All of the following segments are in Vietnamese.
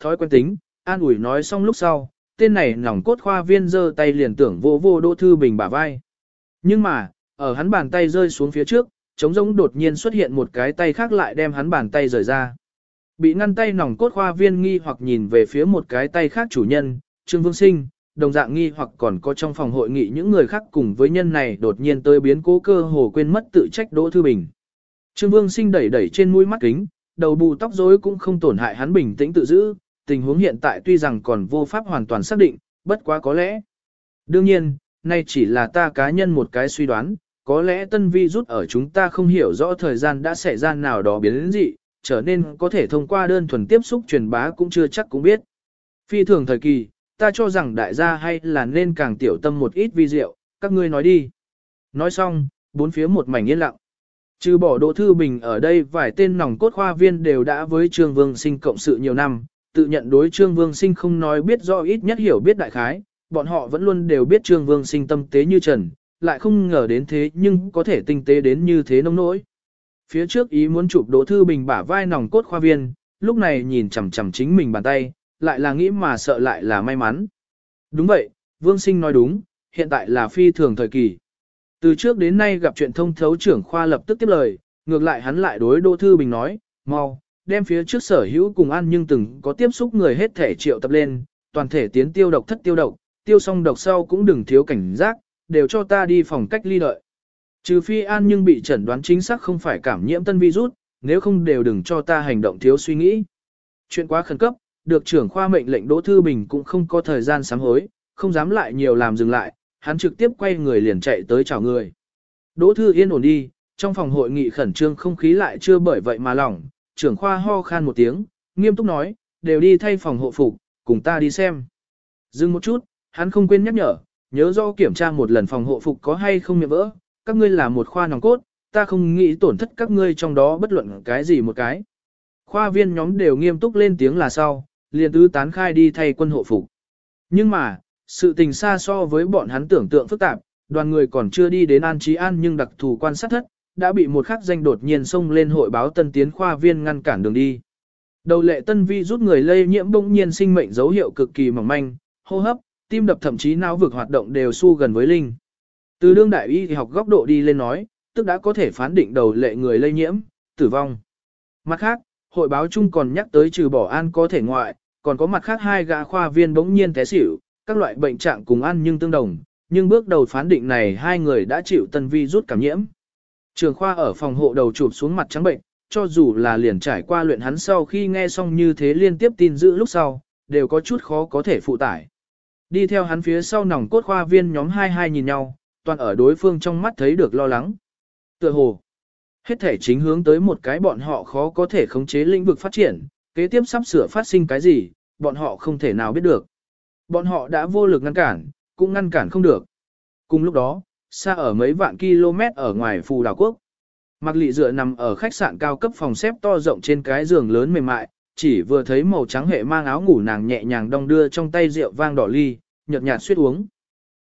thói quen tính, an ủi nói xong lúc sau, tên này nòng cốt khoa viên giơ tay liền tưởng vô vô Đỗ Thư Bình bả vai. Nhưng mà, ở hắn bàn tay rơi xuống phía trước, trống rỗng đột nhiên xuất hiện một cái tay khác lại đem hắn bàn tay rời ra. Bị ngăn tay nòng cốt khoa viên nghi hoặc nhìn về phía một cái tay khác chủ nhân, Trương Vương Sinh, đồng dạng nghi hoặc còn có trong phòng hội nghị những người khác cùng với nhân này đột nhiên tới biến cố cơ hồ quên mất tự trách Đỗ Thư Bình. Trương Vương Sinh đẩy đẩy trên mũi mắt kính, đầu bù tóc rối cũng không tổn hại hắn bình tĩnh tự giữ, tình huống hiện tại tuy rằng còn vô pháp hoàn toàn xác định, bất quá có lẽ. Đương nhiên, nay chỉ là ta cá nhân một cái suy đoán, có lẽ tân vi rút ở chúng ta không hiểu rõ thời gian đã xảy ra nào đó biến đến dị, trở nên có thể thông qua đơn thuần tiếp xúc truyền bá cũng chưa chắc cũng biết. Phi thường thời kỳ, ta cho rằng đại gia hay là nên càng tiểu tâm một ít vi diệu, các ngươi nói đi. Nói xong, bốn phía một mảnh yên lặng. Trừ bỏ Đỗ Thư Bình ở đây vài tên nòng cốt khoa viên đều đã với Trương Vương Sinh cộng sự nhiều năm, tự nhận đối Trương Vương Sinh không nói biết rõ ít nhất hiểu biết đại khái, bọn họ vẫn luôn đều biết Trương Vương Sinh tâm tế như trần, lại không ngờ đến thế nhưng có thể tinh tế đến như thế nông nỗi. Phía trước ý muốn chụp Đỗ Thư Bình bả vai nòng cốt khoa viên, lúc này nhìn chằm chằm chính mình bàn tay, lại là nghĩ mà sợ lại là may mắn. Đúng vậy, Vương Sinh nói đúng, hiện tại là phi thường thời kỳ. Từ trước đến nay gặp chuyện thông thấu trưởng khoa lập tức tiếp lời, ngược lại hắn lại đối Đỗ Thư Bình nói, mau, đem phía trước sở hữu cùng ăn nhưng từng có tiếp xúc người hết thể triệu tập lên, toàn thể tiến tiêu độc thất tiêu độc, tiêu xong độc sau cũng đừng thiếu cảnh giác, đều cho ta đi phòng cách ly đợi. Trừ phi an nhưng bị chẩn đoán chính xác không phải cảm nhiễm tân virus, nếu không đều đừng cho ta hành động thiếu suy nghĩ. Chuyện quá khẩn cấp, được trưởng khoa mệnh lệnh Đỗ Thư Bình cũng không có thời gian sám hối, không dám lại nhiều làm dừng lại, hắn trực tiếp quay người liền chạy tới chào người. Đỗ Thư yên ổn đi, trong phòng hội nghị khẩn trương không khí lại chưa bởi vậy mà lỏng, trưởng khoa ho khan một tiếng, nghiêm túc nói, đều đi thay phòng hộ phục, cùng ta đi xem. Dừng một chút, hắn không quên nhắc nhở, nhớ do kiểm tra một lần phòng hộ phục có hay không miệng vỡ, các ngươi là một khoa nòng cốt, ta không nghĩ tổn thất các ngươi trong đó bất luận cái gì một cái. Khoa viên nhóm đều nghiêm túc lên tiếng là sau, liền tứ tán khai đi thay quân hộ phục. Nhưng mà, sự tình xa so với bọn hắn tưởng tượng phức tạp, đoàn người còn chưa đi đến an trí an nhưng đặc thù quan sát thất, đã bị một khắc danh đột nhiên xông lên hội báo tân tiến khoa viên ngăn cản đường đi. Đầu lệ tân vi rút người lây nhiễm bỗng nhiên sinh mệnh dấu hiệu cực kỳ mỏng manh, hô hấp, tim đập thậm chí não vực hoạt động đều su gần với linh. Từ đương đại y thì học góc độ đi lên nói, tức đã có thể phán định đầu lệ người lây nhiễm, tử vong. Mặt khác, hội báo chung còn nhắc tới trừ bỏ an có thể ngoại, còn có mặt khác hai gã khoa viên bỗng nhiên té xỉu, các loại bệnh trạng cùng ăn nhưng tương đồng, nhưng bước đầu phán định này hai người đã chịu tân vi rút cảm nhiễm. Trường khoa ở phòng hộ đầu chụp xuống mặt trắng bệnh, cho dù là liền trải qua luyện hắn sau khi nghe xong như thế liên tiếp tin dữ lúc sau, đều có chút khó có thể phụ tải. Đi theo hắn phía sau nòng cốt khoa viên nhóm hai hai nhìn nhau, toàn ở đối phương trong mắt thấy được lo lắng. Tựa hồ, hết thể chính hướng tới một cái bọn họ khó có thể khống chế lĩnh vực phát triển, kế tiếp sắp sửa phát sinh cái gì, bọn họ không thể nào biết được. Bọn họ đã vô lực ngăn cản, cũng ngăn cản không được. Cùng lúc đó, xa ở mấy vạn km ở ngoài phù đảo quốc. Mạc Lị dựa nằm ở khách sạn cao cấp phòng xếp to rộng trên cái giường lớn mềm mại, chỉ vừa thấy màu trắng hệ mang áo ngủ nàng nhẹ nhàng đong đưa trong tay rượu vang đỏ ly, nhợt nhạt suýt uống.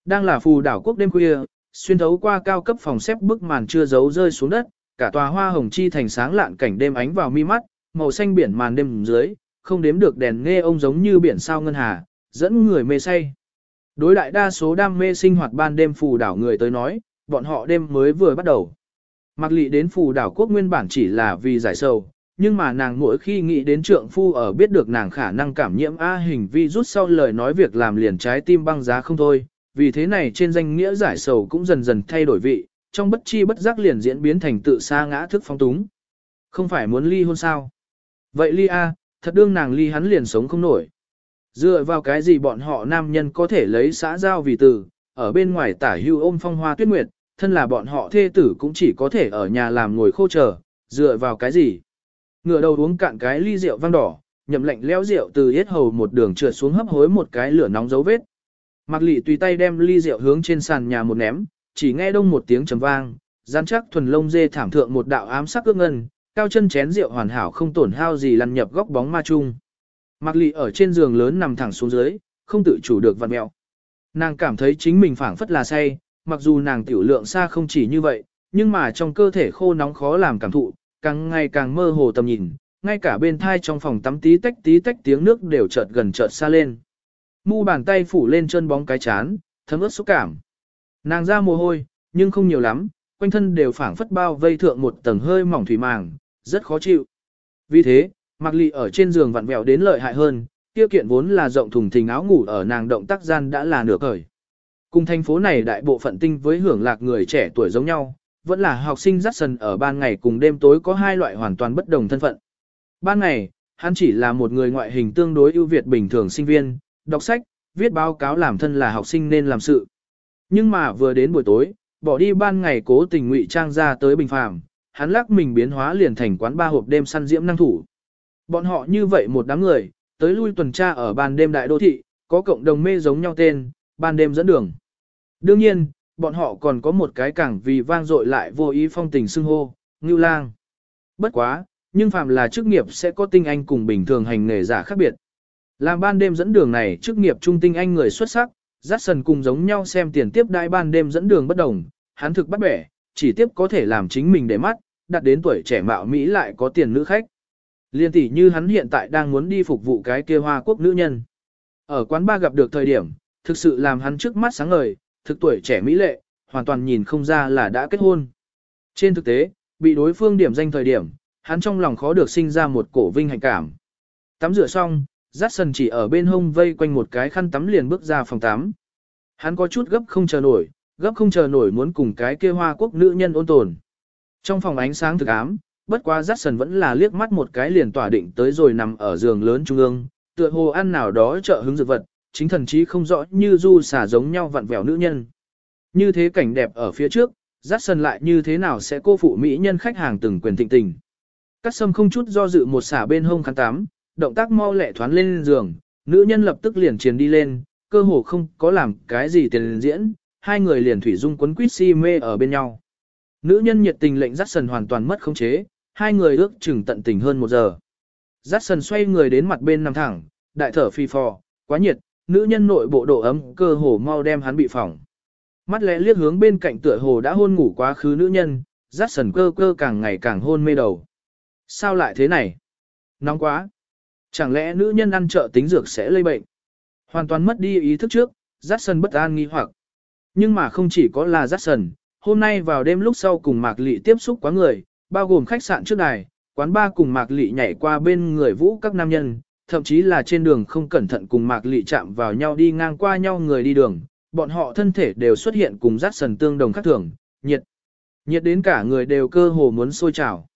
Đang là phù đảo quốc đêm khuya, xuyên thấu qua cao cấp phòng xếp bức màn chưa giấu rơi xuống đất, cả tòa hoa hồng chi thành sáng lạn cảnh đêm ánh vào mi mắt, màu xanh biển màn đêm dưới, không đếm được đèn nghe ông giống như biển sao ngân hà, dẫn người mê say. Đối đại đa số đam mê sinh hoạt ban đêm phù đảo người tới nói, bọn họ đêm mới vừa bắt đầu. Mặc lị đến phù đảo quốc nguyên bản chỉ là vì giải sầu, nhưng mà nàng mỗi khi nghĩ đến trượng phu ở biết được nàng khả năng cảm nhiễm A hình vi rút sau lời nói việc làm liền trái tim băng giá không thôi, vì thế này trên danh nghĩa giải sầu cũng dần dần thay đổi vị, trong bất chi bất giác liền diễn biến thành tự sa ngã thức phong túng. Không phải muốn ly hôn sao? Vậy ly A, thật đương nàng ly hắn liền sống không nổi. Dựa vào cái gì bọn họ nam nhân có thể lấy xã giao vì từ, ở bên ngoài tả hưu ôm phong hoa tuyết nguyệt, thân là bọn họ thê tử cũng chỉ có thể ở nhà làm ngồi khô chờ, dựa vào cái gì. Ngựa đầu uống cạn cái ly rượu vang đỏ, nhậm lạnh leo rượu từ yết hầu một đường trượt xuống hấp hối một cái lửa nóng dấu vết. Mạc Lị tùy tay đem ly rượu hướng trên sàn nhà một ném, chỉ nghe đông một tiếng trầm vang, gian chắc thuần lông dê thảm thượng một đạo ám sắc ước ngân, cao chân chén rượu hoàn hảo không tổn hao gì lăn nhập góc bóng ma chung. Mạc Lị ở trên giường lớn nằm thẳng xuống dưới, không tự chủ được vặn mẹo. Nàng cảm thấy chính mình phảng phất là say, mặc dù nàng tiểu lượng xa không chỉ như vậy, nhưng mà trong cơ thể khô nóng khó làm cảm thụ, càng ngày càng mơ hồ tầm nhìn, ngay cả bên thai trong phòng tắm tí tách tí tách tiếng nước đều chợt gần chợt xa lên. Mu bàn tay phủ lên chân bóng cái chán, thấm ướt xúc cảm. Nàng ra mồ hôi, nhưng không nhiều lắm, quanh thân đều phảng phất bao vây thượng một tầng hơi mỏng thủy màng, rất khó chịu. Vì thế, Mạc Lị ở trên giường vặn vẹo đến lợi hại hơn, tiêu kiện vốn là rộng thùng thình áo ngủ ở nàng động tác gian đã là nửa cởi. Cùng thành phố này đại bộ phận tinh với hưởng lạc người trẻ tuổi giống nhau, vẫn là học sinh dắt sần ở ban ngày cùng đêm tối có hai loại hoàn toàn bất đồng thân phận. Ban ngày, hắn chỉ là một người ngoại hình tương đối ưu việt bình thường sinh viên, đọc sách, viết báo cáo làm thân là học sinh nên làm sự. Nhưng mà vừa đến buổi tối, bỏ đi ban ngày cố tình ngụy trang ra tới bình phàm, hắn lắc mình biến hóa liền thành quán ba hộp đêm săn diễm năng thủ. Bọn họ như vậy một đám người, tới lui tuần tra ở ban đêm đại đô thị, có cộng đồng mê giống nhau tên, ban đêm dẫn đường. Đương nhiên, bọn họ còn có một cái cảng vì vang dội lại vô ý phong tình xưng hô, ngưu lang. Bất quá, nhưng phạm là chức nghiệp sẽ có tinh anh cùng bình thường hành nghề giả khác biệt. Làm ban đêm dẫn đường này chức nghiệp trung tinh anh người xuất sắc, jackson sần cùng giống nhau xem tiền tiếp đại ban đêm dẫn đường bất đồng, hắn thực bắt bẻ, chỉ tiếp có thể làm chính mình để mắt, đặt đến tuổi trẻ mạo Mỹ lại có tiền nữ khách. Liên tỷ như hắn hiện tại đang muốn đi phục vụ cái kia hoa quốc nữ nhân. Ở quán ba gặp được thời điểm, thực sự làm hắn trước mắt sáng ngời, thực tuổi trẻ Mỹ lệ, hoàn toàn nhìn không ra là đã kết hôn. Trên thực tế, bị đối phương điểm danh thời điểm, hắn trong lòng khó được sinh ra một cổ vinh hạnh cảm. Tắm rửa xong, Jackson chỉ ở bên hông vây quanh một cái khăn tắm liền bước ra phòng tắm. Hắn có chút gấp không chờ nổi, gấp không chờ nổi muốn cùng cái kia hoa quốc nữ nhân ôn tồn. Trong phòng ánh sáng thực ám, bất quá Jackson vẫn là liếc mắt một cái liền tỏa định tới rồi nằm ở giường lớn trung ương, tựa hồ ăn nào đó trợ hứng dược vật, chính thần chí không rõ như du xả giống nhau vặn vẹo nữ nhân. Như thế cảnh đẹp ở phía trước, Jackson lại như thế nào sẽ cô phụ mỹ nhân khách hàng từng quyền thịnh tình. Cắt sâm không chút do dự một xả bên hông khăn tắm, động tác mau lẹ thoán lên giường, nữ nhân lập tức liền truyền đi lên, cơ hồ không có làm cái gì tiền diễn, hai người liền thủy dung quấn quýt si mê ở bên nhau. Nữ nhân nhiệt tình lệnh dắt sần hoàn toàn mất khống chế, hai người ước chừng tận tình hơn một giờ. Dắt sần xoay người đến mặt bên nằm thẳng, đại thở phi phò, quá nhiệt, nữ nhân nội bộ độ ấm cơ hồ mau đem hắn bị phỏng. Mắt lẽ liếc hướng bên cạnh tựa hồ đã hôn ngủ quá khứ nữ nhân, dắt sần cơ cơ càng ngày càng hôn mê đầu. Sao lại thế này? Nóng quá. Chẳng lẽ nữ nhân ăn trợ tính dược sẽ lây bệnh? Hoàn toàn mất đi ý thức trước, Jackson bất an nghi hoặc. Nhưng mà không chỉ có là Jackson, hôm nay vào đêm lúc sau cùng Mạc Lị tiếp xúc quá người, bao gồm khách sạn trước đài, quán ba cùng Mạc Lị nhảy qua bên người vũ các nam nhân, thậm chí là trên đường không cẩn thận cùng Mạc Lị chạm vào nhau đi ngang qua nhau người đi đường, bọn họ thân thể đều xuất hiện cùng Jackson tương đồng khác thường, nhiệt. Nhiệt đến cả người đều cơ hồ muốn sôi trào.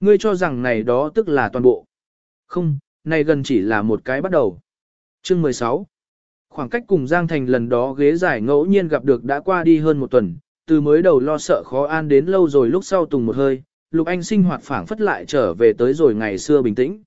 Ngươi cho rằng này đó tức là toàn bộ. Không, này gần chỉ là một cái bắt đầu. Chương 16 Khoảng cách cùng Giang Thành lần đó ghế giải ngẫu nhiên gặp được đã qua đi hơn một tuần, từ mới đầu lo sợ khó an đến lâu rồi lúc sau tùng một hơi, Lục Anh sinh hoạt phảng phất lại trở về tới rồi ngày xưa bình tĩnh.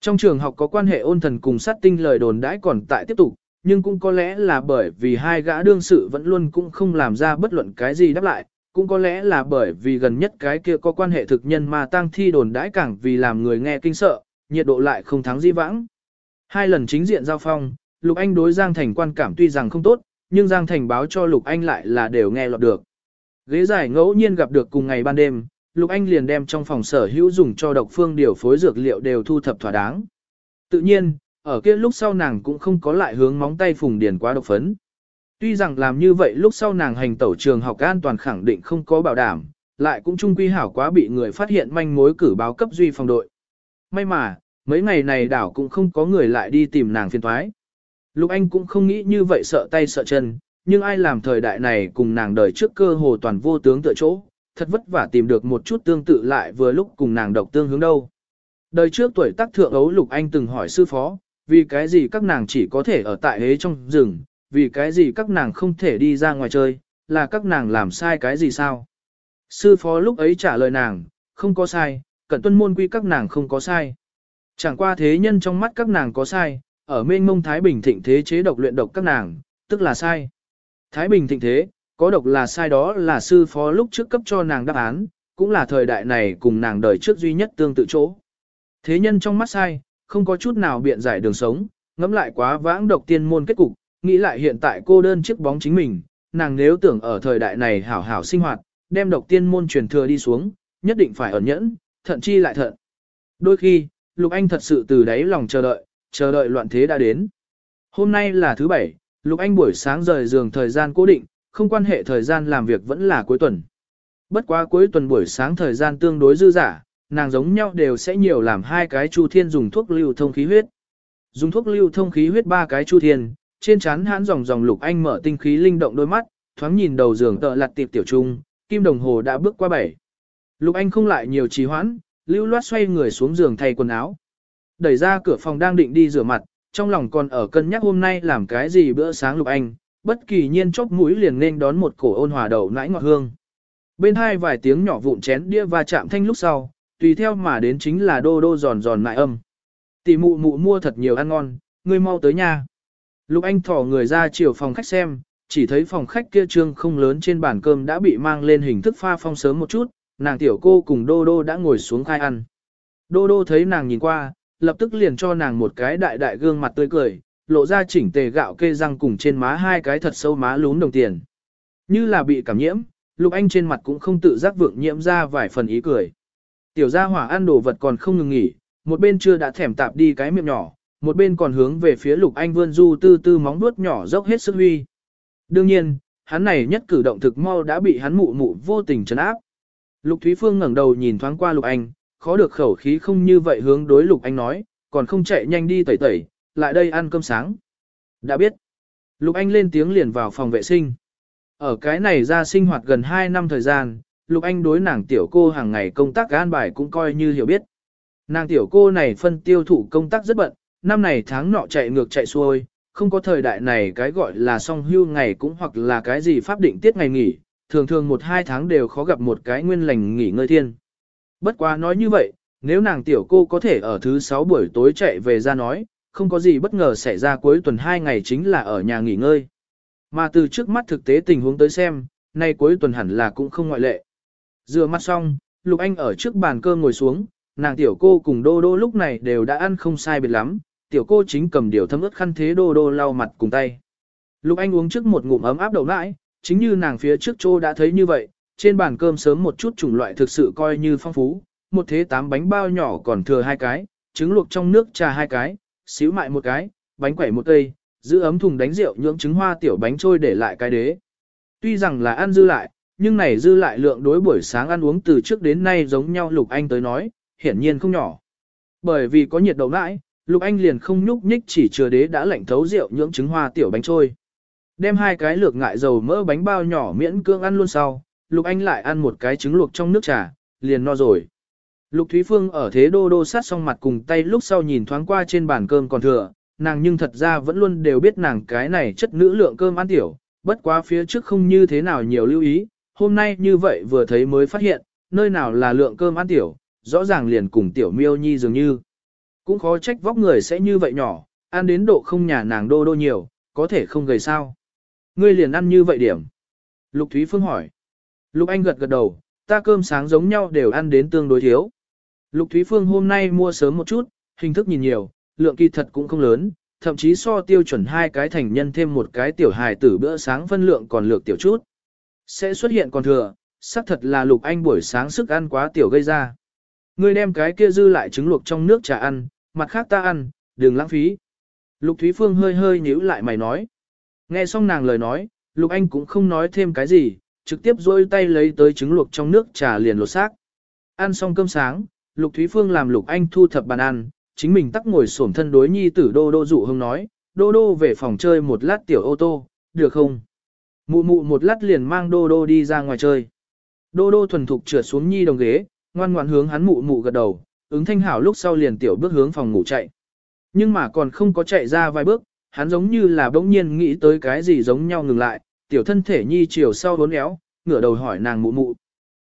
Trong trường học có quan hệ ôn thần cùng sát tinh lời đồn đãi còn tại tiếp tục, nhưng cũng có lẽ là bởi vì hai gã đương sự vẫn luôn cũng không làm ra bất luận cái gì đáp lại, cũng có lẽ là bởi vì gần nhất cái kia có quan hệ thực nhân mà tăng thi đồn đãi càng vì làm người nghe kinh sợ, nhiệt độ lại không thắng di vãng. Hai lần chính diện giao phong, Lục Anh đối Giang Thành quan cảm tuy rằng không tốt, nhưng Giang Thành báo cho Lục Anh lại là đều nghe lọt được. Ghế giải ngẫu nhiên gặp được cùng ngày ban đêm, Lục Anh liền đem trong phòng sở hữu dùng cho độc phương điều phối dược liệu đều thu thập thỏa đáng. Tự nhiên, ở kia lúc sau nàng cũng không có lại hướng móng tay phùng điền quá độc phấn. Tuy rằng làm như vậy lúc sau nàng hành tẩu trường học an toàn khẳng định không có bảo đảm, lại cũng trung quy hảo quá bị người phát hiện manh mối cử báo cấp duy phòng đội. May mà, mấy ngày này đảo cũng không có người lại đi tìm nàng phiền thoái. Lục Anh cũng không nghĩ như vậy sợ tay sợ chân, nhưng ai làm thời đại này cùng nàng đời trước cơ hồ toàn vô tướng tựa chỗ, thật vất vả tìm được một chút tương tự lại vừa lúc cùng nàng độc tương hướng đâu. Đời trước tuổi tác thượng ấu Lục Anh từng hỏi sư phó, vì cái gì các nàng chỉ có thể ở tại hế trong rừng, vì cái gì các nàng không thể đi ra ngoài chơi, là các nàng làm sai cái gì sao? Sư phó lúc ấy trả lời nàng, không có sai, cẩn tuân môn quy các nàng không có sai. Chẳng qua thế nhân trong mắt các nàng có sai, ở mênh mông Thái Bình thịnh thế chế độc luyện độc các nàng, tức là sai. Thái Bình thịnh thế, có độc là sai đó là sư phó lúc trước cấp cho nàng đáp án, cũng là thời đại này cùng nàng đời trước duy nhất tương tự chỗ. Thế nhân trong mắt sai, không có chút nào biện giải đường sống, ngẫm lại quá vãng độc tiên môn kết cục, nghĩ lại hiện tại cô đơn chiếc bóng chính mình, nàng nếu tưởng ở thời đại này hảo hảo sinh hoạt, đem độc tiên môn truyền thừa đi xuống, nhất định phải ẩn nhẫn, thận chi lại thận. Đôi khi, Lục Anh thật sự từ đáy lòng chờ đợi, chờ đợi loạn thế đã đến. Hôm nay là thứ bảy, Lục Anh buổi sáng rời giường thời gian cố định, không quan hệ thời gian làm việc vẫn là cuối tuần. Bất quá cuối tuần buổi sáng thời gian tương đối dư giả, nàng giống nhau đều sẽ nhiều làm hai cái chu thiên dùng thuốc lưu thông khí huyết. Dùng thuốc lưu thông khí huyết ba cái chu thiên, trên trán hãn dòng dòng Lục Anh mở tinh khí linh động đôi mắt, thoáng nhìn đầu giường tợ lặt tiệp tiểu trung, kim đồng hồ đã bước qua bảy. Lục Anh không lại nhiều trì hoãn, lưu loát xoay người xuống giường thay quần áo. Đẩy ra cửa phòng đang định đi rửa mặt, trong lòng còn ở cân nhắc hôm nay làm cái gì bữa sáng Lục Anh, bất kỳ nhiên chốc mũi liền nên đón một cổ ôn hòa đầu nãi ngọt hương. Bên hai vài tiếng nhỏ vụn chén đĩa và chạm thanh lúc sau, tùy theo mà đến chính là đô đô giòn giòn nại âm. Tỷ mụ mụ mua thật nhiều ăn ngon, ngươi mau tới nhà. Lục Anh thỏ người ra chiều phòng khách xem, chỉ thấy phòng khách kia trương không lớn trên bàn cơm đã bị mang lên hình thức pha phong sớm một chút, nàng tiểu cô cùng Đô Đô đã ngồi xuống khai ăn. Đô Đô thấy nàng nhìn qua, lập tức liền cho nàng một cái đại đại gương mặt tươi cười, lộ ra chỉnh tề gạo kê răng cùng trên má hai cái thật sâu má lún đồng tiền. Như là bị cảm nhiễm, Lục Anh trên mặt cũng không tự giác vượng nhiễm ra vài phần ý cười. Tiểu gia hỏa ăn đồ vật còn không ngừng nghỉ, một bên chưa đã thèm tạp đi cái miệng nhỏ, một bên còn hướng về phía Lục Anh vươn du tư tư móng vuốt nhỏ dốc hết sức huy. Đương nhiên, hắn này nhất cử động thực mau đã bị hắn mụ mụ vô tình trấn áp. Lục Thúy Phương ngẩng đầu nhìn thoáng qua Lục Anh, khó được khẩu khí không như vậy hướng đối Lục Anh nói, còn không chạy nhanh đi tẩy tẩy, lại đây ăn cơm sáng. Đã biết. Lục Anh lên tiếng liền vào phòng vệ sinh. Ở cái này ra sinh hoạt gần 2 năm thời gian, Lục Anh đối nàng tiểu cô hàng ngày công tác an bài cũng coi như hiểu biết. Nàng tiểu cô này phân tiêu thụ công tác rất bận, năm này tháng nọ chạy ngược chạy xuôi, không có thời đại này cái gọi là song hưu ngày cũng hoặc là cái gì pháp định tiết ngày nghỉ, thường thường một hai tháng đều khó gặp một cái nguyên lành nghỉ ngơi thiên. Bất quá nói như vậy, nếu nàng tiểu cô có thể ở thứ sáu buổi tối chạy về ra nói, không có gì bất ngờ xảy ra cuối tuần hai ngày chính là ở nhà nghỉ ngơi. Mà từ trước mắt thực tế tình huống tới xem, nay cuối tuần hẳn là cũng không ngoại lệ. Rửa mắt xong, Lục Anh ở trước bàn cơm ngồi xuống, nàng tiểu cô cùng Đô Đô lúc này đều đã ăn không sai biệt lắm, tiểu cô chính cầm điều thấm ướt khăn thế Đô Đô lau mặt cùng tay. Lục Anh uống trước một ngụm ấm áp đầu nãi, chính như nàng phía trước chỗ đã thấy như vậy, trên bàn cơm sớm một chút chủng loại thực sự coi như phong phú, một thế tám bánh bao nhỏ còn thừa hai cái, trứng luộc trong nước trà hai cái, xíu mại một cái, bánh quẩy một cây, giữ ấm thùng đánh rượu nhưỡng trứng hoa tiểu bánh trôi để lại cái đế. Tuy rằng là ăn dư lại, nhưng này dư lại lượng đối buổi sáng ăn uống từ trước đến nay giống nhau Lục Anh tới nói, hiển nhiên không nhỏ. Bởi vì có nhiệt đầu nãi, Lục Anh liền không nhúc nhích chỉ chừa đế đã lạnh thấu rượu nhưỡng trứng hoa tiểu bánh trôi. Đem hai cái lược ngại dầu mỡ bánh bao nhỏ miễn cưỡng ăn luôn sau, Lục Anh lại ăn một cái trứng luộc trong nước trà, liền no rồi. Lục Thúy Phương ở thế đô đô sát xong mặt cùng tay lúc sau nhìn thoáng qua trên bàn cơm còn thừa, nàng nhưng thật ra vẫn luôn đều biết nàng cái này chất nữ lượng cơm ăn tiểu, bất quá phía trước không như thế nào nhiều lưu ý, hôm nay như vậy vừa thấy mới phát hiện, nơi nào là lượng cơm ăn tiểu, rõ ràng liền cùng tiểu miêu nhi dường như. Cũng khó trách vóc người sẽ như vậy nhỏ, ăn đến độ không nhà nàng đô đô nhiều, có thể không gầy sao. Ngươi liền ăn như vậy điểm. Lục Thúy Phương hỏi. Lục Anh gật gật đầu, ta cơm sáng giống nhau đều ăn đến tương đối thiếu. Lục Thúy Phương hôm nay mua sớm một chút, hình thức nhìn nhiều, lượng kỳ thật cũng không lớn, thậm chí so tiêu chuẩn hai cái thành nhân thêm một cái tiểu hài tử bữa sáng phân lượng còn lược tiểu chút. Sẽ xuất hiện còn thừa, xác thật là Lục Anh buổi sáng sức ăn quá tiểu gây ra. Ngươi đem cái kia dư lại trứng luộc trong nước trà ăn, mặt khác ta ăn, đừng lãng phí. Lục Thúy Phương hơi hơi nhíu lại mày nói. Nghe xong nàng lời nói, Lục Anh cũng không nói thêm cái gì, trực tiếp dôi tay lấy tới trứng luộc trong nước trà liền lột xác. Ăn xong cơm sáng, Lục Thúy Phương làm Lục Anh thu thập bàn ăn, chính mình tắc ngồi xổm thân đối nhi tử Đô Đô dụ hông nói, Đô Đô về phòng chơi một lát tiểu ô tô, được không? Mụ mụ một lát liền mang Đô Đô đi ra ngoài chơi. Đô Đô thuần thục trượt xuống nhi đồng ghế, ngoan ngoãn hướng hắn mụ mụ gật đầu, ứng thanh hảo lúc sau liền tiểu bước hướng phòng ngủ chạy. Nhưng mà còn không có chạy ra vài bước, hắn giống như là bỗng nhiên nghĩ tới cái gì giống nhau ngừng lại, tiểu thân thể nhi chiều sau uốn éo, ngửa đầu hỏi nàng mụ mụ.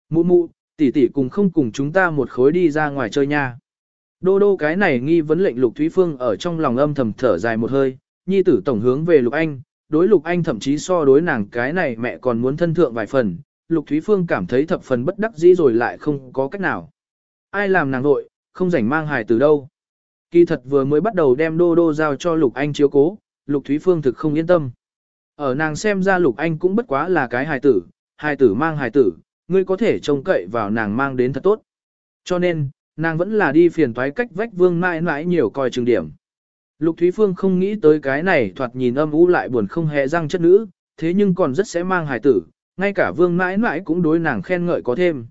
Mụ mụ, tỷ tỷ cùng không cùng chúng ta một khối đi ra ngoài chơi nha. Đô đô cái này nghi vấn lệnh Lục Thúy Phương ở trong lòng âm thầm thở dài một hơi, nhi tử tổng hướng về Lục Anh, đối Lục Anh thậm chí so đối nàng cái này mẹ còn muốn thân thượng vài phần, Lục Thúy Phương cảm thấy thập phần bất đắc dĩ rồi lại không có cách nào. Ai làm nàng nội, không rảnh mang hài từ đâu. Kỳ thật vừa mới bắt đầu đem đô đô giao cho Lục Anh chiếu cố, Lục Thúy Phương thực không yên tâm. Ở nàng xem ra Lục Anh cũng bất quá là cái hài tử, hài tử mang hài tử, ngươi có thể trông cậy vào nàng mang đến thật tốt. Cho nên, Nàng vẫn là đi phiền toái cách vách vương mãi mãi nhiều coi trường điểm. Lục Thúy Phương không nghĩ tới cái này thoạt nhìn âm u lại buồn không hề răng chất nữ, thế nhưng còn rất sẽ mang hài tử, ngay cả vương mãi mãi cũng đối nàng khen ngợi có thêm.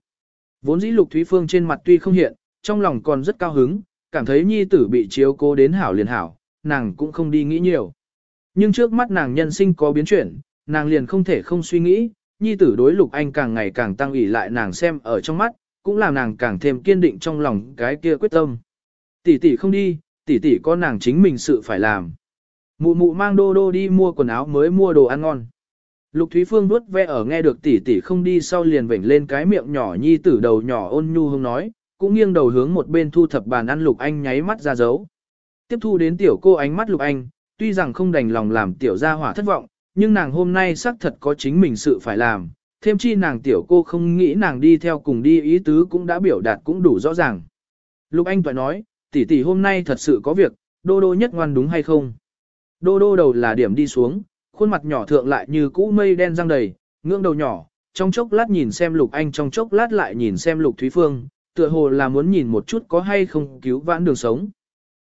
Vốn dĩ Lục Thúy Phương trên mặt tuy không hiện, trong lòng còn rất cao hứng, cảm thấy nhi tử bị chiếu cố đến hảo liền hảo, nàng cũng không đi nghĩ nhiều. Nhưng trước mắt nàng nhân sinh có biến chuyển, nàng liền không thể không suy nghĩ, nhi tử đối Lục Anh càng ngày càng tăng ủy lại nàng xem ở trong mắt, cũng làm nàng càng thêm kiên định trong lòng cái kia quyết tâm. Tỷ tỷ không đi, tỷ tỷ có nàng chính mình sự phải làm. Mụ mụ mang đô đô đi mua quần áo mới mua đồ ăn ngon. Lục Thúy Phương vuốt ve ở nghe được tỷ tỷ không đi sau liền vểnh lên cái miệng nhỏ nhi tử đầu nhỏ ôn nhu hương nói, cũng nghiêng đầu hướng một bên thu thập bàn ăn Lục Anh nháy mắt ra dấu. Tiếp thu đến tiểu cô ánh mắt Lục Anh, tuy rằng không đành lòng làm tiểu gia hỏa thất vọng, nhưng nàng hôm nay xác thật có chính mình sự phải làm, thêm chi nàng tiểu cô không nghĩ nàng đi theo cùng đi ý tứ cũng đã biểu đạt cũng đủ rõ ràng. Lục Anh toại nói, tỷ tỷ hôm nay thật sự có việc, đô đô nhất ngoan đúng hay không? Đô đô đầu là điểm đi xuống, khuôn mặt nhỏ thượng lại như cũ mây đen răng đầy, ngưỡng đầu nhỏ, trong chốc lát nhìn xem Lục Anh trong chốc lát lại nhìn xem Lục Thúy Phương, tựa hồ là muốn nhìn một chút có hay không cứu vãn đường sống.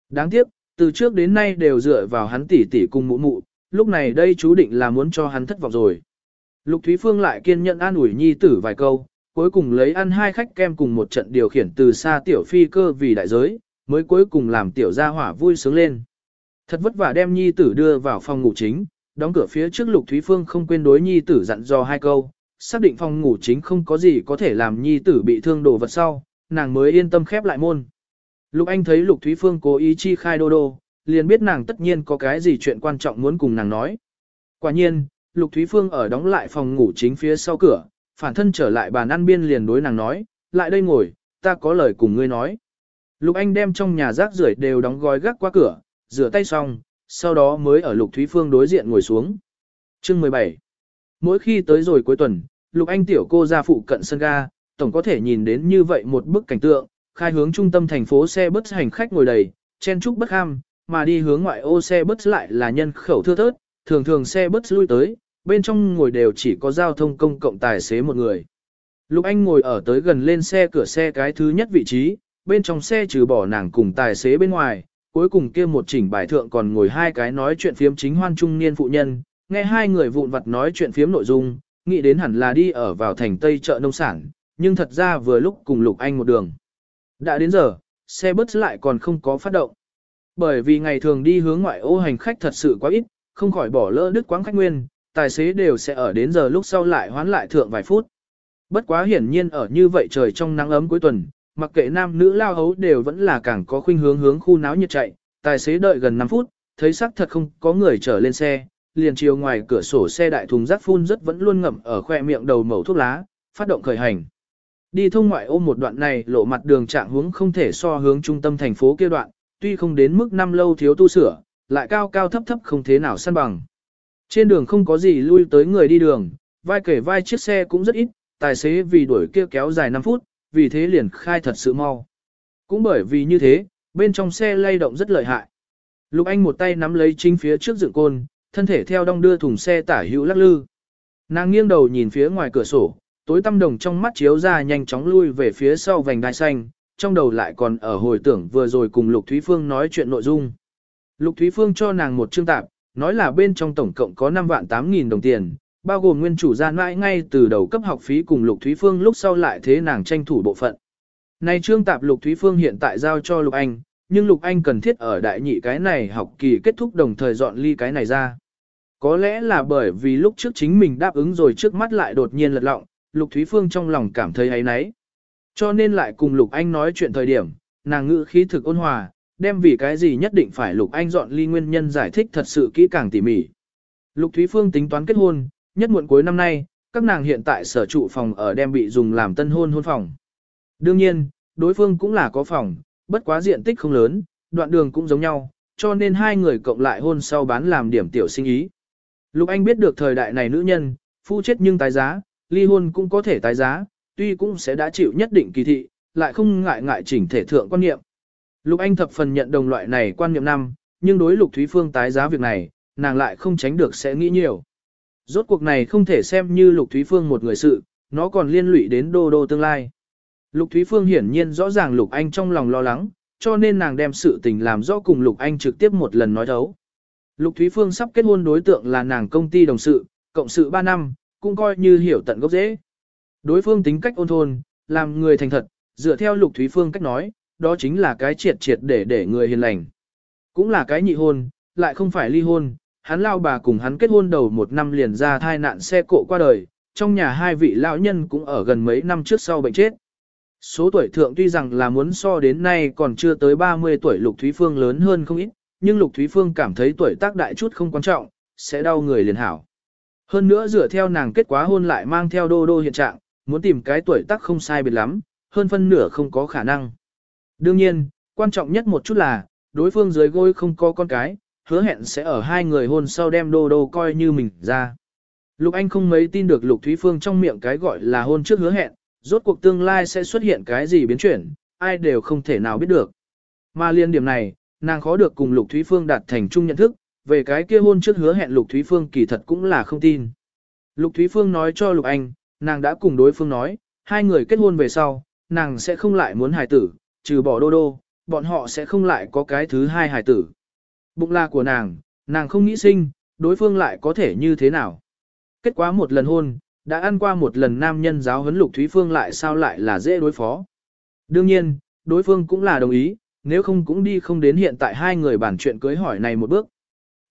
Đáng tiếc, từ trước đến nay đều dựa vào hắn tỷ tỷ cùng mụ mụ, lúc này đây chú định là muốn cho hắn thất vọng rồi. Lục Thúy Phương lại kiên nhẫn an ủi nhi tử vài câu, cuối cùng lấy ăn hai khách kem cùng một trận điều khiển từ xa tiểu phi cơ vì đại giới, mới cuối cùng làm tiểu gia hỏa vui sướng lên. Thật vất vả đem nhi tử đưa vào phòng ngủ chính, đóng cửa phía trước Lục Thúy Phương không quên đối nhi tử dặn dò hai câu, xác định phòng ngủ chính không có gì có thể làm nhi tử bị thương đồ vật sau, nàng mới yên tâm khép lại môn. Lục Anh thấy Lục Thúy Phương cố ý chi khai đô đô, liền biết nàng tất nhiên có cái gì chuyện quan trọng muốn cùng nàng nói. Quả nhiên, Lục Thúy Phương ở đóng lại phòng ngủ chính phía sau cửa, phản thân trở lại bàn ăn biên liền đối nàng nói, lại đây ngồi, ta có lời cùng ngươi nói. Lục Anh đem trong nhà rác rưởi đều đóng gói gác qua cửa, rửa tay xong, sau đó mới ở Lục Thúy Phương đối diện ngồi xuống. Chương 17 Mỗi khi tới rồi cuối tuần, Lục Anh tiểu cô ra phụ cận sân ga, tổng có thể nhìn đến như vậy một bức cảnh tượng, khai hướng trung tâm thành phố xe bus hành khách ngồi đầy, chen trúc bất ham, mà đi hướng ngoại ô xe bus lại là nhân khẩu thưa thớt, thường thường xe bus lui tới, bên trong ngồi đều chỉ có giao thông công cộng tài xế một người. Lục Anh ngồi ở tới gần lên xe cửa xe cái thứ nhất vị trí, bên trong xe trừ bỏ nàng cùng tài xế bên ngoài, cuối cùng kia một chỉnh bài thượng còn ngồi hai cái nói chuyện phiếm chính hoan trung niên phụ nhân, nghe hai người vụn vặt nói chuyện phiếm nội dung, nghĩ đến hẳn là đi ở vào thành Tây chợ nông sản, nhưng thật ra vừa lúc cùng Lục Anh một đường. Đã đến giờ, xe bus lại còn không có phát động. Bởi vì ngày thường đi hướng ngoại ô hành khách thật sự quá ít, không khỏi bỏ lỡ đứt quãng khách nguyên, tài xế đều sẽ ở đến giờ lúc sau lại hoán lại thượng vài phút. Bất quá hiển nhiên ở như vậy trời trong nắng ấm cuối tuần, mặc kệ nam nữ lao hấu đều vẫn là càng có khuynh hướng hướng khu náo nhiệt chạy, tài xế đợi gần 5 phút, thấy xác thật không có người trở lên xe, liền chiều ngoài cửa sổ xe đại thùng rác phun rất vẫn luôn ngậm ở khoe miệng đầu mẩu thuốc lá, phát động khởi hành. Đi thông ngoại ôm một đoạn này lộ mặt đường trạng hướng không thể so hướng trung tâm thành phố kia đoạn, tuy không đến mức năm lâu thiếu tu sửa, lại cao cao thấp thấp không thế nào săn bằng. Trên đường không có gì lui tới người đi đường, vai kể vai chiếc xe cũng rất ít, tài xế vì đuổi kia kéo dài 5 phút, vì thế liền khai thật sự mau. Cũng bởi vì như thế, bên trong xe lay động rất lợi hại. Lục Anh một tay nắm lấy chính phía trước dựng côn, thân thể theo đong đưa thùng xe tả hữu lắc lư. Nàng nghiêng đầu nhìn phía ngoài cửa sổ, tối tăm đồng trong mắt chiếu ra nhanh chóng lui về phía sau vành đai xanh, trong đầu lại còn ở hồi tưởng vừa rồi cùng Lục Thúy Phương nói chuyện nội dung. Lục Thúy Phương cho nàng một chương tạp, nói là bên trong tổng cộng có 5 vạn 8 nghìn đồng tiền, bao gồm nguyên chủ gian mãi ngay từ đầu cấp học phí cùng Lục Thúy Phương lúc sau lại thế nàng tranh thủ bộ phận. Này trương tạp Lục Thúy Phương hiện tại giao cho Lục Anh, nhưng Lục Anh cần thiết ở đại nhị cái này học kỳ kết thúc đồng thời dọn ly cái này ra. Có lẽ là bởi vì lúc trước chính mình đáp ứng rồi trước mắt lại đột nhiên lật lọng, Lục Thúy Phương trong lòng cảm thấy ấy nấy. Cho nên lại cùng Lục Anh nói chuyện thời điểm, nàng ngữ khí thực ôn hòa, đem vì cái gì nhất định phải Lục Anh dọn ly nguyên nhân giải thích thật sự kỹ càng tỉ mỉ. Lục Thúy Phương tính toán kết hôn, nhất muộn cuối năm nay, các nàng hiện tại sở trụ phòng ở đem bị dùng làm tân hôn hôn phòng. Đương nhiên, đối phương cũng là có phòng, bất quá diện tích không lớn, đoạn đường cũng giống nhau, cho nên hai người cộng lại hôn sau bán làm điểm tiểu sinh ý. Lục Anh biết được thời đại này nữ nhân, phu chết nhưng tái giá, ly hôn cũng có thể tái giá, tuy cũng sẽ đã chịu nhất định kỳ thị, lại không ngại ngại chỉnh thể thượng quan niệm. Lục Anh thập phần nhận đồng loại này quan niệm năm, nhưng đối Lục Thúy Phương tái giá việc này, nàng lại không tránh được sẽ nghĩ nhiều. Rốt cuộc này không thể xem như Lục Thúy Phương một người sự, nó còn liên lụy đến đô đô tương lai. Lục Thúy Phương hiển nhiên rõ ràng Lục Anh trong lòng lo lắng, cho nên nàng đem sự tình làm rõ cùng Lục Anh trực tiếp một lần nói thấu. Lục Thúy Phương sắp kết hôn đối tượng là nàng công ty đồng sự, cộng sự 3 năm, cũng coi như hiểu tận gốc dễ. Đối phương tính cách ôn thôn, làm người thành thật, dựa theo Lục Thúy Phương cách nói, đó chính là cái triệt triệt để để người hiền lành. Cũng là cái nhị hôn, lại không phải ly hôn, hắn lao bà cùng hắn kết hôn đầu một năm liền ra thai nạn xe cộ qua đời, trong nhà hai vị lão nhân cũng ở gần mấy năm trước sau bệnh chết. Số tuổi thượng tuy rằng là muốn so đến nay còn chưa tới 30 tuổi Lục Thúy Phương lớn hơn không ít, nhưng Lục Thúy Phương cảm thấy tuổi tác đại chút không quan trọng, sẽ đau người liền hảo. Hơn nữa dựa theo nàng kết quả hôn lại mang theo đô đô hiện trạng, muốn tìm cái tuổi tác không sai biệt lắm, hơn phân nửa không có khả năng. Đương nhiên, quan trọng nhất một chút là, đối phương dưới gối không có con cái, hứa hẹn sẽ ở hai người hôn sau đem đô đô coi như mình ra. Lục Anh không mấy tin được Lục Thúy Phương trong miệng cái gọi là hôn trước hứa hẹn, rốt cuộc tương lai sẽ xuất hiện cái gì biến chuyển, ai đều không thể nào biết được. Mà liên điểm này, nàng khó được cùng Lục Thúy Phương đạt thành chung nhận thức, về cái kia hôn trước hứa hẹn Lục Thúy Phương kỳ thật cũng là không tin. Lục Thúy Phương nói cho Lục Anh, nàng đã cùng đối phương nói, hai người kết hôn về sau, nàng sẽ không lại muốn hài tử, trừ bỏ đô đô, bọn họ sẽ không lại có cái thứ hai hài tử. Bụng la của nàng, nàng không nghĩ sinh, đối phương lại có thể như thế nào. Kết quả một lần hôn, đã ăn qua một lần nam nhân giáo huấn Lục Thúy Phương lại sao lại là dễ đối phó. Đương nhiên, đối phương cũng là đồng ý, nếu không cũng đi không đến hiện tại hai người bản chuyện cưới hỏi này một bước.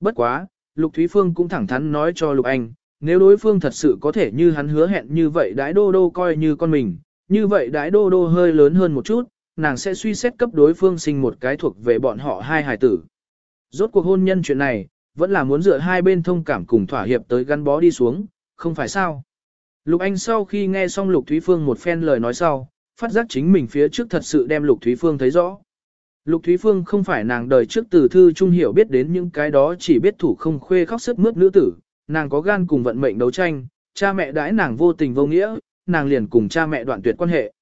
Bất quá, Lục Thúy Phương cũng thẳng thắn nói cho Lục Anh, nếu đối phương thật sự có thể như hắn hứa hẹn như vậy đái đô đô coi như con mình, như vậy đái đô đô hơi lớn hơn một chút, nàng sẽ suy xét cấp đối phương sinh một cái thuộc về bọn họ hai hài tử. Rốt cuộc hôn nhân chuyện này, vẫn là muốn dựa hai bên thông cảm cùng thỏa hiệp tới gắn bó đi xuống, không phải sao. Lục Anh sau khi nghe xong Lục Thúy Phương một phen lời nói sau, phát giác chính mình phía trước thật sự đem Lục Thúy Phương thấy rõ. Lục Thúy Phương không phải nàng đời trước từ thư trung hiểu biết đến những cái đó chỉ biết thủ không khuê khóc sức mướt nữ tử, nàng có gan cùng vận mệnh đấu tranh, cha mẹ đãi nàng vô tình vô nghĩa, nàng liền cùng cha mẹ đoạn tuyệt quan hệ.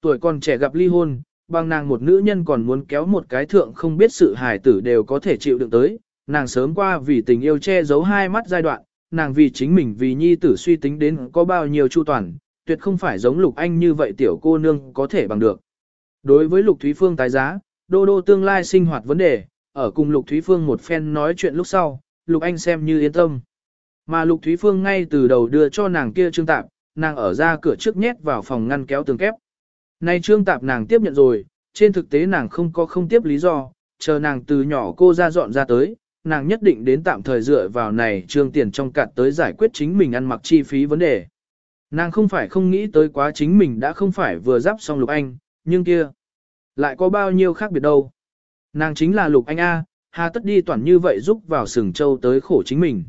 Tuổi còn trẻ gặp ly hôn, bằng nàng một nữ nhân còn muốn kéo một cái thượng không biết sự hài tử đều có thể chịu đựng tới, nàng sớm qua vì tình yêu che giấu hai mắt giai đoạn, nàng vì chính mình vì nhi tử suy tính đến có bao nhiêu chu toàn, tuyệt không phải giống Lục Anh như vậy tiểu cô nương có thể bằng được. Đối với Lục Thúy Phương tái giá, đô đô tương lai sinh hoạt vấn đề, ở cùng Lục Thúy Phương một phen nói chuyện lúc sau, Lục Anh xem như yên tâm. Mà Lục Thúy Phương ngay từ đầu đưa cho nàng kia trương tạp, nàng ở ra cửa trước nhét vào phòng ngăn kéo tường kép. Nay trương tạp nàng tiếp nhận rồi, trên thực tế nàng không có không tiếp lý do, chờ nàng từ nhỏ cô ra dọn ra tới, nàng nhất định đến tạm thời dựa vào này trương tiền trong cạn tới giải quyết chính mình ăn mặc chi phí vấn đề. Nàng không phải không nghĩ tới quá chính mình đã không phải vừa giáp xong Lục Anh, nhưng kia, lại có bao nhiêu khác biệt đâu. Nàng chính là Lục Anh A, hà tất đi toàn như vậy giúp vào sừng châu tới khổ chính mình.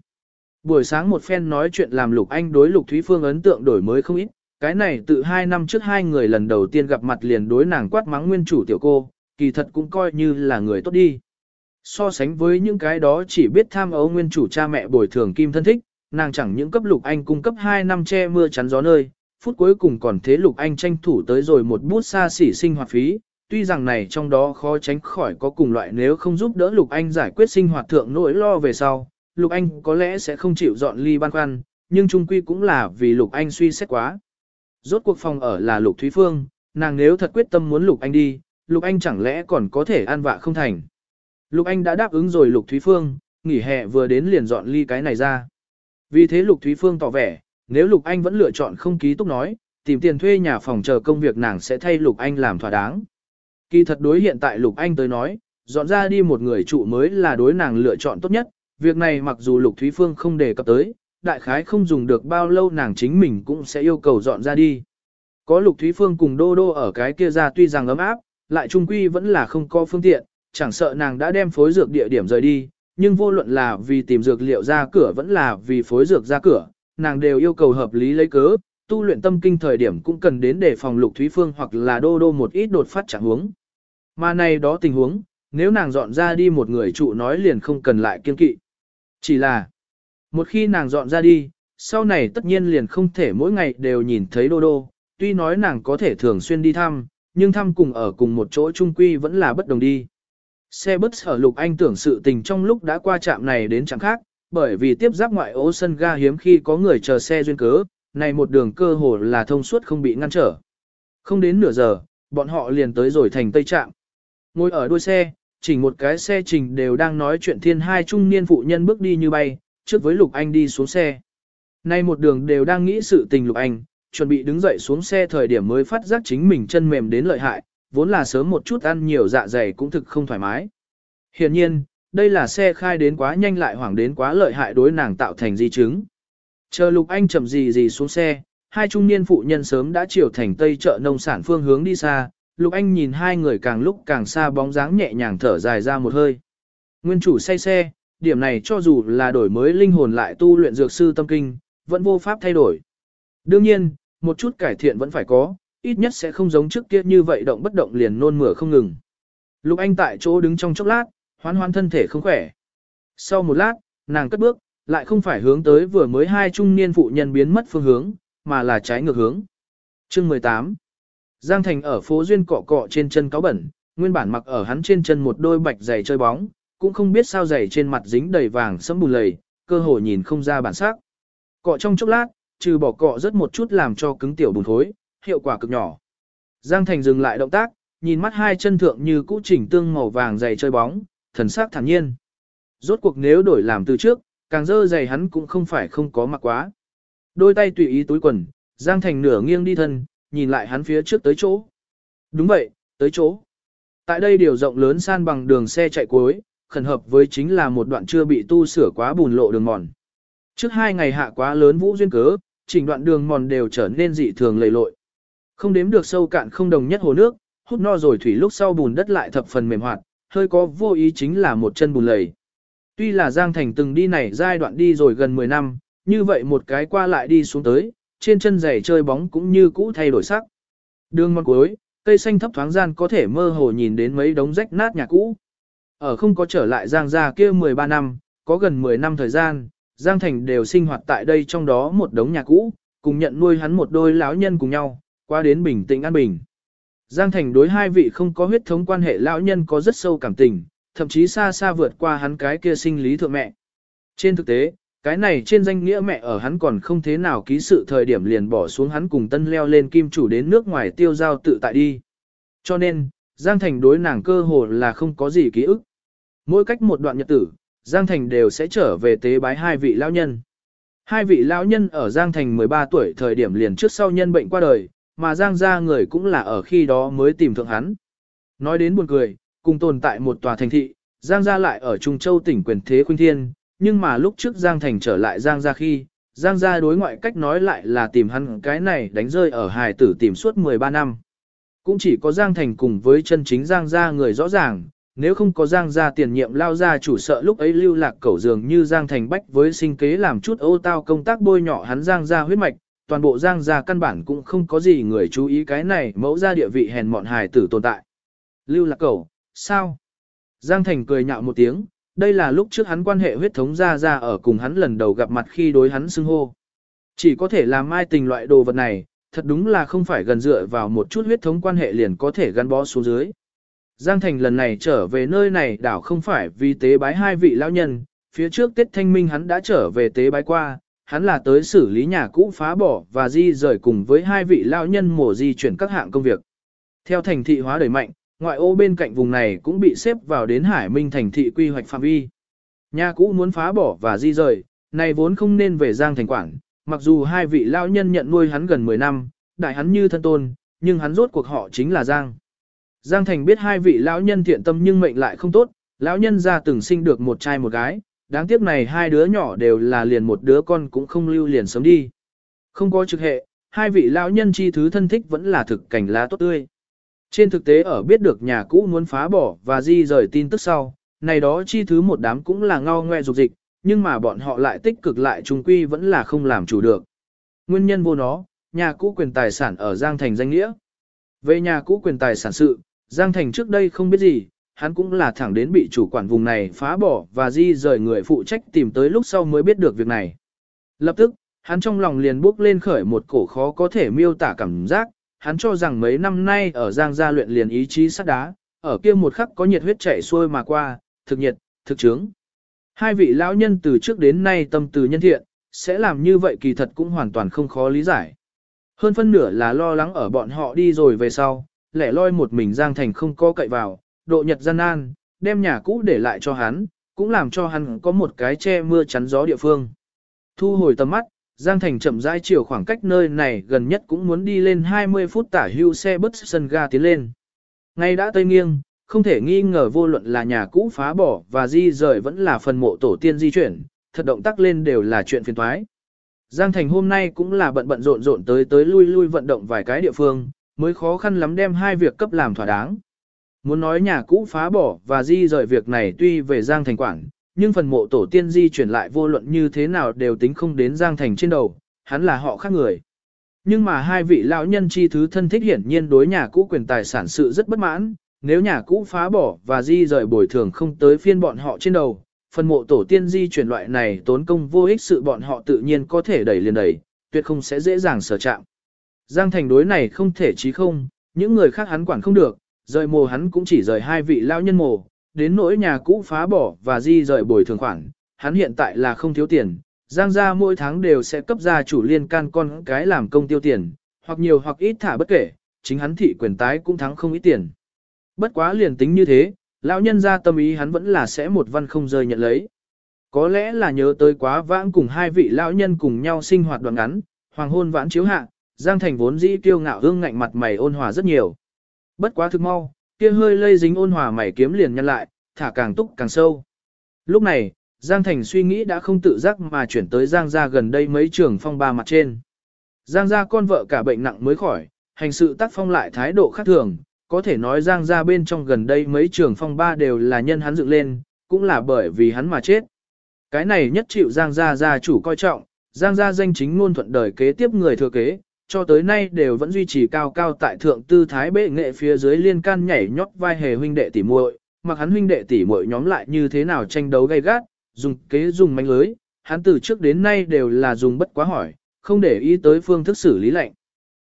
Buổi sáng một phen nói chuyện làm Lục Anh đối Lục Thúy Phương ấn tượng đổi mới không ít, cái này từ hai năm trước hai người lần đầu tiên gặp mặt liền đối nàng quát mắng nguyên chủ tiểu cô, kỳ thật cũng coi như là người tốt đi. So sánh với những cái đó chỉ biết tham ấu nguyên chủ cha mẹ bồi thường kim thân thích, nàng chẳng những cấp Lục Anh cung cấp 2 năm che mưa chắn gió nơi, phút cuối cùng còn thế Lục Anh tranh thủ tới rồi một bút xa xỉ sinh hoạt phí, tuy rằng này trong đó khó tránh khỏi có cùng loại nếu không giúp đỡ Lục Anh giải quyết sinh hoạt thượng nỗi lo về sau, Lục Anh có lẽ sẽ không chịu dọn ly ban khoăn, nhưng Trung quy cũng là vì Lục Anh suy xét quá. Rốt cuộc phòng ở là Lục Thúy Phương, nàng nếu thật quyết tâm muốn Lục Anh đi, Lục Anh chẳng lẽ còn có thể an vạ không thành. Lục Anh đã đáp ứng rồi Lục Thúy Phương, nghỉ hè vừa đến liền dọn ly cái này ra. Vì thế Lục Thúy Phương tỏ vẻ, nếu Lục Anh vẫn lựa chọn không ký túc nói, tìm tiền thuê nhà phòng chờ công việc nàng sẽ thay Lục Anh làm thỏa đáng. Kỳ thật đối hiện tại Lục Anh tới nói, dọn ra đi một người trụ mới là đối nàng lựa chọn tốt nhất, việc này mặc dù Lục Thúy Phương không đề cập tới, đại khái không dùng được bao lâu nàng chính mình cũng sẽ yêu cầu dọn ra đi. Có Lục Thúy Phương cùng Đô Đô ở cái kia ra tuy rằng ấm áp, lại trung quy vẫn là không có phương tiện, chẳng sợ nàng đã đem phối dược địa điểm rời đi, nhưng vô luận là vì tìm dược liệu ra cửa vẫn là vì phối dược ra cửa, nàng đều yêu cầu hợp lý lấy cớ, tu luyện tâm kinh thời điểm cũng cần đến để phòng Lục Thúy Phương hoặc là Đô Đô một ít đột phát trạng huống. Mà này đó tình huống, nếu nàng dọn ra đi một người trụ nói liền không cần lại kiên kỵ. Chỉ là, một khi nàng dọn ra đi, sau này tất nhiên liền không thể mỗi ngày đều nhìn thấy đô đô, tuy nói nàng có thể thường xuyên đi thăm, nhưng thăm cùng ở cùng một chỗ chung quy vẫn là bất đồng đi. Xe bus ở Lục Anh tưởng sự tình trong lúc đã qua trạm này đến chẳng khác, bởi vì tiếp giáp ngoại ô sân ga hiếm khi có người chờ xe duyên cớ, này một đường cơ hồ là thông suốt không bị ngăn trở. Không đến nửa giờ, bọn họ liền tới rồi thành Tây Trạm. Ngồi ở đuôi xe, chỉnh một cái xe trình đều đang nói chuyện thiên hai trung niên phụ nhân bước đi như bay, trước với Lục Anh đi xuống xe. Nay một đường đều đang nghĩ sự tình Lục Anh, chuẩn bị đứng dậy xuống xe thời điểm mới phát giác chính mình chân mềm đến lợi hại, vốn là sớm một chút ăn nhiều dạ dày cũng thực không thoải mái. Hiện nhiên, đây là xe khai đến quá nhanh lại hoảng đến quá lợi hại đối nàng tạo thành di chứng. Chờ Lục Anh chậm gì gì xuống xe, hai trung niên phụ nhân sớm đã chiều thành tây chợ nông sản phương hướng đi xa, Lục Anh nhìn hai người càng lúc càng xa bóng dáng nhẹ nhàng thở dài ra một hơi. Nguyên chủ say xe, điểm này cho dù là đổi mới linh hồn lại tu luyện dược sư tâm kinh, vẫn vô pháp thay đổi. Đương nhiên, một chút cải thiện vẫn phải có, ít nhất sẽ không giống trước kia như vậy động bất động liền nôn mửa không ngừng. Lục Anh tại chỗ đứng trong chốc lát, hoan hoan thân thể không khỏe. Sau một lát, nàng cất bước, lại không phải hướng tới vừa mới hai trung niên phụ nhân biến mất phương hướng, mà là trái ngược hướng. Chương 18 Giang Thành ở phố Duyên cọ cọ trên chân cáo bẩn, nguyên bản mặc ở hắn trên chân một đôi bạch giày chơi bóng, cũng không biết sao giày trên mặt dính đầy vàng sẫm bùn lầy, cơ hồ nhìn không ra bản sắc. Cọ trong chốc lát, trừ bỏ cọ rất một chút làm cho cứng tiểu bùn thối, hiệu quả cực nhỏ. Giang Thành dừng lại động tác, nhìn mắt hai chân thượng như cũ chỉnh tương màu vàng giày chơi bóng, thần sắc thản nhiên. Rốt cuộc nếu đổi làm từ trước, càng dơ giày hắn cũng không phải không có mặc quá. Đôi tay tùy ý túi quần, Giang Thành nửa nghiêng đi thân, nhìn lại hắn phía trước tới chỗ. Đúng vậy, tới chỗ. Tại đây điều rộng lớn san bằng đường xe chạy cuối, khẩn hợp với chính là một đoạn chưa bị tu sửa quá bùn lộ đường mòn. Trước hai ngày hạ quá lớn vũ duyên cớ, chỉnh đoạn đường mòn đều trở nên dị thường lầy lội. Không đếm được sâu cạn không đồng nhất hồ nước, hút no rồi thủy lúc sau bùn đất lại thập phần mềm hoạt, hơi có vô ý chính là một chân bùn lầy. Tuy là Giang Thành từng đi này giai đoạn đi rồi gần 10 năm, như vậy một cái qua lại đi xuống tới, trên chân giày chơi bóng cũng như cũ thay đổi sắc. Đường mòn cuối, cây xanh thấp thoáng gian có thể mơ hồ nhìn đến mấy đống rách nát nhà cũ. Ở không có trở lại Giang gia kia 13 năm, có gần 10 năm thời gian, Giang Thành đều sinh hoạt tại đây trong đó một đống nhà cũ, cùng nhận nuôi hắn một đôi lão nhân cùng nhau, qua đến bình tĩnh an bình. Giang Thành đối hai vị không có huyết thống quan hệ lão nhân có rất sâu cảm tình, thậm chí xa xa vượt qua hắn cái kia sinh lý thượng mẹ. Trên thực tế, cái này trên danh nghĩa mẹ ở hắn còn không thế nào ký sự thời điểm liền bỏ xuống hắn cùng tân leo lên kim chủ đến nước ngoài tiêu giao tự tại đi. Cho nên, Giang Thành đối nàng cơ hồ là không có gì ký ức. Mỗi cách một đoạn nhật tử, Giang Thành đều sẽ trở về tế bái hai vị lão nhân. Hai vị lão nhân ở Giang Thành 13 tuổi thời điểm liền trước sau nhân bệnh qua đời, mà Giang gia người cũng là ở khi đó mới tìm thượng hắn. Nói đến buồn cười, cùng tồn tại một tòa thành thị, Giang gia lại ở Trung Châu tỉnh quyền thế khuynh thiên, nhưng mà lúc trước Giang Thành trở lại Giang gia khi, Giang gia đối ngoại cách nói lại là tìm hắn cái này đánh rơi ở hài tử tìm suốt 13 năm. Cũng chỉ có Giang Thành cùng với chân chính Giang gia người rõ ràng, nếu không có Giang gia tiền nhiệm lao ra chủ sợ lúc ấy lưu lạc cẩu dường như Giang Thành bách với sinh kế làm chút ô tao công tác bôi nhọ hắn Giang gia huyết mạch, toàn bộ Giang gia căn bản cũng không có gì người chú ý cái này mẫu ra địa vị hèn mọn hài tử tồn tại. Lưu lạc cẩu, sao? Giang Thành cười nhạo một tiếng, đây là lúc trước hắn quan hệ huyết thống ra ra ở cùng hắn lần đầu gặp mặt khi đối hắn xưng hô. Chỉ có thể làm mai tình loại đồ vật này, thật đúng là không phải gần dựa vào một chút huyết thống quan hệ liền có thể gắn bó xuống dưới. Giang Thành lần này trở về nơi này đảo không phải vì tế bái hai vị lão nhân, phía trước Tết Thanh Minh hắn đã trở về tế bái qua, hắn là tới xử lý nhà cũ phá bỏ và di rời cùng với hai vị lão nhân mổ di chuyển các hạng công việc. Theo thành thị hóa đẩy mạnh, ngoại ô bên cạnh vùng này cũng bị xếp vào đến Hải Minh thành thị quy hoạch phạm vi. Nhà cũ muốn phá bỏ và di rời, này vốn không nên về Giang thành quản, mặc dù hai vị lão nhân nhận nuôi hắn gần 10 năm, đại hắn như thân tôn, nhưng hắn rốt cuộc họ chính là Giang. Giang Thành biết hai vị lão nhân thiện tâm nhưng mệnh lại không tốt, lão nhân ra từng sinh được một trai một gái, đáng tiếc này hai đứa nhỏ đều là liền một đứa con cũng không lưu liền sớm đi. Không có trực hệ, hai vị lão nhân chi thứ thân thích vẫn là thực cảnh lá tốt tươi. Trên thực tế ở biết được nhà cũ muốn phá bỏ và di rời tin tức sau, này đó chi thứ một đám cũng là ngao ngoe dục dịch, nhưng mà bọn họ lại tích cực lại trung quy vẫn là không làm chủ được. Nguyên nhân vô nó, nhà cũ quyền tài sản ở Giang Thành danh nghĩa. Về nhà cũ quyền tài sản sự, Giang Thành trước đây không biết gì, hắn cũng là thẳng đến bị chủ quản vùng này phá bỏ và di rời người phụ trách tìm tới lúc sau mới biết được việc này. Lập tức, hắn trong lòng liền bước lên khởi một cổ khó có thể miêu tả cảm giác, hắn cho rằng mấy năm nay ở Giang gia luyện liền ý chí sắt đá, ở kia một khắc có nhiệt huyết chảy xuôi mà qua, thực nhiệt, thực chứng. Hai vị lão nhân từ trước đến nay tâm từ nhân thiện, sẽ làm như vậy kỳ thật cũng hoàn toàn không khó lý giải. Hơn phân nửa là lo lắng ở bọn họ đi rồi về sau, lẻ loi một mình Giang Thành không có cậy vào, độ nhật gian nan, đem nhà cũ để lại cho hắn, cũng làm cho hắn có một cái che mưa chắn gió địa phương. Thu hồi tầm mắt, Giang Thành chậm rãi chiều khoảng cách nơi này gần nhất cũng muốn đi lên 20 phút tả hưu xe bus sân ga tiến lên. Ngay đã tây nghiêng, không thể nghi ngờ vô luận là nhà cũ phá bỏ và di rời vẫn là phần mộ tổ tiên di chuyển, thật động tác lên đều là chuyện phiền toái. Giang Thành hôm nay cũng là bận bận rộn rộn tới tới lui lui vận động vài cái địa phương, mới khó khăn lắm đem hai việc cấp làm thỏa đáng. Muốn nói nhà cũ phá bỏ và di rời việc này tuy về Giang Thành quản, nhưng phần mộ tổ tiên di chuyển lại vô luận như thế nào đều tính không đến Giang Thành trên đầu, hắn là họ khác người. Nhưng mà hai vị lão nhân chi thứ thân thích hiển nhiên đối nhà cũ quyền tài sản sự rất bất mãn, nếu nhà cũ phá bỏ và di rời bồi thường không tới phiên bọn họ trên đầu, phần mộ tổ tiên di chuyển loại này tốn công vô ích sự bọn họ tự nhiên có thể đẩy liền đẩy, tuyệt không sẽ dễ dàng sở chạm. Giang thành đối này không thể chí không, những người khác hắn quản không được, rời mồ hắn cũng chỉ rời hai vị lao nhân mồ, đến nỗi nhà cũ phá bỏ và di rời bồi thường khoản, hắn hiện tại là không thiếu tiền, Giang gia mỗi tháng đều sẽ cấp gia chủ liên can con cái làm công tiêu tiền, hoặc nhiều hoặc ít thả bất kể, chính hắn thị quyền tái cũng thắng không ít tiền. Bất quá liền tính như thế, lão nhân gia tâm ý hắn vẫn là sẽ một văn không rơi nhận lấy. Có lẽ là nhớ tới quá vãng cùng hai vị lão nhân cùng nhau sinh hoạt đoạn ngắn, hoàng hôn vãn chiếu hạ, Giang Thành vốn dĩ kiêu ngạo hương ngạnh mặt mày ôn hòa rất nhiều. Bất quá thực mau, kia hơi lây dính ôn hòa mày kiếm liền nhăn lại, thả càng túc càng sâu. Lúc này, Giang Thành suy nghĩ đã không tự giác mà chuyển tới Giang gia gần đây mấy trường phong ba mặt trên. Giang gia con vợ cả bệnh nặng mới khỏi, hành sự tác phong lại thái độ khác thường, có thể nói Giang gia bên trong gần đây mấy trường phong ba đều là nhân hắn dựng lên, cũng là bởi vì hắn mà chết. Cái này nhất chịu Giang gia gia chủ coi trọng, Giang gia danh chính ngôn thuận đời kế tiếp người thừa kế, cho tới nay đều vẫn duy trì cao cao tại thượng tư thái bệ nghệ phía dưới liên can nhảy nhót vai hề huynh đệ tỷ muội, mặc hắn huynh đệ tỷ muội nhóm lại như thế nào tranh đấu gay gắt, dùng kế dùng manh lưới, hắn từ trước đến nay đều là dùng bất quá hỏi, không để ý tới phương thức xử lý lệnh.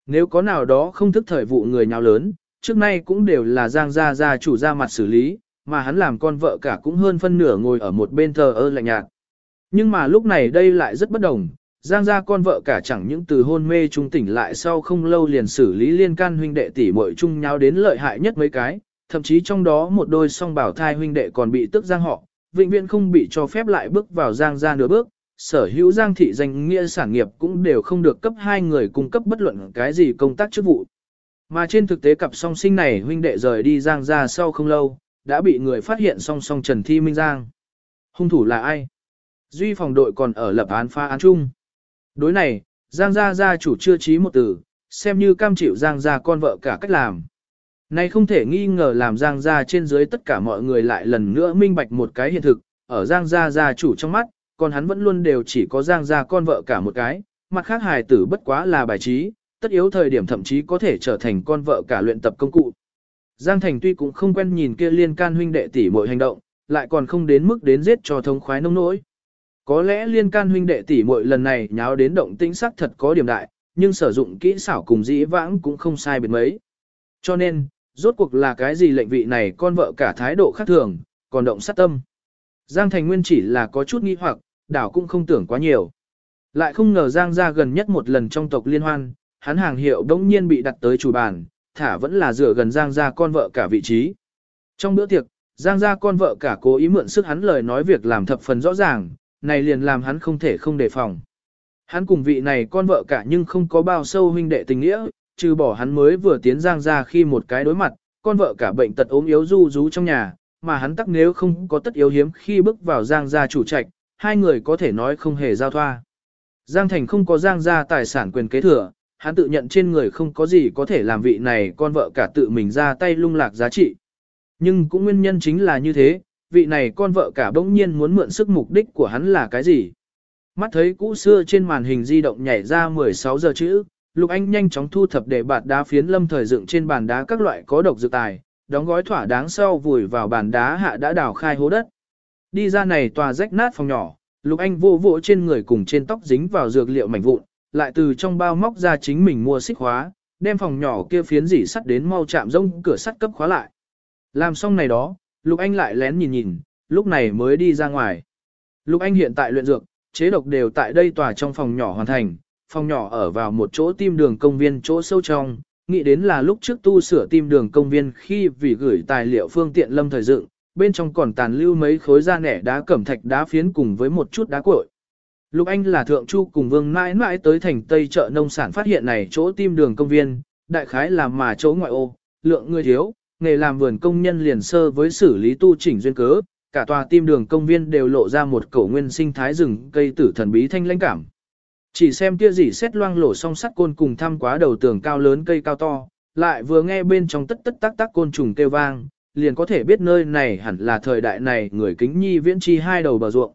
Nếu có nào đó không thức thời vụ người nhào lớn, trước nay cũng đều là giang gia gia chủ ra mặt xử lý, mà hắn làm con vợ cả cũng hơn phân nửa ngồi ở một bên thờ ơ lạnh nhạt. Nhưng mà lúc này đây lại rất bất đồng, giang gia con vợ cả chẳng những từ hôn mê trung tỉnh lại sau không lâu liền xử lý liên can huynh đệ tỷ muội chung nhau đến lợi hại nhất mấy cái, thậm chí trong đó một đôi song bảo thai huynh đệ còn bị tức giang họ, vĩnh viễn không bị cho phép lại bước vào giang gia nửa bước, sở hữu giang thị danh nghĩa sản nghiệp cũng đều không được cấp hai người cung cấp bất luận cái gì công tác chức vụ. Mà trên thực tế cặp song sinh này huynh đệ rời đi giang gia sau không lâu, đã bị người phát hiện song song Trần Thi Minh Giang. Hung thủ là ai? Duy phòng đội còn ở lập án pha án chung. Đối này, Giang gia gia chủ chưa trí một từ, xem như cam chịu Giang gia con vợ cả cách làm. Này không thể nghi ngờ làm Giang gia trên dưới tất cả mọi người lại lần nữa minh bạch một cái hiện thực, ở Giang gia gia chủ trong mắt, còn hắn vẫn luôn đều chỉ có Giang gia con vợ cả một cái, mặt khác hài tử bất quá là bài trí, tất yếu thời điểm thậm chí có thể trở thành con vợ cả luyện tập công cụ. Giang Thành tuy cũng không quen nhìn kia liên can huynh đệ tỷ mọi hành động, lại còn không đến mức đến giết cho thống khoái nông nỗi. Có lẽ liên can huynh đệ tỷ muội lần này nháo đến động tĩnh sắc thật có điểm đại, nhưng sử dụng kỹ xảo cùng dĩ vãng cũng không sai biệt mấy. Cho nên, rốt cuộc là cái gì lệnh vị này con vợ cả thái độ khác thường, còn động sát tâm. Giang Thành Nguyên chỉ là có chút nghi hoặc, đảo cũng không tưởng quá nhiều. Lại không ngờ Giang ra gần nhất một lần trong tộc liên hoan, hắn hàng hiệu đống nhiên bị đặt tới chủ bàn, thả vẫn là dựa gần Giang ra con vợ cả vị trí. Trong bữa tiệc, Giang ra con vợ cả cố ý mượn sức hắn lời nói việc làm thập phần rõ ràng, này liền làm hắn không thể không đề phòng. Hắn cùng vị này con vợ cả nhưng không có bao sâu huynh đệ tình nghĩa, trừ bỏ hắn mới vừa tiến giang ra khi một cái đối mặt, con vợ cả bệnh tật ốm yếu du rú trong nhà, mà hắn tắc nếu không có tất yếu hiếm khi bước vào giang gia chủ trạch, hai người có thể nói không hề giao thoa. Giang Thành không có giang gia tài sản quyền kế thừa, hắn tự nhận trên người không có gì có thể làm vị này con vợ cả tự mình ra tay lung lạc giá trị. Nhưng cũng nguyên nhân chính là như thế, vị này con vợ cả bỗng nhiên muốn mượn sức mục đích của hắn là cái gì. Mắt thấy cũ xưa trên màn hình di động nhảy ra 16 giờ chữ, Lục Anh nhanh chóng thu thập để bạt đá phiến lâm thời dựng trên bàn đá các loại có độc dược tài, đóng gói thỏa đáng sau vùi vào bàn đá hạ đã đào khai hố đất. Đi ra này tòa rách nát phòng nhỏ, Lục Anh vô vỗ trên người cùng trên tóc dính vào dược liệu mảnh vụn, lại từ trong bao móc ra chính mình mua xích khóa, đem phòng nhỏ kia phiến dỉ sắt đến mau chạm rông cửa sắt cấp khóa lại. Làm xong này đó, Lục Anh lại lén nhìn nhìn, lúc này mới đi ra ngoài. Lục Anh hiện tại luyện dược, chế độc đều tại đây tòa trong phòng nhỏ hoàn thành, phòng nhỏ ở vào một chỗ tim đường công viên chỗ sâu trong, nghĩ đến là lúc trước tu sửa tim đường công viên khi vì gửi tài liệu phương tiện lâm thời dựng, bên trong còn tàn lưu mấy khối da nẻ đá cẩm thạch đá phiến cùng với một chút đá cội. Lục Anh là thượng chu cùng vương mãi mãi tới thành Tây chợ nông sản phát hiện này chỗ tim đường công viên, đại khái là mà chỗ ngoại ô, lượng người thiếu, nghề làm vườn công nhân liền sơ với xử lý tu chỉnh duyên cớ, cả tòa tim đường công viên đều lộ ra một cổ nguyên sinh thái rừng cây tử thần bí thanh lãnh cảm. Chỉ xem kia gì xét loang lổ song sắt côn cùng thăm quá đầu tường cao lớn cây cao to, lại vừa nghe bên trong tất tất tác tác côn trùng kêu vang, liền có thể biết nơi này hẳn là thời đại này người kính nhi viễn chi hai đầu bờ ruộng.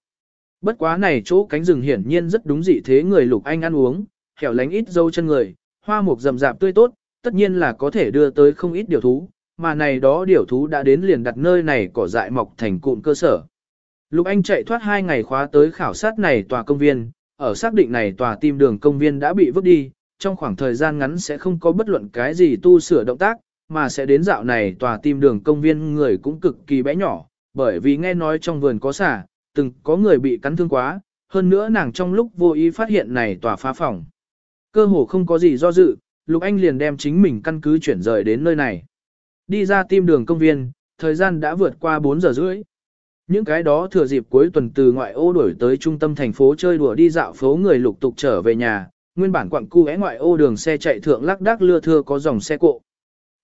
Bất quá này chỗ cánh rừng hiển nhiên rất đúng dị thế người lục anh ăn uống, hẻo lánh ít dâu chân người, hoa mục rậm rạp tươi tốt, tất nhiên là có thể đưa tới không ít điều thú, mà này đó điểu thú đã đến liền đặt nơi này cỏ dại mọc thành cụm cơ sở. Lục Anh chạy thoát hai ngày khóa tới khảo sát này tòa công viên, ở xác định này tòa tim đường công viên đã bị vứt đi, trong khoảng thời gian ngắn sẽ không có bất luận cái gì tu sửa động tác, mà sẽ đến dạo này tòa tim đường công viên người cũng cực kỳ bé nhỏ, bởi vì nghe nói trong vườn có xả, từng có người bị cắn thương quá, hơn nữa nàng trong lúc vô ý phát hiện này tòa phá phòng. Cơ hồ không có gì do dự, Lục Anh liền đem chính mình căn cứ chuyển rời đến nơi này. Đi ra tim đường công viên, thời gian đã vượt qua 4 giờ rưỡi. Những cái đó thừa dịp cuối tuần từ ngoại ô đổi tới trung tâm thành phố chơi đùa đi dạo phố người lục tục trở về nhà, nguyên bản quặng cu ngoại ô đường xe chạy thượng lắc đắc lưa thưa có dòng xe cộ.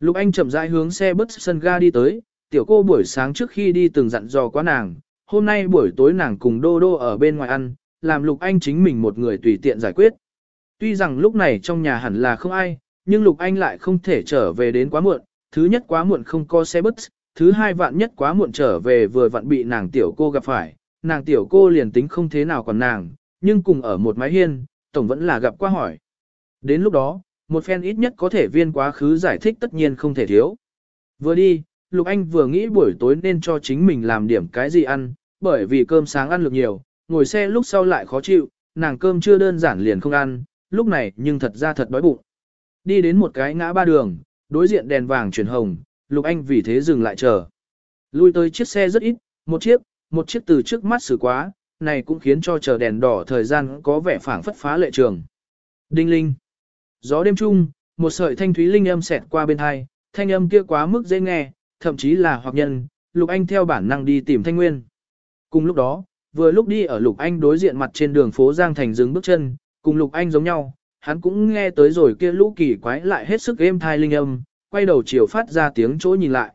Lục Anh chậm rãi hướng xe bus sân ga đi tới, tiểu cô buổi sáng trước khi đi từng dặn dò quá nàng, hôm nay buổi tối nàng cùng Đô Đô ở bên ngoài ăn, làm Lục Anh chính mình một người tùy tiện giải quyết. Tuy rằng lúc này trong nhà hẳn là không ai, nhưng Lục Anh lại không thể trở về đến quá muộn, thứ nhất quá muộn không có xe bus, thứ hai vạn nhất quá muộn trở về vừa vặn bị nàng tiểu cô gặp phải, nàng tiểu cô liền tính không thế nào còn nàng, nhưng cùng ở một mái hiên, tổng vẫn là gặp qua hỏi. Đến lúc đó, một phen ít nhất có thể viên quá khứ giải thích tất nhiên không thể thiếu. Vừa đi, Lục Anh vừa nghĩ buổi tối nên cho chính mình làm điểm cái gì ăn, bởi vì cơm sáng ăn được nhiều, ngồi xe lúc sau lại khó chịu, nàng cơm chưa đơn giản liền không ăn, lúc này nhưng thật ra thật đói bụng. Đi đến một cái ngã ba đường, đối diện đèn vàng chuyển hồng, Lục Anh vì thế dừng lại chờ. Lui tới chiếc xe rất ít, một chiếc, một chiếc từ trước mắt xử quá, này cũng khiến cho chờ đèn đỏ thời gian có vẻ phảng phất phá lệ trường. Đinh linh. Gió đêm trung, một sợi thanh thúy linh âm xẹt qua bên hai, thanh âm kia quá mức dễ nghe, thậm chí là hoặc nhân, Lục Anh theo bản năng đi tìm Thanh Nguyên. Cùng lúc đó, vừa lúc đi ở Lục Anh đối diện mặt trên đường phố Giang Thành dừng bước chân, cùng Lục Anh giống nhau, hắn cũng nghe tới rồi kia lũ kỳ quái lại hết sức êm thai linh âm, quay đầu chiều phát ra tiếng chỗ nhìn lại.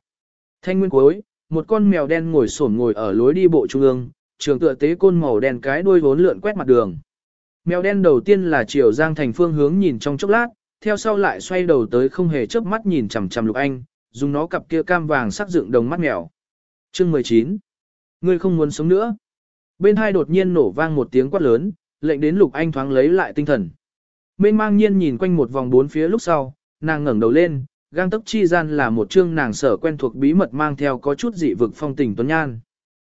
Thanh nguyên cuối, một con mèo đen ngồi xổm ngồi ở lối đi bộ trung ương, trường tựa tế côn màu đen cái đuôi vốn lượn quét mặt đường. Mèo đen đầu tiên là chiều Giang Thành phương hướng nhìn trong chốc lát, theo sau lại xoay đầu tới không hề chớp mắt nhìn chằm chằm Lục Anh, dùng nó cặp kia cam vàng sắc dựng đồng mắt mèo. Chương 19. Ngươi không muốn sống nữa. Bên hai đột nhiên nổ vang một tiếng quát lớn, lệnh đến Lục Anh thoáng lấy lại tinh thần. Mênh mang nhiên nhìn quanh một vòng bốn phía lúc sau, nàng ngẩng đầu lên, gang tấc chi gian là một chương nàng sở quen thuộc bí mật mang theo có chút dị vực phong tình tuấn nhan.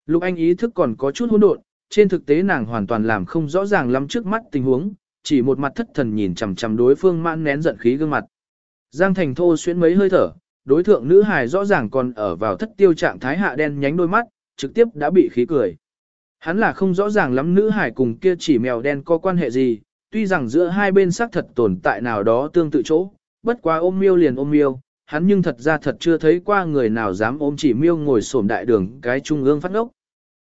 Lục Anh ý thức còn có chút hỗn độn, trên thực tế nàng hoàn toàn làm không rõ ràng lắm trước mắt tình huống, chỉ một mặt thất thần nhìn chằm chằm đối phương mãn nén giận khí gương mặt. Giang Thành thô xuyên mấy hơi thở, đối thượng nữ hài rõ ràng còn ở vào thất tiêu trạng thái hạ đen nhánh đôi mắt, trực tiếp đã bị khí cười. Hắn là không rõ ràng lắm nữ hải cùng kia chỉ mèo đen có quan hệ gì, tuy rằng giữa hai bên xác thật tồn tại nào đó tương tự chỗ, bất quá ôm miêu liền ôm miêu, hắn nhưng thật ra thật chưa thấy qua người nào dám ôm chỉ miêu ngồi xổm đại đường cái trung ương phát ngốc.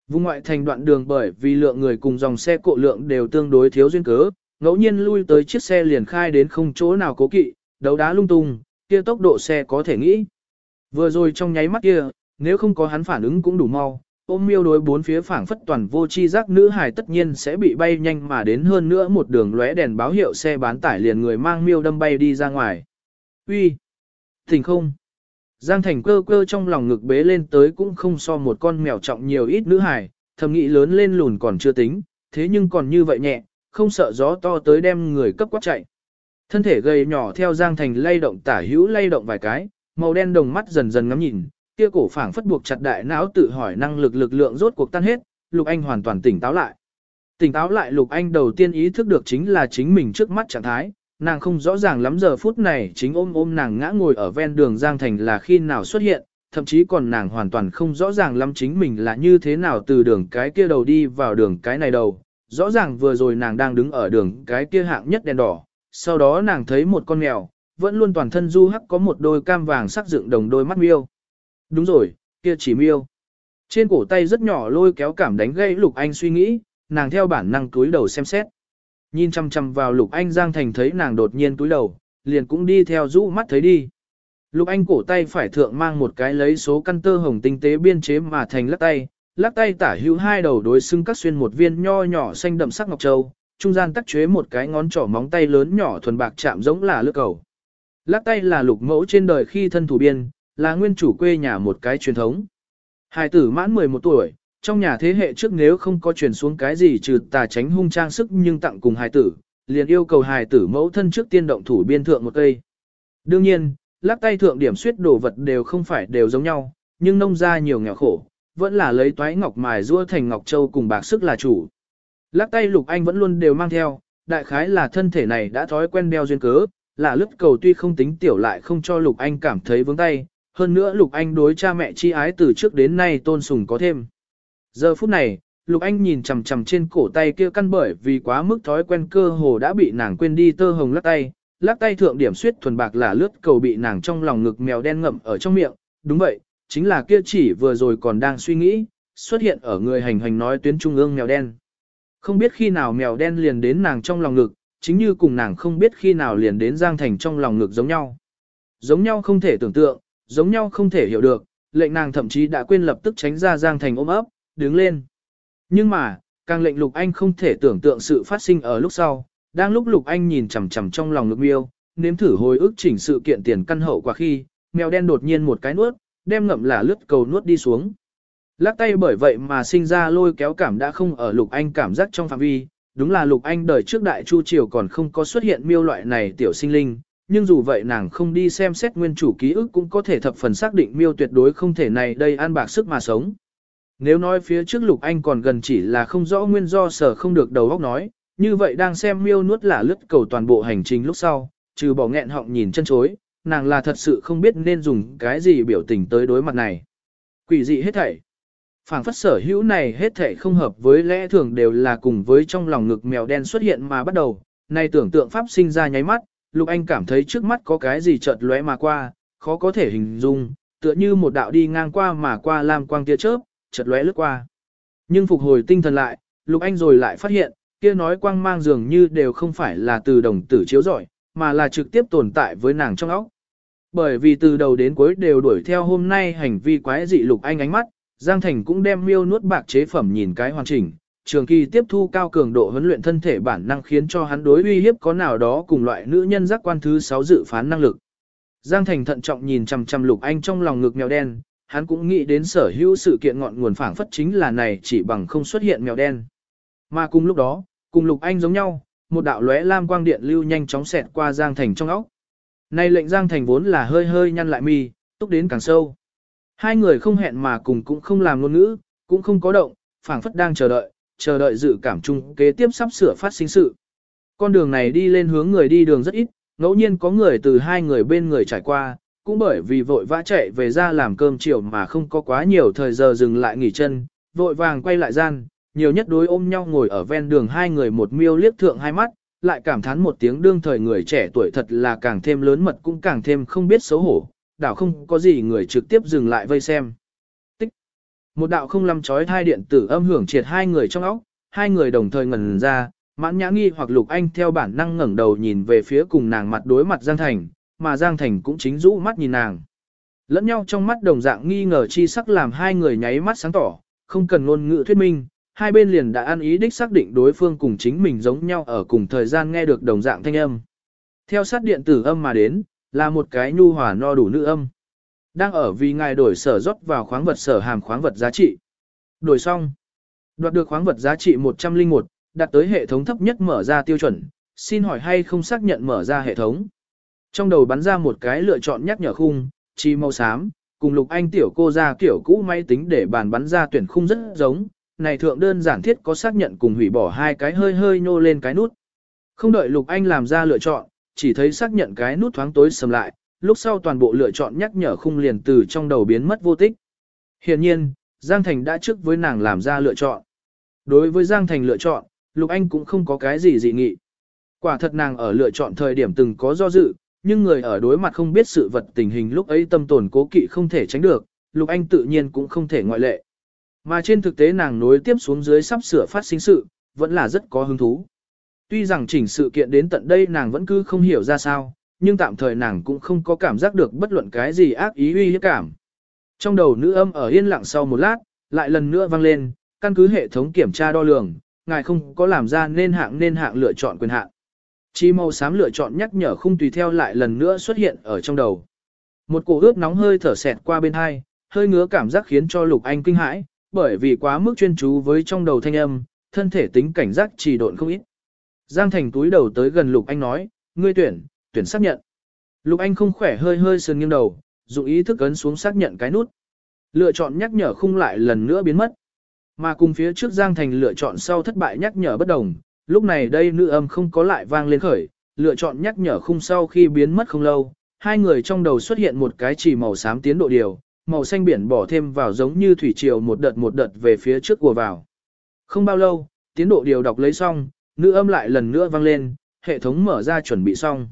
Vùng ngoại thành đoạn đường bởi vì lượng người cùng dòng xe cộ lượng đều tương đối thiếu duyên cớ, ngẫu nhiên lui tới chiếc xe liền khai đến không chỗ nào cố kỵ, đấu đá lung tung, kia tốc độ xe có thể nghĩ. Vừa rồi trong nháy mắt kia, nếu không có hắn phản ứng cũng đủ mau, ôm miêu đối bốn phía phảng phất toàn vô chi giác nữ hài tất nhiên sẽ bị bay nhanh mà đến hơn nữa một đường lóe đèn báo hiệu xe bán tải liền người mang miêu đâm bay đi ra ngoài. Uy, Thỉnh không? Giang Thành cơ cơ trong lòng ngực bế lên tới cũng không so một con mèo trọng nhiều ít nữ hài, thầm nghĩ lớn lên lùn còn chưa tính, thế nhưng còn như vậy nhẹ, không sợ gió to tới đem người cấp quát chạy. Thân thể gầy nhỏ theo Giang Thành lay động tả hữu lay động vài cái, màu đen đồng mắt dần dần ngắm nhìn, kia cổ phảng phất buộc chặt đại não tự hỏi năng lực lực lượng rốt cuộc tan hết, Lục Anh hoàn toàn tỉnh táo lại. Tỉnh táo lại Lục Anh đầu tiên ý thức được chính là chính mình trước mắt trạng thái, nàng không rõ ràng lắm giờ phút này chính ôm ôm nàng ngã ngồi ở ven đường Giang Thành là khi nào xuất hiện, thậm chí còn nàng hoàn toàn không rõ ràng lắm chính mình là như thế nào từ đường cái kia đầu đi vào đường cái này đầu. rõ ràng vừa rồi nàng đang đứng ở đường cái kia hạng nhất đèn đỏ, sau đó nàng thấy một con mèo, vẫn luôn toàn thân du hắc có một đôi cam vàng sắc dựng đồng đôi mắt miêu. Đúng rồi, kia chỉ miêu. Trên cổ tay rất nhỏ lôi kéo cảm đánh gây Lục Anh suy nghĩ, nàng theo bản năng túi đầu xem xét. Nhìn chăm chăm vào Lục Anh Giang Thành thấy nàng đột nhiên túi đầu, liền cũng đi theo rũ mắt thấy đi. Lục Anh cổ tay phải thượng mang một cái lấy số căn tơ hồng tinh tế biên chế mà thành lắc tay, lắc tay tả hữu hai đầu đối xưng cắt xuyên một viên nho nhỏ xanh đậm sắc ngọc châu, trung gian tắc chế một cái ngón trỏ móng tay lớn nhỏ thuần bạc chạm giống là lưỡi cầu. Lắc tay là lục mẫu trên đời khi thân thủ biên, là nguyên chủ quê nhà một cái truyền thống. Hải tử mãn 11 tuổi, trong nhà thế hệ trước nếu không có truyền xuống cái gì trừ tà tránh hung trang sức nhưng tặng cùng Hải tử, liền yêu cầu Hải tử mẫu thân trước tiên động thủ biên thượng một cây. Đương nhiên, lắc tay thượng điểm suyết đồ vật đều không phải đều giống nhau, nhưng nông ra nhiều nghèo khổ, vẫn là lấy toái ngọc mài rua thành ngọc châu cùng bạc sức là chủ. Lắc tay lục anh vẫn luôn đều mang theo, đại khái là thân thể này đã thói quen đeo duyên cớ, là lướt cầu tuy không tính tiểu lại không cho lục anh cảm thấy vướng tay, hơn nữa lục anh đối cha mẹ chi ái từ trước đến nay tôn sùng có thêm. Giờ phút này, lục anh nhìn chằm chằm trên cổ tay kia căn bởi vì quá mức thói quen cơ hồ đã bị nàng quên đi tơ hồng lắc tay, lắc tay thượng điểm suyết thuần bạc là lướt cầu bị nàng trong lòng ngực mèo đen ngậm ở trong miệng, đúng vậy, chính là kia chỉ vừa rồi còn đang suy nghĩ, xuất hiện ở người hành hành nói tuyến trung ương mèo đen. Không biết khi nào mèo đen liền đến nàng trong lòng ngực, chính như cùng nàng không biết khi nào liền đến Giang Thành trong lòng ngực giống nhau. Giống nhau không thể tưởng tượng, giống nhau không thể hiểu được, lệnh nàng thậm chí đã quên lập tức tránh ra Giang Thành ôm ấp, đứng lên. Nhưng mà, càng lệnh Lục Anh không thể tưởng tượng sự phát sinh ở lúc sau, đang lúc Lục Anh nhìn chằm chằm trong lòng ngực miêu, nếm thử hồi ức chỉnh sự kiện tiền căn hậu quả khi, mèo đen đột nhiên một cái nuốt, đem ngậm là lướt cầu nuốt đi xuống. Lắc tay bởi vậy mà sinh ra lôi kéo cảm đã không ở Lục Anh cảm giác trong phạm vi, đúng là Lục Anh đời trước đại chu triều còn không có xuất hiện miêu loại này tiểu sinh linh, nhưng dù vậy nàng không đi xem xét nguyên chủ ký ức cũng có thể thập phần xác định miêu tuyệt đối không thể này đây ăn bạc sức mà sống. Nếu nói phía trước Lục Anh còn gần chỉ là không rõ nguyên do sở không được đầu óc nói, như vậy đang xem miêu nuốt là lướt cầu toàn bộ hành trình lúc sau, trừ bỏ nghẹn họng nhìn chân chối, nàng là thật sự không biết nên dùng cái gì biểu tình tới đối mặt này. Quỷ dị hết thảy phảng phất sở hữu này hết thảy không hợp với lẽ thường đều là cùng với trong lòng ngực mèo đen xuất hiện mà bắt đầu, nay tưởng tượng pháp sinh ra nháy mắt, Lục Anh cảm thấy trước mắt có cái gì chợt lóe mà qua, khó có thể hình dung, tựa như một đạo đi ngang qua mà qua lam quang tia chớp, chợt lóe lướt qua. Nhưng phục hồi tinh thần lại, Lục Anh rồi lại phát hiện, kia nói quang mang dường như đều không phải là từ đồng tử chiếu rọi, mà là trực tiếp tồn tại với nàng trong óc. Bởi vì từ đầu đến cuối đều đuổi theo hôm nay hành vi quái dị Lục Anh ánh mắt, Giang Thành cũng đem miêu nuốt bạc chế phẩm nhìn cái hoàn chỉnh, trường kỳ tiếp thu cao cường độ huấn luyện thân thể bản năng khiến cho hắn đối uy hiếp có nào đó cùng loại nữ nhân giác quan thứ 6 dự phán năng lực. Giang Thành thận trọng nhìn chằm chằm Lục Anh trong lòng ngực mèo đen, hắn cũng nghĩ đến sở hữu sự kiện ngọn nguồn phảng phất chính là này chỉ bằng không xuất hiện mèo đen. Mà cùng lúc đó, cùng Lục Anh giống nhau, một đạo lóe lam quang điện lưu nhanh chóng xẹt qua Giang Thành trong óc. Này lệnh Giang Thành vốn là hơi hơi nhăn lại mi, túc đến càng sâu. Hai người không hẹn mà cùng cũng không làm ngôn ngữ, cũng không có động, phảng phất đang chờ đợi, chờ đợi dự cảm chung kế tiếp sắp sửa phát sinh sự. Con đường này đi lên hướng người đi đường rất ít, ngẫu nhiên có người từ hai người bên người trải qua, cũng bởi vì vội vã chạy về ra làm cơm chiều mà không có quá nhiều thời giờ dừng lại nghỉ chân, vội vàng quay lại gian, nhiều nhất đối ôm nhau ngồi ở ven đường hai người một miêu liếc thượng hai mắt, lại cảm thán một tiếng đương thời người trẻ tuổi thật là càng thêm lớn mật cũng càng thêm không biết xấu hổ, đảo không có gì người trực tiếp dừng lại vây xem. Một đạo không lăm chói thai điện tử âm hưởng triệt hai người trong óc, hai người đồng thời ngẩn ra, mãn nhã nghi hoặc lục anh theo bản năng ngẩng đầu nhìn về phía cùng nàng mặt đối mặt Giang Thành, mà Giang Thành cũng chính rũ mắt nhìn nàng. Lẫn nhau trong mắt đồng dạng nghi ngờ chi sắc làm hai người nháy mắt sáng tỏ, không cần ngôn ngữ thuyết minh, hai bên liền đã ăn ý đích xác định đối phương cùng chính mình giống nhau ở cùng thời gian nghe được đồng dạng thanh âm. Theo sát điện tử âm mà đến, là một cái nhu hòa no đủ nữ âm. Đang ở vì ngài đổi sở rót vào khoáng vật sở hàm khoáng vật giá trị. Đổi xong. Đoạt được khoáng vật giá trị 101, đạt tới hệ thống thấp nhất mở ra tiêu chuẩn, xin hỏi hay không xác nhận mở ra hệ thống. Trong đầu bắn ra một cái lựa chọn nhắc nhở khung, chi màu xám, cùng lục anh tiểu cô ra kiểu cũ máy tính để bàn bắn ra tuyển khung rất giống, này thượng đơn giản thiết có xác nhận cùng hủy bỏ hai cái hơi hơi nhô lên cái nút. Không đợi lục anh làm ra lựa chọn, chỉ thấy xác nhận cái nút thoáng tối sầm lại, lúc sau toàn bộ lựa chọn nhắc nhở khung liền từ trong đầu biến mất vô tích. Hiện nhiên, Giang Thành đã trước với nàng làm ra lựa chọn. Đối với Giang Thành lựa chọn, Lục Anh cũng không có cái gì dị nghị. Quả thật nàng ở lựa chọn thời điểm từng có do dự, nhưng người ở đối mặt không biết sự vật tình hình lúc ấy tâm tồn cố kỵ không thể tránh được, Lục Anh tự nhiên cũng không thể ngoại lệ. Mà trên thực tế nàng nối tiếp xuống dưới sắp sửa phát sinh sự, vẫn là rất có hứng thú. Tuy rằng chỉnh sự kiện đến tận đây nàng vẫn cứ không hiểu ra sao, nhưng tạm thời nàng cũng không có cảm giác được bất luận cái gì ác ý uy hiếp cảm. Trong đầu nữ âm ở yên lặng sau một lát, lại lần nữa vang lên, căn cứ hệ thống kiểm tra đo lường, ngài không có làm ra nên hạng nên hạng lựa chọn quyền hạn. Chi màu xám lựa chọn nhắc nhở không tùy theo lại lần nữa xuất hiện ở trong đầu. Một cổ ướt nóng hơi thở xẹt qua bên hai, hơi ngứa cảm giác khiến cho Lục Anh kinh hãi, bởi vì quá mức chuyên chú với trong đầu thanh âm, thân thể tính cảnh giác trì độn không ít. Giang Thành túi đầu tới gần Lục Anh nói, ngươi tuyển, tuyển xác nhận. Lục Anh không khỏe hơi hơi sườn nghiêng đầu, dùng ý thức ấn xuống xác nhận cái nút. Lựa chọn nhắc nhở không lại lần nữa biến mất. Mà cùng phía trước Giang Thành lựa chọn sau thất bại nhắc nhở bất đồng, lúc này đây nữ âm không có lại vang lên khởi, lựa chọn nhắc nhở khung sau khi biến mất không lâu, hai người trong đầu xuất hiện một cái chỉ màu xám tiến độ điều, màu xanh biển bỏ thêm vào giống như thủy triều một đợt một đợt về phía trước của vào. Không bao lâu, tiến độ điều đọc lấy xong, nữ âm lại lần nữa vang lên, hệ thống mở ra chuẩn bị xong.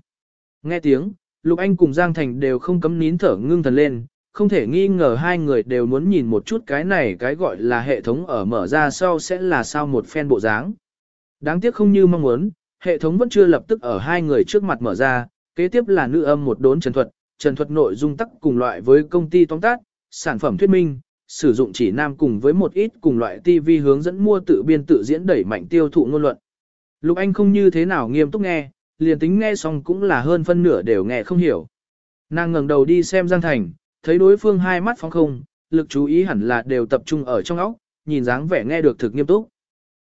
Nghe tiếng, Lục Anh cùng Giang Thành đều không cấm nín thở ngưng thần lên, không thể nghi ngờ hai người đều muốn nhìn một chút cái này cái gọi là hệ thống ở mở ra sau sẽ là sao một phen bộ dáng. Đáng tiếc không như mong muốn, hệ thống vẫn chưa lập tức ở hai người trước mặt mở ra, kế tiếp là nữ âm một đốn trần thuật, trần thuật nội dung tắc cùng loại với công ty tóm tát, sản phẩm thuyết minh, sử dụng chỉ nam cùng với một ít cùng loại TV hướng dẫn mua tự biên tự diễn đẩy mạnh tiêu thụ ngôn luận. Lục Anh không như thế nào nghiêm túc nghe, liền tính nghe xong cũng là hơn phân nửa đều nghe không hiểu. Nàng ngẩng đầu đi xem Giang Thành, thấy đối phương hai mắt phóng không, lực chú ý hẳn là đều tập trung ở trong óc, nhìn dáng vẻ nghe được thực nghiêm túc.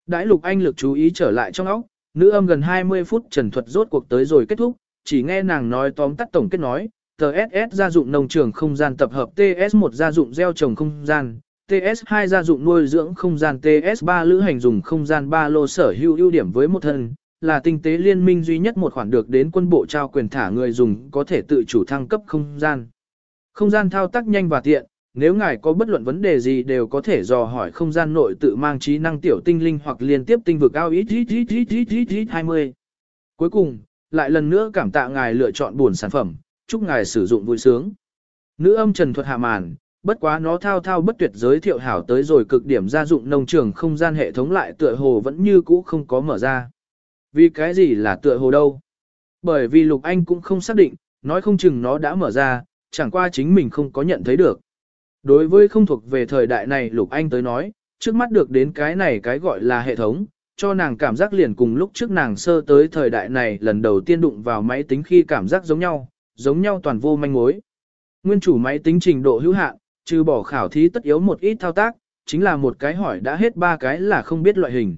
Đãi Lục Anh lực chú ý trở lại trong óc, nữ âm gần 20 phút trần thuật rốt cuộc tới rồi kết thúc, chỉ nghe nàng nói tóm tắt tổng kết nói, TSS gia dụng nông trường không gian tập hợp TS1 gia dụng gieo trồng không gian, TS2 gia dụng nuôi dưỡng không gian TS3 lữ hành dùng không gian ba lô sở hữu ưu điểm với một thân, là tinh tế liên minh duy nhất một khoản được đến quân bộ trao quyền thả người dùng có thể tự chủ thăng cấp không gian. Không gian thao tác nhanh và tiện, nếu ngài có bất luận vấn đề gì đều có thể dò hỏi không gian nội tự mang trí năng tiểu tinh linh hoặc liên tiếp tinh vực ao ít ít ít ít ít ít ít 20. Cuối cùng, lại lần nữa cảm tạ ngài lựa chọn buồn sản phẩm, chúc ngài sử dụng vui sướng. Nữ âm trần thuật hạ màn, bất quá nó thao thao bất tuyệt giới thiệu hảo tới rồi cực điểm gia dụng nông trường không gian hệ thống lại tựa hồ vẫn như cũ không có mở ra. Vì cái gì là tựa hồ đâu? Bởi vì Lục Anh cũng không xác định, nói không chừng nó đã mở ra, chẳng qua chính mình không có nhận thấy được. Đối với không thuộc về thời đại này Lục Anh tới nói, trước mắt được đến cái này cái gọi là hệ thống, cho nàng cảm giác liền cùng lúc trước nàng sơ tới thời đại này lần đầu tiên đụng vào máy tính khi cảm giác giống nhau, giống nhau toàn vô manh mối. Nguyên chủ máy tính trình độ hữu hạn, trừ bỏ khảo thí tất yếu một ít thao tác, chính là một cái hỏi đã hết ba cái là không biết loại hình.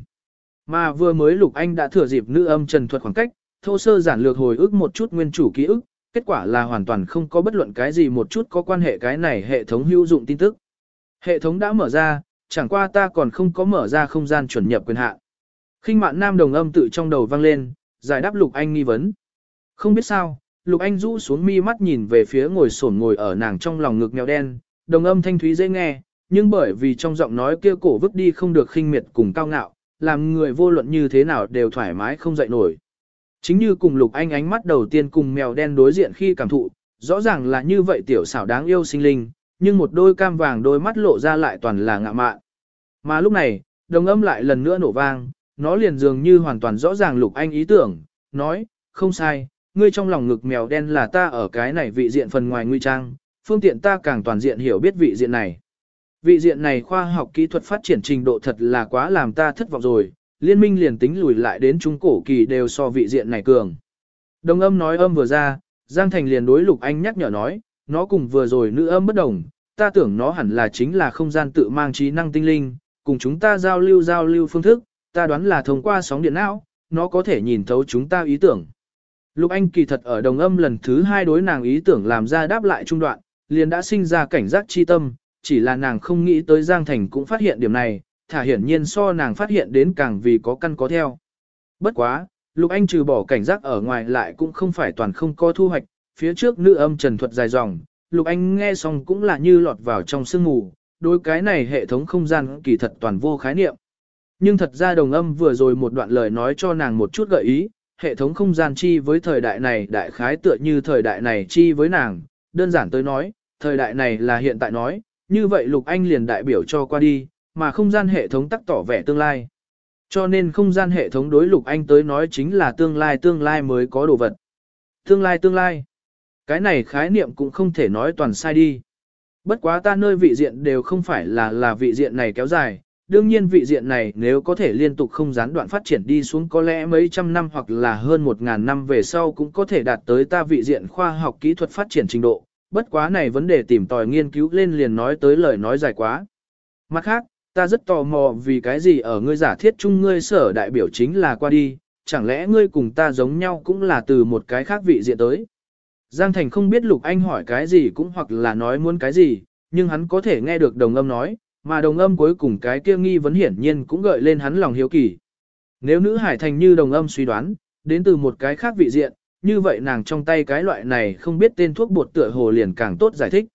Mà vừa mới Lục Anh đã thừa dịp nữ âm trần thuật khoảng cách, thô sơ giản lược hồi ức một chút nguyên chủ ký ức, kết quả là hoàn toàn không có bất luận cái gì một chút có quan hệ cái này hệ thống hữu dụng tin tức. Hệ thống đã mở ra, chẳng qua ta còn không có mở ra không gian chuẩn nhập quyền hạn. Khinh mạn nam đồng âm tự trong đầu vang lên, giải đáp Lục Anh nghi vấn. Không biết sao, Lục Anh rũ xuống mi mắt nhìn về phía ngồi sổn ngồi ở nàng trong lòng ngực mèo đen, đồng âm thanh thúy dễ nghe, nhưng bởi vì trong giọng nói kia cổ vứt đi không được khinh miệt cùng cao ngạo, làm người vô luận như thế nào đều thoải mái không dậy nổi. Chính như cùng Lục Anh ánh mắt đầu tiên cùng mèo đen đối diện khi cảm thụ, rõ ràng là như vậy tiểu xảo đáng yêu sinh linh, nhưng một đôi cam vàng đôi mắt lộ ra lại toàn là ngạ mạn. Mà lúc này, đồng âm lại lần nữa nổ vang, nó liền dường như hoàn toàn rõ ràng Lục Anh ý tưởng, nói, không sai, ngươi trong lòng ngực mèo đen là ta ở cái này vị diện phần ngoài nguy trang, phương tiện ta càng toàn diện hiểu biết vị diện này. Vị diện này khoa học kỹ thuật phát triển trình độ thật là quá làm ta thất vọng rồi, liên minh liền tính lùi lại đến trung cổ kỳ đều so vị diện này cường. Đồng âm nói âm vừa ra, Giang Thành liền đối Lục Anh nhắc nhở nói, nó cùng vừa rồi nữ âm bất đồng, ta tưởng nó hẳn là chính là không gian tự mang trí năng tinh linh, cùng chúng ta giao lưu giao lưu phương thức, ta đoán là thông qua sóng điện não, nó có thể nhìn thấu chúng ta ý tưởng. Lục Anh kỳ thật ở đồng âm lần thứ hai đối nàng ý tưởng làm ra đáp lại trung đoạn, liền đã sinh ra cảnh giác chi tâm, chỉ là nàng không nghĩ tới Giang Thành cũng phát hiện điểm này, thả hiển nhiên so nàng phát hiện đến càng vì có căn có theo. Bất quá, Lục Anh trừ bỏ cảnh giác ở ngoài lại cũng không phải toàn không có thu hoạch, phía trước nữ âm trần thuật dài dòng, Lục Anh nghe xong cũng là như lọt vào trong sương mù, đối cái này hệ thống không gian kỳ thật toàn vô khái niệm. Nhưng thật ra đồng âm vừa rồi một đoạn lời nói cho nàng một chút gợi ý, hệ thống không gian chi với thời đại này đại khái tựa như thời đại này chi với nàng, đơn giản tới nói, thời đại này là hiện tại nói, như vậy Lục Anh liền đại biểu cho qua đi, mà không gian hệ thống tắc tỏ vẻ tương lai. Cho nên không gian hệ thống đối Lục Anh tới nói chính là tương lai tương lai mới có đồ vật. Tương lai tương lai. Cái này khái niệm cũng không thể nói toàn sai đi. Bất quá ta nơi vị diện đều không phải là là vị diện này kéo dài, đương nhiên vị diện này nếu có thể liên tục không gián đoạn phát triển đi xuống có lẽ mấy trăm năm hoặc là hơn một ngàn năm về sau cũng có thể đạt tới ta vị diện khoa học kỹ thuật phát triển trình độ, bất quá này vấn đề tìm tòi nghiên cứu lên liền nói tới lời nói dài quá. Mặt khác, ta rất tò mò vì cái gì ở ngươi giả thiết chung ngươi sở đại biểu chính là qua đi, chẳng lẽ ngươi cùng ta giống nhau cũng là từ một cái khác vị diện tới. Giang Thành không biết Lục Anh hỏi cái gì cũng hoặc là nói muốn cái gì, nhưng hắn có thể nghe được đồng âm nói, mà đồng âm cuối cùng cái kia nghi vấn hiển nhiên cũng gợi lên hắn lòng hiếu kỳ. Nếu nữ hải thành như đồng âm suy đoán, đến từ một cái khác vị diện, như vậy nàng trong tay cái loại này không biết tên thuốc bột tựa hồ liền càng tốt giải thích.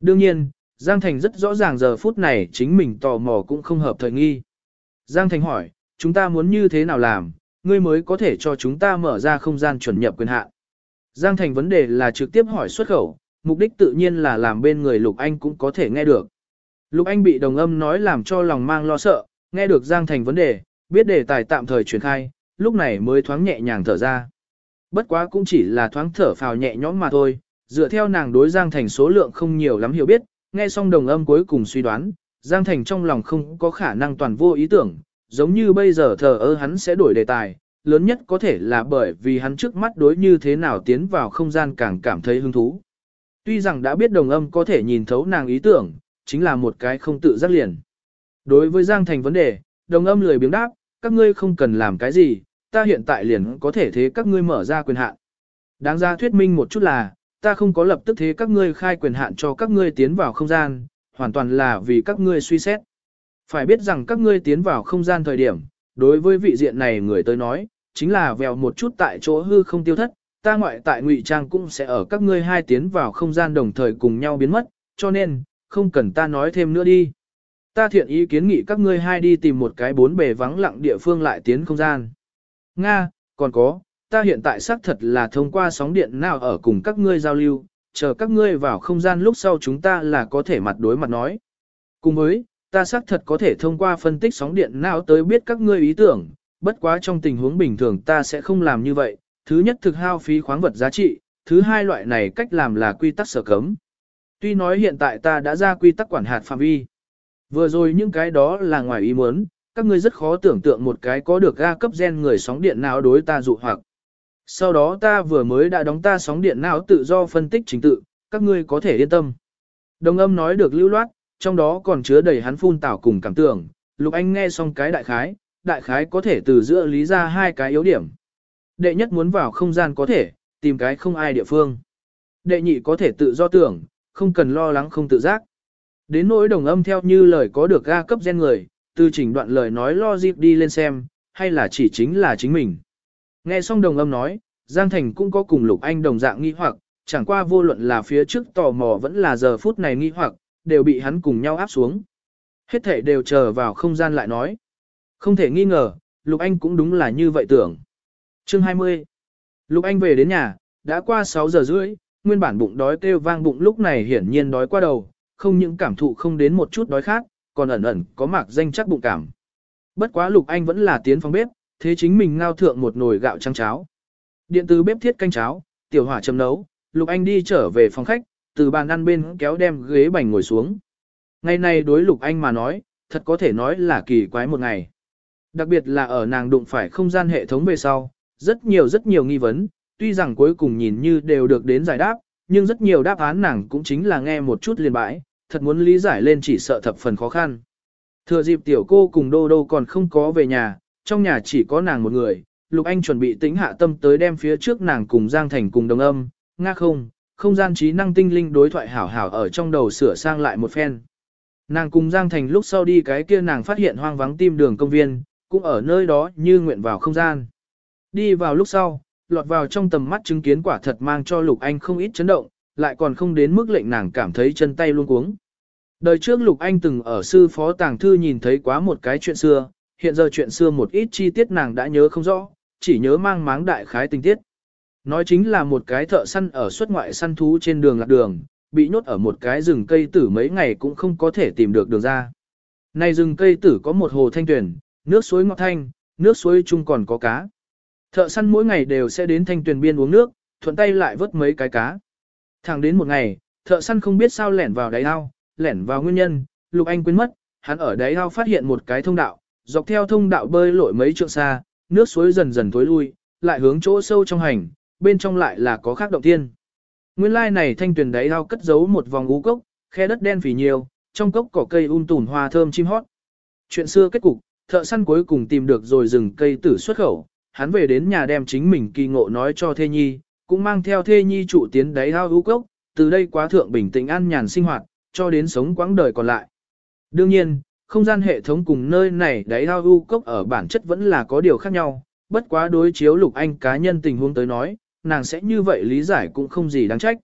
Đương nhiên, Giang Thành rất rõ ràng giờ phút này chính mình tò mò cũng không hợp thời nghi. Giang Thành hỏi, chúng ta muốn như thế nào làm, ngươi mới có thể cho chúng ta mở ra không gian chuẩn nhập quyền hạn. Giang Thành vấn đề là trực tiếp hỏi xuất khẩu, mục đích tự nhiên là làm bên người Lục Anh cũng có thể nghe được. Lục Anh bị đồng âm nói làm cho lòng mang lo sợ, nghe được Giang Thành vấn đề, biết đề tài tạm thời truyền khai, lúc này mới thoáng nhẹ nhàng thở ra. Bất quá cũng chỉ là thoáng thở phào nhẹ nhõm mà thôi, dựa theo nàng đối Giang Thành số lượng không nhiều lắm hiểu biết, nghe xong đồng âm cuối cùng suy đoán, Giang Thành trong lòng không có khả năng toàn vô ý tưởng, giống như bây giờ thờ ơ hắn sẽ đổi đề tài, lớn nhất có thể là bởi vì hắn trước mắt đối như thế nào tiến vào không gian càng cảm thấy hứng thú. Tuy rằng đã biết đồng âm có thể nhìn thấu nàng ý tưởng, chính là một cái không tự giác liền. Đối với Giang Thành vấn đề, đồng âm lười biếng đáp, các ngươi không cần làm cái gì, ta hiện tại liền có thể thế các ngươi mở ra quyền hạn. Đáng ra thuyết minh một chút là, ta không có lập tức thế các ngươi khai quyền hạn cho các ngươi tiến vào không gian, hoàn toàn là vì các ngươi suy xét. Phải biết rằng các ngươi tiến vào không gian thời điểm, đối với vị diện này người tới nói, chính là vèo một chút tại chỗ hư không tiêu thất, ta ngoại tại ngụy trang cũng sẽ ở các ngươi hai tiến vào không gian đồng thời cùng nhau biến mất, cho nên, không cần ta nói thêm nữa đi. Ta thiện ý kiến nghị các ngươi hai đi tìm một cái bốn bề vắng lặng địa phương lại tiến không gian. Nga, còn có, ta hiện tại xác thật là thông qua sóng điện nào ở cùng các ngươi giao lưu, chờ các ngươi vào không gian lúc sau chúng ta là có thể mặt đối mặt nói. Cùng với, ta xác thật có thể thông qua phân tích sóng điện nào tới biết các ngươi ý tưởng, bất quá trong tình huống bình thường ta sẽ không làm như vậy. Thứ nhất thực hao phí khoáng vật giá trị, thứ hai loại này cách làm là quy tắc sở cấm. Tuy nói hiện tại ta đã ra quy tắc quản hạt phạm vi. Vừa rồi những cái đó là ngoài ý muốn, các ngươi rất khó tưởng tượng một cái có được ga cấp gen người sóng điện nào đối ta dụ hoặc. Sau đó ta vừa mới đã đóng ta sóng điện não tự do phân tích chính tự, các ngươi có thể yên tâm. Đồng âm nói được lưu loát, trong đó còn chứa đầy hắn phun tảo cùng cảm tưởng, Lục Anh nghe xong cái đại khái, đại khái có thể từ giữa lý ra hai cái yếu điểm. Đệ nhất muốn vào không gian có thể, tìm cái không ai địa phương. Đệ nhị có thể tự do tưởng, không cần lo lắng không tự giác. Đến nỗi đồng âm theo như lời có được ga cấp gen người, từ chỉnh đoạn lời nói lo dịp đi lên xem, hay là chỉ chính là chính mình. Nghe xong đồng âm nói, Giang Thành cũng có cùng Lục Anh đồng dạng nghi hoặc, chẳng qua vô luận là phía trước tò mò vẫn là giờ phút này nghi hoặc, đều bị hắn cùng nhau áp xuống. Hết thể đều chờ vào không gian lại nói. Không thể nghi ngờ, Lục Anh cũng đúng là như vậy tưởng. Chương 20 Lục Anh về đến nhà, đã qua 6 giờ rưỡi, nguyên bản bụng đói kêu vang bụng lúc này hiển nhiên đói qua đầu, không những cảm thụ không đến một chút đói khác, còn ẩn ẩn có mạc danh chắc bụng cảm. Bất quá Lục Anh vẫn là tiến phòng bếp, thế chính mình ngao thượng một nồi gạo trắng cháo. Điện từ bếp thiết canh cháo, tiểu hỏa châm nấu, Lục Anh đi trở về phòng khách, từ bàn ăn bên kéo đem ghế bành ngồi xuống. Ngày này đối Lục Anh mà nói, thật có thể nói là kỳ quái một ngày. Đặc biệt là ở nàng đụng phải không gian hệ thống về sau, rất nhiều rất nhiều nghi vấn, tuy rằng cuối cùng nhìn như đều được đến giải đáp, nhưng rất nhiều đáp án nàng cũng chính là nghe một chút liền bãi, thật muốn lý giải lên chỉ sợ thập phần khó khăn. Thừa dịp tiểu cô cùng đô đô còn không có về nhà, trong nhà chỉ có nàng một người, Lục Anh chuẩn bị tính hạ tâm tới đem phía trước nàng cùng Giang Thành cùng đồng âm, nga không, không gian trí năng tinh linh đối thoại hảo hảo ở trong đầu sửa sang lại một phen. Nàng cùng Giang Thành lúc sau đi cái kia nàng phát hiện hoang vắng tim đường công viên, cũng ở nơi đó như nguyện vào không gian. Đi vào lúc sau, lọt vào trong tầm mắt chứng kiến quả thật mang cho Lục Anh không ít chấn động, lại còn không đến mức lệnh nàng cảm thấy chân tay luôn cuống. Đời trước Lục Anh từng ở sư phó tàng thư nhìn thấy quá một cái chuyện xưa, hiện giờ chuyện xưa một ít chi tiết nàng đã nhớ không rõ, chỉ nhớ mang máng đại khái tình tiết. Nói chính là một cái thợ săn ở xuất ngoại săn thú trên đường lạc đường, bị nhốt ở một cái rừng cây tử mấy ngày cũng không có thể tìm được đường ra. Này rừng cây tử có một hồ thanh tuyển, nước suối ngọt thanh, nước suối chung còn có cá. Thợ săn mỗi ngày đều sẽ đến thanh tuyển biên uống nước, thuận tay lại vớt mấy cái cá. Thẳng đến một ngày, thợ săn không biết sao lẻn vào đáy ao, lẻn vào nguyên nhân, Lục Anh quên mất, hắn ở đáy ao phát hiện một cái thông đạo, dọc theo thông đạo bơi lội mấy trượng xa, nước suối dần dần tối lui, lại hướng chỗ sâu trong hành, bên trong lại là có khác động tiên. Nguyên lai này thanh tuyển đáy ao cất giấu một vòng ú cốc, khe đất đen phì nhiều, trong cốc cỏ cây um tùm hoa thơm chim hót. Chuyện xưa kết cục, thợ săn cuối cùng tìm được rồi rừng cây tử xuất khẩu, hắn về đến nhà đem chính mình kỳ ngộ nói cho Thê Nhi, cũng mang theo Thê Nhi trụ tiến đáy ao ú cốc, từ đây quá thượng bình tĩnh an nhàn sinh hoạt, cho đến sống quãng đời còn lại. Đương nhiên, không gian hệ thống cùng nơi này đáy ao ú cốc ở bản chất vẫn là có điều khác nhau, bất quá đối chiếu lục anh cá nhân tình huống tới nói, nàng sẽ như vậy lý giải cũng không gì đáng trách.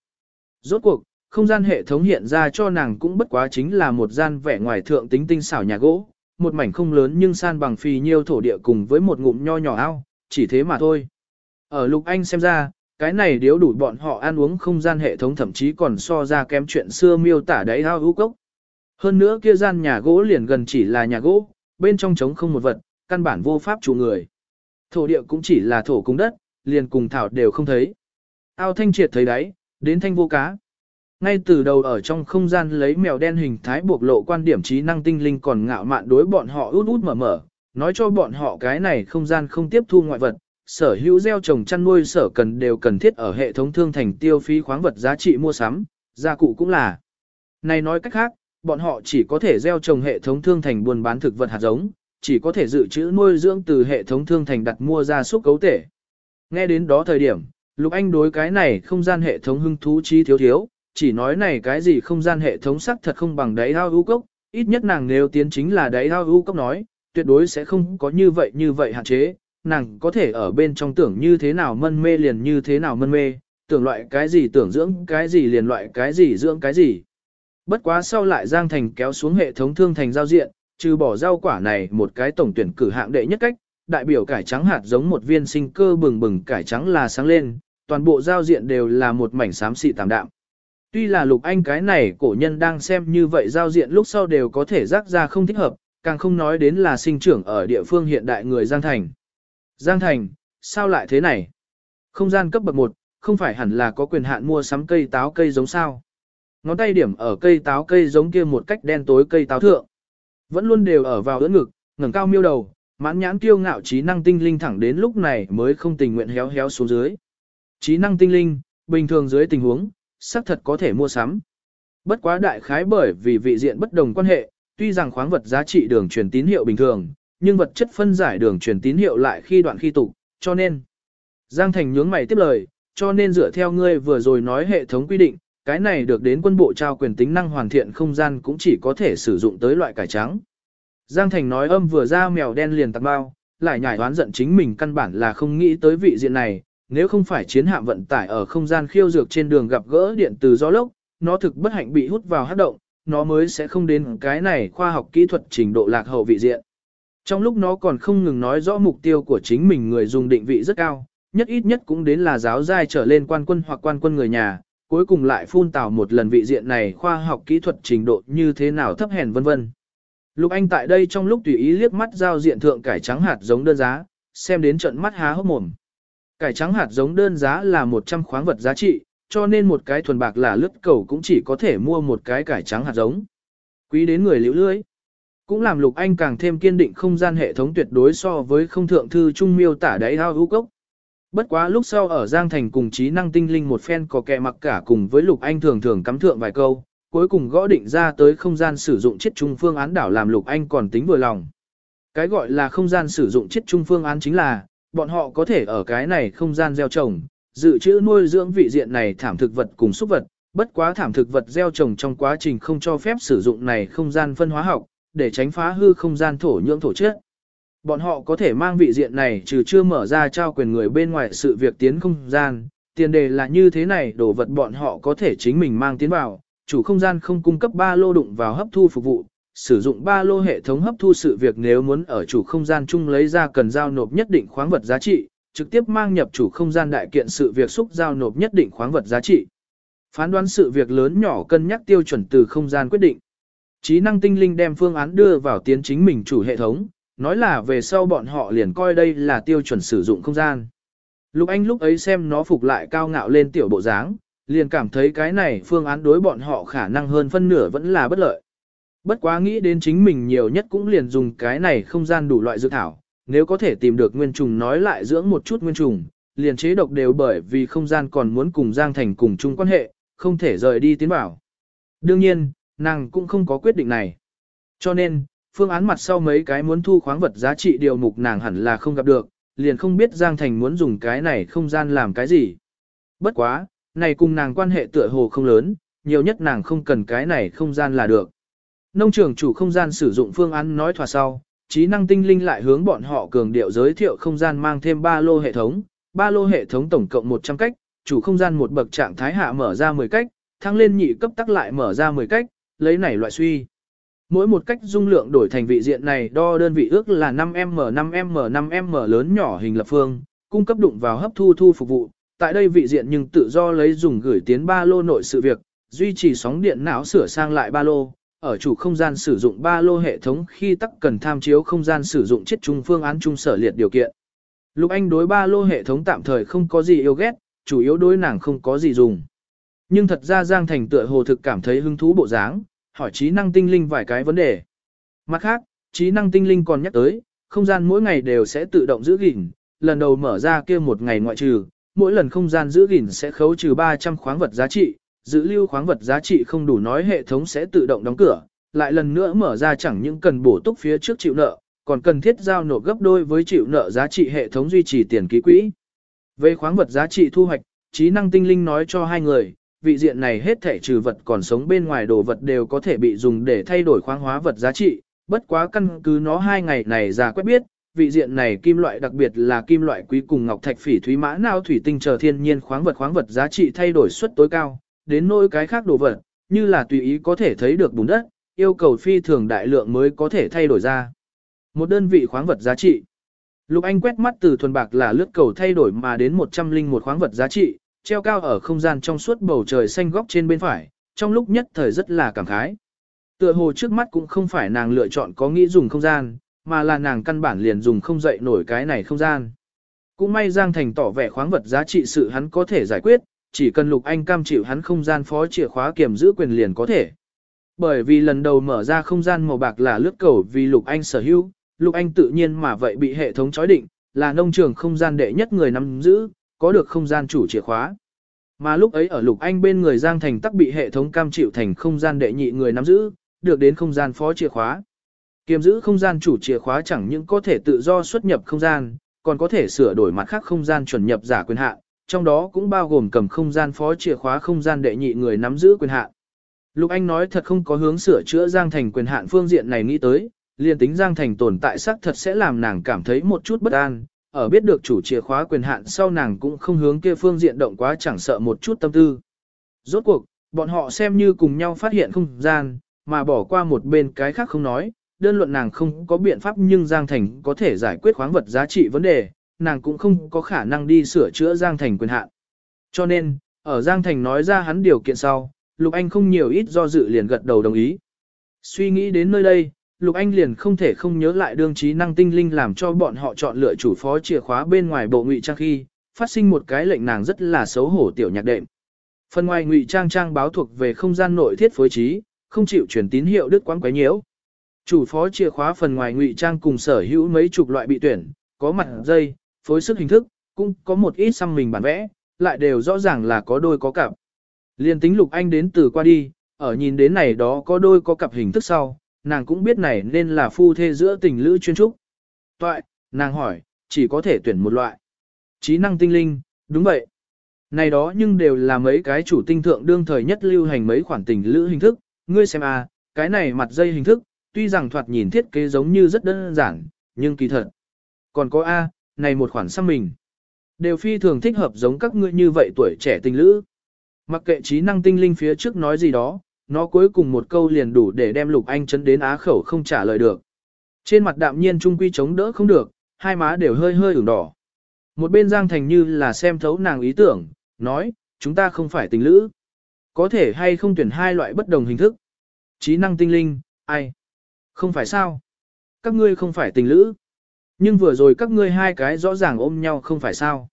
Rốt cuộc, không gian hệ thống hiện ra cho nàng cũng bất quá chính là một gian vẻ ngoài thượng tính tinh xảo nhà gỗ, một mảnh không lớn nhưng san bằng phì nhiêu thổ địa cùng với một ngụm nho nhỏ ao, chỉ thế mà thôi. Ở Lục Anh xem ra, cái này điếu đủ bọn họ ăn uống không gian hệ thống thậm chí còn so ra kém chuyện xưa miêu tả đáy ao hữu cốc. Hơn nữa kia gian nhà gỗ liền gần chỉ là nhà gỗ, bên trong trống không một vật, căn bản vô pháp chủ người. Thổ địa cũng chỉ là thổ cung đất, liền cùng thảo đều không thấy. Ao thanh triệt thấy đáy, đến thanh vô cá. Ngay từ đầu ở trong không gian lấy mèo đen hình thái buộc lộ quan điểm trí năng tinh linh còn ngạo mạn đối bọn họ út út mở mở, nói cho bọn họ cái này không gian không tiếp thu ngoại vật, sở hữu gieo trồng chăn nuôi sở cần đều cần thiết ở hệ thống thương thành tiêu phí khoáng vật giá trị mua sắm, gia cụ cũng là. Này nói cách khác, bọn họ chỉ có thể gieo trồng hệ thống thương thành buôn bán thực vật hạt giống, chỉ có thể dự trữ nuôi dưỡng từ hệ thống thương thành đặt mua ra súc cấu thể. Nghe đến đó thời điểm, Lục Anh đối cái này không gian hệ thống hưng thú chi thiếu thiếu, chỉ nói này cái gì không gian hệ thống sắc thật không bằng đáy ao ưu cốc, ít nhất nàng nếu tiến chính là đáy ao ưu cốc nói, tuyệt đối sẽ không có như vậy như vậy hạn chế, nàng có thể ở bên trong tưởng như thế nào mân mê liền như thế nào mân mê, tưởng loại cái gì tưởng dưỡng cái gì liền loại cái gì dưỡng cái gì. Bất quá sau lại Giang Thành kéo xuống hệ thống thương thành giao diện, trừ bỏ rau quả này một cái tổng tuyển cử hạng đệ nhất cách, đại biểu cải trắng hạt giống một viên sinh cơ bừng bừng cải trắng là sáng lên, toàn bộ giao diện đều là một mảnh xám xị tạm đạm. Tuy là lục anh cái này cổ nhân đang xem như vậy giao diện lúc sau đều có thể rắc ra không thích hợp, càng không nói đến là sinh trưởng ở địa phương hiện đại người Giang Thành. Giang Thành, sao lại thế này? Không gian cấp bậc 1, không phải hẳn là có quyền hạn mua sắm cây táo cây giống sao? Ngón tay điểm ở cây táo cây giống kia một cách đen tối cây táo thượng. Vẫn luôn đều ở vào ưỡn ngực, ngẩng cao miêu đầu, mãn nhãn kiêu ngạo trí năng tinh linh thẳng đến lúc này mới không tình nguyện héo héo xuống dưới. Trí năng tinh linh, bình thường dưới tình huống, xác thật có thể mua sắm. Bất quá đại khái bởi vì vị diện bất đồng quan hệ, tuy rằng khoáng vật giá trị đường truyền tín hiệu bình thường, nhưng vật chất phân giải đường truyền tín hiệu lại khi đoạn khi tục, cho nên. Giang Thành nhướng mày tiếp lời, cho nên dựa theo ngươi vừa rồi nói hệ thống quy định, cái này được đến quân bộ trao quyền tính năng hoàn thiện không gian cũng chỉ có thể sử dụng tới loại cải trắng. Giang Thành nói âm vừa ra mèo đen liền tạc bao, lại nhảy đoán giận chính mình căn bản là không nghĩ tới vị diện này, nếu không phải chiến hạm vận tải ở không gian khiêu dược trên đường gặp gỡ điện từ gió lốc, nó thực bất hạnh bị hút vào hát động, nó mới sẽ không đến cái này khoa học kỹ thuật trình độ lạc hậu vị diện. Trong lúc nó còn không ngừng nói rõ mục tiêu của chính mình người dùng định vị rất cao, nhất ít nhất cũng đến là giáo giai trở lên quan quân hoặc quan quân người nhà, cuối cùng lại phun tào một lần vị diện này khoa học kỹ thuật trình độ như thế nào thấp hèn vân vân. Lục Anh tại đây trong lúc tùy ý liếc mắt giao diện thượng cải trắng hạt giống đơn giá, xem đến trận mắt há hốc mồm. Cải trắng hạt giống đơn giá là 100 khoáng vật giá trị, cho nên một cái thuần bạc là lướt cầu cũng chỉ có thể mua một cái cải trắng hạt giống. Quý đến người liễu lưới. Cũng làm Lục Anh càng thêm kiên định không gian hệ thống tuyệt đối so với không thượng thư trung miêu tả đáy ao hữu cốc. Bất quá lúc sau ở Giang Thành cùng trí năng tinh linh một phen có kẹ mặc cả cùng với Lục Anh thường thường cắm thượng vài câu, cuối cùng gõ định ra tới không gian sử dụng chiết trung phương án đảo làm Lục Anh còn tính vừa lòng. Cái gọi là không gian sử dụng chiết trung phương án chính là, bọn họ có thể ở cái này không gian gieo trồng, dự trữ nuôi dưỡng vị diện này thảm thực vật cùng xúc vật, bất quá thảm thực vật gieo trồng trong quá trình không cho phép sử dụng này không gian phân hóa học, để tránh phá hư không gian thổ nhưỡng thổ chất. Bọn họ có thể mang vị diện này trừ chưa mở ra trao quyền người bên ngoài sự việc tiến không gian, tiền đề là như thế này đồ vật bọn họ có thể chính mình mang tiến vào, chủ không gian không cung cấp ba lô đụng vào hấp thu phục vụ, sử dụng ba lô hệ thống hấp thu sự việc nếu muốn ở chủ không gian chung lấy ra cần giao nộp nhất định khoáng vật giá trị, trực tiếp mang nhập chủ không gian đại kiện sự việc xúc giao nộp nhất định khoáng vật giá trị. Phán đoán sự việc lớn nhỏ cân nhắc tiêu chuẩn từ không gian quyết định. Trí năng tinh linh đem phương án đưa vào tiến chính mình chủ hệ thống, nói là về sau bọn họ liền coi đây là tiêu chuẩn sử dụng không gian. Lục Anh lúc ấy xem nó phục lại cao ngạo lên tiểu bộ dáng, liền cảm thấy cái này phương án đối bọn họ khả năng hơn phân nửa vẫn là bất lợi. Bất quá nghĩ đến chính mình nhiều nhất cũng liền dùng cái này không gian đủ loại dược thảo, nếu có thể tìm được nguyên trùng nói lại dưỡng một chút nguyên trùng, liền chế độc đều bởi vì không gian còn muốn cùng Giang Thành cùng chung quan hệ, không thể rời đi tiến bảo. Đương nhiên, nàng cũng không có quyết định này. Cho nên, phương án mặt sau mấy cái muốn thu khoáng vật giá trị điều mục nàng hẳn là không gặp được, liền không biết Giang Thành muốn dùng cái này không gian làm cái gì. Bất quá, này cùng nàng quan hệ tựa hồ không lớn, nhiều nhất nàng không cần cái này không gian là được. Nông trường chủ không gian sử dụng phương án nói thỏa sau, trí năng tinh linh lại hướng bọn họ cường điệu giới thiệu không gian mang thêm ba lô hệ thống, ba lô hệ thống tổng cộng 100 cách, chủ không gian một bậc trạng thái hạ mở ra 10 cách, thăng lên nhị cấp tắc lại mở ra 10 cách, lấy này loại suy. Mỗi một cách dung lượng đổi thành vị diện này đo đơn vị ước là 5M 5M 5M lớn nhỏ hình lập phương, cung cấp đụng vào hấp thu thu phục vụ. Tại đây vị diện nhưng tự do lấy dùng gửi tiến ba lô nội sự việc, duy trì sóng điện não sửa sang lại ba lô, ở chủ không gian sử dụng ba lô hệ thống khi tắc cần tham chiếu không gian sử dụng chiết trung phương án trung sở liệt điều kiện. Lục Anh đối ba lô hệ thống tạm thời không có gì yêu ghét, chủ yếu đối nàng không có gì dùng. Nhưng thật ra Giang Thành tựa hồ thực cảm thấy hứng thú bộ dáng, hỏi trí năng tinh linh vài cái vấn đề. Mặt khác, trí năng tinh linh còn nhắc tới, không gian mỗi ngày đều sẽ tự động giữ gìn, lần đầu mở ra kia một ngày ngoại trừ, mỗi lần không gian giữ gìn sẽ khấu trừ 300 khoáng vật giá trị, giữ lưu khoáng vật giá trị không đủ nói hệ thống sẽ tự động đóng cửa, lại lần nữa mở ra chẳng những cần bổ túc phía trước chịu nợ, còn cần thiết giao nộp gấp đôi với chịu nợ giá trị hệ thống duy trì tiền ký quỹ. Về khoáng vật giá trị thu hoạch, trí năng tinh linh nói cho hai người, vị diện này hết thể trừ vật còn sống bên ngoài đồ vật đều có thể bị dùng để thay đổi khoáng hóa vật giá trị, bất quá căn cứ nó hai ngày này ra quét biết, vị diện này kim loại đặc biệt là kim loại quý cùng ngọc thạch phỉ thúy mã nào thủy tinh chờ thiên nhiên khoáng vật khoáng vật giá trị thay đổi suất tối cao, đến nỗi cái khác đồ vật, như là tùy ý có thể thấy được bùn đất, yêu cầu phi thường đại lượng mới có thể thay đổi ra. Một đơn vị khoáng vật giá trị. Lục Anh quét mắt từ thuần bạc là lướt cầu thay đổi mà đến 101 khoáng vật giá trị, treo cao ở không gian trong suốt bầu trời xanh góc trên bên phải, trong lúc nhất thời rất là cảm khái. Tựa hồ trước mắt cũng không phải nàng lựa chọn có nghĩ dùng không gian, mà là nàng căn bản liền dùng không dậy nổi cái này không gian. Cũng may Giang Thành tỏ vẻ khoáng vật giá trị sự hắn có thể giải quyết, chỉ cần Lục Anh cam chịu hắn không gian phó chìa khóa kiểm giữ quyền liền có thể. Bởi vì lần đầu mở ra không gian màu bạc là lướt cầu vì Lục Anh sở hữu, Lục Anh tự nhiên mà vậy bị hệ thống chói định, là nông trường không gian đệ nhất người nắm giữ, có được không gian chủ chìa khóa. Mà lúc ấy ở Lục Anh bên người Giang Thành tắc bị hệ thống cam chịu thành không gian đệ nhị người nắm giữ, được đến không gian phó chìa khóa. Kiềm giữ không gian chủ chìa khóa chẳng những có thể tự do xuất nhập không gian, còn có thể sửa đổi mặt khác không gian chuẩn nhập giả quyền hạn, trong đó cũng bao gồm cầm không gian phó chìa khóa không gian đệ nhị người nắm giữ quyền hạn. Lục Anh nói thật không có hướng sửa chữa Giang Thành quyền hạn phương diện này nghĩ tới, liền tính Giang Thành tồn tại xác thật sẽ làm nàng cảm thấy một chút bất an, ở biết được chủ chìa khóa quyền hạn sau nàng cũng không hướng kia phương diện động quá chẳng sợ một chút tâm tư. Rốt cuộc, bọn họ xem như cùng nhau phát hiện không gian, mà bỏ qua một bên cái khác không nói, đơn luận nàng không có biện pháp nhưng Giang Thành có thể giải quyết khoáng vật giá trị vấn đề, nàng cũng không có khả năng đi sửa chữa Giang Thành quyền hạn. Cho nên, ở Giang Thành nói ra hắn điều kiện sau, Lục Anh không nhiều ít do dự liền gật đầu đồng ý. Suy nghĩ đến nơi đây, Lục Anh liền không thể không nhớ lại đương trí năng tinh linh làm cho bọn họ chọn lựa chủ phó chìa khóa bên ngoài bộ ngụy trang khi, phát sinh một cái lệnh nàng rất là xấu hổ tiểu nhạc đệm. Phần ngoài ngụy trang trang báo thuộc về không gian nội thiết phối trí, không chịu truyền tín hiệu đứt quãng quấy nhiễu. Chủ phó chìa khóa phần ngoài ngụy trang cùng sở hữu mấy chục loại bị tuyển, có mặt dây, phối sức hình thức, cũng có một ít xăm mình bản vẽ, lại đều rõ ràng là có đôi có cặp. Liên tính Lục Anh đến từ qua đi, ở nhìn đến này đó có đôi có cặp hình thức sau, nàng cũng biết này nên là phu thê giữa tình lữ chuyên trúc. Toại, nàng hỏi, chỉ có thể tuyển một loại. Trí năng tinh linh, đúng vậy. Này đó nhưng đều là mấy cái chủ tinh thượng đương thời nhất lưu hành mấy khoản tình lữ hình thức, ngươi xem à, cái này mặt dây hình thức, tuy rằng thoạt nhìn thiết kế giống như rất đơn giản, nhưng kỳ thật. Còn có A, này một khoản xăm mình. Đều phi thường thích hợp giống các ngươi như vậy tuổi trẻ tình lữ. Mặc kệ trí năng tinh linh phía trước nói gì đó, nó cuối cùng một câu liền đủ để đem Lục Anh chấn đến á khẩu không trả lời được. Trên mặt đạm nhiên trung quy chống đỡ không được, hai má đều hơi hơi ửng đỏ. Một bên Giang Thành như là xem thấu nàng ý tưởng, nói, chúng ta không phải tình lữ. Có thể hay không tuyển hai loại bất đồng hình thức. Trí năng tinh linh, ai? Không phải sao? Các ngươi không phải tình lữ. Nhưng vừa rồi các ngươi hai cái rõ ràng ôm nhau không phải sao.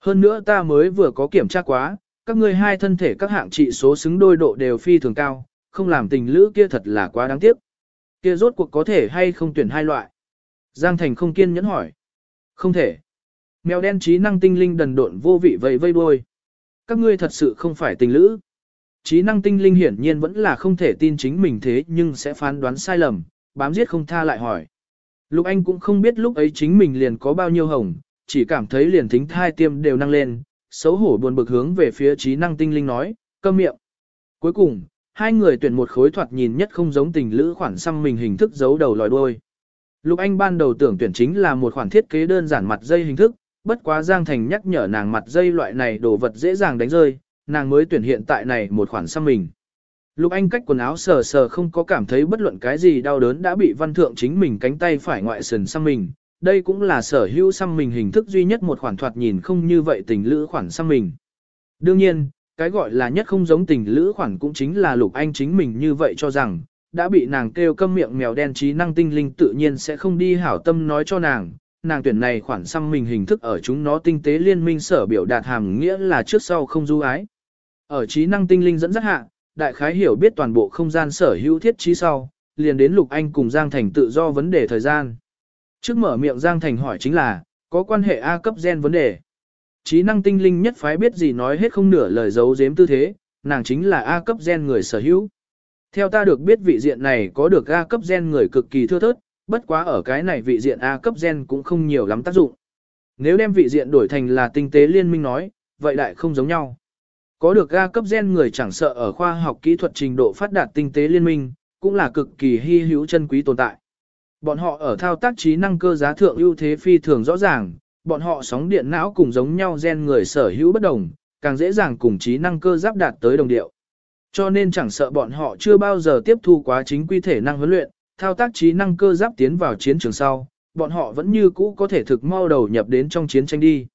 Hơn nữa ta mới vừa có kiểm tra quá, các ngươi hai thân thể các hạng trị số xứng đôi độ đều phi thường cao, không làm tình lữ kia thật là quá đáng tiếc. Kia rốt cuộc có thể hay không tuyển hai loại? Giang Thành không kiên nhẫn hỏi. Không thể. Mèo đen trí năng tinh linh đần độn vô vị vây vây đuôi. Các ngươi thật sự không phải tình lữ. Trí năng tinh linh hiển nhiên vẫn là không thể tin chính mình thế nhưng sẽ phán đoán sai lầm, bám giết không tha lại hỏi. Lục Anh cũng không biết lúc ấy chính mình liền có bao nhiêu hồng, chỉ cảm thấy liền thính thai tiêm đều năng lên, xấu hổ buồn bực hướng về phía trí năng tinh linh nói, câm miệng. Cuối cùng, hai người tuyển một khối thoạt nhìn nhất không giống tình lữ khoản xăm mình hình thức giấu đầu lòi đuôi. Lục Anh ban đầu tưởng tuyển chính là một khoản thiết kế đơn giản mặt dây hình thức, bất quá Giang Thành nhắc nhở nàng mặt dây loại này đồ vật dễ dàng đánh rơi, nàng mới tuyển hiện tại này một khoản xăm mình. Lục Anh cách quần áo sờ sờ không có cảm thấy bất luận cái gì đau đớn đã bị văn thượng chính mình cánh tay phải ngoại sườn xăm mình. Đây cũng là sở hữu xăm mình hình thức duy nhất một khoản thoạt nhìn không như vậy tình lữ khoản xăm mình. Đương nhiên, cái gọi là nhất không giống tình lữ khoản cũng chính là Lục Anh chính mình như vậy cho rằng, đã bị nàng kêu câm miệng mèo đen trí năng tinh linh tự nhiên sẽ không đi hảo tâm nói cho nàng, nàng tuyển này khoản xăm mình hình thức ở chúng nó tinh tế liên minh sở biểu đạt hàm nghĩa là trước sau không du ái. Ở trí năng tinh linh dẫn dắt hạ, đại khái hiểu biết toàn bộ không gian sở hữu thiết trí sau, liền đến Lục Anh cùng Giang Thành tự do vấn đề thời gian. Trước mở miệng Giang Thành hỏi chính là, có quan hệ A cấp gen vấn đề. Trí năng tinh linh nhất phái biết gì nói hết không nửa lời giấu giếm tư thế, nàng chính là A cấp gen người sở hữu. Theo ta được biết vị diện này có được A cấp gen người cực kỳ thưa thớt, bất quá ở cái này vị diện A cấp gen cũng không nhiều lắm tác dụng. Nếu đem vị diện đổi thành là tinh tế liên minh nói, vậy lại không giống nhau. Có được A cấp gen người chẳng sợ ở khoa học kỹ thuật trình độ phát đạt tinh tế liên minh, cũng là cực kỳ hy hữu chân quý tồn tại. Bọn họ ở thao tác trí năng cơ giá thượng ưu thế phi thường rõ ràng, bọn họ sóng điện não cùng giống nhau gen người sở hữu bất đồng, càng dễ dàng cùng trí năng cơ giáp đạt tới đồng điệu. Cho nên chẳng sợ bọn họ chưa bao giờ tiếp thu quá chính quy thể năng huấn luyện, thao tác trí năng cơ giáp tiến vào chiến trường sau, bọn họ vẫn như cũ có thể thực mau đầu nhập đến trong chiến tranh đi.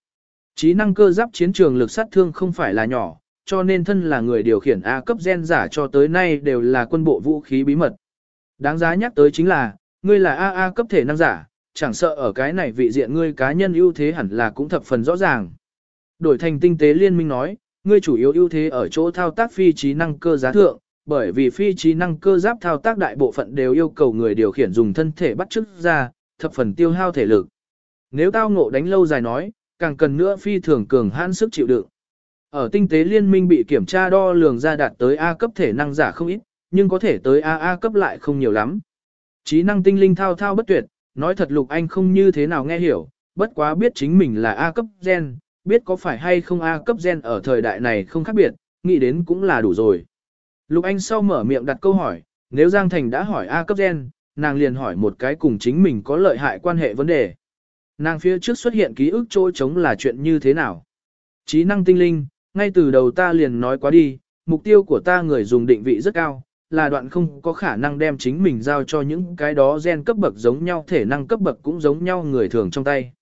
Trí năng cơ giáp chiến trường lực sát thương không phải là nhỏ, cho nên thân là người điều khiển A cấp gen giả cho tới nay đều là quân bộ vũ khí bí mật. Đáng giá nhắc tới chính là, ngươi là AA cấp thể năng giả, chẳng sợ ở cái này vị diện ngươi cá nhân ưu thế hẳn là cũng thập phần rõ ràng. Đổi thành tinh tế liên minh nói, ngươi chủ yếu ưu thế ở chỗ thao tác phi trí năng cơ giá thượng, bởi vì phi trí năng cơ giáp thao tác đại bộ phận đều yêu cầu người điều khiển dùng thân thể bắt chước ra, thập phần tiêu hao thể lực. Nếu tao ngộ đánh lâu dài nói, càng cần nữa phi thường cường hãn sức chịu đựng. Ở tinh tế liên minh bị kiểm tra đo lường ra đạt tới A cấp thể năng giả không ít, nhưng có thể tới AA cấp lại không nhiều lắm. Trí năng tinh linh thao thao bất tuyệt, nói thật Lục Anh không như thế nào nghe hiểu, bất quá biết chính mình là A cấp gen, biết có phải hay không A cấp gen ở thời đại này không khác biệt, nghĩ đến cũng là đủ rồi. Lục Anh sau mở miệng đặt câu hỏi, nếu Giang Thành đã hỏi A cấp gen, nàng liền hỏi một cái cùng chính mình có lợi hại quan hệ vấn đề. Nàng phía trước xuất hiện ký ức trôi trống là chuyện như thế nào? Trí năng tinh linh, ngay từ đầu ta liền nói quá đi, mục tiêu của ta người dùng định vị rất cao, là đoạn không có khả năng đem chính mình giao cho những cái đó gen cấp bậc giống nhau thể năng cấp bậc cũng giống nhau người thường trong tay.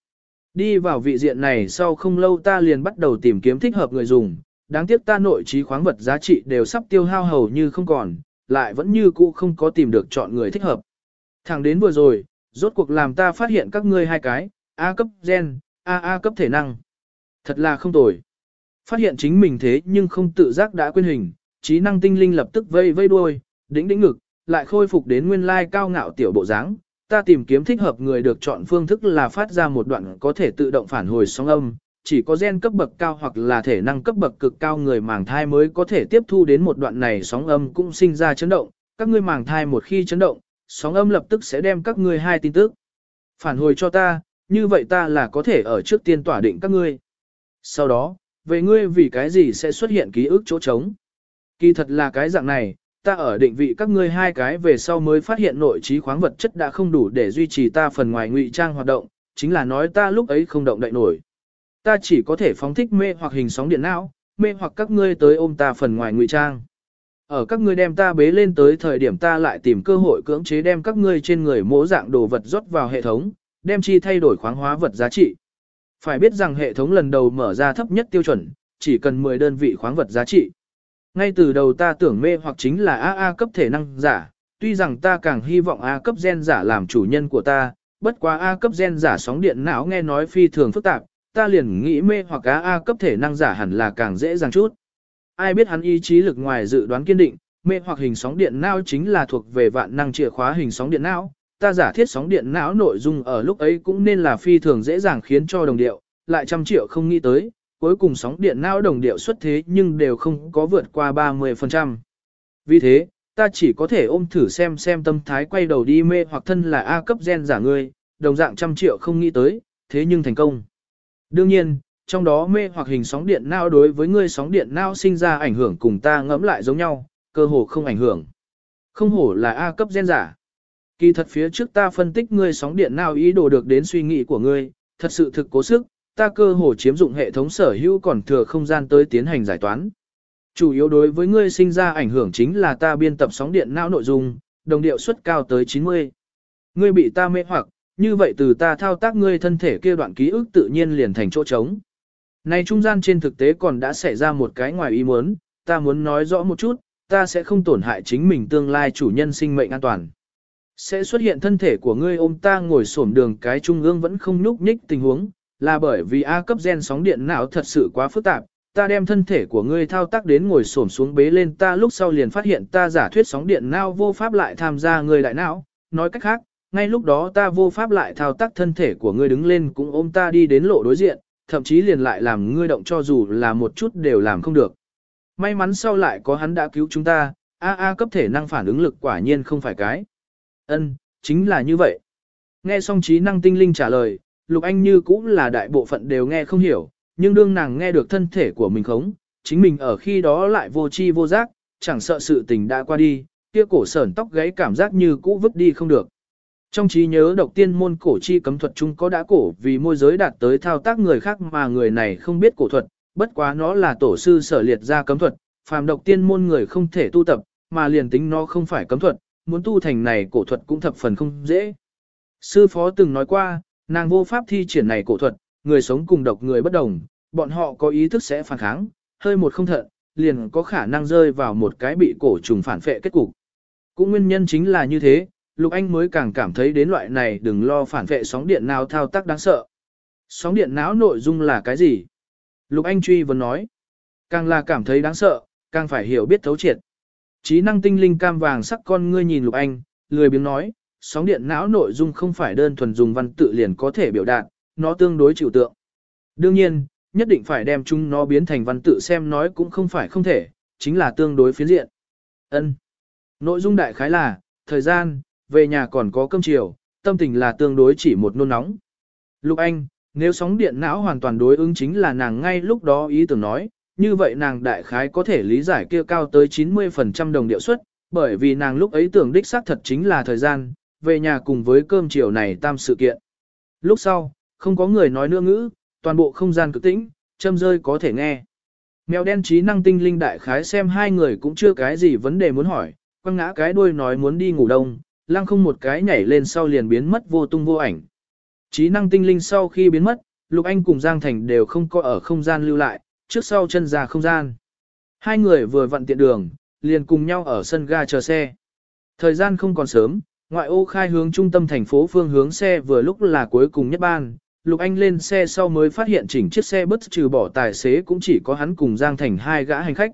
Đi vào vị diện này sau không lâu ta liền bắt đầu tìm kiếm thích hợp người dùng, đáng tiếc ta nội trí khoáng vật giá trị đều sắp tiêu hao hầu như không còn, lại vẫn như cũ không có tìm được chọn người thích hợp. Thẳng đến vừa rồi, rốt cuộc làm ta phát hiện các ngươi hai cái, A cấp gen, AA cấp thể năng. Thật là không tồi. Phát hiện chính mình thế nhưng không tự giác đã quên hình, trí năng tinh linh lập tức vây vây đuôi, đĩnh đĩnh ngực, lại khôi phục đến nguyên lai cao ngạo tiểu bộ dáng. Ta tìm kiếm thích hợp người được chọn phương thức là phát ra một đoạn có thể tự động phản hồi sóng âm, chỉ có gen cấp bậc cao hoặc là thể năng cấp bậc cực cao người màng thai mới có thể tiếp thu đến một đoạn này sóng âm cũng sinh ra chấn động, các ngươi màng thai một khi chấn động, sóng âm lập tức sẽ đem các ngươi hai tin tức phản hồi cho ta, như vậy ta là có thể ở trước tiên tỏa định các ngươi. Sau đó, về ngươi vì cái gì sẽ xuất hiện ký ức chỗ trống. Kỳ thật là cái dạng này, ta ở định vị các ngươi hai cái về sau mới phát hiện nội trí khoáng vật chất đã không đủ để duy trì ta phần ngoài ngụy trang hoạt động, chính là nói ta lúc ấy không động đậy nổi. Ta chỉ có thể phóng thích mê hoặc hình sóng điện não, mê hoặc các ngươi tới ôm ta phần ngoài ngụy trang. Ở các ngươi đem ta bế lên tới thời điểm ta lại tìm cơ hội cưỡng chế đem các ngươi trên người mỗ dạng đồ vật rót vào hệ thống, đem chi thay đổi khoáng hóa vật giá trị. Phải biết rằng hệ thống lần đầu mở ra thấp nhất tiêu chuẩn, chỉ cần 10 đơn vị khoáng vật giá trị. Ngay từ đầu ta tưởng mê hoặc chính là AA cấp thể năng giả, tuy rằng ta càng hy vọng A cấp gen giả làm chủ nhân của ta, bất quá A cấp gen giả sóng điện não nghe nói phi thường phức tạp, ta liền nghĩ mê hoặc AA cấp thể năng giả hẳn là càng dễ dàng chút. Ai biết hắn ý chí lực ngoài dự đoán kiên định, mê hoặc hình sóng điện não chính là thuộc về vạn năng chìa khóa hình sóng điện não, ta giả thiết sóng điện não nội dung ở lúc ấy cũng nên là phi thường dễ dàng khiến cho đồng điệu, lại trăm triệu không nghĩ tới, cuối cùng sóng điện não đồng điệu xuất thế nhưng đều không có vượt qua 30%. Vì thế, ta chỉ có thể ôm thử xem xem tâm thái quay đầu đi mê hoặc thân là A cấp gen giả ngươi, đồng dạng trăm triệu không nghĩ tới, thế nhưng thành công. Đương nhiên, trong đó mê hoặc hình sóng điện não đối với ngươi sóng điện não sinh ra ảnh hưởng cùng ta ngẫm lại giống nhau, cơ hồ không ảnh hưởng. Không hổ là A cấp gen giả. Kỳ thật phía trước ta phân tích ngươi sóng điện não ý đồ được đến suy nghĩ của ngươi, thật sự thực cố sức, ta cơ hồ chiếm dụng hệ thống sở hữu còn thừa không gian tới tiến hành giải toán. Chủ yếu đối với ngươi sinh ra ảnh hưởng chính là ta biên tập sóng điện não nội dung, đồng điệu suất cao tới 90. Ngươi bị ta mê hoặc, như vậy từ ta thao tác ngươi thân thể kia đoạn ký ức tự nhiên liền thành chỗ trống. Này trung gian trên thực tế còn đã xảy ra một cái ngoài ý muốn, ta muốn nói rõ một chút, ta sẽ không tổn hại chính mình tương lai chủ nhân sinh mệnh an toàn. Sẽ xuất hiện thân thể của ngươi ôm ta ngồi xổm đường cái trung ương vẫn không nhúc nhích tình huống, là bởi vì A cấp gen sóng điện não thật sự quá phức tạp, ta đem thân thể của ngươi thao tác đến ngồi xổm xuống bế lên ta lúc sau liền phát hiện ta giả thuyết sóng điện não vô pháp lại tham gia ngươi đại não, nói cách khác, ngay lúc đó ta vô pháp lại thao tác thân thể của ngươi đứng lên cũng ôm ta đi đến lộ đối diện, thậm chí liền lại làm ngươi động cho dù là một chút đều làm không được. May mắn sau lại có hắn đã cứu chúng ta, A A cấp thể năng phản ứng lực quả nhiên không phải cái. Ân, chính là như vậy. Nghe xong trí năng tinh linh trả lời, Lục Anh như cũng là đại bộ phận đều nghe không hiểu, nhưng đương nàng nghe được thân thể của mình khống, chính mình ở khi đó lại vô chi vô giác, chẳng sợ sự tình đã qua đi, kia cổ sởn tóc gáy cảm giác như cũ vứt đi không được. Trong trí nhớ độc tiên môn cổ chi cấm thuật chung có đã cổ vì môi giới đạt tới thao tác người khác mà người này không biết cổ thuật, bất quá nó là tổ sư sở liệt ra cấm thuật, phàm độc tiên môn người không thể tu tập, mà liền tính nó không phải cấm thuật, muốn tu thành này cổ thuật cũng thập phần không dễ. Sư phó từng nói qua, nàng vô pháp thi triển này cổ thuật, người sống cùng độc người bất đồng, bọn họ có ý thức sẽ phản kháng, hơi một không thận, liền có khả năng rơi vào một cái bị cổ trùng phản phệ kết cục. Cũng nguyên nhân chính là như thế, Lục Anh mới càng cảm thấy đến loại này đừng lo phản vệ sóng điện nào thao tác đáng sợ. Sóng điện não nội dung là cái gì? Lục Anh truy vấn nói. Càng là cảm thấy đáng sợ, càng phải hiểu biết thấu triệt. Trí năng tinh linh cam vàng sắc con ngươi nhìn Lục Anh, lười biếng nói, sóng điện não nội dung không phải đơn thuần dùng văn tự liền có thể biểu đạt, nó tương đối chịu tượng. Đương nhiên, nhất định phải đem chúng nó biến thành văn tự xem nói cũng không phải không thể, chính là tương đối phiến diện. Ân. Nội dung đại khái là, thời gian, về nhà còn có cơm chiều, tâm tình là tương đối chỉ một nôn nóng. Lục Anh, nếu sóng điện não hoàn toàn đối ứng chính là nàng ngay lúc đó ý tưởng nói, như vậy nàng đại khái có thể lý giải kia cao tới 90% đồng điệu suất, bởi vì nàng lúc ấy tưởng đích xác thật chính là thời gian, về nhà cùng với cơm chiều này tam sự kiện. Lúc sau, không có người nói nữa ngữ, toàn bộ không gian cực tĩnh, châm rơi có thể nghe. Mèo đen trí năng tinh linh đại khái xem hai người cũng chưa cái gì vấn đề muốn hỏi, quăng ngã cái đuôi nói muốn đi ngủ đông, lăng không một cái nhảy lên sau liền biến mất vô tung vô ảnh. Trí năng tinh linh sau khi biến mất, Lục Anh cùng Giang Thành đều không có ở không gian lưu lại, trước sau chân ra không gian. Hai người vừa vặn tiện đường, liền cùng nhau ở sân ga chờ xe. Thời gian không còn sớm, ngoại ô khai hướng trung tâm thành phố phương hướng xe vừa lúc là cuối cùng nhất ban. Lục Anh lên xe sau mới phát hiện chỉnh chiếc xe bất trừ bỏ tài xế cũng chỉ có hắn cùng Giang Thành hai gã hành khách.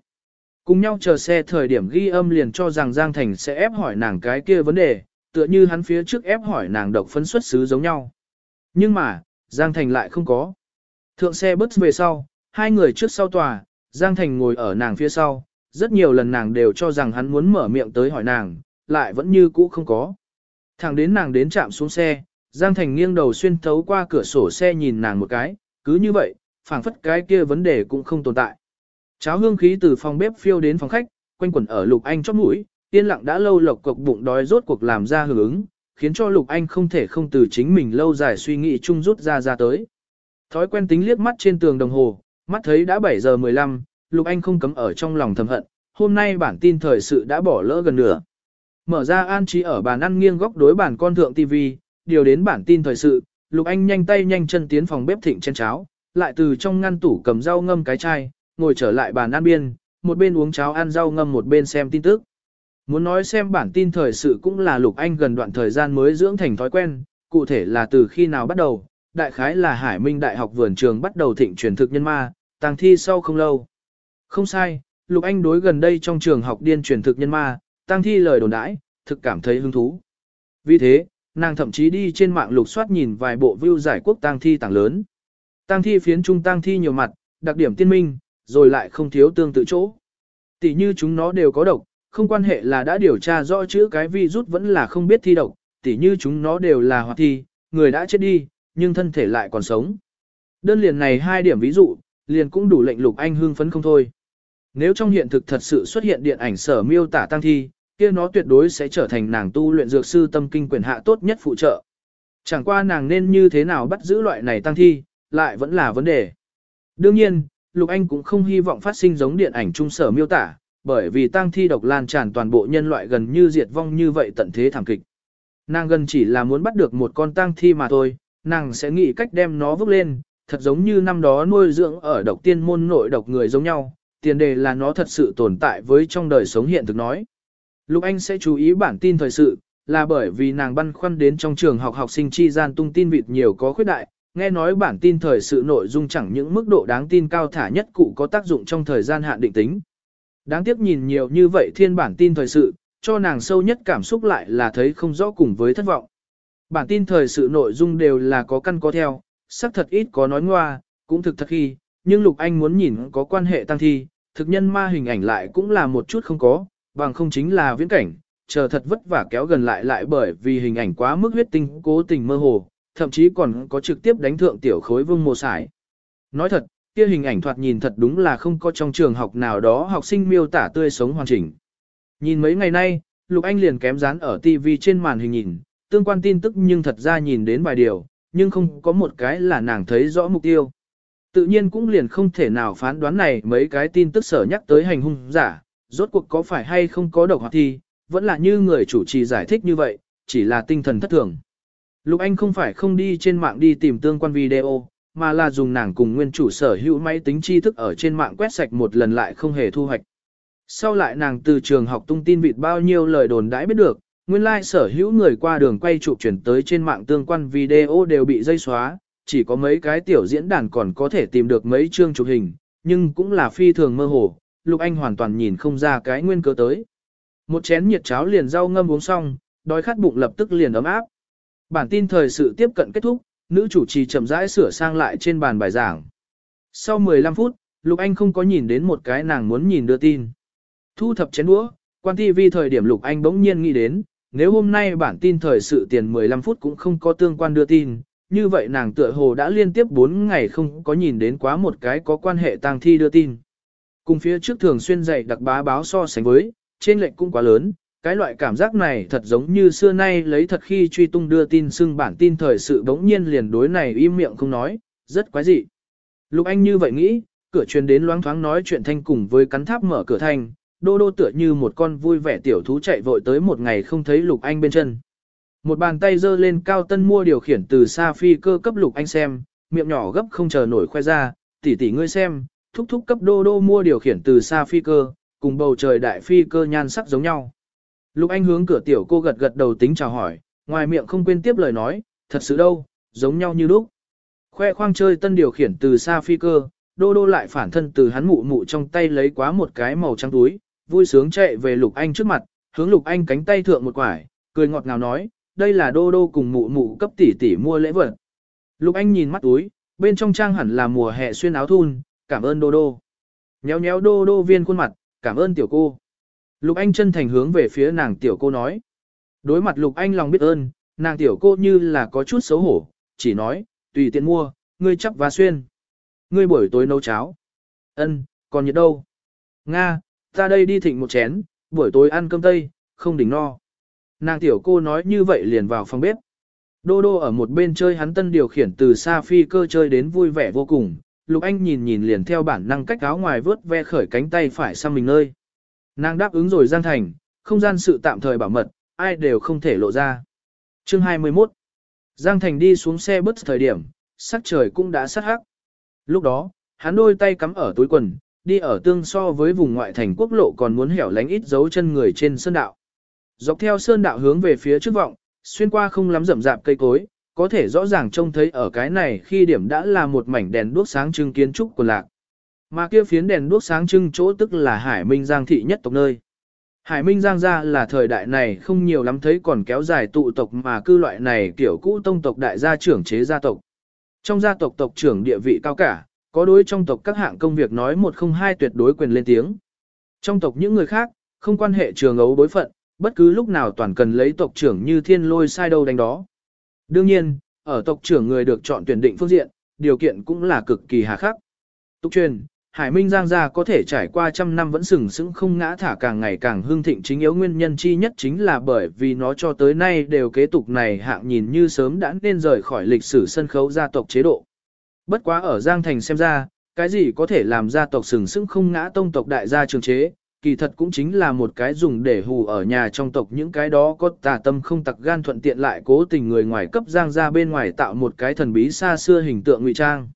Cùng nhau chờ xe thời điểm ghi âm liền cho rằng Giang Thành sẽ ép hỏi nàng cái kia vấn đề, tựa như hắn phía trước ép hỏi nàng độc phấn xuất xứ giống nhau. Nhưng mà, Giang Thành lại không có. Thượng xe bất về sau, hai người trước sau tòa, Giang Thành ngồi ở nàng phía sau, rất nhiều lần nàng đều cho rằng hắn muốn mở miệng tới hỏi nàng, lại vẫn như cũ không có. Thẳng đến nàng đến chạm xuống xe, Giang Thành nghiêng đầu xuyên thấu qua cửa sổ xe nhìn nàng một cái, cứ như vậy, phảng phất cái kia vấn đề cũng không tồn tại. Cháo hương khí từ phòng bếp phiêu đến phòng khách, quanh quẩn ở Lục Anh chóp mũi, yên lặng đã lâu lộc cục bụng đói rốt cuộc làm ra hưởng ứng, khiến cho Lục Anh không thể không từ chính mình lâu dài suy nghĩ chung rút ra ra tới. Thói quen tính liếc mắt trên tường đồng hồ, mắt thấy đã 7 giờ 15, Lục Anh không cấm ở trong lòng thầm hận, hôm nay bản tin thời sự đã bỏ lỡ gần nửa. Mở ra an trí ở bàn ăn nghiêng góc đối bàn con thượng TV, điều đến bản tin thời sự, Lục Anh nhanh tay nhanh chân tiến phòng bếp thịnh chén cháo, lại từ trong ngăn tủ cầm rau ngâm cái chai, ngồi trở lại bàn ăn biên, một bên uống cháo ăn rau ngâm một bên xem tin tức. Muốn nói xem bản tin thời sự cũng là Lục Anh gần đoạn thời gian mới dưỡng thành thói quen, cụ thể là từ khi nào bắt đầu, đại khái là Hải Minh Đại học vườn trường bắt đầu thịnh truyền thực nhân ma, tàng thi sau không lâu. Không sai, Lục Anh đối gần đây trong trường học điên truyền thực nhân ma, tang thi lời đồn đãi, thực cảm thấy hứng thú. Vì thế, nàng thậm chí đi trên mạng lục soát nhìn vài bộ view giải quốc tang thi tảng lớn. Tang thi phiến trung tang thi nhiều mặt, đặc điểm tiên minh, rồi lại không thiếu tương tự chỗ. Tỷ như chúng nó đều có độc, không quan hệ là đã điều tra rõ chữ cái virus vẫn là không biết thi độc, tỷ như chúng nó đều là hoạt thi, người đã chết đi, nhưng thân thể lại còn sống. Đơn liền này hai điểm ví dụ, liền cũng đủ lệnh Lục Anh hưng phấn không thôi. Nếu trong hiện thực thật sự xuất hiện điện ảnh sở miêu tả tăng thi, kia nó tuyệt đối sẽ trở thành nàng tu luyện dược sư tâm kinh quyền hạ tốt nhất phụ trợ. Chẳng qua nàng nên như thế nào bắt giữ loại này tăng thi, lại vẫn là vấn đề. Đương nhiên, Lục Anh cũng không hy vọng phát sinh giống điện ảnh trung sở miêu tả, bởi vì tăng thi độc lan tràn toàn bộ nhân loại gần như diệt vong như vậy tận thế thảm kịch. Nàng gần chỉ là muốn bắt được một con tăng thi mà thôi, nàng sẽ nghĩ cách đem nó vứt lên, thật giống như năm đó nuôi dưỡng ở độc tiên môn nội độc người giống nhau, tiền đề là nó thật sự tồn tại với trong đời sống hiện thực nói. Lục Anh sẽ chú ý bản tin thời sự, là bởi vì nàng băn khoăn đến trong trường học học sinh chi gian tung tin vịt nhiều có khuyết đại, nghe nói bản tin thời sự nội dung chẳng những mức độ đáng tin cao thả nhất cụ có tác dụng trong thời gian hạn định tính. Đáng tiếc nhìn nhiều như vậy thiên bản tin thời sự, cho nàng sâu nhất cảm xúc lại là thấy không rõ cùng với thất vọng. Bản tin thời sự nội dung đều là có căn có theo, sắc thật ít có nói ngoa, cũng thực thật khi, nhưng Lục Anh muốn nhìn có quan hệ tăng thi, thực nhân ma hình ảnh lại cũng là một chút không có, bằng không chính là viễn cảnh, chờ thật vất vả kéo gần lại lại bởi vì hình ảnh quá mức huyết tinh cố tình mơ hồ, thậm chí còn có trực tiếp đánh thượng tiểu khối vương mồ sải. Nói thật, kia hình ảnh thoạt nhìn thật đúng là không có trong trường học nào đó học sinh miêu tả tươi sống hoàn chỉnh. Nhìn mấy ngày nay, Lục Anh liền kém dán ở TV trên màn hình nhìn, tương quan tin tức nhưng thật ra nhìn đến vài điều, nhưng không có một cái là nàng thấy rõ mục tiêu. Tự nhiên cũng liền không thể nào phán đoán này mấy cái tin tức sở nhắc tới hành hung giả, rốt cuộc có phải hay không có độc hoặc thi, vẫn là như người chủ trì giải thích như vậy, chỉ là tinh thần thất thường. Lục Anh không phải không đi trên mạng đi tìm tương quan video, mà là dùng nàng cùng nguyên chủ sở hữu máy tính tri thức ở trên mạng quét sạch một lần lại không hề thu hoạch. Sau lại nàng từ trường học tung tin vịt bao nhiêu lời đồn đãi biết được, nguyên lai like sở hữu người qua đường quay chụp chuyển tới trên mạng tương quan video đều bị dây xóa, chỉ có mấy cái tiểu diễn đàn còn có thể tìm được mấy chương chụp hình, nhưng cũng là phi thường mơ hồ, Lục Anh hoàn toàn nhìn không ra cái nguyên cớ tới. Một chén nhiệt cháo liền rau ngâm uống xong, đói khát bụng lập tức liền ấm áp. Bản tin thời sự tiếp cận kết thúc, nữ chủ trì chậm rãi sửa sang lại trên bàn bài giảng. Sau 15 phút, Lục Anh không có nhìn đến một cái nàng muốn nhìn đưa tin. Thu thập chén đũa, quan TV thời điểm Lục Anh bỗng nhiên nghĩ đến, nếu hôm nay bản tin thời sự tiền 15 phút cũng không có tương quan đưa tin, như vậy nàng tựa hồ đã liên tiếp 4 ngày không có nhìn đến quá một cái có quan hệ tang thi đưa tin. Cùng phía trước thường xuyên dạy đặc bá báo so sánh với, trên lệnh cũng quá lớn, cái loại cảm giác này thật giống như xưa nay lấy thật khi truy tung đưa tin xưng bản tin thời sự bỗng nhiên liền đối này im miệng không nói, rất quái dị. Lục Anh như vậy nghĩ, cửa truyền đến loáng thoáng nói chuyện thanh cùng với cắn tháp mở cửa thanh, đô đô tựa như một con vui vẻ tiểu thú chạy vội tới một ngày không thấy Lục Anh bên chân. Một bàn tay giơ lên cao tân mua điều khiển từ xa phi cơ cấp Lục Anh xem, miệng nhỏ gấp không chờ nổi khoe ra, tỷ tỷ ngươi xem, thúc thúc cấp đô đô mua điều khiển từ xa phi cơ, cùng bầu trời đại phi cơ nhan sắc giống nhau. Lục Anh hướng cửa tiểu cô gật gật đầu tính chào hỏi, ngoài miệng không quên tiếp lời nói, thật sự đâu, giống nhau như lúc. Khoe khoang chơi tân điều khiển từ xa phi cơ, đô đô lại phản thân từ hắn mụ mụ trong tay lấy quá một cái màu trắng túi, vui sướng chạy về Lục Anh trước mặt, hướng Lục Anh cánh tay thượng một quải, cười ngọt ngào nói, đây là đô đô cùng mụ mụ cấp tỷ tỷ mua lễ vật. Lục Anh nhìn mắt túi, bên trong trang hẳn là mùa hè xuyên áo thun, cảm ơn đô đô. Nhéo nhéo đô đô viên khuôn mặt, cảm ơn tiểu cô. Lục Anh chân thành hướng về phía nàng tiểu cô nói. Đối mặt Lục Anh lòng biết ơn, nàng tiểu cô như là có chút xấu hổ, chỉ nói, tùy tiện mua, ngươi chắp và xuyên. Ngươi buổi tối nấu cháo. Ân, còn nhiệt đâu? Nga, ta đây đi thịnh một chén, buổi tối ăn cơm tây, không đỉnh no. Nàng tiểu cô nói như vậy liền vào phòng bếp. Đô đô ở một bên chơi hắn tân điều khiển từ xa phi cơ chơi đến vui vẻ vô cùng, Lục Anh nhìn nhìn liền theo bản năng cách áo ngoài vớt ve khởi cánh tay phải sang mình nơi. Nàng đáp ứng rồi Giang Thành, không gian sự tạm thời bảo mật, ai đều không thể lộ ra. Chương 21 Giang Thành đi xuống xe bất thời điểm, sắc trời cũng đã sát hắc. Lúc đó, hắn đôi tay cắm ở túi quần, đi ở tương so với vùng ngoại thành quốc lộ còn muốn hẻo lánh ít dấu chân người trên sơn đạo. Dọc theo sơn đạo hướng về phía trước vọng, xuyên qua không lắm rậm rạp cây cối, có thể rõ ràng trông thấy ở cái này khi điểm đã là một mảnh đèn đuốc sáng trưng kiến trúc của lạc. Mà kia phiến đèn đuốc sáng trưng chỗ tức là Hải Minh Giang thị nhất tộc nơi. Hải Minh Giang gia là thời đại này không nhiều lắm thấy còn kéo dài tụ tộc mà cư loại này kiểu cũ tông tộc đại gia trưởng chế gia tộc. Trong gia tộc tộc trưởng địa vị cao cả, có đối trong tộc các hạng công việc nói một không hai tuyệt đối quyền lên tiếng. Trong tộc những người khác, không quan hệ trường ấu đối phận, bất cứ lúc nào toàn cần lấy tộc trưởng như thiên lôi sai đâu đánh đó. Đương nhiên, ở tộc trưởng người được chọn tuyển định phương diện, điều kiện cũng là cực kỳ hà khắc. Tục truyền, Hải Minh Giang gia có thể trải qua trăm năm vẫn sừng sững không ngã thả càng ngày càng hưng thịnh chính yếu nguyên nhân chi nhất chính là bởi vì nó cho tới nay đều kế tục này hạng nhìn như sớm đã nên rời khỏi lịch sử sân khấu gia tộc chế độ. Bất quá ở Giang Thành xem ra, cái gì có thể làm gia tộc sừng sững không ngã tông tộc đại gia trường chế, kỳ thật cũng chính là một cái dùng để hù ở nhà trong tộc những cái đó có tà tâm không tặc gan thuận tiện lại cố tình người ngoài cấp Giang gia bên ngoài tạo một cái thần bí xa xưa hình tượng ngụy trang.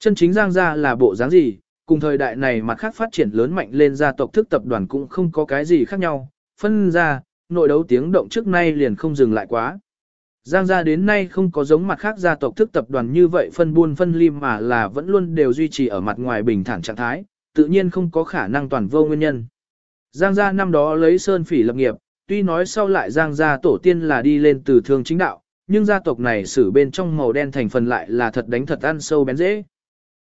Chân chính Giang gia là bộ dáng gì, cùng thời đại này mặt khác phát triển lớn mạnh lên gia tộc thức tập đoàn cũng không có cái gì khác nhau, phân ra, nội đấu tiếng động trước nay liền không dừng lại quá. Giang gia đến nay không có giống mặt khác gia tộc thức tập đoàn như vậy phân buôn phân lim mà là vẫn luôn đều duy trì ở mặt ngoài bình thản trạng thái, tự nhiên không có khả năng toàn vô nguyên nhân. Giang gia năm đó lấy sơn phỉ lập nghiệp, tuy nói sau lại Giang gia tổ tiên là đi lên từ thương chính đạo, nhưng gia tộc này xử bên trong màu đen thành phần lại là thật đánh thật ăn sâu bén dễ.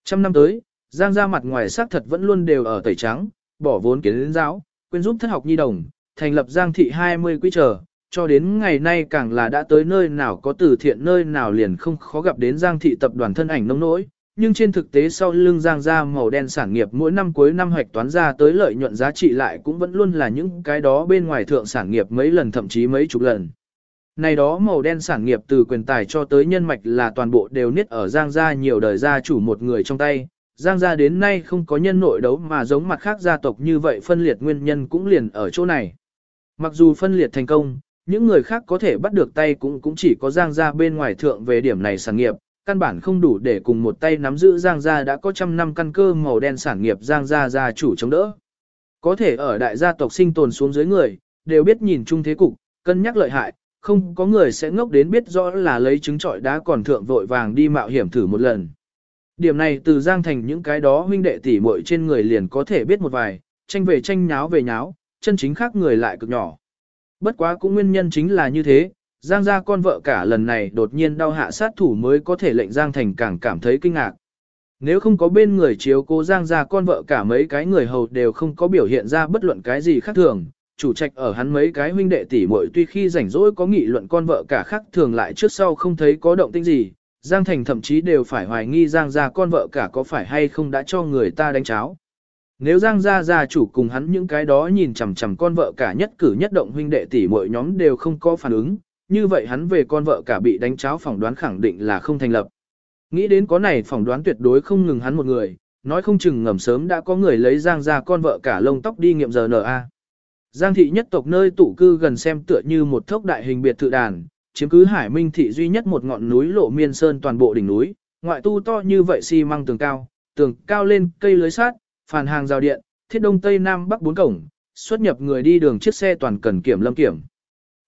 Trăm năm tới, Giang gia mặt ngoài xác thật vẫn luôn đều ở tẩy trắng, bỏ vốn kiến đến giáo, quên giúp thất học nhi đồng, thành lập Giang thị 20 quý trở, cho đến ngày nay càng là đã tới nơi nào có từ thiện nơi nào liền không khó gặp đến Giang thị tập đoàn thân ảnh nông nỗi. Nhưng trên thực tế sau lưng Giang gia màu đen sản nghiệp mỗi năm cuối năm hoạch toán ra tới lợi nhuận giá trị lại cũng vẫn luôn là những cái đó bên ngoài thượng sản nghiệp mấy lần thậm chí mấy chục lần. Này đó màu đen sản nghiệp từ quyền tài cho tới nhân mạch là toàn bộ đều niết ở Giang gia nhiều đời gia chủ một người trong tay, Giang gia đến nay không có nhân nội đấu mà giống mặt khác gia tộc như vậy phân liệt nguyên nhân cũng liền ở chỗ này. Mặc dù phân liệt thành công, những người khác có thể bắt được tay cũng cũng chỉ có Giang gia bên ngoài thượng về điểm này sản nghiệp, căn bản không đủ để cùng một tay nắm giữ Giang gia đã có trăm năm căn cơ màu đen sản nghiệp Giang gia gia chủ chống đỡ. Có thể ở đại gia tộc sinh tồn xuống dưới người, đều biết nhìn chung thế cục, cân nhắc lợi hại, không có người sẽ ngốc đến biết rõ là lấy trứng trọi đá còn thượng vội vàng đi mạo hiểm thử một lần. Điểm này từ Giang Thành những cái đó huynh đệ tỷ muội trên người liền có thể biết một vài, tranh về tranh nháo về nháo, chân chính khác người lại cực nhỏ. Bất quá cũng nguyên nhân chính là như thế, Giang gia con vợ cả lần này đột nhiên đau hạ sát thủ mới có thể lệnh Giang Thành càng cảm thấy kinh ngạc. Nếu không có bên người chiếu cố Giang gia con vợ cả mấy cái người hầu đều không có biểu hiện ra bất luận cái gì khác thường, chủ trạch ở hắn mấy cái huynh đệ tỷ muội tuy khi rảnh rỗi có nghị luận con vợ cả khác thường lại trước sau không thấy có động tĩnh gì, Giang Thành thậm chí đều phải hoài nghi Giang gia con vợ cả có phải hay không đã cho người ta đánh cháo. Nếu Giang gia gia chủ cùng hắn những cái đó nhìn chằm chằm con vợ cả nhất cử nhất động huynh đệ tỷ muội nhóm đều không có phản ứng, như vậy hắn về con vợ cả bị đánh cháo phỏng đoán khẳng định là không thành lập. Nghĩ đến có này phỏng đoán tuyệt đối không ngừng hắn một người, nói không chừng ngầm sớm đã có người lấy Giang gia con vợ cả lông tóc đi nghiệm giờ a. Giang thị nhất tộc nơi tụ cư gần xem tựa như một thốc đại hình biệt thự đàn, chiếm cứ Hải Minh thị duy nhất một ngọn núi lộ miên sơn toàn bộ đỉnh núi, ngoại tu to như vậy xi măng tường cao, tường cao lên cây lưới sát, phàn hàng rào điện, thiết đông tây nam bắc bốn cổng, xuất nhập người đi đường chiếc xe toàn cần kiểm lâm kiểm.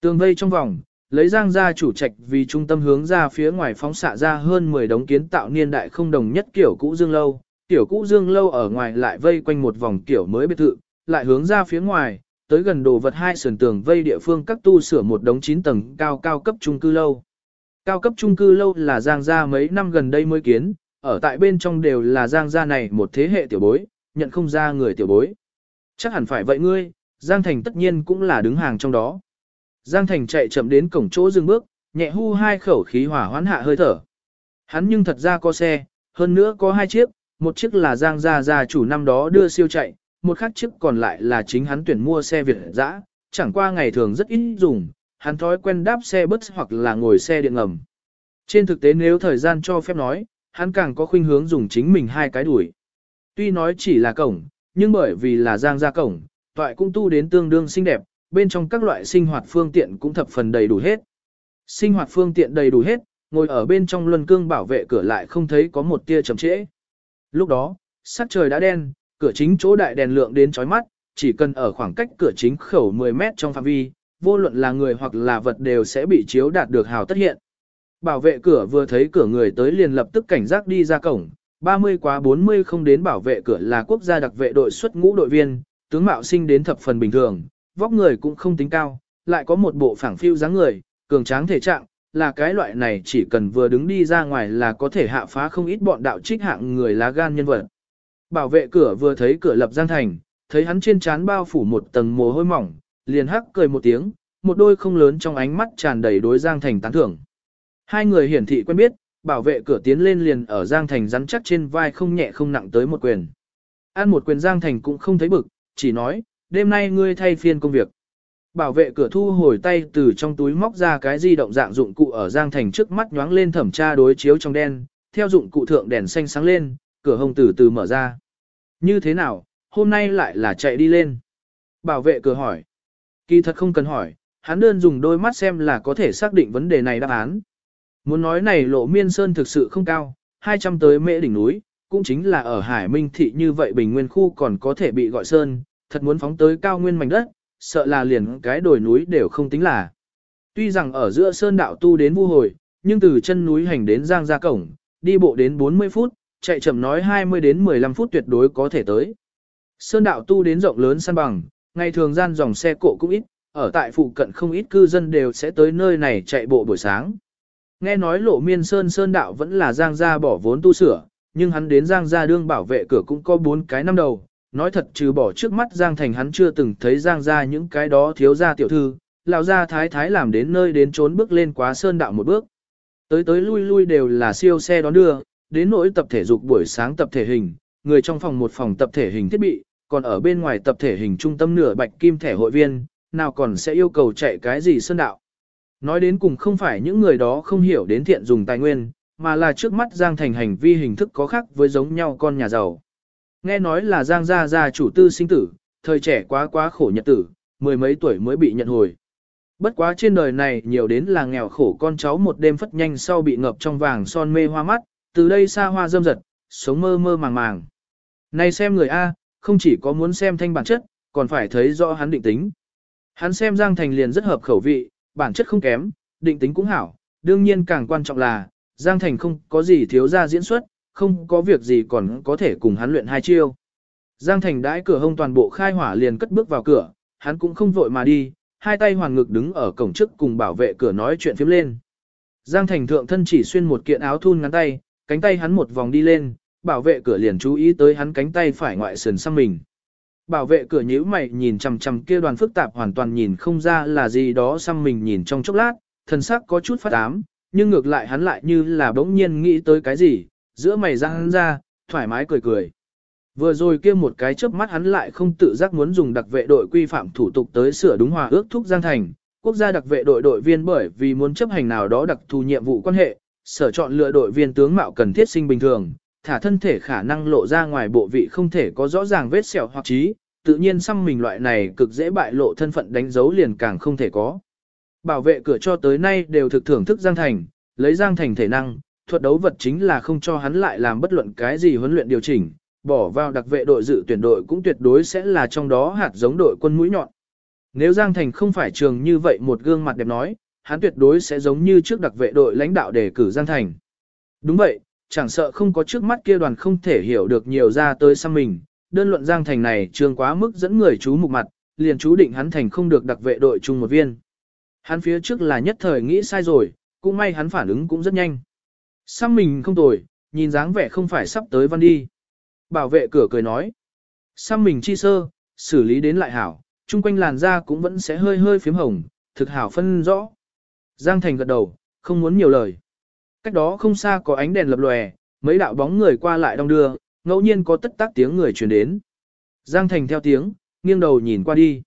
Tường vây trong vòng, lấy giang gia chủ trạch vì trung tâm hướng ra phía ngoài phóng xạ ra hơn 10 đống kiến tạo niên đại không đồng nhất kiểu cũ dương lâu, kiểu cũ dương lâu ở ngoài lại vây quanh một vòng kiểu mới biệt thự, lại hướng ra phía ngoài, tới gần đồ vật hai sườn tường vây địa phương các tu sửa một đống 9 tầng cao cao cấp trung cư lâu. Cao cấp trung cư lâu là giang gia mấy năm gần đây mới kiến, ở tại bên trong đều là giang gia này một thế hệ tiểu bối, nhận không ra người tiểu bối. Chắc hẳn phải vậy ngươi, Giang Thành tất nhiên cũng là đứng hàng trong đó. Giang Thành chạy chậm đến cổng chỗ dừng bước, nhẹ hu hai khẩu khí hỏa hoán hạ hơi thở. Hắn nhưng thật ra có xe, hơn nữa có hai chiếc, một chiếc là Giang gia gia chủ năm đó đưa siêu chạy, một khác chiếc còn lại là chính hắn tuyển mua xe Việt dã, chẳng qua ngày thường rất ít dùng, hắn thói quen đáp xe bus hoặc là ngồi xe điện ngầm. Trên thực tế nếu thời gian cho phép nói, hắn càng có khuynh hướng dùng chính mình hai cái đuổi. Tuy nói chỉ là cổng, nhưng bởi vì là giang Gia cổng, toại cũng tu đến tương đương xinh đẹp, bên trong các loại sinh hoạt phương tiện cũng thập phần đầy đủ hết. Sinh hoạt phương tiện đầy đủ hết, ngồi ở bên trong luân cương bảo vệ cửa lại không thấy có một tia chậm trễ. Lúc đó, sắc trời đã đen, cửa chính chỗ đại đèn lượng đến chói mắt, chỉ cần ở khoảng cách cửa chính khẩu 10 mét trong phạm vi, vô luận là người hoặc là vật đều sẽ bị chiếu đạt được hào tất hiện. Bảo vệ cửa vừa thấy cửa người tới liền lập tức cảnh giác đi ra cổng, 30 quá 40 không đến bảo vệ cửa là quốc gia đặc vệ đội xuất ngũ đội viên, tướng mạo sinh đến thập phần bình thường, vóc người cũng không tính cao, lại có một bộ phẳng phiu dáng người, cường tráng thể trạng, là cái loại này chỉ cần vừa đứng đi ra ngoài là có thể hạ phá không ít bọn đạo trích hạng người lá gan nhân vật. Bảo vệ cửa vừa thấy cửa lập Giang Thành, thấy hắn trên trán bao phủ một tầng mồ hôi mỏng, liền hắc cười một tiếng, một đôi không lớn trong ánh mắt tràn đầy đối Giang Thành tán thưởng. Hai người hiển thị quen biết, bảo vệ cửa tiến lên liền ở Giang Thành rắn chắc trên vai không nhẹ không nặng tới một quyền. Ăn một quyền Giang Thành cũng không thấy bực, chỉ nói, đêm nay ngươi thay phiên công việc. Bảo vệ cửa thu hồi tay từ trong túi móc ra cái di động dạng dụng cụ ở Giang Thành trước mắt nhoáng lên thẩm tra đối chiếu trong đen, theo dụng cụ thượng đèn xanh sáng lên, cửa hồng từ từ mở ra. Như thế nào, hôm nay lại là chạy đi lên. Bảo vệ cửa hỏi. Kỳ thật không cần hỏi, hắn đơn dùng đôi mắt xem là có thể xác định vấn đề này đáp án. Muốn nói này lộ miên sơn thực sự không cao, 200 tới mễ đỉnh núi, cũng chính là ở Hải Minh Thị như vậy bình nguyên khu còn có thể bị gọi sơn, thật muốn phóng tới cao nguyên mảnh đất, sợ là liền cái đồi núi đều không tính là. Tuy rằng ở giữa sơn đạo tu đến vu hồi, nhưng từ chân núi hành đến giang ra cổng, đi bộ đến 40 phút, chạy chậm nói 20 đến 15 phút tuyệt đối có thể tới. Sơn đạo tu đến rộng lớn săn bằng, ngày thường gian dòng xe cộ cũng ít, ở tại phụ cận không ít cư dân đều sẽ tới nơi này chạy bộ buổi sáng. Nghe nói lộ miên sơn sơn đạo vẫn là giang gia bỏ vốn tu sửa, nhưng hắn đến giang gia đương bảo vệ cửa cũng có bốn cái năm đầu. Nói thật trừ bỏ trước mắt giang thành hắn chưa từng thấy giang gia những cái đó thiếu gia tiểu thư, lão gia thái thái làm đến nơi đến trốn bước lên quá sơn đạo một bước. Tới tới lui lui đều là siêu xe đón đưa, đến nỗi tập thể dục buổi sáng tập thể hình, người trong phòng một phòng tập thể hình thiết bị, còn ở bên ngoài tập thể hình trung tâm nửa bạch kim thẻ hội viên, nào còn sẽ yêu cầu chạy cái gì sơn đạo. Nói đến cùng không phải những người đó không hiểu đến thiện dùng tài nguyên, mà là trước mắt Giang Thành hành vi hình thức có khác với giống nhau con nhà giàu. Nghe nói là Giang gia gia chủ tư sinh tử, thời trẻ quá quá khổ nhật tử, mười mấy tuổi mới bị nhận hồi. Bất quá trên đời này nhiều đến là nghèo khổ con cháu một đêm phất nhanh sau bị ngập trong vàng son mê hoa mắt, từ đây xa hoa dâm dật, sống mơ mơ màng màng. Này xem người A, không chỉ có muốn xem thanh bản chất, còn phải thấy rõ hắn định tính. Hắn xem Giang Thành liền rất hợp khẩu vị, bản chất không kém, định tính cũng hảo, đương nhiên càng quan trọng là, Giang Thành không có gì thiếu ra diễn xuất, không có việc gì còn có thể cùng hắn luyện hai chiêu. Giang Thành đãi cửa hông toàn bộ khai hỏa liền cất bước vào cửa, hắn cũng không vội mà đi, hai tay hoàn ngực đứng ở cổng trước cùng bảo vệ cửa nói chuyện phiếm lên. Giang Thành thượng thân chỉ xuyên một kiện áo thun ngắn tay, cánh tay hắn một vòng đi lên, bảo vệ cửa liền chú ý tới hắn cánh tay phải ngoại sườn sang mình. Bảo vệ cửa nhíu mày nhìn chằm chằm kia đoàn phức tạp hoàn toàn nhìn không ra là gì đó sang mình nhìn trong chốc lát, thần sắc có chút phát ám, nhưng ngược lại hắn lại như là bỗng nhiên nghĩ tới cái gì, giữa mày răng ra, thoải mái cười cười. Vừa rồi kia một cái chớp mắt hắn lại không tự giác muốn dùng đặc vệ đội quy phạm thủ tục tới sửa đúng hòa ước thúc Giang Thành, quốc gia đặc vệ đội đội viên bởi vì muốn chấp hành nào đó đặc thù nhiệm vụ quan hệ, sở chọn lựa đội viên tướng mạo cần thiết sinh bình thường, thả thân thể khả năng lộ ra ngoài bộ vị không thể có rõ ràng vết sẹo hoặc trí, tự nhiên xăm mình loại này cực dễ bại lộ thân phận đánh dấu liền càng không thể có. Bảo vệ cửa cho tới nay đều thực thưởng thức Giang Thành, lấy Giang Thành thể năng, thuật đấu vật chính là không cho hắn lại làm bất luận cái gì huấn luyện điều chỉnh, bỏ vào đặc vệ đội dự tuyển đội cũng tuyệt đối sẽ là trong đó hạt giống đội quân mũi nhọn. Nếu Giang Thành không phải trường như vậy một gương mặt đẹp nói, hắn tuyệt đối sẽ giống như trước đặc vệ đội lãnh đạo đề cử Giang Thành. Đúng vậy, chẳng sợ không có trước mắt kia đoàn không thể hiểu được nhiều ra tới xăm mình, đơn luận Giang Thành này trường quá mức dẫn người chú mục mặt, liền chú định hắn thành không được đặc vệ đội chung một viên. Hắn phía trước là nhất thời nghĩ sai rồi, cũng may hắn phản ứng cũng rất nhanh. Xăm mình không tồi, nhìn dáng vẻ không phải sắp tới văn đi. Bảo vệ cửa cười nói. Xăm mình chi sơ, xử lý đến lại hảo, chung quanh làn da cũng vẫn sẽ hơi hơi phím hồng, thực hảo phân rõ. Giang Thành gật đầu, không muốn nhiều lời. Cách đó không xa có ánh đèn lập lòe, mấy đạo bóng người qua lại đông đưa, ngẫu nhiên có tất tác tiếng người truyền đến. Giang Thành theo tiếng, nghiêng đầu nhìn qua đi.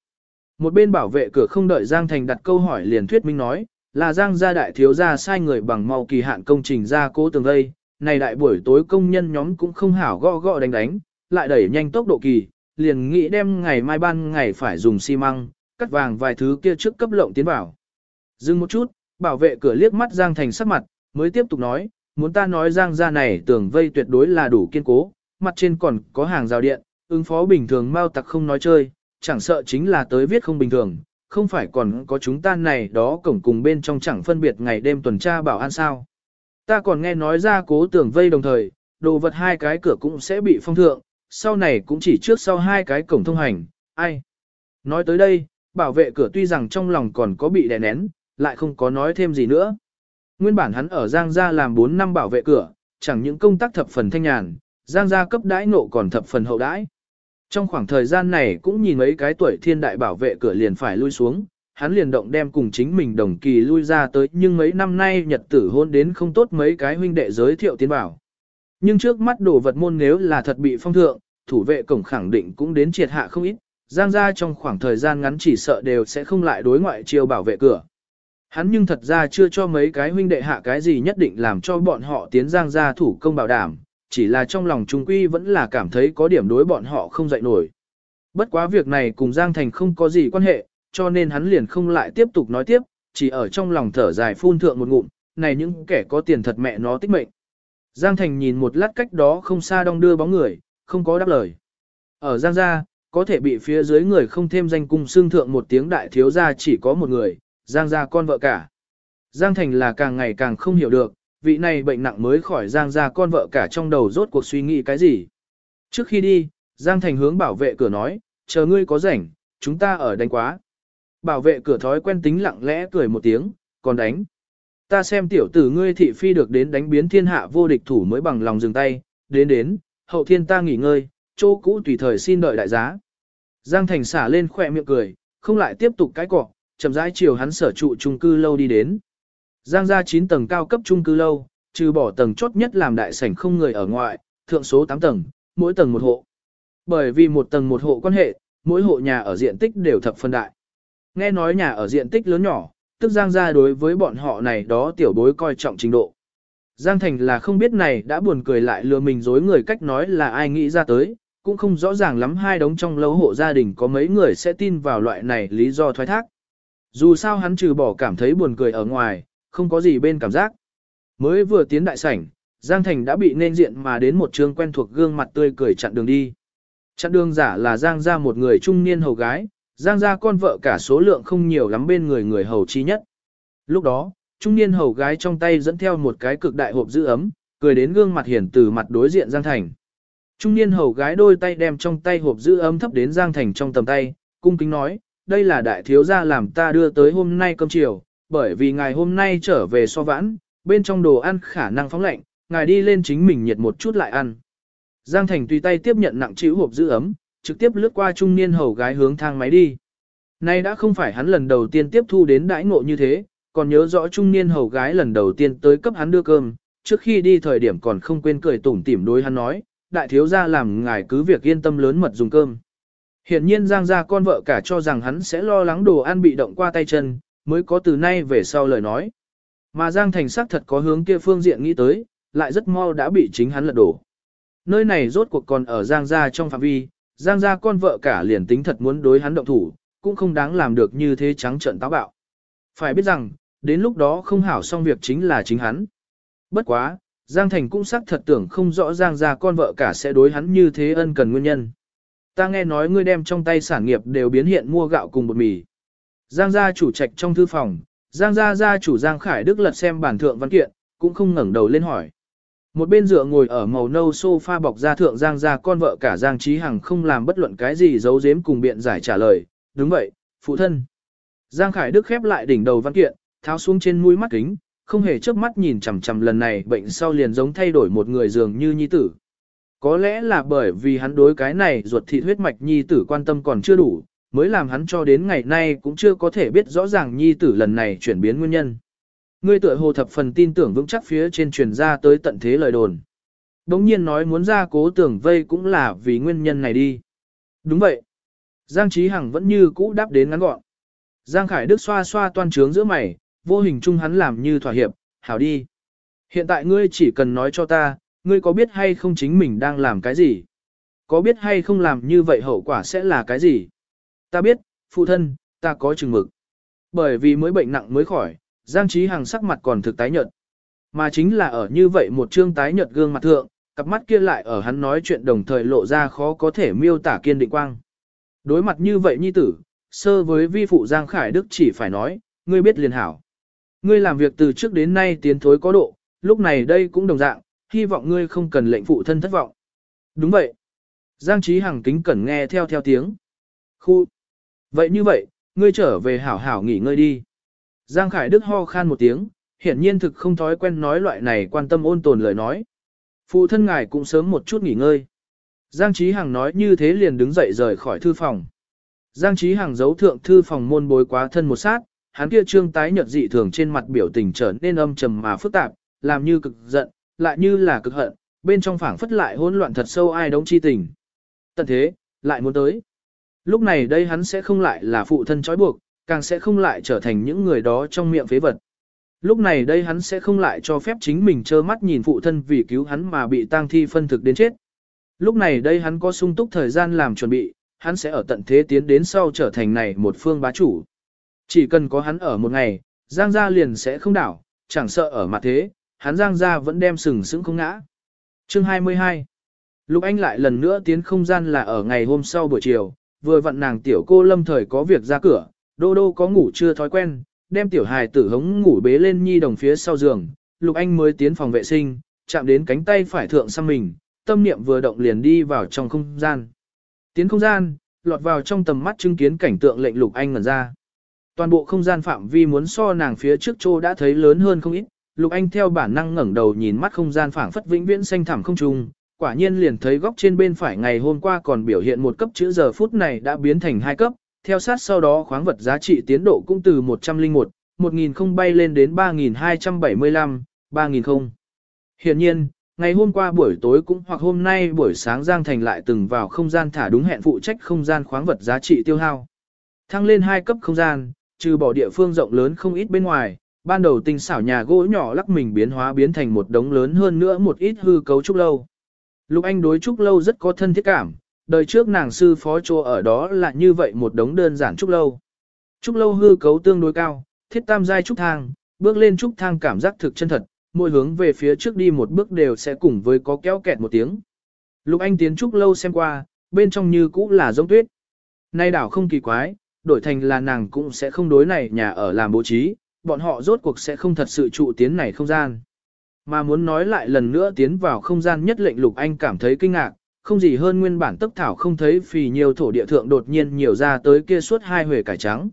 Một bên bảo vệ cửa không đợi Giang Thành đặt câu hỏi liền thuyết minh nói, là Giang gia đại thiếu gia sai người bằng mau kỳ hạn công trình ra cố tường gây, này đại buổi tối công nhân nhóm cũng không hảo gõ gõ đánh đánh, lại đẩy nhanh tốc độ kỳ, liền nghĩ đem ngày mai ban ngày phải dùng xi măng, cắt vàng vài thứ kia trước cấp lộng tiến vào. Dừng một chút, bảo vệ cửa liếc mắt Giang Thành sắc mặt, mới tiếp tục nói, muốn ta nói Giang gia này tưởng vây tuyệt đối là đủ kiên cố, mặt trên còn có hàng rào điện, ứng phó bình thường mau tặc không nói chơi, chẳng sợ chính là tới viết không bình thường, không phải còn có chúng ta này đó cổng cùng bên trong chẳng phân biệt ngày đêm tuần tra bảo an sao. Ta còn nghe nói ra cố tưởng vây đồng thời, đồ vật hai cái cửa cũng sẽ bị phong thượng, sau này cũng chỉ trước sau hai cái cổng thông hành, ai. Nói tới đây, bảo vệ cửa tuy rằng trong lòng còn có bị đè nén, lại không có nói thêm gì nữa. Nguyên bản hắn ở Giang Gia làm 4 năm bảo vệ cửa, chẳng những công tác thập phần thanh nhàn, Giang Gia cấp đãi nộ còn thập phần hậu đãi. Trong khoảng thời gian này cũng nhìn mấy cái tuổi thiên đại bảo vệ cửa liền phải lui xuống, hắn liền động đem cùng chính mình đồng kỳ lui ra tới nhưng mấy năm nay nhật tử hôn đến không tốt mấy cái huynh đệ giới thiệu tiến bảo. Nhưng trước mắt đồ vật môn nếu là thật bị phong thượng, thủ vệ cổng khẳng định cũng đến triệt hạ không ít, Giang gia trong khoảng thời gian ngắn chỉ sợ đều sẽ không lại đối ngoại chiêu bảo vệ cửa. Hắn nhưng thật ra chưa cho mấy cái huynh đệ hạ cái gì nhất định làm cho bọn họ tiến Giang gia thủ công bảo đảm, chỉ là trong lòng trung quy vẫn là cảm thấy có điểm đối bọn họ không dậy nổi. Bất quá việc này cùng Giang Thành không có gì quan hệ, cho nên hắn liền không lại tiếp tục nói tiếp, chỉ ở trong lòng thở dài phun thượng một ngụm, này những kẻ có tiền thật mẹ nó tích mệnh. Giang Thành nhìn một lát cách đó không xa đong đưa bóng người, không có đáp lời. Ở Giang gia, có thể bị phía dưới người không thêm danh cung xương thượng một tiếng đại thiếu gia chỉ có một người, Giang gia con vợ cả. Giang Thành là càng ngày càng không hiểu được, vị này bệnh nặng mới khỏi Giang ra con vợ cả trong đầu rốt cuộc suy nghĩ cái gì. Trước khi đi, Giang Thành hướng bảo vệ cửa nói, chờ ngươi có rảnh, chúng ta ở đánh quá. Bảo vệ cửa thói quen tính lặng lẽ cười một tiếng, còn đánh. Ta xem tiểu tử ngươi thị phi được đến đánh biến thiên hạ vô địch thủ mới bằng lòng dừng tay, đến đến, hậu thiên ta nghỉ ngơi, chỗ cũ tùy thời xin đợi đại giá. Giang Thành xả lên khỏe miệng cười, không lại tiếp tục cái cọ, chậm rãi chiều hắn sở trụ trung cư lâu đi đến. Giang ra 9 tầng cao cấp trung cư lâu, trừ bỏ tầng chốt nhất làm đại sảnh không người ở ngoại, thượng số 8 tầng, mỗi tầng một hộ. Bởi vì một tầng một hộ quan hệ, mỗi hộ nhà ở diện tích đều thập phân đại. Nghe nói nhà ở diện tích lớn nhỏ, tức Giang gia đối với bọn họ này đó tiểu bối coi trọng trình độ. Giang Thành là không biết này đã buồn cười lại lừa mình dối người cách nói là ai nghĩ ra tới, cũng không rõ ràng lắm hai đống trong lâu hộ gia đình có mấy người sẽ tin vào loại này lý do thoái thác. Dù sao hắn trừ bỏ cảm thấy buồn cười ở ngoài, không có gì bên cảm giác. Mới vừa tiến đại sảnh, Giang Thành đã bị nên diện mà đến một trường quen thuộc gương mặt tươi cười chặn đường đi. Chặn đường giả là Giang ra một người trung niên hầu gái, Giang ra con vợ cả số lượng không nhiều lắm bên người người hầu chi nhất. Lúc đó, trung niên hầu gái trong tay dẫn theo một cái cực đại hộp giữ ấm, cười đến gương mặt hiển từ mặt đối diện Giang Thành. Trung niên hầu gái đôi tay đem trong tay hộp giữ ấm thấp đến Giang Thành trong tầm tay, cung kính nói, đây là đại thiếu gia làm ta đưa tới hôm nay cơm chiều, bởi vì ngài hôm nay trở về so vãn, bên trong đồ ăn khả năng phóng lạnh, ngài đi lên chính mình nhiệt một chút lại ăn. Giang Thành tùy tay tiếp nhận nặng chịu hộp giữ ấm, trực tiếp lướt qua trung niên hầu gái hướng thang máy đi. Nay đã không phải hắn lần đầu tiên tiếp thu đến đãi ngộ như thế, còn nhớ rõ trung niên hầu gái lần đầu tiên tới cấp hắn đưa cơm, trước khi đi thời điểm còn không quên cười tủm tỉm đối hắn nói, đại thiếu gia làm ngài cứ việc yên tâm lớn mật dùng cơm. Hiện nhiên Giang gia con vợ cả cho rằng hắn sẽ lo lắng đồ ăn bị động qua tay chân, mới có từ nay về sau lời nói. Mà Giang Thành sắc thật có hướng kia phương diện nghĩ tới, lại rất mau đã bị chính hắn lật đổ. Nơi này rốt cuộc còn ở Giang gia trong phạm vi, Giang gia con vợ cả liền tính thật muốn đối hắn động thủ, cũng không đáng làm được như thế trắng trợn táo bạo. Phải biết rằng, đến lúc đó không hảo xong việc chính là chính hắn. Bất quá, Giang Thành cũng xác thật tưởng không rõ Giang gia con vợ cả sẽ đối hắn như thế ân cần nguyên nhân. Ta nghe nói ngươi đem trong tay sản nghiệp đều biến hiện mua gạo cùng bột mì. Giang gia chủ trạch trong thư phòng, Giang gia gia chủ Giang Khải Đức lật xem bản thượng văn kiện, cũng không ngẩng đầu lên hỏi. Một bên dựa ngồi ở màu nâu sofa bọc da thượng Giang gia con vợ cả Giang Trí Hằng không làm bất luận cái gì giấu giếm cùng biện giải trả lời, đúng vậy, phụ thân. Giang Khải Đức khép lại đỉnh đầu văn kiện, tháo xuống trên mũi mắt kính, không hề chớp mắt nhìn chằm chằm lần này bệnh sau liền giống thay đổi một người dường như nhi tử. Có lẽ là bởi vì hắn đối cái này ruột thịt huyết mạch nhi tử quan tâm còn chưa đủ, mới làm hắn cho đến ngày nay cũng chưa có thể biết rõ ràng nhi tử lần này chuyển biến nguyên nhân. Ngươi tựa hồ thập phần tin tưởng vững chắc phía trên truyền ra tới tận thế lời đồn. Đống nhiên nói muốn ra cố tưởng vây cũng là vì nguyên nhân này đi. Đúng vậy. Giang Trí Hằng vẫn như cũ đáp đến ngắn gọn. Giang Khải Đức xoa xoa toan trướng giữa mày, vô hình chung hắn làm như thỏa hiệp, hảo đi. Hiện tại ngươi chỉ cần nói cho ta, ngươi có biết hay không chính mình đang làm cái gì? có biết hay không làm như vậy hậu quả sẽ là cái gì? Ta biết, phụ thân, ta có chừng mực. Bởi vì mới bệnh nặng mới khỏi, Giang Trí Hằng sắc mặt còn thực tái nhợt. Mà chính là ở như vậy một trương tái nhợt gương mặt thượng, cặp mắt kia lại ở hắn nói chuyện đồng thời lộ ra khó có thể miêu tả kiên định quang. Đối mặt như vậy nhi tử, sơ với vi phụ Giang Khải Đức chỉ phải nói, ngươi biết liền hảo. Ngươi làm việc từ trước đến nay tiến thối có độ, lúc này đây cũng đồng dạng, hy vọng ngươi không cần lệnh phụ thân thất vọng. Đúng vậy. Giang Trí Hằng kính cẩn nghe theo theo tiếng. Khu. Vậy như vậy, ngươi trở về hảo hảo nghỉ ngơi đi. Giang Khải Đức ho khan một tiếng, hiển nhiên thực không thói quen nói loại này quan tâm ôn tồn lời nói. Phụ thân ngài cũng sớm một chút nghỉ ngơi. Giang Trí Hằng nói như thế liền đứng dậy rời khỏi thư phòng. Giang Trí Hằng giấu thượng thư phòng môn bối quá thân một sát, hắn kia trương tái nhợt dị thường trên mặt biểu tình trở nên âm trầm mà phức tạp, làm như cực giận, lại như là cực hận, bên trong phảng phất lại hỗn loạn thật sâu ai đống chi tình. Tận thế, lại muốn tới. Lúc này đây hắn sẽ không lại là phụ thân trói buộc, càng sẽ không lại trở thành những người đó trong miệng phế vật. Lúc này đây hắn sẽ không lại cho phép chính mình trơ mắt nhìn phụ thân vì cứu hắn mà bị tang thi phân thực đến chết. Lúc này đây hắn có sung túc thời gian làm chuẩn bị, hắn sẽ ở tận thế tiến đến sau trở thành này một phương bá chủ. Chỉ cần có hắn ở một ngày, Giang gia liền sẽ không đảo, chẳng sợ ở mặt thế, hắn Giang gia vẫn đem sừng sững không ngã. Chương 22 Lục Anh lại lần nữa tiến không gian là ở ngày hôm sau buổi chiều, vừa vặn nàng tiểu cô lâm thời có việc ra cửa, đô đô có ngủ chưa thói quen, đem tiểu hài tử hống ngủ bế lên nhi đồng phía sau giường, Lục Anh mới tiến phòng vệ sinh, chạm đến cánh tay phải thượng sang mình, tâm niệm vừa động liền đi vào trong không gian. Tiến không gian, lọt vào trong tầm mắt chứng kiến cảnh tượng lệnh Lục Anh ngẩn ra. Toàn bộ không gian phạm vi muốn so nàng phía trước chỗ đã thấy lớn hơn không ít, Lục Anh theo bản năng ngẩng đầu nhìn mắt không gian phảng phất vĩnh viễn xanh thẳm không trung, quả nhiên liền thấy góc trên bên phải ngày hôm qua còn biểu hiện một cấp chữ giờ phút này đã biến thành hai cấp, theo sát sau đó khoáng vật giá trị tiến độ cũng từ 101, 1000 không bay lên đến 3275, 3000 không. Hiện nhiên, ngày hôm qua buổi tối cũng hoặc hôm nay buổi sáng Giang Thành lại từng vào không gian thả đúng hẹn phụ trách không gian khoáng vật giá trị tiêu hao. Thăng lên hai cấp không gian, trừ bỏ địa phương rộng lớn không ít bên ngoài, ban đầu tinh xảo nhà gỗ nhỏ lắc mình biến hóa biến thành một đống lớn hơn nữa một ít hư cấu trúc lâu. Lục Anh đối trúc lâu rất có thân thiết cảm, đời trước nàng sư phó chỗ ở đó là như vậy một đống đơn giản trúc lâu. Trúc lâu hư cấu tương đối cao, thiết tam giai trúc thang, bước lên trúc thang cảm giác thực chân thật, mỗi hướng về phía trước đi một bước đều sẽ cùng với có kéo kẹt một tiếng. Lục Anh tiến trúc lâu xem qua, bên trong như cũ là giống tuyết. Nay đảo không kỳ quái, đổi thành là nàng cũng sẽ không đối này nhà ở làm bố trí, bọn họ rốt cuộc sẽ không thật sự trụ tiến này không gian. Mà muốn nói lại lần nữa tiến vào không gian nhất lệnh Lục Anh cảm thấy kinh ngạc, không gì hơn nguyên bản tức thảo không thấy phì nhiều thổ địa thượng đột nhiên nhiều ra tới kia suốt hai huề cải trắng.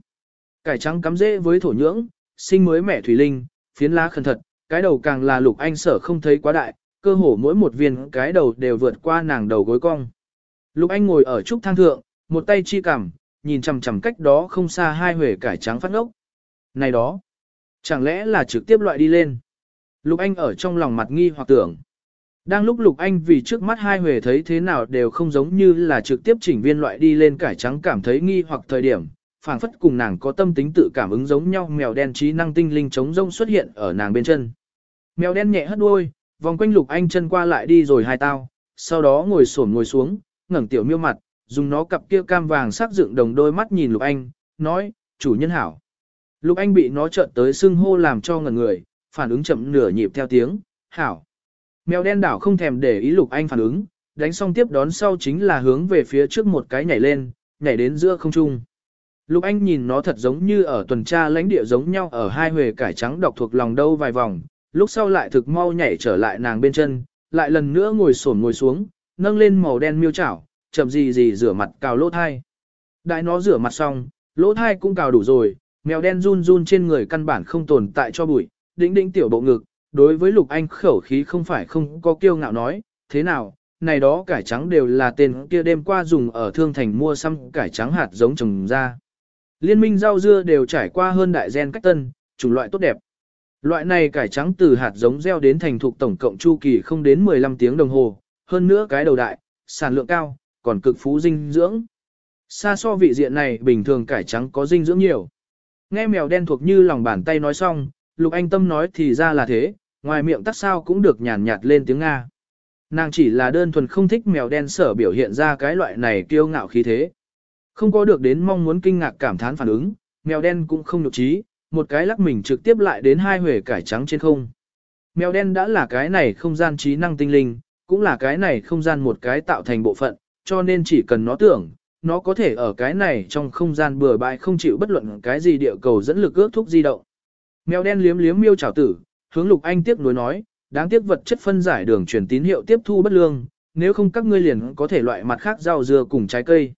Cải trắng cắm dễ với thổ nhưỡng, sinh mới mẻ thủy linh, phiến lá khẩn thật, cái đầu càng là Lục Anh sở không thấy quá đại, cơ hồ mỗi một viên cái đầu đều vượt qua nàng đầu gối cong. Lục Anh ngồi ở trúc thang thượng, một tay chi cằm, nhìn chằm chằm cách đó không xa hai huề cải trắng phát ngốc. Này đó, chẳng lẽ là trực tiếp loại đi lên? Lục Anh ở trong lòng mặt nghi hoặc tưởng. Đang lúc Lục Anh vì trước mắt hai huề thấy thế nào đều không giống như là trực tiếp chỉnh viên loại đi lên cải trắng cảm thấy nghi hoặc thời điểm, phảng phất cùng nàng có tâm tính tự cảm ứng giống nhau mèo đen trí năng tinh linh chống rông xuất hiện ở nàng bên chân. Mèo đen nhẹ hất đuôi, vòng quanh Lục Anh chân qua lại đi rồi hai tao, sau đó ngồi xổm ngồi xuống, ngẩng tiểu miêu mặt, dùng nó cặp kia cam vàng sắc dựng đồng đôi mắt nhìn Lục Anh, nói, chủ nhân hảo. Lục Anh bị nó trợn tới xưng hô làm cho ngẩn người, phản ứng chậm nửa nhịp theo tiếng, hảo. Mèo đen đảo không thèm để ý Lục Anh phản ứng, đánh xong tiếp đón sau chính là hướng về phía trước một cái nhảy lên, nhảy đến giữa không trung. Lục Anh nhìn nó thật giống như ở tuần tra lãnh địa giống nhau ở hai huề cải trắng đọc thuộc lòng đâu vài vòng, lúc sau lại thực mau nhảy trở lại nàng bên chân, lại lần nữa ngồi xổm ngồi xuống, nâng lên màu đen miêu chảo, chậm gì gì rửa mặt cào lỗ thai. Đại nó rửa mặt xong, lỗ thai cũng cào đủ rồi, mèo đen run run trên người căn bản không tồn tại cho bụi, đĩnh đĩnh tiểu bộ ngực, đối với Lục Anh khẩu khí không phải không có kiêu ngạo nói, thế nào, này đó cải trắng đều là tên kia đêm qua dùng ở thương thành mua xăm cải trắng hạt giống trồng ra. Liên minh rau dưa đều trải qua hơn đại gen cách tân, chủng loại tốt đẹp. Loại này cải trắng từ hạt giống gieo đến thành thục tổng cộng chu kỳ không đến 15 tiếng đồng hồ, hơn nữa cái đầu đại, sản lượng cao, còn cực phú dinh dưỡng. Xa so vị diện này bình thường cải trắng có dinh dưỡng nhiều. Nghe mèo đen thuộc như lòng bàn tay nói xong, Lục Anh Tâm nói thì ra là thế, ngoài miệng tắc sao cũng được nhàn nhạt lên tiếng Nga. nàng chỉ là đơn thuần không thích mèo đen sở biểu hiện ra cái loại này kiêu ngạo khí thế. Không có được đến mong muốn kinh ngạc cảm thán phản ứng, mèo đen cũng không nhục trí, một cái lắc mình trực tiếp lại đến hai huề cải trắng trên không. Mèo đen đã là cái này không gian trí năng tinh linh, cũng là cái này không gian một cái tạo thành bộ phận, cho nên chỉ cần nó tưởng, nó có thể ở cái này trong không gian bừa bãi không chịu bất luận cái gì địa cầu dẫn lực ước thúc di động. Mèo đen liếm liếm miêu chảo tử, hướng Lục Anh tiếc nuối nói, đáng tiếc vật chất phân giải đường truyền tín hiệu tiếp thu bất lương, nếu không các ngươi liền có thể loại mặt khác rau dưa cùng trái cây.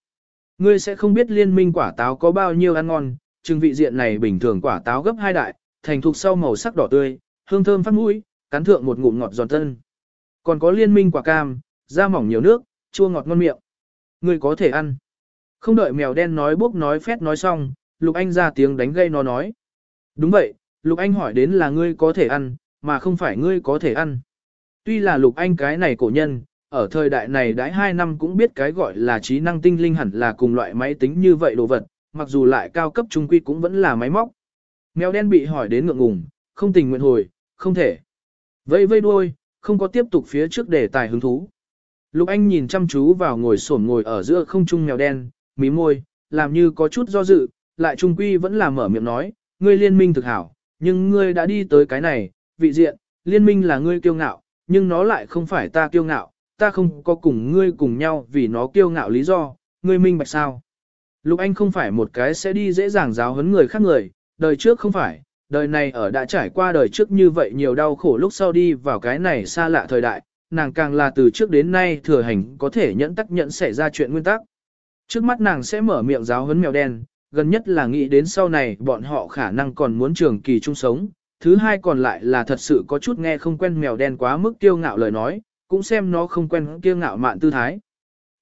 Ngươi sẽ không biết liên minh quả táo có bao nhiêu ăn ngon, trưng vị diện này bình thường quả táo gấp hai đại, thành thục sau màu sắc đỏ tươi, hương thơm phát mũi, cắn thượng một ngụm ngọt giòn tân. Còn có liên minh quả cam, da mỏng nhiều nước, chua ngọt ngon miệng. Ngươi có thể ăn. Không đợi mèo đen nói bốc nói phét nói xong, Lục Anh ra tiếng đánh gây nó nói. Đúng vậy, Lục Anh hỏi đến là ngươi có thể ăn, mà không phải ngươi có thể ăn. Tuy là Lục Anh cái này cổ nhân, ở thời đại này đãi 2 năm cũng biết cái gọi là trí năng tinh linh hẳn là cùng loại máy tính như vậy đồ vật, mặc dù lại cao cấp trung quy cũng vẫn là máy móc. Mèo đen bị hỏi đến ngượng ngùng, không tình nguyện hồi, không thể. Vây vây đuôi, không có tiếp tục phía trước đề tài hứng thú. Lục Anh nhìn chăm chú vào ngồi sổn ngồi ở giữa không trung mèo đen, mí môi, làm như có chút do dự, lại trung quy vẫn là mở miệng nói, ngươi liên minh thực hảo, nhưng ngươi đã đi tới cái này, vị diện, liên minh là ngươi kiêu ngạo, nhưng nó lại không phải ta kiêu ngạo, ta không có cùng ngươi cùng nhau vì nó kiêu ngạo lý do, ngươi minh bạch sao. Lục Anh không phải một cái sẽ đi dễ dàng giáo huấn người khác người, đời trước không phải, đời này ở đã trải qua đời trước như vậy nhiều đau khổ lúc sau đi vào cái này xa lạ thời đại, nàng càng là từ trước đến nay thừa hành có thể nhẫn tắc nhận xảy ra chuyện nguyên tắc. Trước mắt nàng sẽ mở miệng giáo huấn mèo đen, gần nhất là nghĩ đến sau này bọn họ khả năng còn muốn trường kỳ chung sống, thứ hai còn lại là thật sự có chút nghe không quen mèo đen quá mức kiêu ngạo lời nói, cũng xem nó không quen kiêu ngạo mạn tư thái.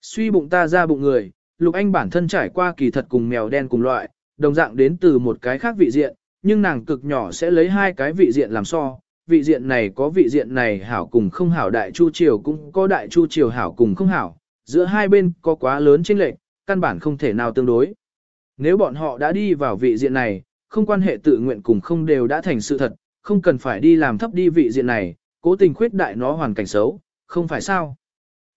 Suy bụng ta ra bụng người, Lục Anh bản thân trải qua kỳ thật cùng mèo đen cùng loại, đồng dạng đến từ một cái khác vị diện, nhưng nàng cực nhỏ sẽ lấy hai cái vị diện làm so. Vị diện này có vị diện này hảo cùng không hảo đại chu triều cũng có đại chu triều hảo cùng không hảo, giữa hai bên có quá lớn chênh lệch, căn bản không thể nào tương đối. Nếu bọn họ đã đi vào vị diện này, không quan hệ tự nguyện cùng không đều đã thành sự thật, không cần phải đi làm thấp đi vị diện này, cố tình khuyết đại nó hoàn cảnh xấu, không phải sao.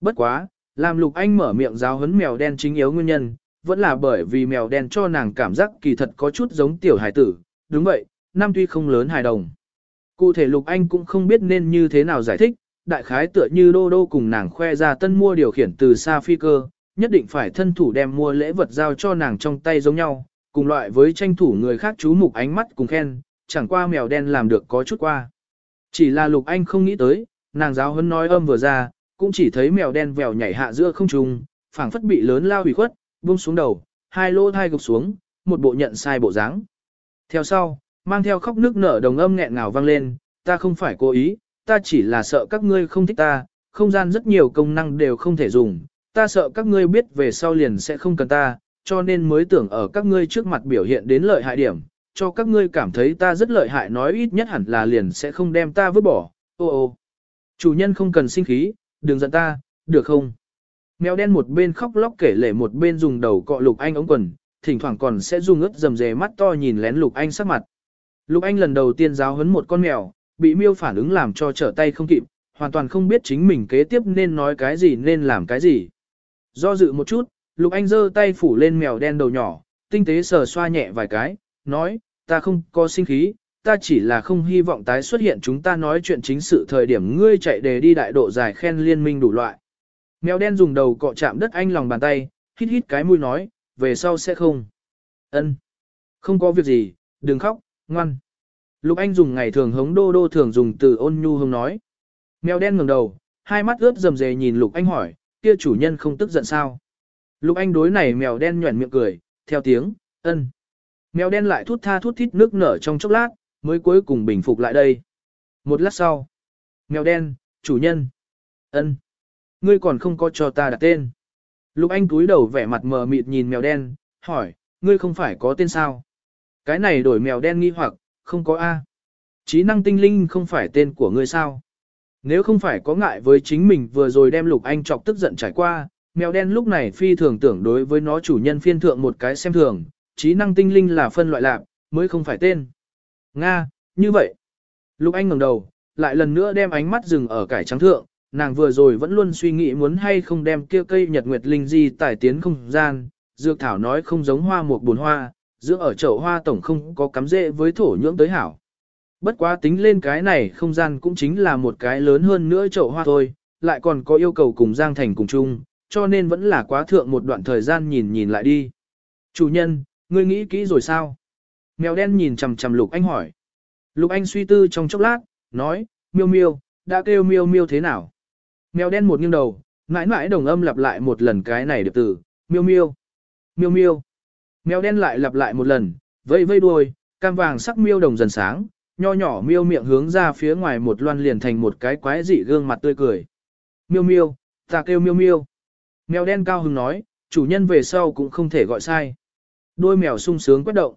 Bất quá, làm Lục Anh mở miệng giáo huấn mèo đen chính yếu nguyên nhân, vẫn là bởi vì mèo đen cho nàng cảm giác kỳ thật có chút giống tiểu hài tử, đúng vậy, năm tuy không lớn hài đồng. Cụ thể Lục Anh cũng không biết nên như thế nào giải thích, đại khái tựa như đô đô cùng nàng khoe ra tân mua điều khiển từ xa phi cơ, nhất định phải thân thủ đem mua lễ vật giao cho nàng trong tay giống nhau, cùng loại với tranh thủ người khác chú mục ánh mắt cùng khen, chẳng qua mèo đen làm được có chút qua. Chỉ là Lục Anh không nghĩ tới, nàng giáo huấn nói âm vừa ra, cũng chỉ thấy mèo đen vèo nhảy hạ giữa không trung, phảng phất bị lớn lao hủy khuất, buông xuống đầu, hai lô thai gục xuống, một bộ nhận sai bộ dáng. Theo sau, mang theo khóc nước nở đồng âm nghẹn ngào vang lên, ta không phải cố ý, ta chỉ là sợ các ngươi không thích ta, không gian rất nhiều công năng đều không thể dùng, ta sợ các ngươi biết về sau liền sẽ không cần ta, cho nên mới tưởng ở các ngươi trước mặt biểu hiện đến lợi hại điểm, cho các ngươi cảm thấy ta rất lợi hại nói ít nhất hẳn là liền sẽ không đem ta vứt bỏ, ô ô. Chủ nhân không cần sinh khí, đừng giận ta, được không? Mèo đen một bên khóc lóc kể lể một bên dùng đầu cọ Lục Anh ống quần, thỉnh thoảng còn sẽ dùng ướt dầm dề mắt to nhìn lén Lục Anh sắc mặt. Lục Anh lần đầu tiên giáo huấn một con mèo, bị miêu phản ứng làm cho trở tay không kịp, hoàn toàn không biết chính mình kế tiếp nên nói cái gì nên làm cái gì. Do dự một chút, Lục Anh giơ tay phủ lên mèo đen đầu nhỏ, tinh tế sờ xoa nhẹ vài cái, nói, ta không có sinh khí, ta chỉ là không hy vọng tái xuất hiện chúng ta nói chuyện chính sự thời điểm ngươi chạy đề đi đại độ dài khen liên minh đủ loại. Mèo đen dùng đầu cọ chạm đất anh lòng bàn tay, hít hít cái mũi nói, về sau sẽ không. Ân, Không có việc gì, đừng khóc, ngoan. Lục Anh dùng ngày thường hống đô đô thường dùng từ ôn nhu hông nói. Mèo đen ngẩng đầu, hai mắt ướt rầm rề nhìn Lục Anh hỏi, kia chủ nhân không tức giận sao? Lục Anh đối này mèo đen nhuẩn miệng cười, theo tiếng, ân. Mèo đen lại thút tha thút thít nước nở trong chốc lát, mới cuối cùng bình phục lại đây. Một lát sau, mèo đen, chủ nhân, ân, ngươi còn không có cho ta đặt tên. Lục Anh túi đầu vẻ mặt mờ mịt nhìn mèo đen, hỏi, ngươi không phải có tên sao? Cái này đổi mèo đen nghi hoặc, không có A. Trí năng tinh linh không phải tên của ngươi sao? Nếu không phải có ngại với chính mình vừa rồi đem Lục Anh chọc tức giận trải qua, mèo đen lúc này phi thường tưởng đối với nó chủ nhân phiên thượng một cái xem thường, trí năng tinh linh là phân loại lạc, mới không phải tên. Nga, như vậy. Lục Anh ngẩng đầu, lại lần nữa đem ánh mắt dừng ở cải trắng thượng, nàng vừa rồi vẫn luôn suy nghĩ muốn hay không đem kia cây nhật nguyệt linh di tải tiến không gian, dược thảo nói không giống hoa một bồn hoa, dưỡng ở chậu hoa tổng không có cắm rễ với thổ nhưỡng tới hảo. Bất quá tính lên cái này không gian cũng chính là một cái lớn hơn nữa chậu hoa thôi, lại còn có yêu cầu cùng Giang Thành cùng chung, cho nên vẫn là quá thượng một đoạn thời gian nhìn nhìn lại đi. Chủ nhân, ngươi nghĩ kỹ rồi sao? Mèo đen nhìn chằm chằm Lục Anh hỏi. Lục Anh suy tư trong chốc lát, nói, miêu miêu, đã kêu miêu miêu thế nào? Mèo đen một nghiêng đầu, mãi mãi đồng âm lặp lại một lần cái này điệp từ: miêu miêu, miêu miêu. Mèo đen lại lặp lại một lần, vây vây đuôi, cam vàng sắc miêu đồng dần sáng, nho nhỏ miêu miệng hướng ra phía ngoài một loan liền thành một cái quái dị gương mặt tươi cười. Miêu miêu, ta kêu miêu miêu. Mèo đen cao hứng nói, chủ nhân về sau cũng không thể gọi sai. Đôi mèo sung sướng quét động.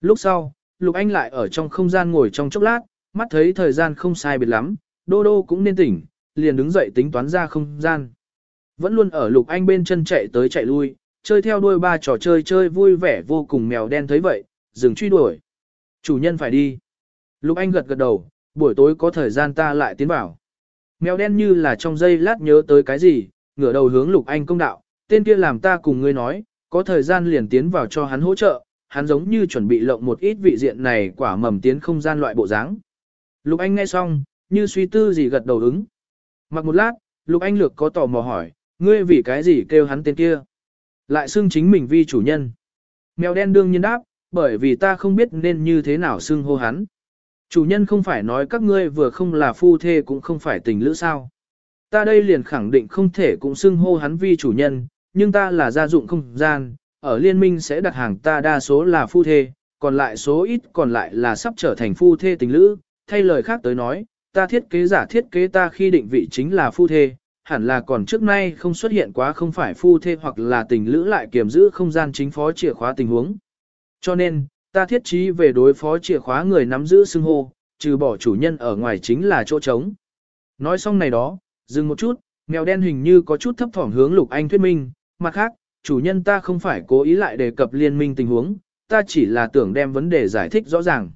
Lúc sau, Lục Anh lại ở trong không gian ngồi trong chốc lát, mắt thấy thời gian không sai biệt lắm, Đô Đô cũng nên tỉnh, liền đứng dậy tính toán ra không gian. Vẫn luôn ở Lục Anh bên chân chạy tới chạy lui, chơi theo đuôi ba trò chơi chơi vui vẻ vô cùng mèo đen thấy vậy, dừng truy đuổi. Chủ nhân phải đi. Lục Anh gật gật đầu, buổi tối có thời gian ta lại tiến vào. Mèo đen như là trong giây lát nhớ tới cái gì, ngửa đầu hướng Lục Anh công đạo, tên kia làm ta cùng ngươi nói, có thời gian liền tiến vào cho hắn hỗ trợ, hắn giống như chuẩn bị lộng một ít vị diện này quả mầm tiến không gian loại bộ dáng. Lục Anh nghe xong, như suy tư gì gật đầu ứng. Mặc một lát, Lục Anh lược có tò mò hỏi, ngươi vì cái gì kêu hắn tên kia? Lại xưng chính mình vi chủ nhân. Mèo đen đương nhiên đáp, bởi vì ta không biết nên như thế nào xưng hô hắn. Chủ nhân không phải nói các ngươi vừa không là phu thê cũng không phải tình lữ sao. Ta đây liền khẳng định không thể cũng xưng hô hắn vi chủ nhân, nhưng ta là gia dụng không gian, ở liên minh sẽ đặt hàng ta đa số là phu thê, còn lại số ít còn lại là sắp trở thành phu thê tình lữ. Thay lời khác tới nói, ta thiết kế giả thiết kế ta khi định vị chính là phu thê, hẳn là còn trước nay không xuất hiện quá không phải phu thê hoặc là tình lữ lại kiềm giữ không gian chính phó chìa khóa tình huống. Cho nên, ta thiết trí về đối phó chìa khóa người nắm giữ xưng hô, trừ bỏ chủ nhân ở ngoài chính là chỗ trống. Nói xong này đó, dừng một chút, mèo đen hình như có chút thấp thỏm hướng Lục Anh thuyết minh, mặt khác, chủ nhân ta không phải cố ý lại đề cập liên minh tình huống, ta chỉ là tưởng đem vấn đề giải thích rõ ràng.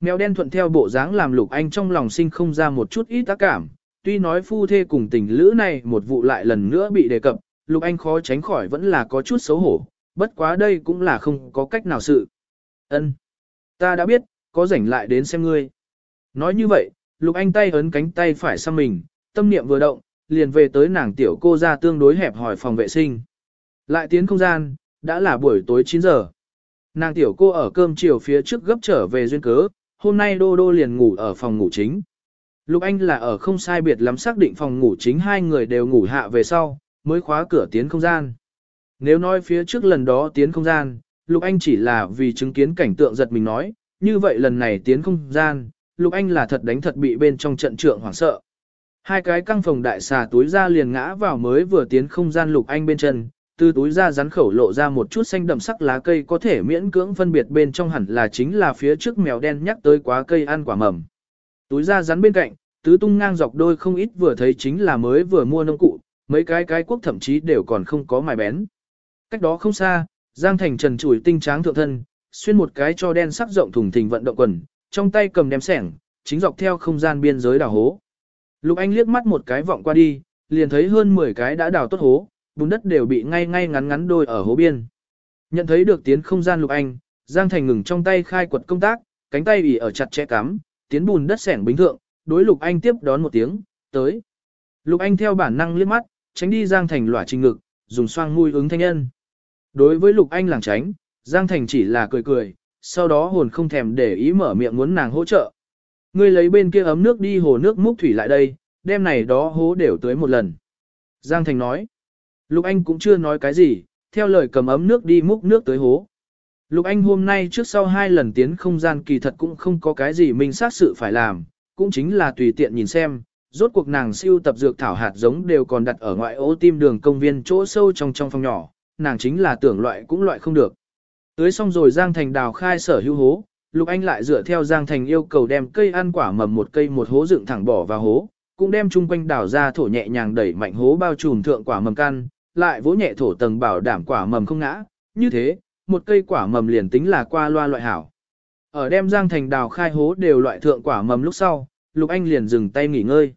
Mèo đen thuận theo bộ dáng làm Lục Anh trong lòng sinh không ra một chút ít tác cảm, tuy nói phu thê cùng tình lữ này một vụ lại lần nữa bị đề cập, Lục Anh khó tránh khỏi vẫn là có chút xấu hổ, bất quá đây cũng là không có cách nào sự. Ân, Ta đã biết, có rảnh lại đến xem ngươi. Nói như vậy, Lục Anh tay ấn cánh tay phải sang mình, tâm niệm vừa động, liền về tới nàng tiểu cô ra tương đối hẹp hỏi phòng vệ sinh. Lại tiến không gian, đã là buổi tối 9 giờ. Nàng tiểu cô ở cơm chiều phía trước gấp trở về duyên cớ, hôm nay đô đô liền ngủ ở phòng ngủ chính. Lục Anh là ở không sai biệt lắm xác định phòng ngủ chính hai người đều ngủ hạ về sau, mới khóa cửa tiến không gian. Nếu nói phía trước lần đó tiến không gian, Lục Anh chỉ là vì chứng kiến cảnh tượng giật mình nói, như vậy lần này tiến không gian, Lục Anh là thật đánh thật bị bên trong trận trượng hoảng sợ. Hai cái căng phòng đại xà túi ra liền ngã vào mới vừa tiến không gian Lục Anh bên chân, từ túi ra rắn khẩu lộ ra một chút xanh đậm sắc lá cây có thể miễn cưỡng phân biệt bên trong hẳn là chính là phía trước mèo đen nhắc tới quá cây ăn quả mầm. Túi ra rắn bên cạnh, tứ tung ngang dọc đôi không ít vừa thấy chính là mới vừa mua nông cụ, mấy cái cái quốc thậm chí đều còn không có mài bén. Cách đó không xa, Giang Thành trần trụi tinh tráng thượng thân, xuyên một cái cho đen sắc rộng thùng thình vận động quần, trong tay cầm đem sẻng, chính dọc theo không gian biên giới đào hố. Lục Anh liếc mắt một cái vọng qua đi, liền thấy hơn 10 cái đã đào tốt hố, bùn đất đều bị ngay ngay ngắn ngắn đôi ở hố biên. Nhận thấy được tiến không gian Lục Anh, Giang Thành ngừng trong tay khai quật công tác, cánh tay ủy ở chặt chẽ cắm, tiến bùn đất sẻng bình thượng, đối Lục Anh tiếp đón một tiếng, tới. Lục Anh theo bản năng liếc mắt, tránh đi Giang Thành lỏa trình ngực, dùng xoang mũi ứng thanh nhân. Đối với Lục Anh làng tránh, Giang Thành chỉ là cười cười, sau đó hồn không thèm để ý mở miệng muốn nàng hỗ trợ. Ngươi lấy bên kia ấm nước đi hồ nước múc thủy lại đây, đem này đó hố đều tới một lần. Giang Thành nói. Lục Anh cũng chưa nói cái gì, theo lời cầm ấm nước đi múc nước tới hố. Lục Anh hôm nay trước sau hai lần tiến không gian kỳ thật cũng không có cái gì mình xác sự phải làm, cũng chính là tùy tiện nhìn xem, rốt cuộc nàng siêu tập dược thảo hạt giống đều còn đặt ở ngoại ô tim đường công viên chỗ sâu trong trong phòng nhỏ, nàng chính là tưởng loại cũng loại không được. Tưới xong rồi Giang Thành đào khai sở hữu hố, Lục Anh lại dựa theo Giang Thành yêu cầu đem cây ăn quả mầm một cây một hố dựng thẳng bỏ vào hố, cũng đem chung quanh đào ra thổ nhẹ nhàng đẩy mạnh hố bao trùm thượng quả mầm căn, lại vỗ nhẹ thổ tầng bảo đảm quả mầm không ngã, như thế, một cây quả mầm liền tính là qua loa loại hảo. Ở đem Giang Thành đào khai hố đều loại thượng quả mầm lúc sau, Lục Anh liền dừng tay nghỉ ngơi.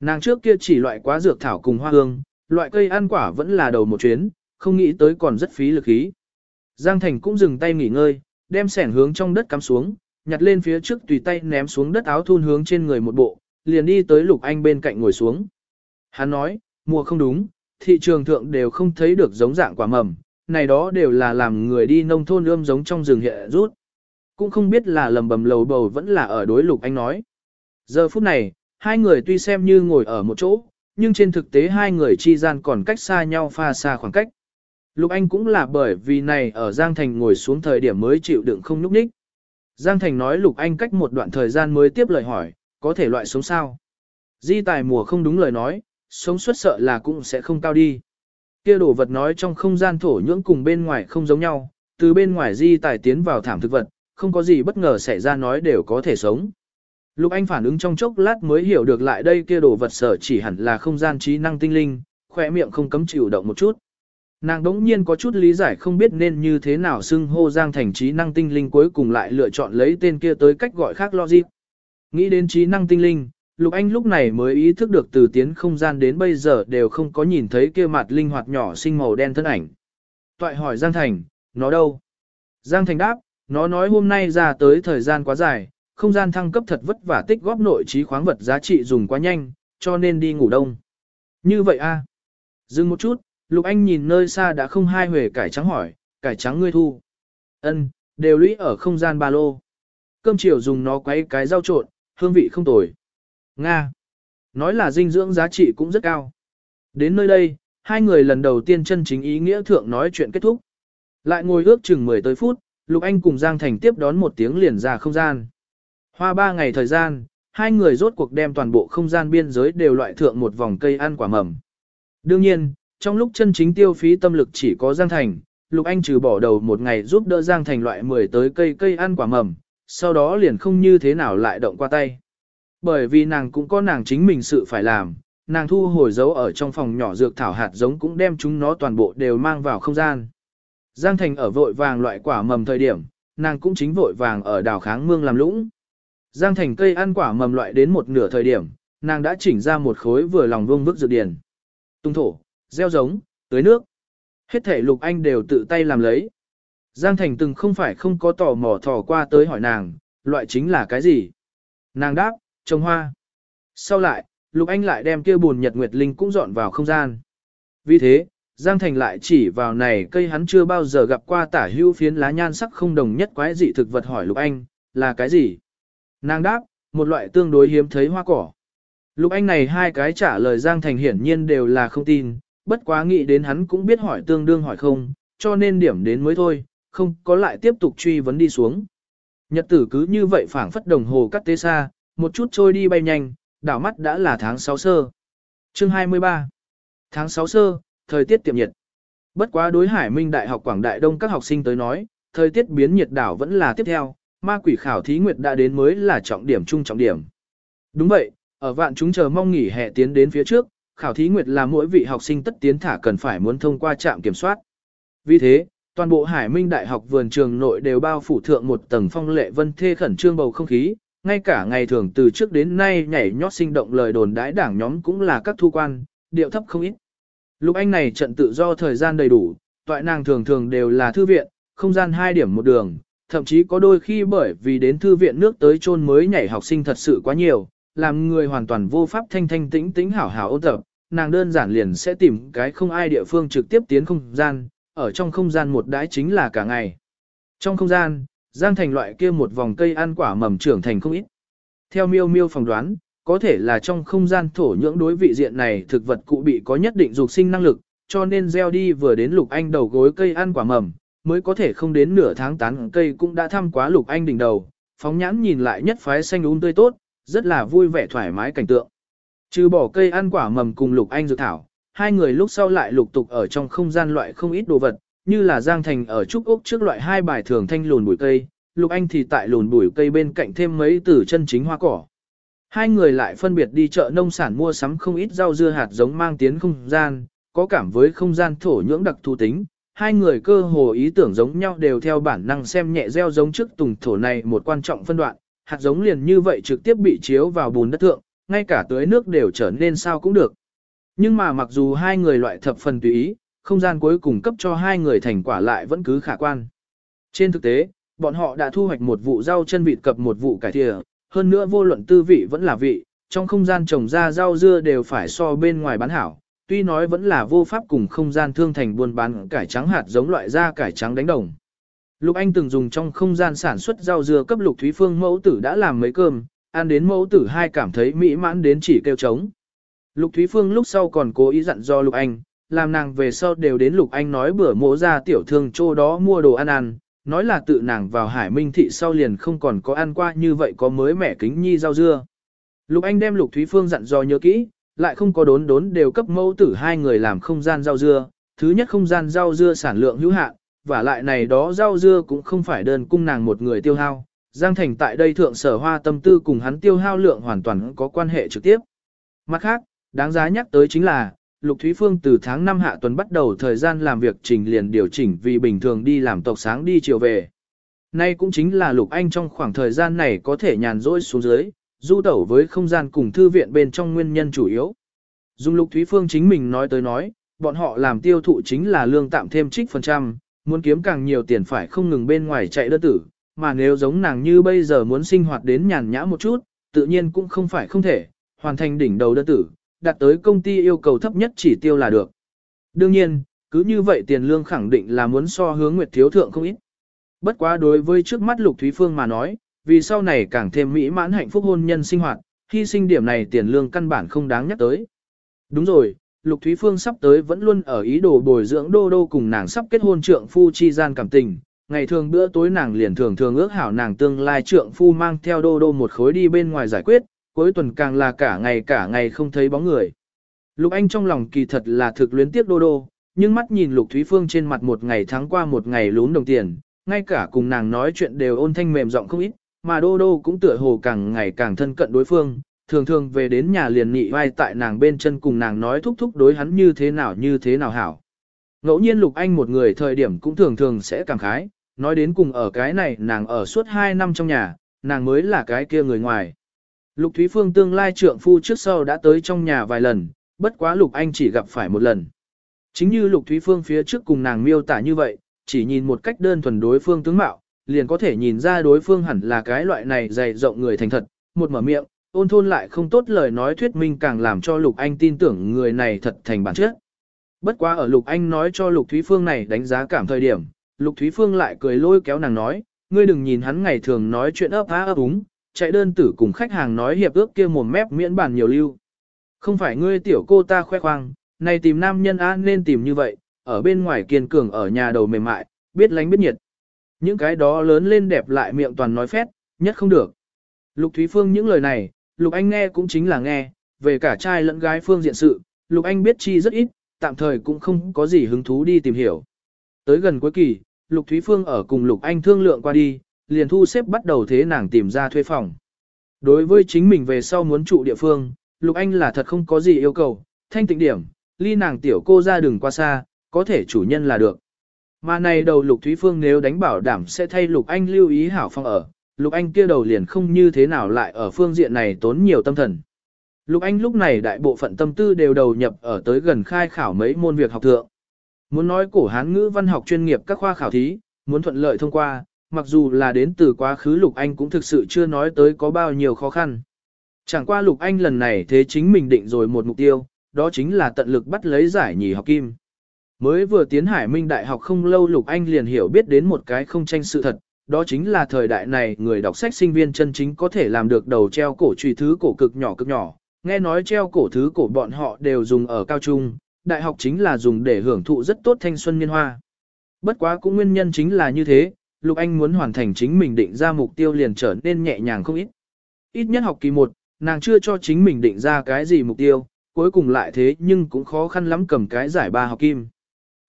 Nàng trước kia chỉ loại quá dược thảo cùng hoa hương, loại cây ăn quả vẫn là đầu một chuyến, không nghĩ tới còn rất phí lực khí. Giang Thành cũng dừng tay nghỉ ngơi, đem sẻn hướng trong đất cắm xuống, nhặt lên phía trước tùy tay ném xuống đất áo thun hướng trên người một bộ, liền đi tới Lục Anh bên cạnh ngồi xuống. Hắn nói, mùa không đúng, thị trường thượng đều không thấy được giống dạng quả mầm, này đó đều là làm người đi nông thôn ươm giống trong rừng hiện rút. Cũng không biết là lầm bầm lầu bầu vẫn là ở đối Lục Anh nói. Giờ phút này, hai người tuy xem như ngồi ở một chỗ, nhưng trên thực tế hai người chi gian còn cách xa nhau pha xa khoảng cách. Lục Anh cũng là bởi vì này ở Giang Thành ngồi xuống thời điểm mới chịu đựng không nhúc nhích. Giang Thành nói Lục Anh cách một đoạn thời gian mới tiếp lời hỏi, có thể loại sống sao? Di tài mùa không đúng lời nói, sống suất sợ là cũng sẽ không cao đi. Kia đồ vật nói trong không gian thổ nhưỡng cùng bên ngoài không giống nhau, từ bên ngoài di tài tiến vào thảm thực vật, không có gì bất ngờ xảy ra nói đều có thể sống. Lục Anh phản ứng trong chốc lát mới hiểu được lại đây kia đồ vật sở chỉ hẳn là không gian trí năng tinh linh, khỏe miệng không cấm chịu động một chút. Nàng đống nhiên có chút lý giải không biết nên như thế nào xưng hô Giang Thành trí năng tinh linh cuối cùng lại lựa chọn lấy tên kia tới cách gọi khác logic. Nghĩ đến trí năng tinh linh, Lục Anh lúc này mới ý thức được từ tiến không gian đến bây giờ đều không có nhìn thấy kia mặt linh hoạt nhỏ sinh màu đen thân ảnh. Toại hỏi Giang Thành, nó đâu? Giang Thành đáp, nó nói hôm nay ra tới thời gian quá dài, không gian thăng cấp thật vất vả tích góp nội trí khoáng vật giá trị dùng quá nhanh, cho nên đi ngủ đông. Như vậy a? Dừng một chút, Lục Anh nhìn nơi xa đã không hai huề cải trắng hỏi, cải trắng ngươi thu. Ân, đều lũy ở không gian ba lô. Cơm chiều dùng nó quấy cái rau trộn, hương vị không tồi. Nga. Nói là dinh dưỡng giá trị cũng rất cao. Đến nơi đây, hai người lần đầu tiên chân chính ý nghĩa thượng nói chuyện kết thúc. Lại ngồi ước chừng 10 tới phút, Lục Anh cùng Giang Thành tiếp đón một tiếng liền ra không gian. Hoa ba ngày thời gian, hai người rốt cuộc đem toàn bộ không gian biên giới đều loại thượng một vòng cây ăn quả mầm. Đương nhiên, trong lúc chân chính tiêu phí tâm lực chỉ có Giang Thành, Lục Anh trừ bỏ đầu một ngày giúp đỡ Giang Thành loại 10 tới cây cây ăn quả mầm, sau đó liền không như thế nào lại động qua tay. Bởi vì nàng cũng có nàng chính mình sự phải làm, nàng thu hồi dấu ở trong phòng nhỏ dược thảo hạt giống cũng đem chúng nó toàn bộ đều mang vào không gian. Giang Thành ở vội vàng loại quả mầm thời điểm, nàng cũng chính vội vàng ở đào kháng mương làm lũng. Giang Thành cây ăn quả mầm loại đến một nửa thời điểm, nàng đã chỉnh ra một khối vừa lòng vương vức dược điển. Tung thổ, gieo giống, tưới nước. Hết thể Lục Anh đều tự tay làm lấy. Giang Thành từng không phải không có tò mò thò qua tới hỏi nàng, loại chính là cái gì? Nàng đáp, trồng hoa. Sau lại, Lục Anh lại đem kia buồn nhật nguyệt linh cũng dọn vào không gian. Vì thế, Giang Thành lại chỉ vào này cây hắn chưa bao giờ gặp qua tả hưu phiến lá nhan sắc không đồng nhất quái dị thực vật hỏi Lục Anh, là cái gì? Nàng đáp, một loại tương đối hiếm thấy hoa cỏ. Lục Anh này hai cái trả lời Giang Thành hiển nhiên đều là không tin, bất quá nghĩ đến hắn cũng biết hỏi tương đương hỏi không, cho nên điểm đến mới thôi, không có lại tiếp tục truy vấn đi xuống. Nhật tử cứ như vậy phảng phất đồng hồ cắt tế xa, một chút trôi đi bay nhanh, đảo mắt đã là tháng 6 sơ. Chương 23 Tháng 6 sơ, thời tiết tiệm nhiệt. Bất quá đối Hải Minh Đại học Quảng Đại Đông các học sinh tới nói, thời tiết biến nhiệt đảo vẫn là tiếp theo, ma quỷ khảo thí nguyệt đã đến mới là trọng điểm chung trọng điểm. Đúng vậy, ở vạn chúng chờ mong nghỉ hè tiến đến phía trước, khảo thí nguyệt là mỗi vị học sinh tất tiến thả cần phải muốn thông qua trạm kiểm soát. Vì thế, toàn bộ Hải Minh Đại học vườn trường nội đều bao phủ thượng một tầng phong lệ vân thê khẩn trương bầu không khí, ngay cả ngày thường từ trước đến nay nhảy nhót sinh động lời đồn đãi đảng nhóm cũng là các thu quan, điệu thấp không ít. Lúc Anh này trận tự do thời gian đầy đủ, toại nàng thường thường đều là thư viện, không gian hai điểm một đường, thậm chí có đôi khi bởi vì đến thư viện nước tới chôn mới nhảy học sinh thật sự quá nhiều, làm người hoàn toàn vô pháp thanh thanh tĩnh tĩnh hảo hảo ôn tập, nàng đơn giản liền sẽ tìm cái không ai địa phương trực tiếp tiến không gian, ở trong không gian một đái chính là cả ngày. Trong không gian, Giang Thành loại kia một vòng cây ăn quả mầm trưởng thành không ít. Theo miêu miêu phỏng đoán, có thể là trong không gian thổ nhưỡng đối vị diện này thực vật cụ bị có nhất định dục sinh năng lực, cho nên gieo đi vừa đến lục anh đầu gối cây ăn quả mầm, mới có thể không đến nửa tháng tán cây cũng đã thăm quá lục anh đỉnh đầu, phóng nhãn nhìn lại nhất phái xanh úng tươi tốt, rất là vui vẻ thoải mái cảnh tượng. Trừ bỏ cây ăn quả mầm cùng lục anh dược thảo, hai người lúc sau lại lục tục ở trong không gian loại không ít đồ vật, như là Giang Thành ở Trúc Úc trước loại hai bài thường thanh lùn bụi cây, Lục Anh thì tại lùn bụi cây bên cạnh thêm mấy tử chân chính hoa cỏ. Hai người lại phân biệt đi chợ nông sản mua sắm không ít rau dưa hạt giống mang tiến không gian, có cảm với không gian thổ nhưỡng đặc thù tính. Hai người cơ hồ ý tưởng giống nhau đều theo bản năng xem nhẹ gieo giống trước tùng thổ này một quan trọng phân đoạn, hạt giống liền như vậy trực tiếp bị chiếu vào bùn đất thượng, ngay cả tưới nước đều trở nên sao cũng được. Nhưng mà mặc dù hai người loại thập phần tùy ý, không gian cuối cùng cấp cho hai người thành quả lại vẫn cứ khả quan. Trên thực tế, bọn họ đã thu hoạch một vụ rau chân vịt cập một vụ cải thìa, hơn nữa vô luận tư vị vẫn là vị, trong không gian trồng ra rau dưa đều phải so bên ngoài bán hảo, tuy nói vẫn là vô pháp cùng không gian thương thành buôn bán cải trắng hạt giống loại da cải trắng đánh đồng. Lục Anh từng dùng trong không gian sản xuất rau dưa cấp Lục Thúy Phương mẫu tử đã làm mấy cơm, ăn đến mẫu tử hai cảm thấy mỹ mãn đến chỉ kêu trống. Lục Thúy Phương lúc sau còn cố ý dặn do Lục Anh, làm nàng về sau đều đến Lục Anh nói bữa mỗ ra tiểu thương chỗ đó mua đồ ăn ăn, nói là tự nàng vào Hải Minh thị sau liền không còn có ăn qua như vậy có mới mẻ kính nhi rau dưa. Lục Anh đem Lục Thúy Phương dặn dò nhớ kỹ, lại không có đốn đốn đều cấp mẫu tử hai người làm không gian rau dưa. Thứ nhất không gian rau dưa sản lượng hữu hạn, và lại này đó rau dưa cũng không phải đơn cung nàng một người tiêu hao. Giang Thành tại đây thượng sở hoa tâm tư cùng hắn tiêu hao lượng hoàn toàn có quan hệ trực tiếp. Mặt khác, đáng giá nhắc tới chính là, Lục Thúy Phương từ tháng 5 hạ tuần bắt đầu thời gian làm việc trình liền điều chỉnh vì bình thường đi làm tộc sáng đi chiều về. Nay cũng chính là Lục Anh trong khoảng thời gian này có thể nhàn rỗi xuống dưới, du tẩu với không gian cùng thư viện bên trong nguyên nhân chủ yếu. dùng Lục Thúy Phương chính mình nói tới nói, bọn họ làm tiêu thụ chính là lương tạm thêm trích phần trăm, muốn kiếm càng nhiều tiền phải không ngừng bên ngoài chạy đơn tử, mà nếu giống nàng như bây giờ muốn sinh hoạt đến nhàn nhã một chút, tự nhiên cũng không phải không thể, hoàn thành đỉnh đầu đơn tử, đạt tới công ty yêu cầu thấp nhất chỉ tiêu là được. Đương nhiên, cứ như vậy tiền lương khẳng định là muốn so hướng nguyệt thiếu thượng không ít. Bất quá đối với trước mắt Lục Thúy Phương mà nói, vì sau này càng thêm mỹ mãn hạnh phúc hôn nhân sinh hoạt, hy sinh điểm này tiền lương căn bản không đáng nhắc tới. Đúng rồi, Lục Thúy Phương sắp tới vẫn luôn ở ý đồ bồi dưỡng đô đô cùng nàng sắp kết hôn trượng phu chi gian cảm tình. Ngày thường bữa tối nàng liền thường thường ước hảo nàng tương lai trượng phu mang theo đô đô một khối đi bên ngoài giải quyết, cuối tuần càng là cả ngày cả ngày không thấy bóng người. Lục Anh trong lòng kỳ thật là thực luyến tiếc đô đô, nhưng mắt nhìn Lục Thúy Phương trên mặt một ngày tháng qua một ngày lún đồng tiền, ngay cả cùng nàng nói chuyện đều ôn thanh mềm giọng không ít, mà đô đô cũng tựa hồ càng ngày càng thân cận đối phương, thường thường về đến nhà liền nhị vai tại nàng bên chân cùng nàng nói thúc thúc đối hắn như thế nào như thế nào hảo. Ngẫu nhiên Lục Anh một người thời điểm cũng thường thường sẽ cảm khái, nói đến cùng ở cái này nàng ở suốt 2 năm trong nhà, nàng mới là cái kia người ngoài. Lục Thúy Phương tương lai trượng phu trước sau đã tới trong nhà vài lần, bất quá Lục Anh chỉ gặp phải một lần. Chính như Lục Thúy Phương phía trước cùng nàng miêu tả như vậy, chỉ nhìn một cách đơn thuần đối phương tướng mạo, liền có thể nhìn ra đối phương hẳn là cái loại này dày rộng người thành thật, một mở miệng, ôn thôn lại không tốt lời nói thuyết minh càng làm cho Lục Anh tin tưởng người này thật thành bản chất. Bất quá ở Lục Anh nói cho Lục Thúy Phương này đánh giá cảm thời điểm, Lục Thúy Phương lại cười lôi kéo nàng nói, ngươi đừng nhìn hắn ngày thường nói chuyện ấp á ấp úng, chạy đơn tử cùng khách hàng nói hiệp ước kia mồm mép miễn bản nhiều lưu. Không phải ngươi tiểu cô ta khoe khoang, này tìm nam nhân á nên tìm như vậy, ở bên ngoài kiên cường ở nhà đầu mềm mại, biết lánh biết nhiệt. Những cái đó lớn lên đẹp lại miệng toàn nói phét, nhất không được. Lục Thúy Phương những lời này, Lục Anh nghe cũng chính là nghe, về cả trai lẫn gái phương diện sự, Lục Anh biết chi rất ít, tạm thời cũng không có gì hứng thú đi tìm hiểu. Tới gần cuối kỳ, Lục Thúy Phương ở cùng Lục Anh thương lượng qua đi, liền thu xếp bắt đầu thế nàng tìm ra thuê phòng. Đối với chính mình về sau muốn trụ địa phương, Lục Anh là thật không có gì yêu cầu, thanh tịnh điểm, ly nàng tiểu cô ra đừng qua xa, có thể chủ nhân là được. Mà này đầu Lục Thúy Phương nếu đánh bảo đảm sẽ thay Lục Anh lưu ý hảo phòng ở, Lục Anh kia đầu liền không như thế nào lại ở phương diện này tốn nhiều tâm thần. Lục Anh lúc này đại bộ phận tâm tư đều đầu nhập ở tới gần khai khảo mấy môn việc học thượng. Muốn nói cổ hán ngữ văn học chuyên nghiệp các khoa khảo thí, muốn thuận lợi thông qua, mặc dù là đến từ quá khứ Lục Anh cũng thực sự chưa nói tới có bao nhiêu khó khăn. Chẳng qua Lục Anh lần này thế chính mình định rồi một mục tiêu, đó chính là tận lực bắt lấy giải nhì học kim. Mới vừa tiến Hải Minh Đại học không lâu Lục Anh liền hiểu biết đến một cái không tranh sự thật, đó chính là thời đại này người đọc sách sinh viên chân chính có thể làm được đầu treo cổ truy thứ cổ cực nhỏ cực nhỏ, nghe nói treo cổ thứ cổ bọn họ đều dùng ở cao trung, đại học chính là dùng để hưởng thụ rất tốt thanh xuân niên hoa. Bất quá cũng nguyên nhân chính là như thế, Lục Anh muốn hoàn thành chính mình định ra mục tiêu liền trở nên nhẹ nhàng không ít. Ít nhất học kỳ 1, nàng chưa cho chính mình định ra cái gì mục tiêu, cuối cùng lại thế nhưng cũng khó khăn lắm cầm cái giải ba học kim.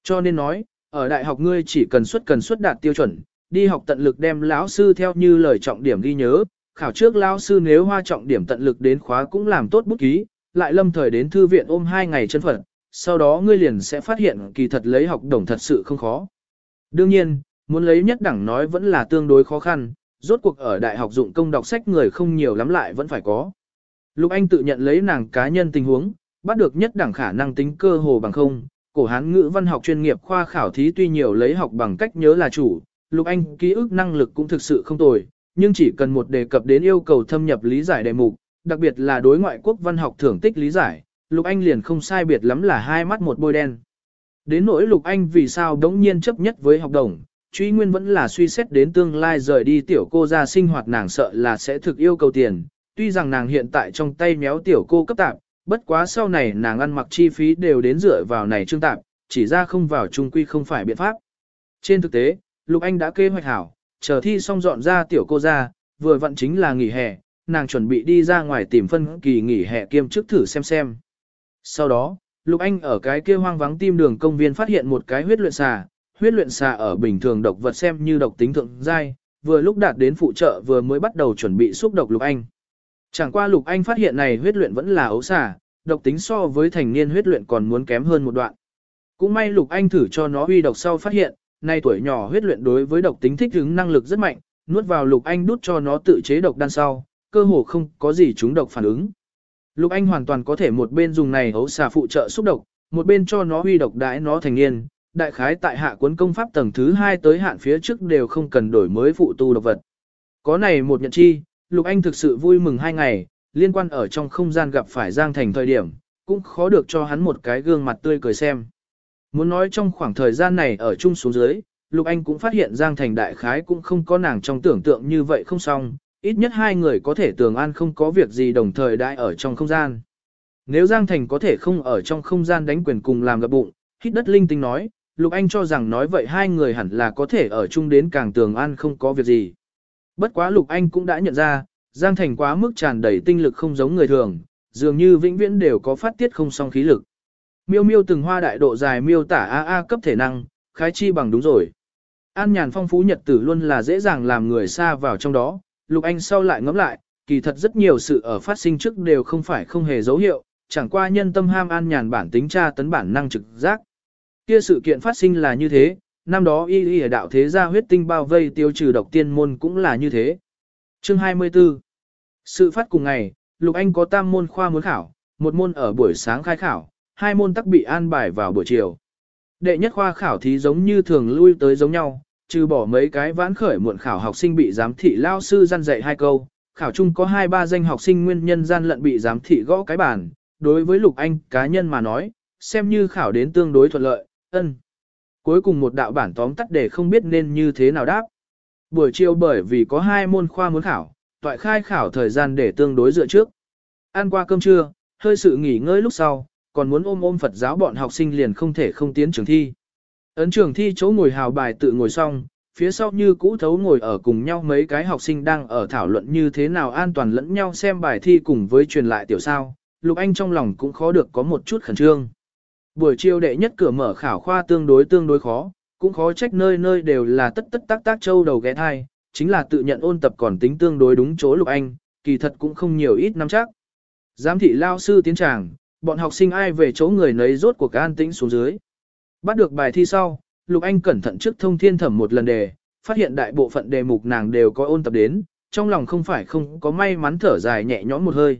Cho nên nói, ở đại học ngươi chỉ cần xuất cần xuất đạt tiêu chuẩn, đi học tận lực đem lão sư theo như lời trọng điểm ghi nhớ, khảo trước lão sư nếu hoa trọng điểm tận lực đến khóa cũng làm tốt bút ký, lại lâm thời đến thư viện ôm hai ngày chân phận, sau đó ngươi liền sẽ phát hiện kỳ thật lấy học đồng thật sự không khó. Đương nhiên, muốn lấy nhất đẳng nói vẫn là tương đối khó khăn, rốt cuộc ở đại học dụng công đọc sách người không nhiều lắm lại vẫn phải có. Lục Anh tự nhận lấy nàng cá nhân tình huống, bắt được nhất đẳng khả năng tính cơ hồ bằng không. Cổ hán ngữ văn học chuyên nghiệp khoa khảo thí tuy nhiều lấy học bằng cách nhớ là chủ, Lục Anh ký ức năng lực cũng thực sự không tồi, nhưng chỉ cần một đề cập đến yêu cầu thâm nhập lý giải đề mục, đặc biệt là đối ngoại quốc văn học thưởng tích lý giải, Lục Anh liền không sai biệt lắm là hai mắt một bôi đen. Đến nỗi Lục Anh vì sao đống nhiên chấp nhất với học đồng, truy nguyên vẫn là suy xét đến tương lai rời đi tiểu cô ra sinh hoạt nàng sợ là sẽ thực yêu cầu tiền, tuy rằng nàng hiện tại trong tay méo tiểu cô cấp tạp, bất quá sau này nàng ăn mặc chi phí đều đến dựa vào này trương tạp, chỉ ra không vào trung quy không phải biện pháp. Trên thực tế, Lục Anh đã kế hoạch hảo, chờ thi xong dọn ra tiểu cô ra, vừa vặn chính là nghỉ hè, nàng chuẩn bị đi ra ngoài tìm phân kỳ nghỉ hè kiêm chức thử xem xem. Sau đó, Lục Anh ở cái kia hoang vắng tim đường công viên phát hiện một cái huyết luyện xà, huyết luyện xà ở bình thường độc vật xem như độc tính thượng giai, vừa lúc đạt đến phụ trợ vừa mới bắt đầu chuẩn bị xúc độc Lục Anh. Chẳng qua Lục Anh phát hiện này huyết luyện vẫn là ấu xà, độc tính so với thành niên huyết luyện còn muốn kém hơn một đoạn. Cũng may Lục Anh thử cho nó uy độc sau phát hiện, nay tuổi nhỏ huyết luyện đối với độc tính thích ứng năng lực rất mạnh, nuốt vào Lục Anh đút cho nó tự chế độc đan sau, cơ hồ không có gì chúng độc phản ứng. Lục Anh hoàn toàn có thể một bên dùng này ấu xà phụ trợ xúc độc, một bên cho nó huy độc đãi nó thành niên, đại khái tại hạ cuốn công pháp tầng thứ 2 tới hạn phía trước đều không cần đổi mới phụ tu độc vật. Có này một nhận chi, Lục Anh thực sự vui mừng hai ngày, liên quan ở trong không gian gặp phải Giang Thành thời điểm, cũng khó được cho hắn một cái gương mặt tươi cười xem. Muốn nói trong khoảng thời gian này ở chung xuống dưới, Lục Anh cũng phát hiện Giang Thành đại khái cũng không có nàng trong tưởng tượng như vậy không xong, ít nhất hai người có thể tường an không có việc gì đồng thời đại ở trong không gian. Nếu Giang Thành có thể không ở trong không gian đánh quyền cùng làm gặp bụng, hít đất linh tinh nói, Lục Anh cho rằng nói vậy hai người hẳn là có thể ở chung đến càng tường an không có việc gì. Bất quá Lục Anh cũng đã nhận ra, Giang Thành quá mức tràn đầy tinh lực không giống người thường, dường như vĩnh viễn đều có phát tiết không song khí lực. Miêu miêu từng hoa đại độ dài miêu tả a a cấp thể năng, khái chi bằng đúng rồi. An nhàn phong phú nhật tử luôn là dễ dàng làm người xa vào trong đó, Lục Anh sau lại ngẫm lại, kỳ thật rất nhiều sự ở phát sinh trước đều không phải không hề dấu hiệu, chẳng qua nhân tâm ham an nhàn bản tính tra tấn bản năng trực giác. Kia sự kiện phát sinh là như thế, năm đó y y đạo thế gia huyết tinh bao vây tiêu trừ độc tiên môn cũng là như thế. Chương 24 Sự phát cùng ngày, Lục Anh có tam môn khoa muốn khảo, một môn ở buổi sáng khai khảo, hai môn tắc bị an bài vào buổi chiều. Đệ nhất khoa khảo thí giống như thường lui tới giống nhau, trừ bỏ mấy cái vãn khởi muộn khảo học sinh bị giám thị lao sư gian dạy hai câu, khảo chung có hai ba danh học sinh nguyên nhân gian lận bị giám thị gõ cái bàn, đối với Lục Anh cá nhân mà nói, xem như khảo đến tương đối thuận lợi, ân. Cuối cùng một đạo bản tóm tắt để không biết nên như thế nào đáp. Buổi chiều bởi vì có hai môn khoa muốn khảo, toại khai khảo thời gian để tương đối dựa trước. Ăn qua cơm trưa, hơi sự nghỉ ngơi lúc sau, còn muốn ôm ôm Phật giáo bọn học sinh liền không thể không tiến trường thi. Ấn trường thi chỗ ngồi hào bài tự ngồi xong, phía sau như cũ thấu ngồi ở cùng nhau mấy cái học sinh đang ở thảo luận như thế nào an toàn lẫn nhau xem bài thi cùng với truyền lại tiểu sao, Lục Anh trong lòng cũng khó được có một chút khẩn trương. Buổi chiều đệ nhất cửa mở khảo khoa tương đối tương đối khó, cũng khó trách nơi nơi đều là tất tất tác tác châu đầu ghé thai, chính là tự nhận ôn tập còn tính tương đối đúng chỗ Lục Anh, kỳ thật cũng không nhiều ít năm chắc. Giám thị lao sư tiến tràng, bọn học sinh ai về chỗ người nấy rốt cuộc an tĩnh xuống dưới. Bắt được bài thi sau, Lục Anh cẩn thận trước thông thiên thẩm một lần đề, phát hiện đại bộ phận đề mục nàng đều có ôn tập đến, trong lòng không phải không có may mắn thở dài nhẹ nhõm một hơi.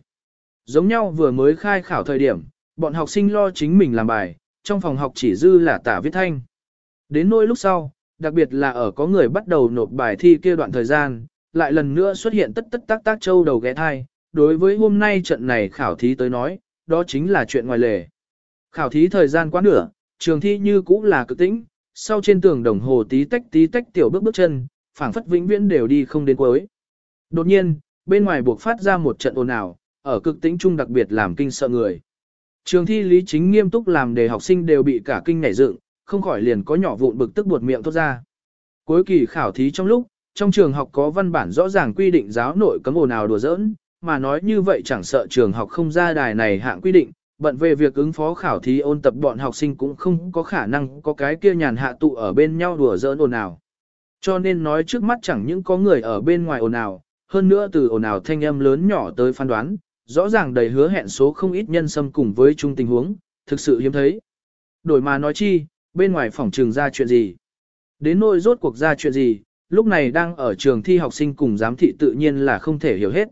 Giống nhau vừa mới khai khảo thời điểm, bọn học sinh lo chính mình làm bài, trong phòng học chỉ dư là tả viết thanh. Đến nỗi lúc sau, đặc biệt là ở có người bắt đầu nộp bài thi kia đoạn thời gian, lại lần nữa xuất hiện tất tất tác tác châu đầu ghé thai. Đối với hôm nay trận này khảo thí tới nói, đó chính là chuyện ngoài lề. Khảo thí thời gian quá nửa, trường thi như cũ là cực tĩnh, sau trên tường đồng hồ tí tách tí tách tiểu bước bước chân, phảng phất vĩnh viễn đều đi không đến cuối. Đột nhiên, bên ngoài buộc phát ra một trận ồn ào, ở cực tĩnh trung đặc biệt làm kinh sợ người. Trường thi lý chính nghiêm túc làm để học sinh đều bị cả kinh nảy dựng, không khỏi liền có nhỏ vụn bực tức buột miệng thốt ra. Cuối kỳ khảo thí trong lúc, trong trường học có văn bản rõ ràng quy định giáo nội cấm ồn ào đùa giỡn, mà nói như vậy chẳng sợ trường học không ra đài này hạng quy định, bận về việc ứng phó khảo thí ôn tập bọn học sinh cũng không có khả năng có cái kia nhàn hạ tụ ở bên nhau đùa giỡn ồn ào. Cho nên nói trước mắt chẳng những có người ở bên ngoài ồn ào, hơn nữa từ ồn ào thanh âm lớn nhỏ tới phán đoán, rõ ràng đầy hứa hẹn số không ít nhân xâm cùng với chung tình huống, thực sự hiếm thấy. Đổi mà nói chi, bên ngoài phòng trường ra chuyện gì? Đến nỗi rốt cuộc ra chuyện gì, lúc này đang ở trường thi học sinh cùng giám thị tự nhiên là không thể hiểu hết.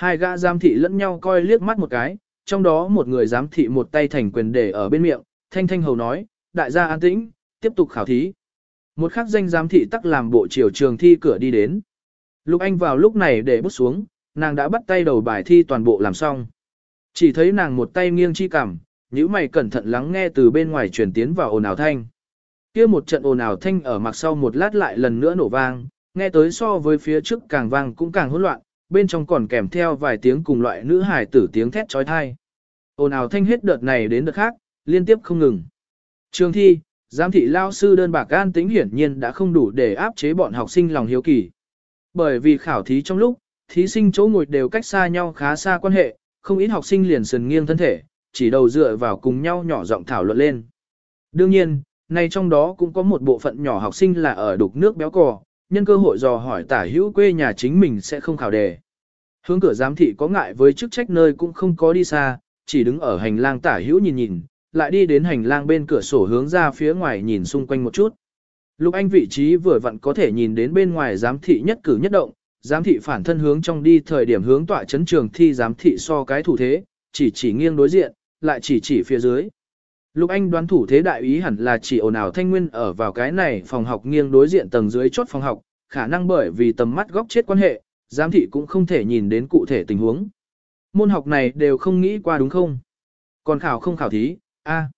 Hai gã giám thị lẫn nhau coi liếc mắt một cái, trong đó một người giám thị một tay thành quyền để ở bên miệng, thanh thanh hầu nói, đại gia an tĩnh, tiếp tục khảo thí. Một khắc danh giám thị tắc làm bộ chiều trường thi cửa đi đến. Lục Anh vào lúc này để bút xuống, nàng đã bắt tay đầu bài thi toàn bộ làm xong. Chỉ thấy nàng một tay nghiêng chi cằm, nhíu mày cẩn thận lắng nghe từ bên ngoài truyền tiến vào ồn ào thanh. Kia một trận ồn ào thanh ở mặt sau một lát lại lần nữa nổ vang, nghe tới so với phía trước càng vang cũng càng hỗn loạn, bên trong còn kèm theo vài tiếng cùng loại nữ hài tử tiếng thét trói thai. Ồn ào thanh hết đợt này đến đợt khác, liên tiếp không ngừng. Trường thi, giám thị lao sư đơn bạc an tính hiển nhiên đã không đủ để áp chế bọn học sinh lòng hiếu kỳ. Bởi vì khảo thí trong lúc, thí sinh chỗ ngồi đều cách xa nhau khá xa quan hệ, không ít học sinh liền sườn nghiêng thân thể, chỉ đầu dựa vào cùng nhau nhỏ giọng thảo luận lên. Đương nhiên, nay trong đó cũng có một bộ phận nhỏ học sinh là ở đục nước béo cò, nhân cơ hội dò hỏi tả hữu quê nhà chính mình sẽ không khảo đề. Hướng cửa giám thị có ngại với chức trách nơi cũng không có đi xa, chỉ đứng ở hành lang tả hữu nhìn nhìn, lại đi đến hành lang bên cửa sổ hướng ra phía ngoài nhìn xung quanh một chút. Lục Anh vị trí vừa vặn có thể nhìn đến bên ngoài giám thị nhất cử nhất động, giám thị phản thân hướng trong đi thời điểm hướng tọa chấn trường thi giám thị so cái thủ thế, chỉ chỉ nghiêng đối diện, lại chỉ chỉ phía dưới. Lục Anh đoán thủ thế đại ý hẳn là chỉ ồn ào thanh nguyên ở vào cái này phòng học nghiêng đối diện tầng dưới chốt phòng học, khả năng bởi vì tầm mắt góc chết quan hệ, giám thị cũng không thể nhìn đến cụ thể tình huống. Môn học này đều không nghĩ qua đúng không? Còn khảo không khảo thí, a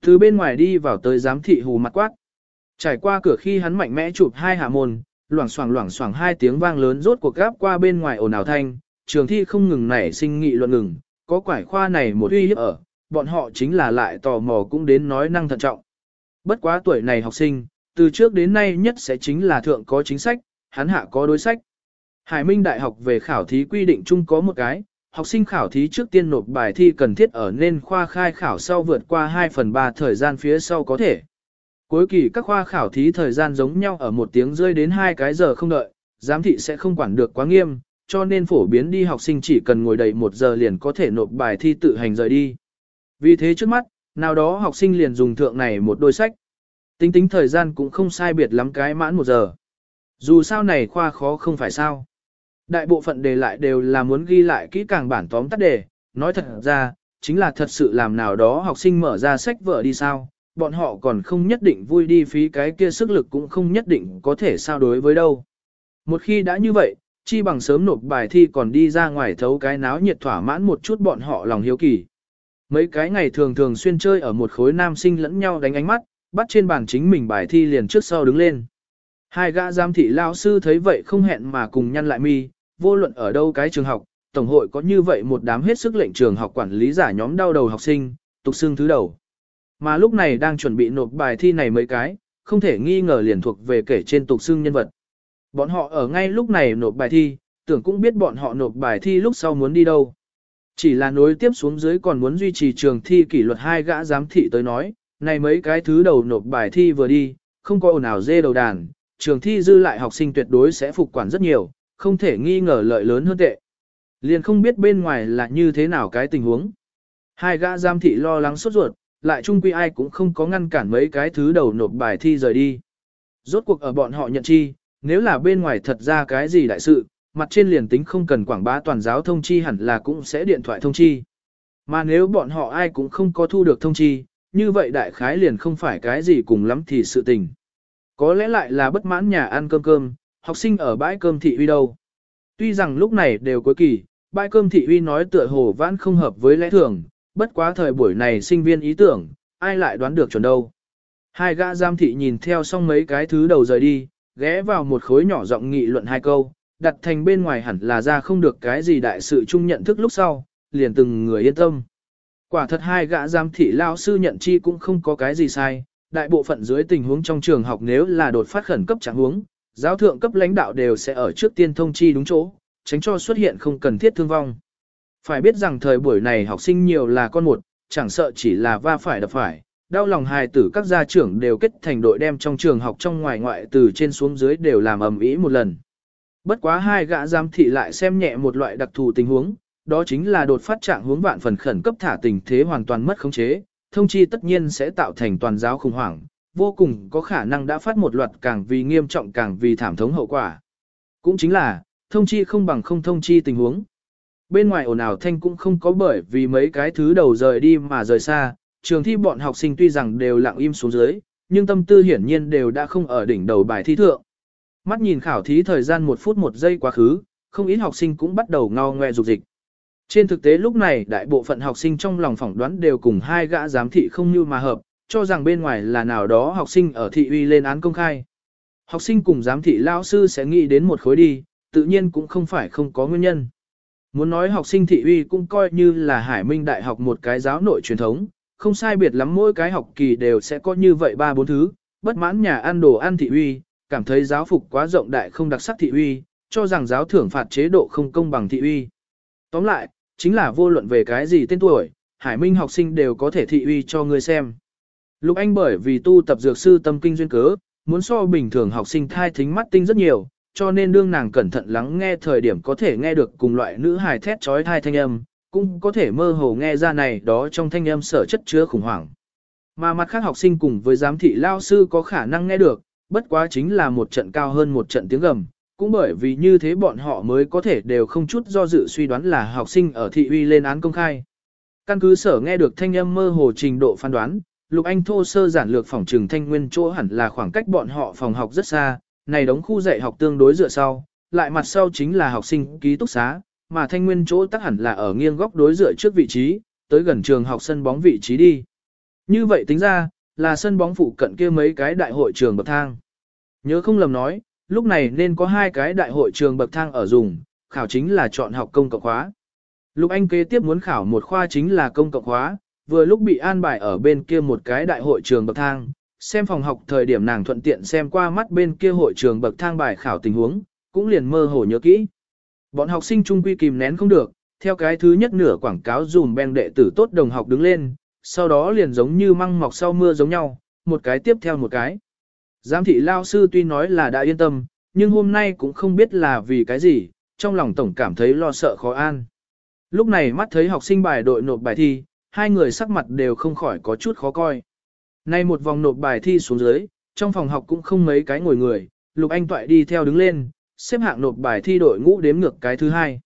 Từ bên ngoài đi vào tới giám thị hù mặt quát. Trải qua cửa khi hắn mạnh mẽ chụp hai hạ môn, loảng xoảng loảng xoảng hai tiếng vang lớn rốt cuộc gáp qua bên ngoài ồn ào thanh, trường thi không ngừng nảy sinh nghị luận ngừng, có quải khoa này một uy hiếp ở, bọn họ chính là lại tò mò cũng đến nói năng thận trọng. Bất quá tuổi này học sinh, từ trước đến nay nhất sẽ chính là thượng có chính sách, hắn hạ có đối sách. Hải Minh Đại học về khảo thí quy định chung có một cái, học sinh khảo thí trước tiên nộp bài thi cần thiết ở nên khoa khai khảo sau vượt qua 2 phần 3 thời gian phía sau có thể. Cuối kỳ các khoa khảo thí thời gian giống nhau ở một tiếng rơi đến hai cái giờ không đợi, giám thị sẽ không quản được quá nghiêm, cho nên phổ biến đi học sinh chỉ cần ngồi đầy một giờ liền có thể nộp bài thi tự hành rời đi. Vì thế trước mắt, nào đó học sinh liền dùng thượng này một đôi sách. Tính tính thời gian cũng không sai biệt lắm cái mãn một giờ. Dù sao này khoa khó không phải sao. Đại bộ phận đề lại đều là muốn ghi lại kỹ càng bản tóm tắt đề, nói thật ra, chính là thật sự làm nào đó học sinh mở ra sách vở đi sao, bọn họ còn không nhất định vui đi phí cái kia sức lực cũng không nhất định có thể sao đối với đâu. Một khi đã như vậy, chi bằng sớm nộp bài thi còn đi ra ngoài thấu cái náo nhiệt thỏa mãn một chút bọn họ lòng hiếu kỳ. Mấy cái ngày thường thường xuyên chơi ở một khối nam sinh lẫn nhau đánh ánh mắt, bắt trên bàn chính mình bài thi liền trước sau đứng lên. Hai gã giám thị lao sư thấy vậy không hẹn mà cùng nhăn lại mi, vô luận ở đâu cái trường học, tổng hội có như vậy một đám hết sức lệnh trường học quản lý giả nhóm đau đầu học sinh, tục xương thứ đầu. Mà lúc này đang chuẩn bị nộp bài thi này mấy cái, không thể nghi ngờ liền thuộc về kể trên tục xương nhân vật. Bọn họ ở ngay lúc này nộp bài thi, tưởng cũng biết bọn họ nộp bài thi lúc sau muốn đi đâu. Chỉ là nối tiếp xuống dưới còn muốn duy trì trường thi kỷ luật hai gã giám thị tới nói, này mấy cái thứ đầu nộp bài thi vừa đi, không có ồn ào dê đầu đàn, trường thi dư lại học sinh tuyệt đối sẽ phục quản rất nhiều, không thể nghi ngờ lợi lớn hơn tệ. Liền không biết bên ngoài là như thế nào cái tình huống. Hai gã giám thị lo lắng sốt ruột, lại chung quy ai cũng không có ngăn cản mấy cái thứ đầu nộp bài thi rời đi. Rốt cuộc ở bọn họ nhận chi, nếu là bên ngoài thật ra cái gì đại sự, mặt trên liền tính không cần quảng bá toàn giáo thông chi hẳn là cũng sẽ điện thoại thông chi. Mà nếu bọn họ ai cũng không có thu được thông chi, như vậy đại khái liền không phải cái gì cùng lắm thì sự tình. Có lẽ lại là bất mãn nhà ăn cơm cơm, học sinh ở bãi cơm thị uy đâu. Tuy rằng lúc này đều cuối kỳ, bãi cơm thị uy nói tựa hồ vãn không hợp với lẽ thường, bất quá thời buổi này sinh viên ý tưởng, ai lại đoán được chuẩn đâu. Hai gã giam thị nhìn theo xong mấy cái thứ đầu rời đi, ghé vào một khối nhỏ giọng nghị luận hai câu, đặt thành bên ngoài hẳn là ra không được cái gì đại sự chung nhận thức lúc sau, liền từng người yên tâm. Quả thật hai gã giám thị lao sư nhận chi cũng không có cái gì sai, đại bộ phận dưới tình huống trong trường học nếu là đột phát khẩn cấp trạng huống, giáo thượng cấp lãnh đạo đều sẽ ở trước tiên thông chi đúng chỗ, tránh cho xuất hiện không cần thiết thương vong. Phải biết rằng thời buổi này học sinh nhiều là con một, chẳng sợ chỉ là va phải đập phải, đau lòng hài tử các gia trưởng đều kết thành đội đem trong trường học trong ngoài ngoại từ trên xuống dưới đều làm ầm ĩ một lần. Bất quá hai gã giám thị lại xem nhẹ một loại đặc thù tình huống, đó chính là đột phát trạng huống vạn phần khẩn cấp thả tình thế hoàn toàn mất khống chế, thông chi tất nhiên sẽ tạo thành toàn giáo khủng hoảng, vô cùng có khả năng đã phát một loạt càng vì nghiêm trọng càng vì thảm thống hậu quả. Cũng chính là, thông chi không bằng không thông chi tình huống. bên ngoài ồn ào thanh cũng không có bởi vì mấy cái thứ đầu rời đi mà rời xa, trường thi bọn học sinh tuy rằng đều lặng im xuống dưới, nhưng tâm tư hiển nhiên đều đã không ở đỉnh đầu bài thi thượng. Mắt nhìn khảo thí thời gian một phút một giây quá khứ, không ít học sinh cũng bắt đầu ngao ngoe dục dịch. Trên thực tế lúc này đại bộ phận học sinh trong lòng phỏng đoán đều cùng hai gã giám thị không như mà hợp, cho rằng bên ngoài là nào đó học sinh ở thị uy lên án công khai. Học sinh cùng giám thị lao sư sẽ nghĩ đến một khối đi, tự nhiên cũng không phải không có nguyên nhân. Muốn nói học sinh thị uy cũng coi như là Hải Minh Đại học một cái giáo nội truyền thống, không sai biệt lắm mỗi cái học kỳ đều sẽ có như vậy ba bốn thứ, bất mãn nhà ăn đồ ăn thị uy, cảm thấy giáo phục quá rộng đại không đặc sắc thị uy, cho rằng giáo thưởng phạt chế độ không công bằng thị uy. Tóm lại, chính là vô luận về cái gì tên tuổi, Hải Minh học sinh đều có thể thị uy cho người xem. Lục Anh bởi vì tu tập dược sư tâm kinh duyên cớ, muốn so bình thường học sinh thai thính mắt tinh rất nhiều, cho nên đương nàng cẩn thận lắng nghe thời điểm có thể nghe được cùng loại nữ hài thét trói thai thanh âm, cũng có thể mơ hồ nghe ra này đó trong thanh âm sở chất chứa khủng hoảng. Mà mặt khác học sinh cùng với giám thị lao sư có khả năng nghe được, bất quá chính là một trận cao hơn một trận tiếng gầm, cũng bởi vì như thế bọn họ mới có thể đều không chút do dự suy đoán là học sinh ở thị uy lên án công khai. Căn cứ sở nghe được thanh âm mơ hồ trình độ phán đoán, Lục Anh thô sơ giản lược phòng trường thanh nguyên chỗ hẳn là khoảng cách bọn họ phòng học rất xa, này đóng khu dạy học tương đối dựa sau, lại mặt sau chính là học sinh ký túc xá, mà thanh nguyên chỗ tắc hẳn là ở nghiêng góc đối dựa trước vị trí, tới gần trường học sân bóng vị trí đi. Như vậy tính ra, là sân bóng phụ cận kia mấy cái đại hội trường bậc thang. Nhớ không lầm nói, lúc này nên có hai cái đại hội trường bậc thang ở dùng, khảo chính là chọn học công cộng khóa. Lục Anh kế tiếp muốn khảo một khoa chính là công cộng khóa, vừa lúc bị an bài ở bên kia một cái đại hội trường bậc thang, xem phòng học thời điểm nàng thuận tiện xem qua mắt bên kia hội trường bậc thang bài khảo tình huống, cũng liền mơ hồ nhớ kỹ. Bọn học sinh trung quy kìm nén không được, theo cái thứ nhất nửa quảng cáo dùm ben đệ tử tốt đồng học đứng lên, sau đó liền giống như măng mọc sau mưa giống nhau, một cái tiếp theo một cái. Giám thị lao sư tuy nói là đã yên tâm, nhưng hôm nay cũng không biết là vì cái gì, trong lòng tổng cảm thấy lo sợ khó an. Lúc này mắt thấy học sinh bài đội nộp bài thi, hai người sắc mặt đều không khỏi có chút khó coi. Nay một vòng nộp bài thi xuống dưới, trong phòng học cũng không mấy cái ngồi người, Lục Anh Toại đi theo đứng lên, xếp hạng nộp bài thi đội ngũ đếm ngược cái thứ hai.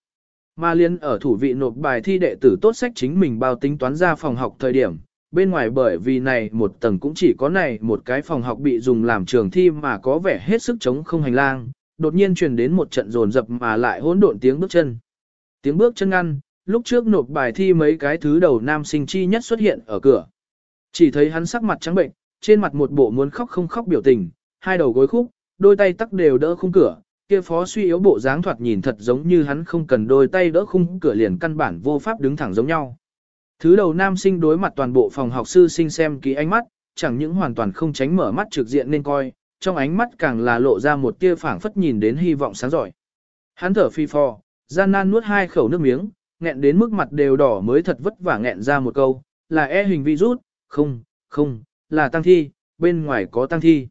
Mà liên ở thủ vị nộp bài thi đệ tử tốt sách chính mình bao tính toán ra phòng học thời điểm, bên ngoài bởi vì này một tầng cũng chỉ có này một cái phòng học bị dùng làm trường thi mà có vẻ hết sức chống không hành lang, đột nhiên truyền đến một trận rồn rập mà lại hỗn độn tiếng bước chân. Tiếng bước chân ngăn, lúc trước nộp bài thi mấy cái thứ đầu nam sinh chi nhất xuất hiện ở cửa. Chỉ thấy hắn sắc mặt trắng bệnh, trên mặt một bộ muốn khóc không khóc biểu tình, hai đầu gối khúc, đôi tay tắc đều đỡ khung cửa, kia phó suy yếu bộ dáng thoạt nhìn thật giống như hắn không cần đôi tay đỡ khung cửa liền căn bản vô pháp đứng thẳng giống nhau. Thứ đầu nam sinh đối mặt toàn bộ phòng học sư sinh xem kỹ ánh mắt, chẳng những hoàn toàn không tránh mở mắt trực diện nên coi, trong ánh mắt càng là lộ ra một tia phảng phất nhìn đến hy vọng sáng giỏi. Hắn thở phi phò, gian nan nuốt hai khẩu nước miếng, nghẹn đến mức mặt đều đỏ mới thật vất vả nghẹn ra một câu, là e hình virus, không, không, là tăng thi, bên ngoài có tăng thi.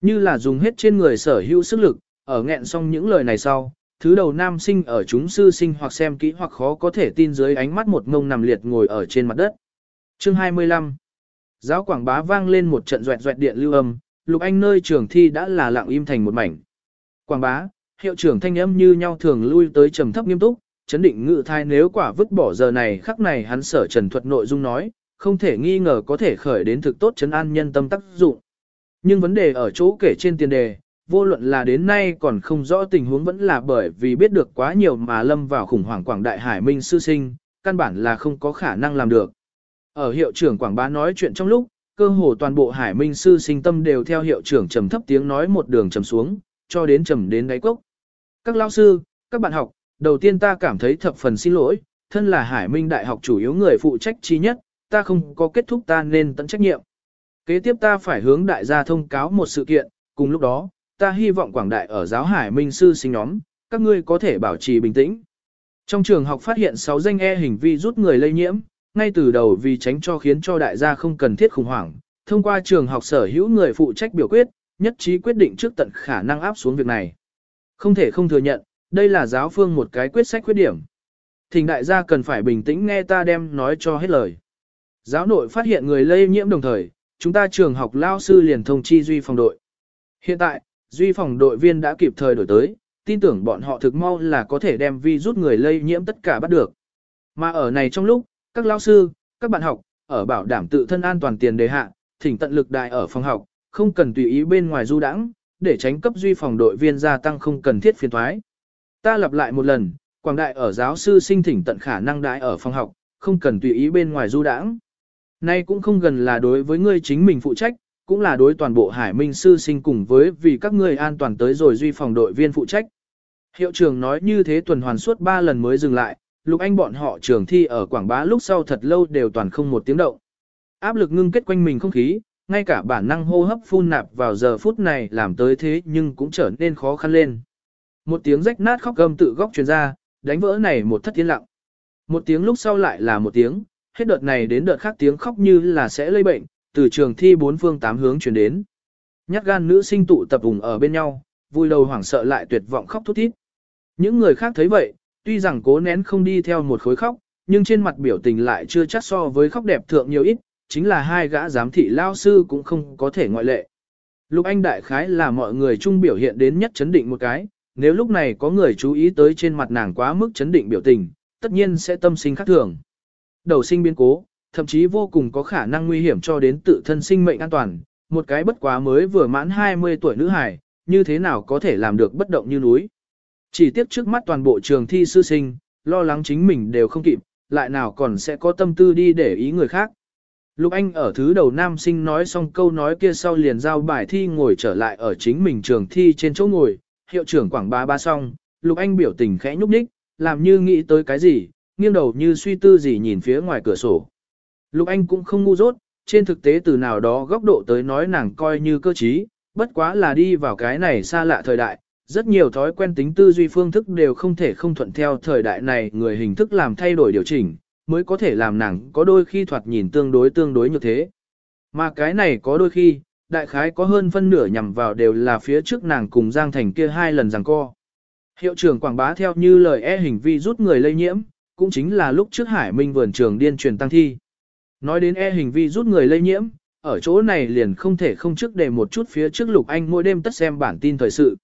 Như là dùng hết trên người sở hữu sức lực, ở nghẹn xong những lời này sau, thứ đầu nam sinh ở chúng sư sinh hoặc xem kỹ hoặc khó có thể tin dưới ánh mắt một ngông nằm liệt ngồi ở trên mặt đất. Chương 25 Giáo quảng bá vang lên một trận doẹt doẹt điện lưu âm, Lục Anh nơi trường thi đã là lặng im thành một mảnh. Quảng bá, hiệu trưởng thanh âm như nhau thường lui tới trầm thấp nghiêm túc, chấn định ngự thai nếu quả vứt bỏ giờ này khắc này hắn sở trần thuật nội dung nói, không thể nghi ngờ có thể khởi đến thực tốt chấn an nhân tâm tác dụng. Nhưng vấn đề ở chỗ kể trên tiền đề, vô luận là đến nay còn không rõ tình huống vẫn là bởi vì biết được quá nhiều mà lâm vào khủng hoảng quảng đại hải minh sư sinh, căn bản là không có khả năng làm được. Ở hiệu trưởng quảng bá nói chuyện trong lúc, cơ hồ toàn bộ hải minh sư sinh tâm đều theo hiệu trưởng trầm thấp tiếng nói một đường trầm xuống, cho đến trầm đến đáy cốc. Các lao sư, các bạn học, đầu tiên ta cảm thấy thập phần xin lỗi, thân là hải minh đại học chủ yếu người phụ trách chi nhất, ta không có kết thúc ta nên tận trách nhiệm. Kế tiếp ta phải hướng đại gia thông cáo một sự kiện, cùng lúc đó, ta hy vọng quảng đại ở giáo hải minh sư sinh nhóm, các ngươi có thể bảo trì bình tĩnh. Trong trường học phát hiện 6 danh e hình vi rút người lây nhiễm, ngay từ đầu vì tránh cho khiến cho đại gia không cần thiết khủng hoảng, thông qua trường học sở hữu người phụ trách biểu quyết, nhất trí quyết định trước tận khả năng áp xuống việc này. Không thể không thừa nhận, đây là giáo phương một cái quyết sách khuyết điểm. Thỉnh đại gia cần phải bình tĩnh nghe ta đem nói cho hết lời. Giáo nội phát hiện người lây nhiễm đồng thời, chúng ta trường học lao sư liền thông chi duy phòng đội. Hiện tại, duy phòng đội viên đã kịp thời đổi tới, tin tưởng bọn họ thực mau là có thể đem vi rút người lây nhiễm tất cả bắt được. Mà ở này trong lúc, các lao sư, các bạn học, ở bảo đảm tự thân an toàn tiền đề hạ, thỉnh tận lực đại ở phòng học, không cần tùy ý bên ngoài du đãng, để tránh cấp duy phòng đội viên gia tăng không cần thiết phiền thoái. Ta lặp lại một lần, quảng đại ở giáo sư sinh thỉnh tận khả năng đại ở phòng học, không cần tùy ý bên ngoài du đãng. Nay cũng không gần là đối với ngươi chính mình phụ trách, cũng là đối toàn bộ hải minh sư sinh cùng với vì các ngươi an toàn tới rồi duy phòng đội viên phụ trách. Hiệu trưởng nói như thế tuần hoàn suốt 3 lần mới dừng lại, lục anh bọn họ trường thi ở Quảng Bá lúc sau thật lâu đều toàn không một tiếng động. Áp lực ngưng kết quanh mình không khí, ngay cả bản năng hô hấp phun nạp vào giờ phút này làm tới thế nhưng cũng trở nên khó khăn lên. Một tiếng rách nát khóc gầm tự góc truyền ra, đánh vỡ này một thất tiếng lặng. Một tiếng lúc sau lại là một tiếng, hết đợt này đến đợt khác tiếng khóc như là sẽ lây bệnh, từ trường thi bốn phương tám hướng truyền đến. Nhát gan nữ sinh tụ tập vùng ở bên nhau, vui đầu hoảng sợ lại tuyệt vọng khóc thút thít. Những người khác thấy vậy, tuy rằng cố nén không đi theo một khối khóc, nhưng trên mặt biểu tình lại chưa chắc so với khóc đẹp thượng nhiều ít, chính là hai gã giám thị lao sư cũng không có thể ngoại lệ. Lục Anh đại khái là mọi người chung biểu hiện đến nhất chấn định một cái, nếu lúc này có người chú ý tới trên mặt nàng quá mức chấn định biểu tình, tất nhiên sẽ tâm sinh khác thường. Đầu sinh biến cố, thậm chí vô cùng có khả năng nguy hiểm cho đến tự thân sinh mệnh an toàn, một cái bất quá mới vừa mãn 20 tuổi nữ hài, như thế nào có thể làm được bất động như núi. Chỉ tiếp trước mắt toàn bộ trường thi sư sinh, lo lắng chính mình đều không kịp, lại nào còn sẽ có tâm tư đi để ý người khác. Lục Anh ở thứ đầu nam sinh nói xong câu nói kia sau liền giao bài thi ngồi trở lại ở chính mình trường thi trên chỗ ngồi, hiệu trưởng quảng bá ba xong, Lục Anh biểu tình khẽ nhúc nhích, làm như nghĩ tới cái gì, nghiêng đầu như suy tư gì nhìn phía ngoài cửa sổ. Lục Anh cũng không ngu dốt, trên thực tế từ nào đó góc độ tới nói nàng coi như cơ trí, bất quá là đi vào cái này xa lạ thời đại, rất nhiều thói quen tính tư duy phương thức đều không thể không thuận theo thời đại này người hình thức làm thay đổi điều chỉnh, mới có thể làm nàng có đôi khi thoạt nhìn tương đối tương đối như thế. Mà cái này có đôi khi, đại khái có hơn phân nửa nhằm vào đều là phía trước nàng cùng Giang Thành kia hai lần rằng co. Hiệu trưởng quảng bá theo như lời e hình vi rút người lây nhiễm, cũng chính là lúc trước Hải Minh vườn trường điên truyền tăng thi. Nói đến e hình vi rút người lây nhiễm, ở chỗ này liền không thể không trước để một chút phía trước Lục Anh mỗi đêm tất xem bản tin thời sự.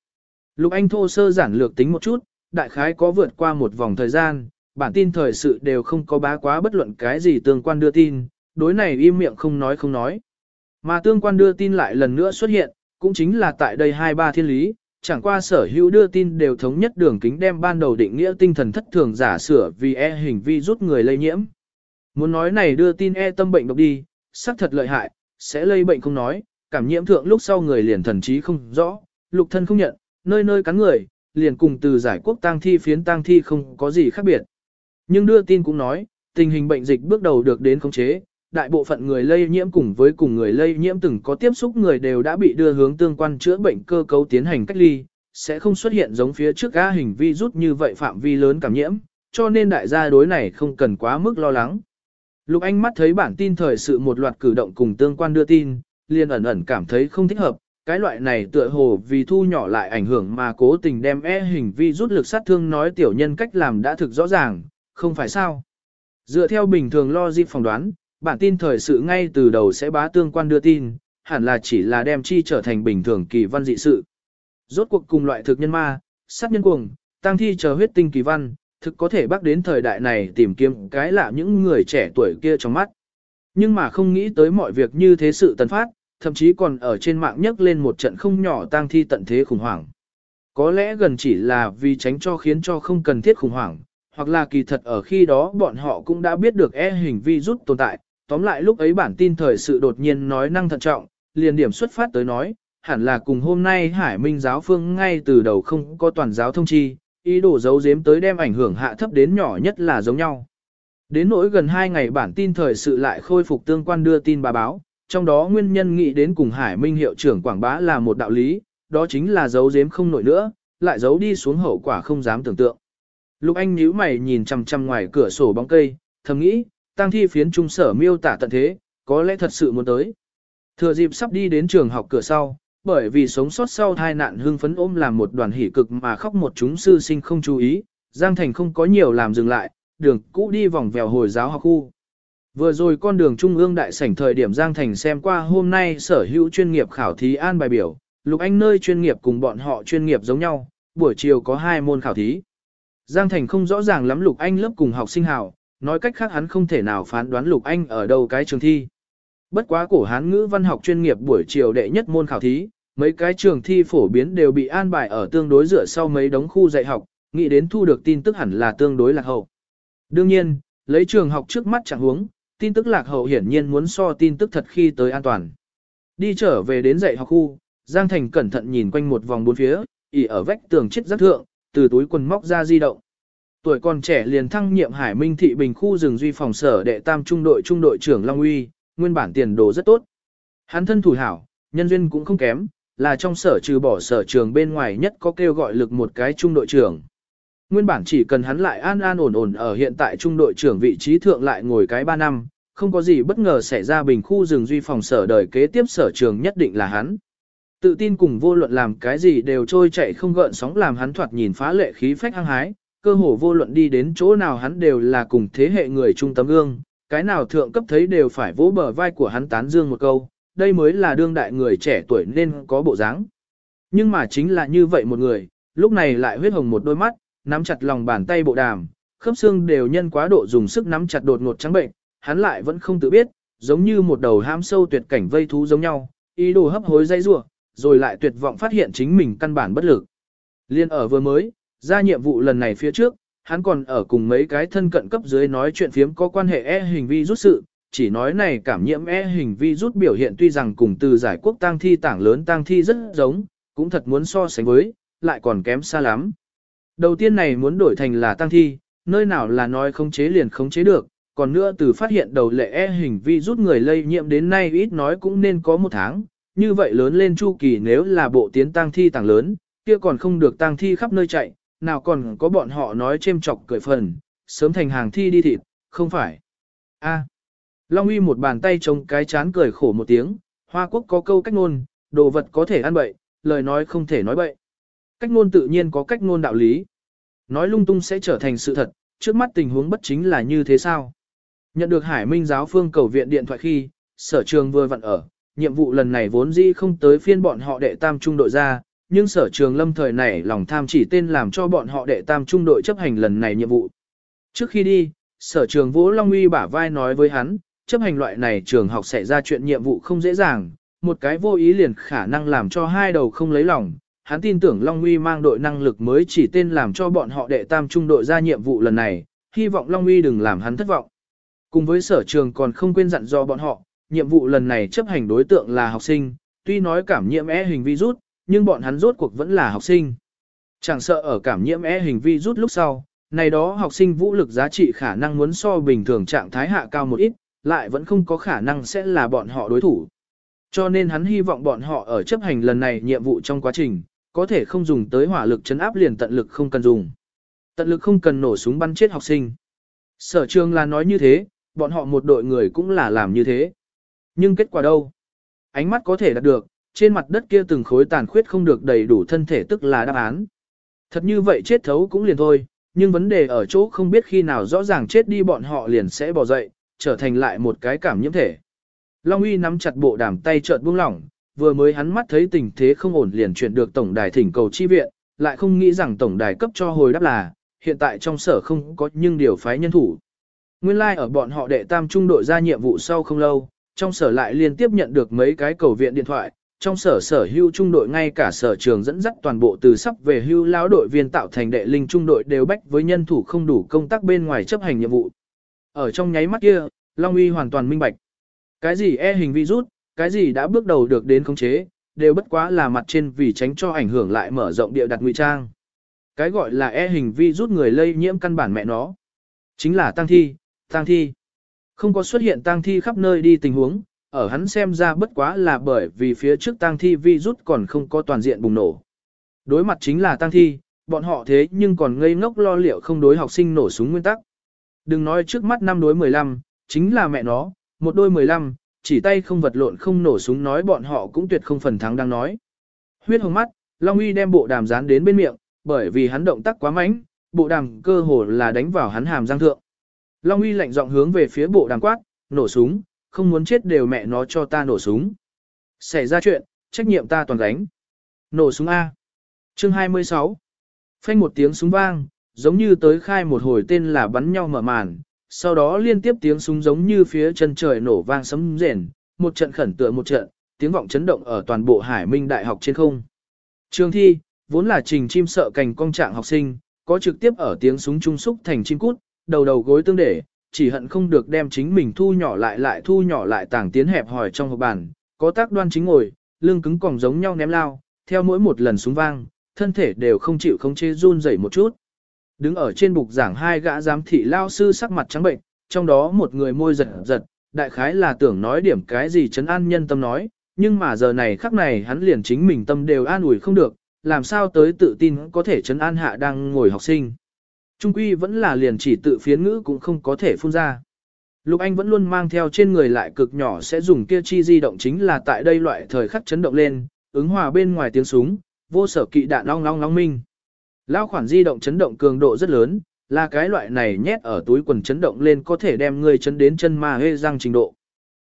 Lục Anh thô sơ giản lược tính một chút, đại khái có vượt qua một vòng thời gian, bản tin thời sự đều không có bá quá bất luận cái gì tương quan đưa tin, đối này im miệng không nói không nói. Mà tương quan đưa tin lại lần nữa xuất hiện, cũng chính là tại đây hai ba thiên lý, chẳng qua sở hữu đưa tin đều thống nhất đường kính đem ban đầu định nghĩa tinh thần thất thường giả sửa vì e hình vi rút người lây nhiễm. Muốn nói này đưa tin e tâm bệnh độc đi, xác thật lợi hại, sẽ lây bệnh không nói, cảm nhiễm thượng lúc sau người liền thần trí không rõ, lục thân không nhận, nơi nơi cắn người, liền cùng từ giải quốc tang thi phiến tang thi không có gì khác biệt. Nhưng đưa tin cũng nói, tình hình bệnh dịch bước đầu được đến khống chế, đại bộ phận người lây nhiễm cùng với cùng người lây nhiễm từng có tiếp xúc người đều đã bị đưa hướng tương quan chữa bệnh cơ cấu tiến hành cách ly, sẽ không xuất hiện giống phía trước ga hình vi rút như vậy phạm vi lớn cảm nhiễm, cho nên đại gia đối này không cần quá mức lo lắng. Lục Anh mắt thấy bản tin thời sự một loạt cử động cùng tương quan đưa tin, liền ẩn ẩn cảm thấy không thích hợp, cái loại này tựa hồ vì thu nhỏ lại ảnh hưởng mà cố tình đem e hình vi rút lực sát thương nói tiểu nhân cách làm đã thực rõ ràng, không phải sao. Dựa theo bình thường lo dịp phỏng đoán, bản tin thời sự ngay từ đầu sẽ bá tương quan đưa tin, hẳn là chỉ là đem chi trở thành bình thường kỳ văn dị sự. Rốt cuộc cùng loại thực nhân ma, sát nhân cuồng, tăng thi chờ huyết tinh kỳ văn, thực có thể bắt đến thời đại này tìm kiếm cái lạ những người trẻ tuổi kia trong mắt. Nhưng mà không nghĩ tới mọi việc như thế sự tần phát, thậm chí còn ở trên mạng nhấc lên một trận không nhỏ tang thi tận thế khủng hoảng. Có lẽ gần chỉ là vì tránh cho khiến cho không cần thiết khủng hoảng, hoặc là kỳ thật ở khi đó bọn họ cũng đã biết được e hình vi rút tồn tại, tóm lại lúc ấy bản tin thời sự đột nhiên nói năng thận trọng, liền điểm xuất phát tới nói, hẳn là cùng hôm nay Hải Minh giáo phương ngay từ đầu không có toàn giáo thông chi, ý đồ giấu giếm tới đem ảnh hưởng hạ thấp đến nhỏ nhất là giống nhau. Đến nỗi gần 2 ngày bản tin thời sự lại khôi phục tương quan đưa tin bà báo, trong đó nguyên nhân nghĩ đến cùng Hải Minh hiệu trưởng quảng bá là một đạo lý, đó chính là giấu giếm không nổi nữa, lại giấu đi xuống hậu quả không dám tưởng tượng. Lục Anh nhíu mày nhìn chằm chằm ngoài cửa sổ bóng cây, thầm nghĩ, tăng thi phiến trung sở miêu tả tận thế, có lẽ thật sự muốn tới. Thừa dịp sắp đi đến trường học cửa sau, bởi vì sống sót sau tai nạn hưng phấn ôm làm một đoàn hỉ cực mà khóc một chúng sư sinh không chú ý, Giang Thành không có nhiều làm dừng lại, đường cũ đi vòng vèo hồi giáo học khu. Vừa rồi con đường trung ương đại sảnh thời điểm Giang Thành xem qua hôm nay sở hữu chuyên nghiệp khảo thí an bài biểu, Lục Anh nơi chuyên nghiệp cùng bọn họ chuyên nghiệp giống nhau, buổi chiều có hai môn khảo thí. Giang Thành không rõ ràng lắm Lục Anh lớp cùng học sinh hào, nói cách khác hắn không thể nào phán đoán Lục Anh ở đâu cái trường thi. Bất quá cổ hán ngữ văn học chuyên nghiệp buổi chiều đệ nhất môn khảo thí, mấy cái trường thi phổ biến đều bị an bài ở tương đối dựa sau mấy đống khu dạy học, nghĩ đến thu được tin tức hẳn là tương đối lạc hậu. Đương nhiên, lấy trường học trước mắt chẳng huống, tin tức lạc hậu hiển nhiên muốn so tin tức thật khi tới an toàn. Đi trở về đến dạy học khu, Giang Thành cẩn thận nhìn quanh một vòng bốn phía, ỉ ở vách tường chết rất thượng, từ túi quần móc ra di động. Tuổi còn trẻ liền thăng nhiệm Hải Minh thị bình khu rừng duy phòng sở đệ tam trung đội trung đội trưởng Long Uy, nguyên bản tiền đồ rất tốt. Hắn thân thủ hảo, nhân duyên cũng không kém, là trong sở trừ bỏ sở trường bên ngoài nhất có kêu gọi lực một cái trung đội trưởng. Nguyên bản chỉ cần hắn lại an an ổn ổn ở hiện tại trung đội trưởng vị trí thượng lại ngồi cái 3 năm, không có gì bất ngờ xảy ra bình khu rừng duy phòng sở đời kế tiếp sở trường nhất định là hắn. Tự tin cùng vô luận làm cái gì đều trôi chạy không gợn sóng làm hắn thoạt nhìn phá lệ khí phách hăng hái, cơ hồ vô luận đi đến chỗ nào hắn đều là cùng thế hệ người trung tâm gương, cái nào thượng cấp thấy đều phải vỗ bờ vai của hắn tán dương một câu, đây mới là đương đại người trẻ tuổi nên có bộ dáng. Nhưng mà chính là như vậy một người, lúc này lại huyết hồng một đôi mắt, nắm chặt lòng bàn tay bộ đàm, khớp xương đều nhân quá độ dùng sức nắm chặt đột ngột trắng bệnh, hắn lại vẫn không tự biết, giống như một đầu ham sâu tuyệt cảnh vây thú giống nhau, ý đồ hấp hối dây rủa, rồi lại tuyệt vọng phát hiện chính mình căn bản bất lực. Liên ở vừa mới, ra nhiệm vụ lần này phía trước, hắn còn ở cùng mấy cái thân cận cấp dưới nói chuyện phiếm có quan hệ e hình vi rút sự, chỉ nói này cảm nhiễm e hình vi rút biểu hiện tuy rằng cùng từ giải quốc tang thi tảng lớn tang thi rất giống, cũng thật muốn so sánh với, lại còn kém xa lắm. Đầu tiên này muốn đổi thành là tang thi, nơi nào là nói khống chế liền khống chế được, còn nữa từ phát hiện đầu lệ e hình vi rút người lây nhiễm đến nay ít nói cũng nên có một tháng, như vậy lớn lên chu kỳ nếu là bộ tiến tang thi tàng lớn, kia còn không được tang thi khắp nơi chạy, nào còn có bọn họ nói chêm chọc cười phần, sớm thành hàng thi đi thịt, không phải. A. Long uy một bàn tay chống cái chán cười khổ một tiếng, Hoa Quốc có câu cách ngôn, đồ vật có thể ăn bậy, lời nói không thể nói bậy. Cách ngôn tự nhiên có cách ngôn đạo lý. Nói lung tung sẽ trở thành sự thật, trước mắt tình huống bất chính là như thế sao. Nhận được Hải Minh giáo phương cầu viện điện thoại khi, sở trường vừa vặn ở, nhiệm vụ lần này vốn dĩ không tới phiên bọn họ đệ tam trung đội ra, nhưng sở trường lâm thời này lòng tham chỉ tên làm cho bọn họ đệ tam trung đội chấp hành lần này nhiệm vụ. Trước khi đi, sở trường Vũ Long Uy bả vai nói với hắn, chấp hành loại này trường học sẽ ra chuyện nhiệm vụ không dễ dàng, một cái vô ý liền khả năng làm cho hai đầu không lấy lòng. Hắn tin tưởng Long Uy mang đội năng lực mới chỉ tên làm cho bọn họ đệ tam trung đội ra nhiệm vụ lần này, hy vọng Long Uy đừng làm hắn thất vọng. Cùng với sở trường còn không quên dặn do bọn họ, nhiệm vụ lần này chấp hành đối tượng là học sinh, tuy nói cảm nhiễm e hình virus, nhưng bọn hắn rốt cuộc vẫn là học sinh. Chẳng sợ ở cảm nhiễm e hình vi rút lúc sau, này đó học sinh vũ lực giá trị khả năng muốn so bình thường trạng thái hạ cao một ít, lại vẫn không có khả năng sẽ là bọn họ đối thủ. Cho nên hắn hy vọng bọn họ ở chấp hành lần này nhiệm vụ trong quá trình, có thể không dùng tới hỏa lực chấn áp liền tận lực không cần dùng. Tận lực không cần nổ súng bắn chết học sinh. Sở trường là nói như thế, bọn họ một đội người cũng là làm như thế. Nhưng kết quả đâu? Ánh mắt có thể đạt được, trên mặt đất kia từng khối tàn khuyết không được đầy đủ thân thể tức là đáp án. Thật như vậy chết thấu cũng liền thôi, nhưng vấn đề ở chỗ không biết khi nào rõ ràng chết đi bọn họ liền sẽ bỏ dậy, trở thành lại một cái cảm nhiễm thể. Long uy nắm chặt bộ đàm tay chợt buông lỏng, vừa mới hắn mắt thấy tình thế không ổn liền chuyển được tổng đài thỉnh cầu chi viện, lại không nghĩ rằng tổng đài cấp cho hồi đáp là, hiện tại trong sở không có nhưng điều phái nhân thủ. Nguyên lai like ở bọn họ đệ tam trung đội ra nhiệm vụ sau không lâu, trong sở lại liên tiếp nhận được mấy cái cầu viện điện thoại, trong sở sở hưu trung đội ngay cả sở trường dẫn dắt toàn bộ từ sắp về hưu lão đội viên tạo thành đệ linh trung đội đều bách với nhân thủ không đủ công tác bên ngoài chấp hành nhiệm vụ. Ở trong nháy mắt kia, Long Uy hoàn toàn minh bạch. Cái gì e hình virus, cái gì đã bước đầu được đến khống chế, đều bất quá là mặt trên vì tránh cho ảnh hưởng lại mở rộng địa đặt ngụy trang. Cái gọi là e hình virus người lây nhiễm căn bản mẹ nó. Chính là tăng thi, tăng thi. Không có xuất hiện tăng thi khắp nơi đi tình huống, ở hắn xem ra bất quá là bởi vì phía trước tang thi vi rút còn không có toàn diện bùng nổ. Đối mặt chính là tang thi, bọn họ thế nhưng còn ngây ngốc lo liệu không đối học sinh nổ súng nguyên tắc. Đừng nói trước mắt năm đối 15, chính là mẹ nó, một đôi 15, chỉ tay không vật lộn không nổ súng nói bọn họ cũng tuyệt không phần thắng đang nói. Huyết hồng mắt, Long Uy đem bộ đàm dán đến bên miệng, bởi vì hắn động tác quá mạnh, bộ đàm cơ hồ là đánh vào hắn hàm răng thượng. Long uy lạnh giọng hướng về phía bộ đàm quát, nổ súng, không muốn chết đều mẹ nó cho ta nổ súng. Xảy ra chuyện, trách nhiệm ta toàn gánh. Nổ súng A. Chương 26. Phanh một tiếng súng vang, giống như tới khai một hồi tên là bắn nhau mở màn, sau đó liên tiếp tiếng súng giống như phía chân trời nổ vang sấm rền, một trận khẩn tựa một trận, tiếng vọng chấn động ở toàn bộ Hải Minh Đại học trên không. Trường thi, vốn là trình chim sợ cành công trạng học sinh, có trực tiếp ở tiếng súng trung xúc thành chim cút, đầu đầu gối tương để, chỉ hận không được đem chính mình thu nhỏ lại lại thu nhỏ lại tảng tiến hẹp hỏi trong hộp bàn, có tác đoan chính ngồi, lưng cứng còng giống nhau ném lao, theo mỗi một lần súng vang, thân thể đều không chịu không chế run rẩy một chút. Đứng ở trên bục giảng hai gã giám thị lao sư sắc mặt trắng bệnh, trong đó một người môi giật giật, đại khái là tưởng nói điểm cái gì chấn an nhân tâm nói, nhưng mà giờ này khắc này hắn liền chính mình tâm đều an ủi không được, làm sao tới tự tin có thể chấn an hạ đang ngồi học sinh. Trung quy vẫn là liền chỉ tự phiến ngữ cũng không có thể phun ra. Lục Anh vẫn luôn mang theo trên người lại cực nhỏ sẽ dùng kia chi di động chính là tại đây loại thời khắc chấn động lên, ứng hòa bên ngoài tiếng súng, vô sở kỵ đạn long long long minh. Lao khoản di động chấn động cường độ rất lớn, là cái loại này nhét ở túi quần chấn động lên có thể đem người chấn đến chân ma hê răng trình độ.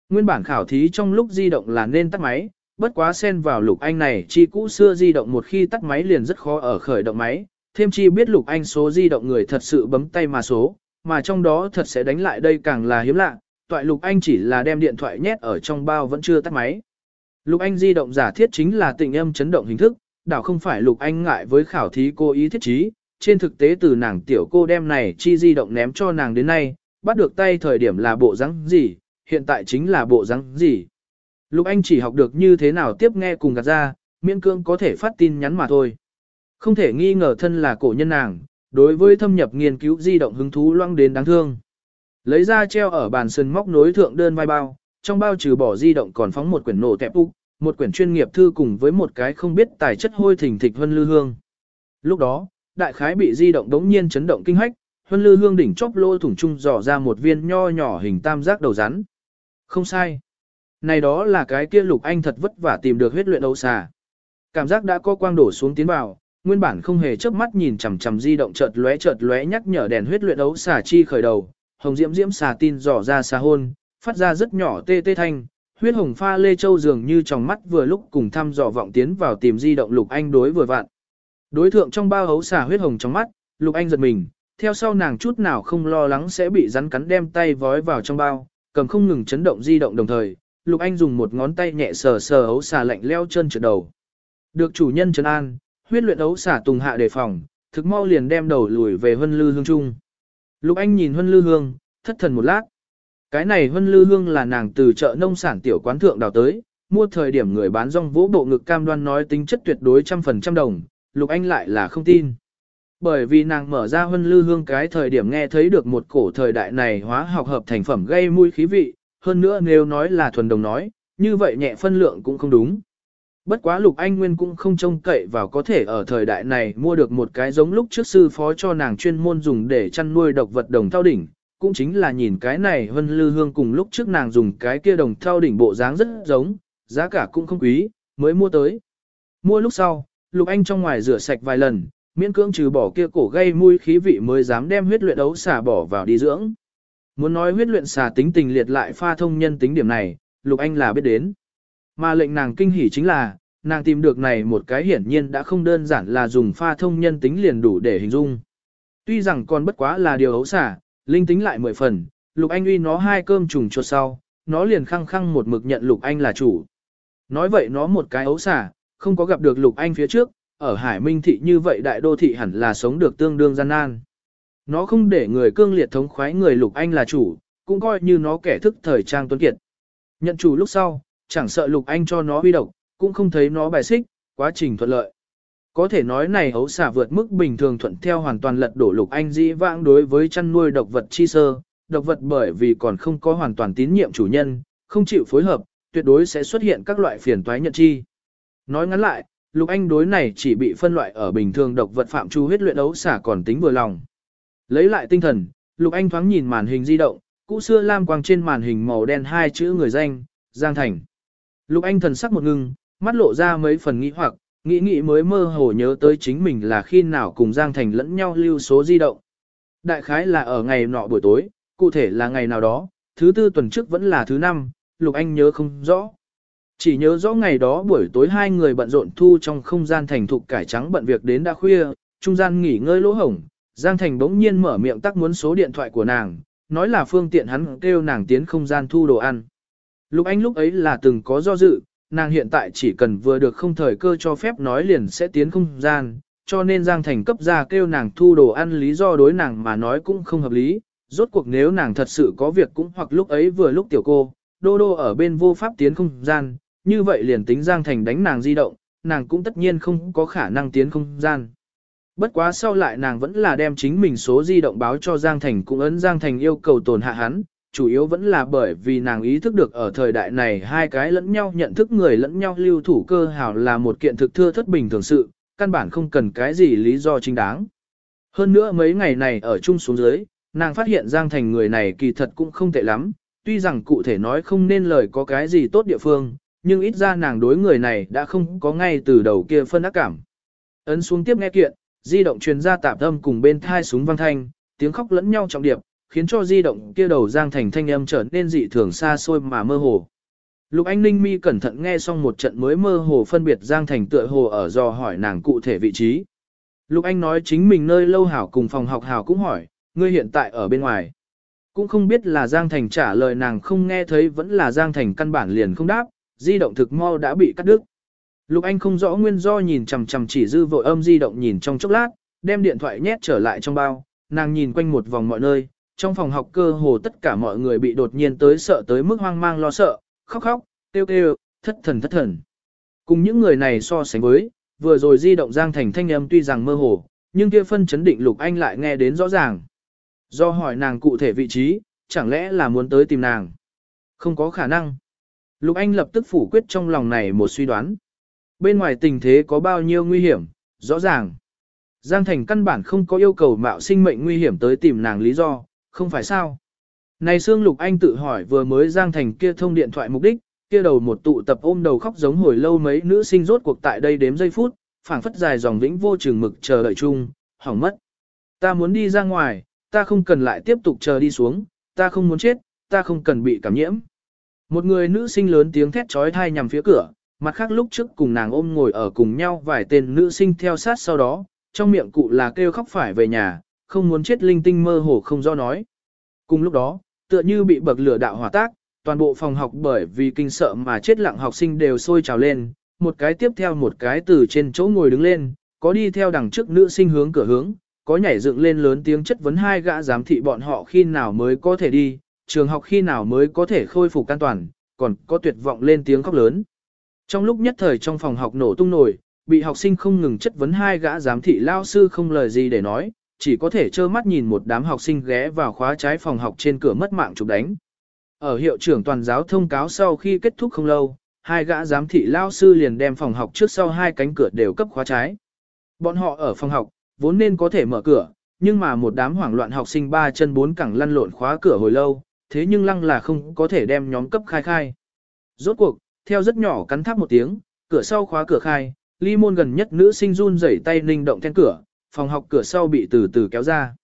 Nguyên bản khảo thí trong lúc di động là nên tắt máy, bất quá xen vào lục anh này chi cũ xưa di động một khi tắt máy liền rất khó ở khởi động máy, thêm chi biết lục anh số di động người thật sự bấm tay mà số, mà trong đó thật sẽ đánh lại đây càng là hiếm lạ, toại lục anh chỉ là đem điện thoại nhét ở trong bao vẫn chưa tắt máy. Lục anh di động giả thiết chính là tình âm chấn động hình thức, đảo không phải lục anh ngại với khảo thí cô ý thiết trí, trên thực tế từ nàng tiểu cô đem này chi di động ném cho nàng đến nay, bắt được tay thời điểm là bộ rắn gì, hiện tại chính là bộ rắn gì. Lục anh chỉ học được như thế nào tiếp nghe cùng gạt ra, miễn cương có thể phát tin nhắn mà thôi. Không thể nghi ngờ thân là cổ nhân nàng, đối với thâm nhập nghiên cứu di động hứng thú loang đến đáng thương. Lấy ra treo ở bàn sân móc nối thượng đơn vai bao, trong bao trừ bỏ di động còn phóng một quyển nổ tẹp úc, một quyển chuyên nghiệp thư cùng với một cái không biết tài chất hôi thình thịch Vân Lư Hương. Lúc đó, đại khái bị di động đống nhiên chấn động kinh hách, Vân Lư Hương đỉnh chóp lô thủng trung dò ra một viên nho nhỏ hình tam giác đầu rắn. Không sai. Này đó là cái kia lục anh thật vất vả tìm được huyết luyện đấu xà. Cảm giác đã có quang đổ xuống tiến vào, nguyên bản không hề chớp mắt nhìn chằm chằm di động chợt lóe chợt lóe nhắc nhở đèn huyết luyện đấu xà chi khởi đầu, hồng diễm diễm xà tin dò ra xà hôn, phát ra rất nhỏ tê tê thanh, huyết hồng pha lê châu dường như trong mắt vừa lúc cùng thăm dò vọng tiến vào tìm di động lục anh đối vừa vặn. Đối thượng trong bao hấu xà huyết hồng trong mắt, lục anh giật mình, theo sau nàng chút nào không lo lắng sẽ bị rắn cắn đem tay vói vào trong bao, cầm không ngừng chấn động di động đồng thời, lục anh dùng một ngón tay nhẹ sờ sờ hấu xà lạnh leo chân trượt đầu. Được chủ nhân trấn an, huyết luyện ấu xả tùng hạ đề phòng, thực mau liền đem đầu lùi về huân Lư Hương Trung. Lục Anh nhìn huân Lư Hương, thất thần một lát. Cái này huân Lư Hương là nàng từ chợ nông sản tiểu quán thượng đào tới, mua thời điểm người bán rong vỗ bộ ngực cam đoan nói tính chất tuyệt đối trăm phần trăm đồng, Lục Anh lại là không tin. Bởi vì nàng mở ra huân Lư Hương cái thời điểm nghe thấy được một cổ thời đại này hóa học hợp thành phẩm gây mùi khí vị, hơn nữa nếu nói là thuần đồng nói, như vậy nhẹ phân lượng cũng không đúng. Bất quá Lục Anh Nguyên cũng không trông cậy vào có thể ở thời đại này mua được một cái giống lúc trước sư phó cho nàng chuyên môn dùng để chăn nuôi độc vật đồng thao đỉnh, cũng chính là nhìn cái này Vân Lư Hương cùng lúc trước nàng dùng cái kia đồng thao đỉnh bộ dáng rất giống, giá cả cũng không quý, mới mua tới. Mua lúc sau, Lục Anh trong ngoài rửa sạch vài lần, miễn cưỡng trừ bỏ kia cổ gây mùi khí vị mới dám đem huyết luyện ấu xả bỏ vào đi dưỡng. Muốn nói huyết luyện xả tính tình liệt lại pha thông nhân tính điểm này, Lục Anh là biết đến. Mà lệnh nàng kinh hỉ chính là, nàng tìm được này một cái hiển nhiên đã không đơn giản là dùng pha thông nhân tính liền đủ để hình dung. Tuy rằng còn bất quá là điều ấu xả, linh tính lại mười phần, Lục Anh uy nó hai cơm trùng chuột sau, nó liền khăng khăng một mực nhận Lục Anh là chủ. Nói vậy nó một cái ấu xả, không có gặp được Lục Anh phía trước, ở Hải Minh thị như vậy đại đô thị hẳn là sống được tương đương gian nan. Nó không để người cương liệt thống khoái người Lục Anh là chủ, cũng coi như nó kẻ thức thời trang tuấn kiệt. Nhận chủ lúc sau, chẳng sợ Lục Anh cho nó huy độc, cũng không thấy nó bài xích, quá trình thuận lợi. Có thể nói này ấu xả vượt mức bình thường thuận theo hoàn toàn lật đổ Lục Anh dĩ vãng đối với chăn nuôi độc vật chi sơ, độc vật bởi vì còn không có hoàn toàn tín nhiệm chủ nhân, không chịu phối hợp, tuyệt đối sẽ xuất hiện các loại phiền toái nhận chi. Nói ngắn lại, Lục Anh đối này chỉ bị phân loại ở bình thường độc vật phạm chu huyết luyện ấu xả còn tính vừa lòng. Lấy lại tinh thần, Lục Anh thoáng nhìn màn hình di động, cũ xưa lam quang trên màn hình màu đen hai chữ người danh, Giang Thành. Lục Anh thần sắc một ngưng, mắt lộ ra mấy phần nghĩ hoặc, nghĩ nghĩ mới mơ hồ nhớ tới chính mình là khi nào cùng Giang Thành lẫn nhau lưu số di động. Đại khái là ở ngày nọ buổi tối, cụ thể là ngày nào đó, thứ tư tuần trước vẫn là thứ năm, Lục Anh nhớ không rõ. Chỉ nhớ rõ ngày đó buổi tối hai người bận rộn thu trong không gian thành thục cải trắng bận việc đến đã khuya, trung gian nghỉ ngơi lỗ hổng, Giang Thành bỗng nhiên mở miệng tắc muốn số điện thoại của nàng, nói là phương tiện hắn kêu nàng tiến không gian thu đồ ăn. Lục Anh lúc ấy là từng có do dự, nàng hiện tại chỉ cần vừa được không thời cơ cho phép nói liền sẽ tiến không gian, cho nên Giang Thành cấp ra kêu nàng thu đồ ăn lý do đối nàng mà nói cũng không hợp lý, rốt cuộc nếu nàng thật sự có việc cũng hoặc lúc ấy vừa lúc tiểu cô, đô đô ở bên vô pháp tiến không gian, như vậy liền tính Giang Thành đánh nàng di động, nàng cũng tất nhiên không có khả năng tiến không gian. Bất quá sau lại nàng vẫn là đem chính mình số di động báo cho Giang Thành cũng ấn Giang Thành yêu cầu tồn hạ hắn, chủ yếu vẫn là bởi vì nàng ý thức được ở thời đại này hai cái lẫn nhau nhận thức người lẫn nhau lưu thủ cơ hảo là một kiện thực thưa thất bình thường sự, căn bản không cần cái gì lý do chính đáng. Hơn nữa mấy ngày này ở chung xuống dưới, nàng phát hiện Giang Thành người này kỳ thật cũng không tệ lắm, tuy rằng cụ thể nói không nên lời có cái gì tốt địa phương, nhưng ít ra nàng đối người này đã không có ngay từ đầu kia phân ác cảm. Ấn xuống tiếp nghe kiện, di động truyền ra tạp âm cùng bên thai súng vang thanh, tiếng khóc lẫn nhau trọng điệp, khiến cho di động kia đầu Giang Thành thanh âm trở nên dị thường xa xôi mà mơ hồ. Lục Anh Ninh mi cẩn thận nghe xong một trận mới mơ hồ phân biệt Giang Thành tựa hồ ở dò hỏi nàng cụ thể vị trí. Lục Anh nói chính mình nơi lâu hảo cùng phòng học hảo cũng hỏi, ngươi hiện tại ở bên ngoài. Cũng không biết là Giang Thành trả lời nàng không nghe thấy vẫn là Giang Thành căn bản liền không đáp, di động thực mau đã bị cắt đứt. Lục Anh không rõ nguyên do nhìn chằm chằm chỉ dư vội âm di động nhìn trong chốc lát, đem điện thoại nhét trở lại trong bao, nàng nhìn quanh một vòng mọi nơi, trong phòng học cơ hồ tất cả mọi người bị đột nhiên tới sợ tới mức hoang mang lo sợ, khóc khóc, kêu kêu, thất thần thất thần. Cùng những người này so sánh với, vừa rồi di động Giang Thành thanh âm tuy rằng mơ hồ, nhưng kia phân chấn định Lục Anh lại nghe đến rõ ràng. Do hỏi nàng cụ thể vị trí, chẳng lẽ là muốn tới tìm nàng? Không có khả năng. Lục Anh lập tức phủ quyết trong lòng này một suy đoán. Bên ngoài tình thế có bao nhiêu nguy hiểm, rõ ràng. Giang Thành căn bản không có yêu cầu mạo sinh mệnh nguy hiểm tới tìm nàng lý do, không phải sao. Này Sương Lục Anh tự hỏi vừa mới Giang Thành kia thông điện thoại mục đích, kia đầu một tụ tập ôm đầu khóc giống hồi lâu mấy nữ sinh rốt cuộc tại đây đếm giây phút, phảng phất dài dòng vĩnh vô trường mực chờ đợi chung, hỏng mất. Ta muốn đi ra ngoài, ta không cần lại tiếp tục chờ đi xuống, ta không muốn chết, ta không cần bị cảm nhiễm. Một người nữ sinh lớn tiếng thét trói thai nhằm phía cửa, mặt khác lúc trước cùng nàng ôm ngồi ở cùng nhau vài tên nữ sinh theo sát sau đó, trong miệng cụ là kêu khóc phải về nhà, không muốn chết linh tinh mơ hồ không do nói. Cùng lúc đó, tựa như bị bậc lửa đạo hỏa tác, toàn bộ phòng học bởi vì kinh sợ mà chết lặng học sinh đều sôi trào lên, một cái tiếp theo một cái từ trên chỗ ngồi đứng lên, có đi theo đằng trước nữ sinh hướng cửa hướng, có nhảy dựng lên lớn tiếng chất vấn hai gã giám thị bọn họ khi nào mới có thể đi, trường học khi nào mới có thể khôi phục an toàn, còn có tuyệt vọng lên tiếng khóc lớn. Trong lúc nhất thời trong phòng học nổ tung nổi, bị học sinh không ngừng chất vấn hai gã giám thị lao sư không lời gì để nói, chỉ có thể trơ mắt nhìn một đám học sinh ghé vào khóa trái phòng học trên cửa mất mạng chụp đánh. Ở hiệu trưởng toàn giáo thông cáo sau khi kết thúc không lâu, hai gã giám thị lao sư liền đem phòng học trước sau hai cánh cửa đều cấp khóa trái. Bọn họ ở phòng học, vốn nên có thể mở cửa, nhưng mà một đám hoảng loạn học sinh ba chân bốn cẳng lăn lộn khóa cửa hồi lâu, thế nhưng lăng là không có thể đem nhóm cấp khai khai. Rốt cuộc, theo rất nhỏ cắn tháp một tiếng, cửa sau khóa cửa khai, ly môn gần nhất nữ sinh run rẩy tay ninh động then cửa, phòng học cửa sau bị từ từ kéo ra.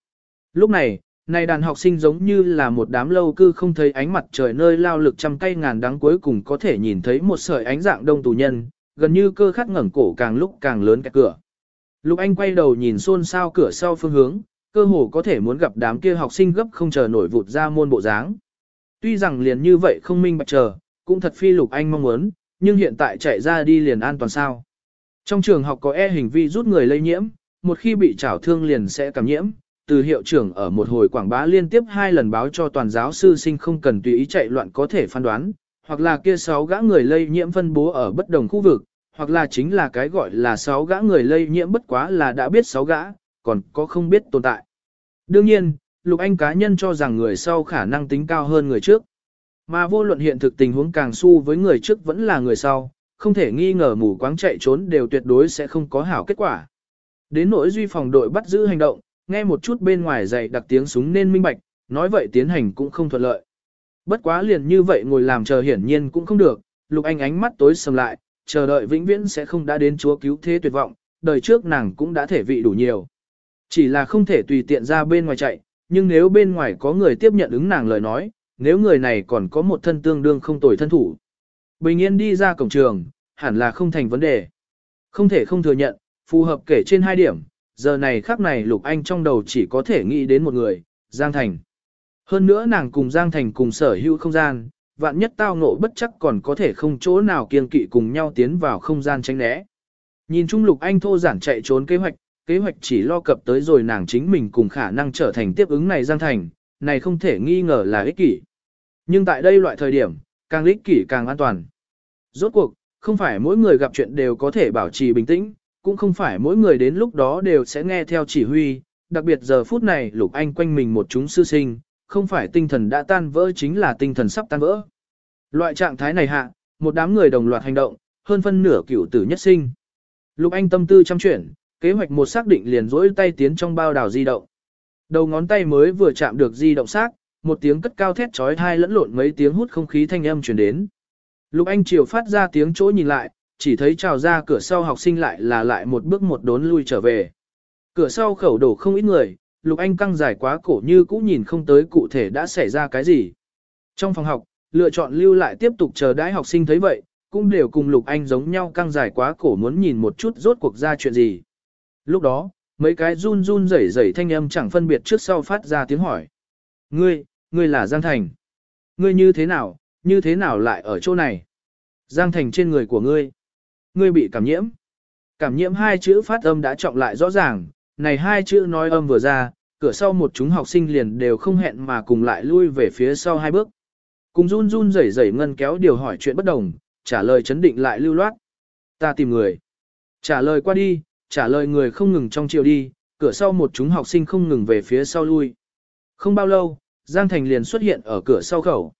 Lúc này, này đàn học sinh giống như là một đám lâu cư không thấy ánh mặt trời nơi lao lực trăm cây ngàn đắng cuối cùng có thể nhìn thấy một sợi ánh dạng đông tù nhân, gần như cơ khát ngẩng cổ càng lúc càng lớn cái cửa. Lục Anh quay đầu nhìn xôn xao cửa sau phương hướng, cơ hồ có thể muốn gặp đám kia học sinh gấp không chờ nổi vụt ra môn bộ dáng. Tuy rằng liền như vậy không minh bạch chờ, cũng thật phi Lục Anh mong muốn, nhưng hiện tại chạy ra đi liền an toàn sao. Trong trường học có e hình vi rút người lây nhiễm, một khi bị trảo thương liền sẽ cảm nhiễm, từ hiệu trưởng ở một hồi quảng bá liên tiếp hai lần báo cho toàn giáo sư sinh không cần tùy ý chạy loạn có thể phán đoán, hoặc là kia sáu gã người lây nhiễm phân bố ở bất đồng khu vực, hoặc là chính là cái gọi là sáu gã người lây nhiễm bất quá là đã biết sáu gã, còn có không biết tồn tại. Đương nhiên, Lục Anh cá nhân cho rằng người sau khả năng tính cao hơn người trước. Mà vô luận hiện thực tình huống càng su với người trước vẫn là người sau, không thể nghi ngờ mù quáng chạy trốn đều tuyệt đối sẽ không có hảo kết quả. Đến nỗi duy phòng đội bắt giữ hành động, nghe một chút bên ngoài dày đặc tiếng súng nên minh bạch, nói vậy tiến hành cũng không thuận lợi. Bất quá liền như vậy ngồi làm chờ hiển nhiên cũng không được, Lục Anh ánh mắt tối sầm lại, chờ đợi vĩnh viễn sẽ không đã đến chúa cứu thế tuyệt vọng, đời trước nàng cũng đã thể vị đủ nhiều. Chỉ là không thể tùy tiện ra bên ngoài chạy, nhưng nếu bên ngoài có người tiếp nhận ứng nàng lời nói, nếu người này còn có một thân tương đương không tồi thân thủ. Bình yên đi ra cổng trường, hẳn là không thành vấn đề. Không thể không thừa nhận, phù hợp kể trên hai điểm, giờ này khắc này Lục Anh trong đầu chỉ có thể nghĩ đến một người, Giang Thành. Hơn nữa nàng cùng Giang Thành cùng sở hữu không gian, vạn nhất tao ngộ bất chắc còn có thể không chỗ nào kiên kỵ cùng nhau tiến vào không gian tránh né. Nhìn chung Lục Anh thô giản chạy trốn kế hoạch, kế hoạch chỉ lo cập tới rồi nàng chính mình cùng khả năng trở thành tiếp ứng này Giang Thành, này không thể nghi ngờ là ích kỷ. Nhưng tại đây loại thời điểm, càng ích kỷ càng an toàn. Rốt cuộc, không phải mỗi người gặp chuyện đều có thể bảo trì bình tĩnh, cũng không phải mỗi người đến lúc đó đều sẽ nghe theo chỉ huy, đặc biệt giờ phút này Lục Anh quanh mình một chúng sư sinh, không phải tinh thần đã tan vỡ chính là tinh thần sắp tan vỡ. Loại trạng thái này hạ, một đám người đồng loạt hành động, hơn phân nửa cửu tử nhất sinh. Lục Anh tâm tư chăm chuyển, kế hoạch một xác định liền rỗi tay tiến trong bao đảo di động. Đầu ngón tay mới vừa chạm được di động xác, một tiếng cất cao thét chói tai lẫn lộn mấy tiếng hút không khí thanh âm truyền đến. Lục Anh chiều phát ra tiếng chỗ nhìn lại, chỉ thấy trào ra cửa sau học sinh lại là lại một bước một đốn lui trở về. Cửa sau khẩu đổ không ít người, Lục Anh căng dài quá cổ như cũ nhìn không tới cụ thể đã xảy ra cái gì. Trong phòng học, lựa chọn lưu lại tiếp tục chờ đãi học sinh thấy vậy, cũng đều cùng Lục Anh giống nhau căng dài quá cổ muốn nhìn một chút rốt cuộc ra chuyện gì. Lúc đó, mấy cái run run rẩy rẩy thanh âm chẳng phân biệt trước sau phát ra tiếng hỏi. Ngươi, ngươi là Giang Thành. Ngươi như thế nào, như thế nào lại ở chỗ này? Giang Thành trên người của ngươi. Ngươi bị cảm nhiễm. Cảm nhiễm hai chữ phát âm đã trọng lại rõ ràng, này hai chữ nói âm vừa ra, cửa sau một chúng học sinh liền đều không hẹn mà cùng lại lui về phía sau hai bước. Cùng run run rẩy rẩy ngân kéo điều hỏi chuyện bất đồng, trả lời chấn định lại lưu loát. Ta tìm người. Trả lời qua đi, trả lời người không ngừng trong chiều đi, cửa sau một chúng học sinh không ngừng về phía sau lui. Không bao lâu, Giang Thành liền xuất hiện ở cửa sau khẩu.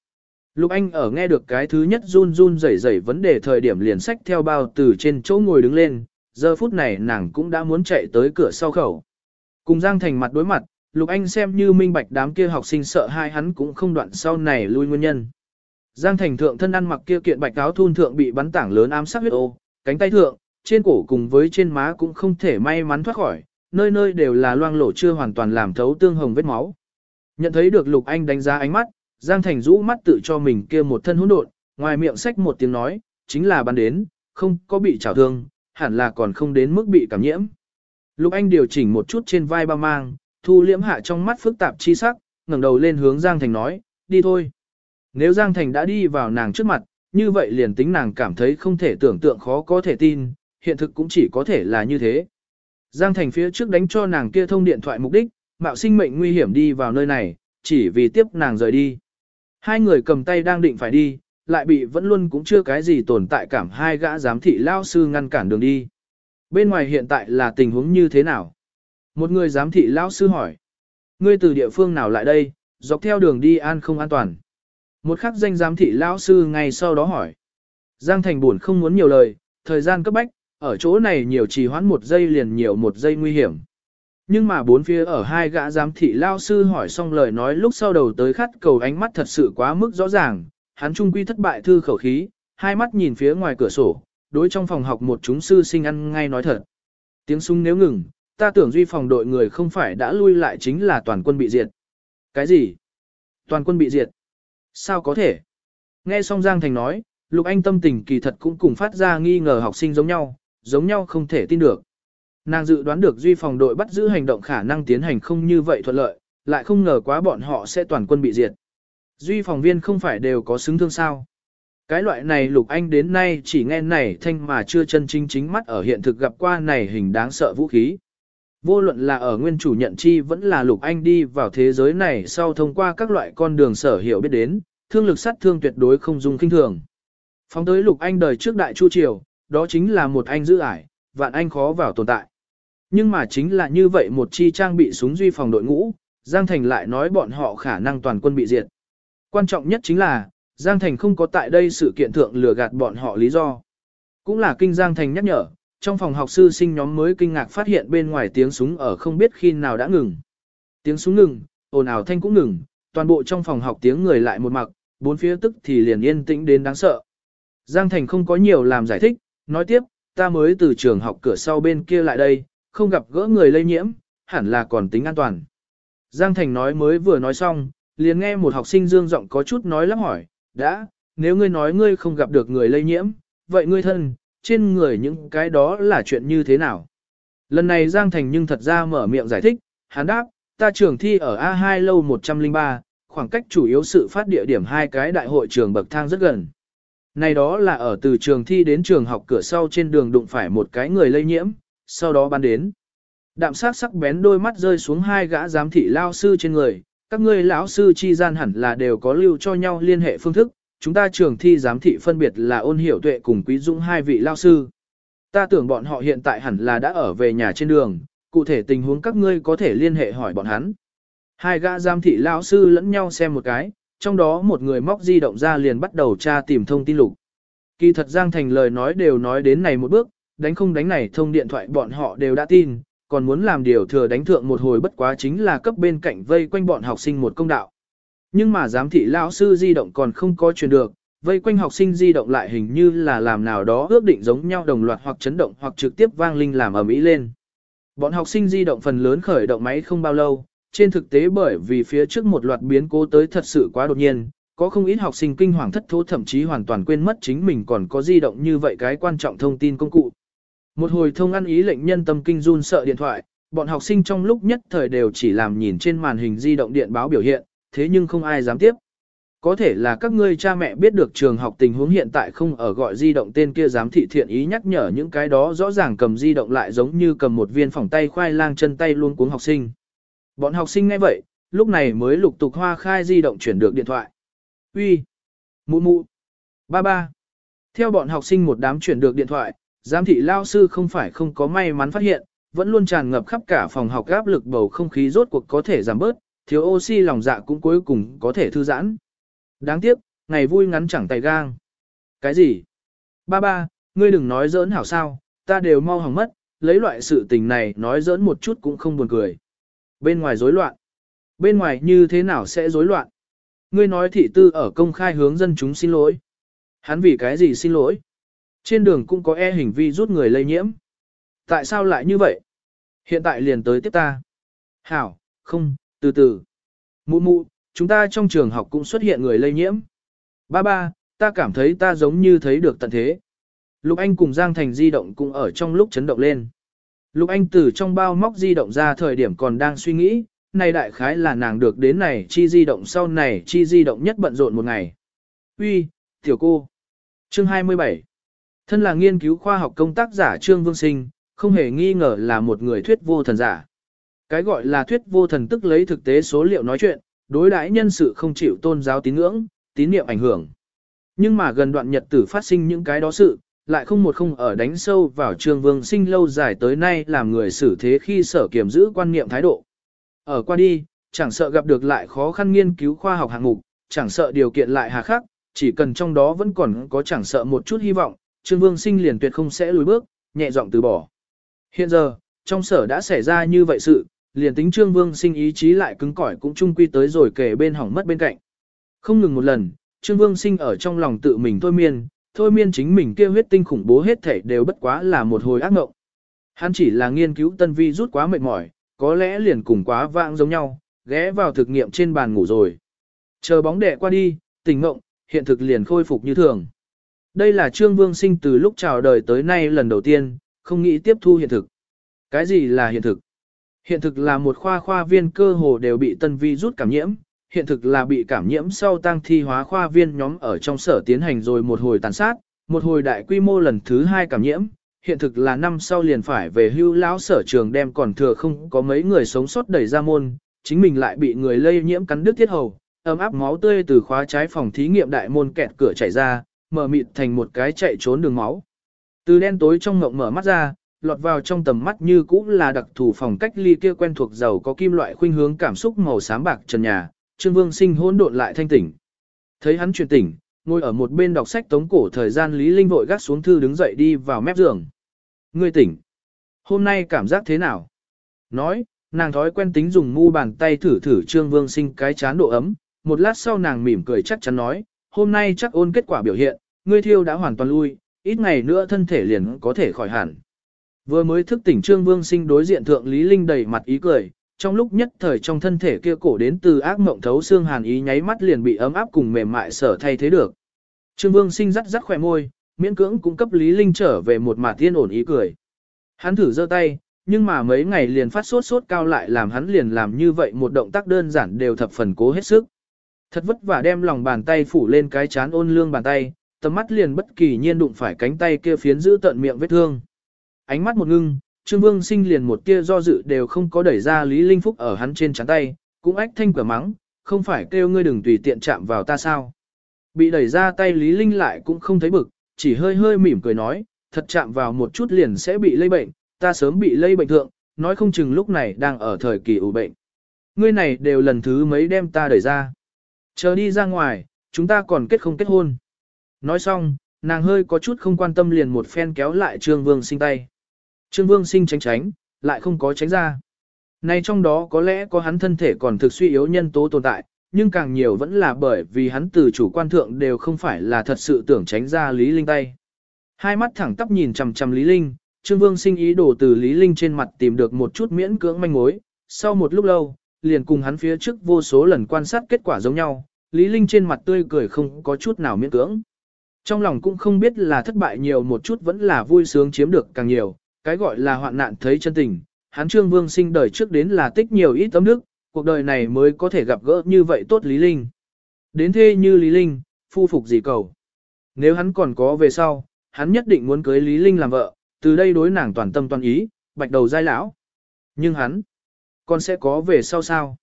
Lục Anh ở nghe được cái thứ nhất run run rẩy rẩy vấn đề thời điểm liền sách theo bao từ trên chỗ ngồi đứng lên, giờ phút này nàng cũng đã muốn chạy tới cửa sau khẩu. Cùng Giang Thành mặt đối mặt, Lục Anh xem như minh bạch đám kia học sinh sợ hai hắn cũng không đoạn sau này lui nguyên nhân. Giang Thành thượng thân ăn mặc kia kiện bạch áo thun thượng bị bắn tảng lớn ám sát huyết ô, cánh tay thượng, trên cổ cùng với trên má cũng không thể may mắn thoát khỏi, nơi nơi đều là loang lổ chưa hoàn toàn làm thấu tương hồng vết máu. Nhận thấy được Lục Anh đánh giá ánh mắt, Giang Thành rũ mắt tự cho mình kia một thân hỗn độn, ngoài miệng xách một tiếng nói, chính là bắn đến, không có bị trào thương, hẳn là còn không đến mức bị cảm nhiễm. Lục Anh điều chỉnh một chút trên vai ba mang, thu liễm hạ trong mắt phức tạp chi sắc, ngẩng đầu lên hướng Giang Thành nói, đi thôi. Nếu Giang Thành đã đi vào nàng trước mặt, như vậy liền tính nàng cảm thấy không thể tưởng tượng khó có thể tin, hiện thực cũng chỉ có thể là như thế. Giang Thành phía trước đánh cho nàng kia thông điện thoại mục đích, mạo sinh mệnh nguy hiểm đi vào nơi này, chỉ vì tiếp nàng rời đi. Hai người cầm tay đang định phải đi, lại bị vẫn luôn cũng chưa cái gì tồn tại cảm hai gã giám thị lao sư ngăn cản đường đi. Bên ngoài hiện tại là tình huống như thế nào? Một người giám thị lao sư hỏi. Ngươi từ địa phương nào lại đây, dọc theo đường đi an không an toàn? Một khắc danh giám thị lao sư ngay sau đó hỏi. Giang Thành buồn không muốn nhiều lời, thời gian cấp bách, ở chỗ này nhiều trì hoãn một giây liền nhiều một giây nguy hiểm. Nhưng mà bốn phía ở hai gã giám thị lao sư hỏi xong lời nói lúc sau đầu tới khát cầu ánh mắt thật sự quá mức rõ ràng, hắn trung quy thất bại thư khẩu khí, hai mắt nhìn phía ngoài cửa sổ, đối trong phòng học một chúng sư sinh ăn ngay nói thật. Tiếng súng nếu ngừng, ta tưởng duy phòng đội người không phải đã lui lại chính là toàn quân bị diệt. Cái gì? Toàn quân bị diệt? Sao có thể? Nghe xong Giang Thành nói, Lục Anh tâm tình kỳ thật cũng cùng phát ra nghi ngờ học sinh giống nhau, giống nhau không thể tin được. Nàng dự đoán được duy phòng đội bắt giữ hành động khả năng tiến hành không như vậy thuận lợi, lại không ngờ quá bọn họ sẽ toàn quân bị diệt. Duy phòng viên không phải đều có xứng thương sao. Cái loại này Lục Anh đến nay chỉ nghe này thanh mà chưa chân chính chính mắt ở hiện thực gặp qua này hình đáng sợ vũ khí. Vô luận là ở nguyên chủ nhận chi vẫn là Lục Anh đi vào thế giới này sau thông qua các loại con đường sở hiểu biết đến, thương lực sát thương tuyệt đối không dùng kinh thường. Phóng tới Lục Anh đời trước đại chu triều, đó chính là một anh giữ ải, vạn anh khó vào tồn tại. Nhưng mà chính là như vậy một chi trang bị súng duy phòng đội ngũ, Giang Thành lại nói bọn họ khả năng toàn quân bị diệt. Quan trọng nhất chính là, Giang Thành không có tại đây sự kiện thượng lừa gạt bọn họ lý do. Cũng là kinh Giang Thành nhắc nhở, trong phòng học sư sinh nhóm mới kinh ngạc phát hiện bên ngoài tiếng súng ở không biết khi nào đã ngừng. Tiếng súng ngừng, ồn ào thanh cũng ngừng, toàn bộ trong phòng học tiếng người lại một mặc, bốn phía tức thì liền yên tĩnh đến đáng sợ. Giang Thành không có nhiều làm giải thích, nói tiếp, ta mới từ trường học cửa sau bên kia lại đây, không gặp gỡ người lây nhiễm, hẳn là còn tính an toàn. Giang Thành nói mới vừa nói xong, liền nghe một học sinh dương giọng có chút nói lắp hỏi, đã, nếu ngươi nói ngươi không gặp được người lây nhiễm, vậy ngươi thân, trên người những cái đó là chuyện như thế nào? Lần này Giang Thành nhưng thật ra mở miệng giải thích, hắn đáp, ta trường thi ở A2 lâu 103, khoảng cách chủ yếu sự phát địa điểm hai cái đại hội trường bậc thang rất gần. Này đó là ở từ trường thi đến trường học cửa sau trên đường đụng phải một cái người lây nhiễm, sau đó ban đến. Đạm sát sắc bén đôi mắt rơi xuống hai gã giám thị lao sư trên người, các ngươi lão sư chi gian hẳn là đều có lưu cho nhau liên hệ phương thức, chúng ta trường thi giám thị phân biệt là ôn hiểu tuệ cùng quý dũng hai vị lao sư. Ta tưởng bọn họ hiện tại hẳn là đã ở về nhà trên đường, cụ thể tình huống các ngươi có thể liên hệ hỏi bọn hắn. Hai gã giám thị lao sư lẫn nhau xem một cái, trong đó một người móc di động ra liền bắt đầu tra tìm thông tin lục. Kỳ thật Giang Thành lời nói đều nói đến này một bước, đánh không đánh này thông điện thoại bọn họ đều đã tin, còn muốn làm điều thừa đánh thượng một hồi bất quá chính là cấp bên cạnh vây quanh bọn học sinh một công đạo. Nhưng mà giám thị lão sư di động còn không có truyền được, vây quanh học sinh di động lại hình như là làm nào đó ước định giống nhau đồng loạt hoặc chấn động hoặc trực tiếp vang linh làm ở mỹ lên. Bọn học sinh di động phần lớn khởi động máy không bao lâu, trên thực tế bởi vì phía trước một loạt biến cố tới thật sự quá đột nhiên, có không ít học sinh kinh hoàng thất thố thậm chí hoàn toàn quên mất chính mình còn có di động như vậy cái quan trọng thông tin công cụ. Một hồi thông ăn ý lệnh nhân tâm kinh run sợ điện thoại, bọn học sinh trong lúc nhất thời đều chỉ làm nhìn trên màn hình di động điện báo biểu hiện, thế nhưng không ai dám tiếp. Có thể là các ngươi cha mẹ biết được trường học tình huống hiện tại không ở gọi di động tên kia dám thị thiện ý nhắc nhở những cái đó rõ ràng cầm di động lại giống như cầm một viên phòng tay khoai lang chân tay luôn cuống học sinh. Bọn học sinh ngay vậy, lúc này mới lục tục hoa khai di động chuyển được điện thoại. Uy, Mụ mụ! Ba ba! Theo bọn học sinh một đám chuyển được điện thoại, giám thị lao sư không phải không có may mắn phát hiện, vẫn luôn tràn ngập khắp cả phòng học áp lực bầu không khí rốt cuộc có thể giảm bớt, thiếu oxy lòng dạ cũng cuối cùng có thể thư giãn. Đáng tiếc, ngày vui ngắn chẳng tay gang. Cái gì? Ba ba, ngươi đừng nói giỡn hảo sao, ta đều mau hỏng mất, lấy loại sự tình này nói giỡn một chút cũng không buồn cười. Bên ngoài rối loạn. Bên ngoài như thế nào sẽ rối loạn? Ngươi nói thị tư ở công khai hướng dân chúng xin lỗi. Hắn vì cái gì xin lỗi? Trên đường cũng có e hình vi rút người lây nhiễm. Tại sao lại như vậy? Hiện tại liền tới tiếp ta. Hảo, không, từ từ. Mụ mụ, chúng ta trong trường học cũng xuất hiện người lây nhiễm. Ba ba, ta cảm thấy ta giống như thấy được tận thế. Lục Anh cùng Giang Thành di động cũng ở trong lúc chấn động lên. Lục Anh từ trong bao móc di động ra thời điểm còn đang suy nghĩ, này đại khái là nàng được đến này chi di động sau này chi di động nhất bận rộn một ngày. Uy, tiểu cô. Chương 27 Thân là nghiên cứu khoa học công tác giả Trương Vương Sinh, không hề nghi ngờ là một người thuyết vô thần giả. Cái gọi là thuyết vô thần tức lấy thực tế số liệu nói chuyện, đối đãi nhân sự không chịu tôn giáo tín ngưỡng, tín niệm ảnh hưởng. Nhưng mà gần đoạn nhật tử phát sinh những cái đó sự, lại không một không ở đánh sâu vào Trương Vương Sinh lâu dài tới nay làm người xử thế khi sở kiểm giữ quan niệm thái độ. Ở qua đi, chẳng sợ gặp được lại khó khăn nghiên cứu khoa học hạng mục, chẳng sợ điều kiện lại hà khắc, chỉ cần trong đó vẫn còn có chẳng sợ một chút hy vọng, Trương Vương Sinh liền tuyệt không sẽ lùi bước, nhẹ giọng từ bỏ. Hiện giờ, trong sở đã xảy ra như vậy sự, liền tính Trương Vương Sinh ý chí lại cứng cỏi cũng chung quy tới rồi kể bên hỏng mất bên cạnh. Không ngừng một lần, Trương Vương Sinh ở trong lòng tự mình thôi miên, thôi miên chính mình kêu huyết tinh khủng bố hết thể đều bất quá là một hồi ác mộng. Hắn chỉ là nghiên cứu tân vi rút quá mệt mỏi, có lẽ liền cùng quá vãng giống nhau, ghé vào thực nghiệm trên bàn ngủ rồi. Chờ bóng đẻ qua đi, tỉnh ngộng, hiện thực liền khôi phục như thường. Đây là Trương Vương Sinh từ lúc chào đời tới nay lần đầu tiên, không nghĩ tiếp thu hiện thực. Cái gì là hiện thực? Hiện thực là một khoa khoa viên cơ hồ đều bị tân vi rút cảm nhiễm, hiện thực là bị cảm nhiễm sau tăng thi hóa khoa viên nhóm ở trong sở tiến hành rồi một hồi tàn sát, một hồi đại quy mô lần thứ hai cảm nhiễm, hiện thực là năm sau liền phải về hưu lão sở trường đem còn thừa không có mấy người sống sót đẩy ra môn, chính mình lại bị người lây nhiễm cắn đứt thiết hầu, ấm áp máu tươi từ khóa trái phòng thí nghiệm đại môn kẹt cửa chảy ra, mở mịt thành một cái chạy trốn đường máu. Từ đen tối trong ngộng mở mắt ra, lọt vào trong tầm mắt như cũ là đặc thù phòng cách ly kia quen thuộc giàu có kim loại khuynh hướng cảm xúc màu xám bạc trần nhà, Trương Vương Sinh hỗn độn lại thanh tỉnh. Thấy hắn chuyển tỉnh, ngồi ở một bên đọc sách tống cổ thời gian Lý Linh vội gác xuống thư đứng dậy đi vào mép giường. Ngươi tỉnh. Hôm nay cảm giác thế nào? Nói, nàng thói quen tính dùng mu bàn tay thử thử Trương Vương Sinh cái chán độ ấm, một lát sau nàng mỉm cười chắc chắn nói, hôm nay chắc ôn kết quả biểu hiện, ngươi thiêu đã hoàn toàn lui, ít ngày nữa thân thể liền có thể khỏi hẳn. Vừa mới thức tỉnh Trương Vương Sinh đối diện thượng Lý Linh đầy mặt ý cười, trong lúc nhất thời trong thân thể kia cổ đến từ ác mộng thấu xương hàn ý nháy mắt liền bị ấm áp cùng mềm mại sở thay thế được. Trương Vương Sinh rắc rắc khỏe môi, miễn cưỡng cũng cấp Lý Linh trở về một mà tiên ổn ý cười. Hắn thử giơ tay, nhưng mà mấy ngày liền phát sốt sốt cao lại làm hắn liền làm như vậy một động tác đơn giản đều thập phần cố hết sức. Thật vất vả đem lòng bàn tay phủ lên cái chán ôn lương bàn tay, tầm mắt liền bất kỳ nhiên đụng phải cánh tay kia phiến giữ tận miệng vết thương. Ánh mắt một ngưng, Trương Vương Sinh liền một tia do dự đều không có đẩy ra Lý Linh Phúc ở hắn trên chán tay, cũng ách thanh cửa mắng, không phải kêu ngươi đừng tùy tiện chạm vào ta sao. Bị đẩy ra tay Lý Linh lại cũng không thấy bực, chỉ hơi hơi mỉm cười nói, thật chạm vào một chút liền sẽ bị lây bệnh, ta sớm bị lây bệnh thượng, nói không chừng lúc này đang ở thời kỳ ủ bệnh. Ngươi này đều lần thứ mấy đem ta đẩy ra. Chờ đi ra ngoài, chúng ta còn kết không kết hôn. Nói xong, nàng hơi có chút không quan tâm liền một phen kéo lại Trương Vương sinh tay. Trương Vương sinh tránh tránh, lại không có tránh ra. Này trong đó có lẽ có hắn thân thể còn thực suy yếu nhân tố tồn tại, nhưng càng nhiều vẫn là bởi vì hắn từ chủ quan thượng đều không phải là thật sự tưởng tránh ra Lý Linh tay. Hai mắt thẳng tắp nhìn chằm chằm Lý Linh, Trương Vương sinh ý đồ từ Lý Linh trên mặt tìm được một chút miễn cưỡng manh mối, sau một lúc lâu, liền cùng hắn phía trước vô số lần quan sát kết quả giống nhau, Lý Linh trên mặt tươi cười không có chút nào miễn cưỡng. Trong lòng cũng không biết là thất bại nhiều một chút vẫn là vui sướng chiếm được càng nhiều, cái gọi là hoạn nạn thấy chân tình, hắn Trương Vương sinh đời trước đến là tích nhiều ít tấm nước, cuộc đời này mới có thể gặp gỡ như vậy tốt Lý Linh. Đến thế như Lý Linh, phu phục gì cầu. Nếu hắn còn có về sau, hắn nhất định muốn cưới Lý Linh làm vợ, từ đây đối nàng toàn tâm toàn ý, bạch đầu giai lão. Nhưng hắn, còn sẽ có về sau sao?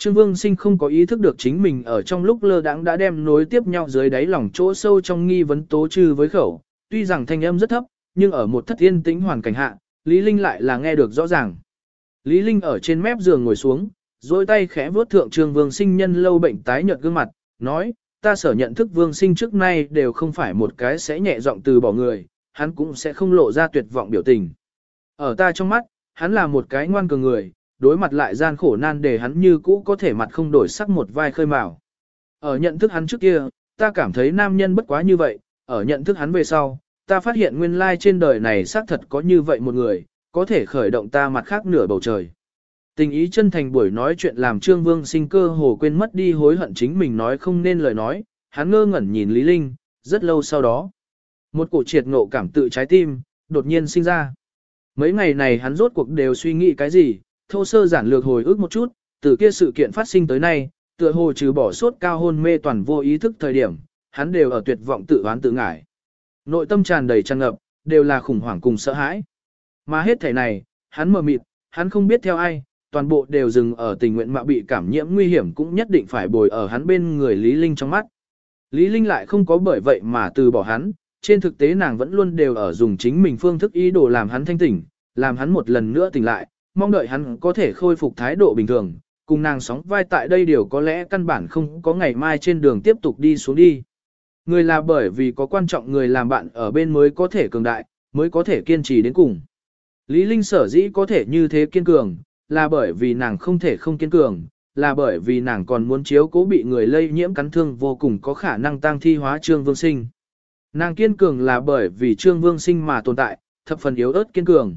Trương Vương Sinh không có ý thức được chính mình ở trong lúc lơ đãng đã đem nối tiếp nhau dưới đáy lòng chỗ sâu trong nghi vấn tố trừ với khẩu, tuy rằng thanh âm rất thấp, nhưng ở một thất yên tĩnh hoàn cảnh hạ, Lý Linh lại là nghe được rõ ràng. Lý Linh ở trên mép giường ngồi xuống, dôi tay khẽ vuốt thượng Trương Vương Sinh nhân lâu bệnh tái nhợt gương mặt, nói, ta sở nhận thức Vương Sinh trước nay đều không phải một cái sẽ nhẹ giọng từ bỏ người, hắn cũng sẽ không lộ ra tuyệt vọng biểu tình. Ở ta trong mắt, hắn là một cái ngoan cường người, đối mặt lại gian khổ nan để hắn như cũ có thể mặt không đổi sắc một vai khơi mào. Ở nhận thức hắn trước kia, ta cảm thấy nam nhân bất quá như vậy, ở nhận thức hắn về sau, ta phát hiện nguyên lai trên đời này xác thật có như vậy một người, có thể khởi động ta mặt khác nửa bầu trời. Tình ý chân thành buổi nói chuyện làm Trương Vương sinh cơ hồ quên mất đi hối hận chính mình nói không nên lời nói, hắn ngơ ngẩn nhìn Lý Linh, rất lâu sau đó. Một cổ triệt ngộ cảm tự trái tim, đột nhiên sinh ra. Mấy ngày này hắn rốt cuộc đều suy nghĩ cái gì, thô sơ giản lược hồi ức một chút, từ kia sự kiện phát sinh tới nay, tựa hồ trừ bỏ sốt cao hôn mê toàn vô ý thức thời điểm, hắn đều ở tuyệt vọng tự oán tự ngải. Nội tâm tràn đầy tràn ngập, đều là khủng hoảng cùng sợ hãi. Mà hết thể này, hắn mờ mịt, hắn không biết theo ai, toàn bộ đều dừng ở tình nguyện mạo bị cảm nhiễm nguy hiểm cũng nhất định phải bồi ở hắn bên người Lý Linh trong mắt. Lý Linh lại không có bởi vậy mà từ bỏ hắn, trên thực tế nàng vẫn luôn đều ở dùng chính mình phương thức ý đồ làm hắn thanh tỉnh, làm hắn một lần nữa tỉnh lại, mong đợi hắn có thể khôi phục thái độ bình thường, cùng nàng sóng vai tại đây điều có lẽ căn bản không có ngày mai trên đường tiếp tục đi xuống đi. Người là bởi vì có quan trọng người làm bạn ở bên mới có thể cường đại, mới có thể kiên trì đến cùng. Lý Linh sở dĩ có thể như thế kiên cường, là bởi vì nàng không thể không kiên cường, là bởi vì nàng còn muốn chiếu cố bị người lây nhiễm cắn thương vô cùng có khả năng tăng thi hóa Trương Vương Sinh. Nàng kiên cường là bởi vì Trương Vương Sinh mà tồn tại, thập phần yếu ớt kiên cường.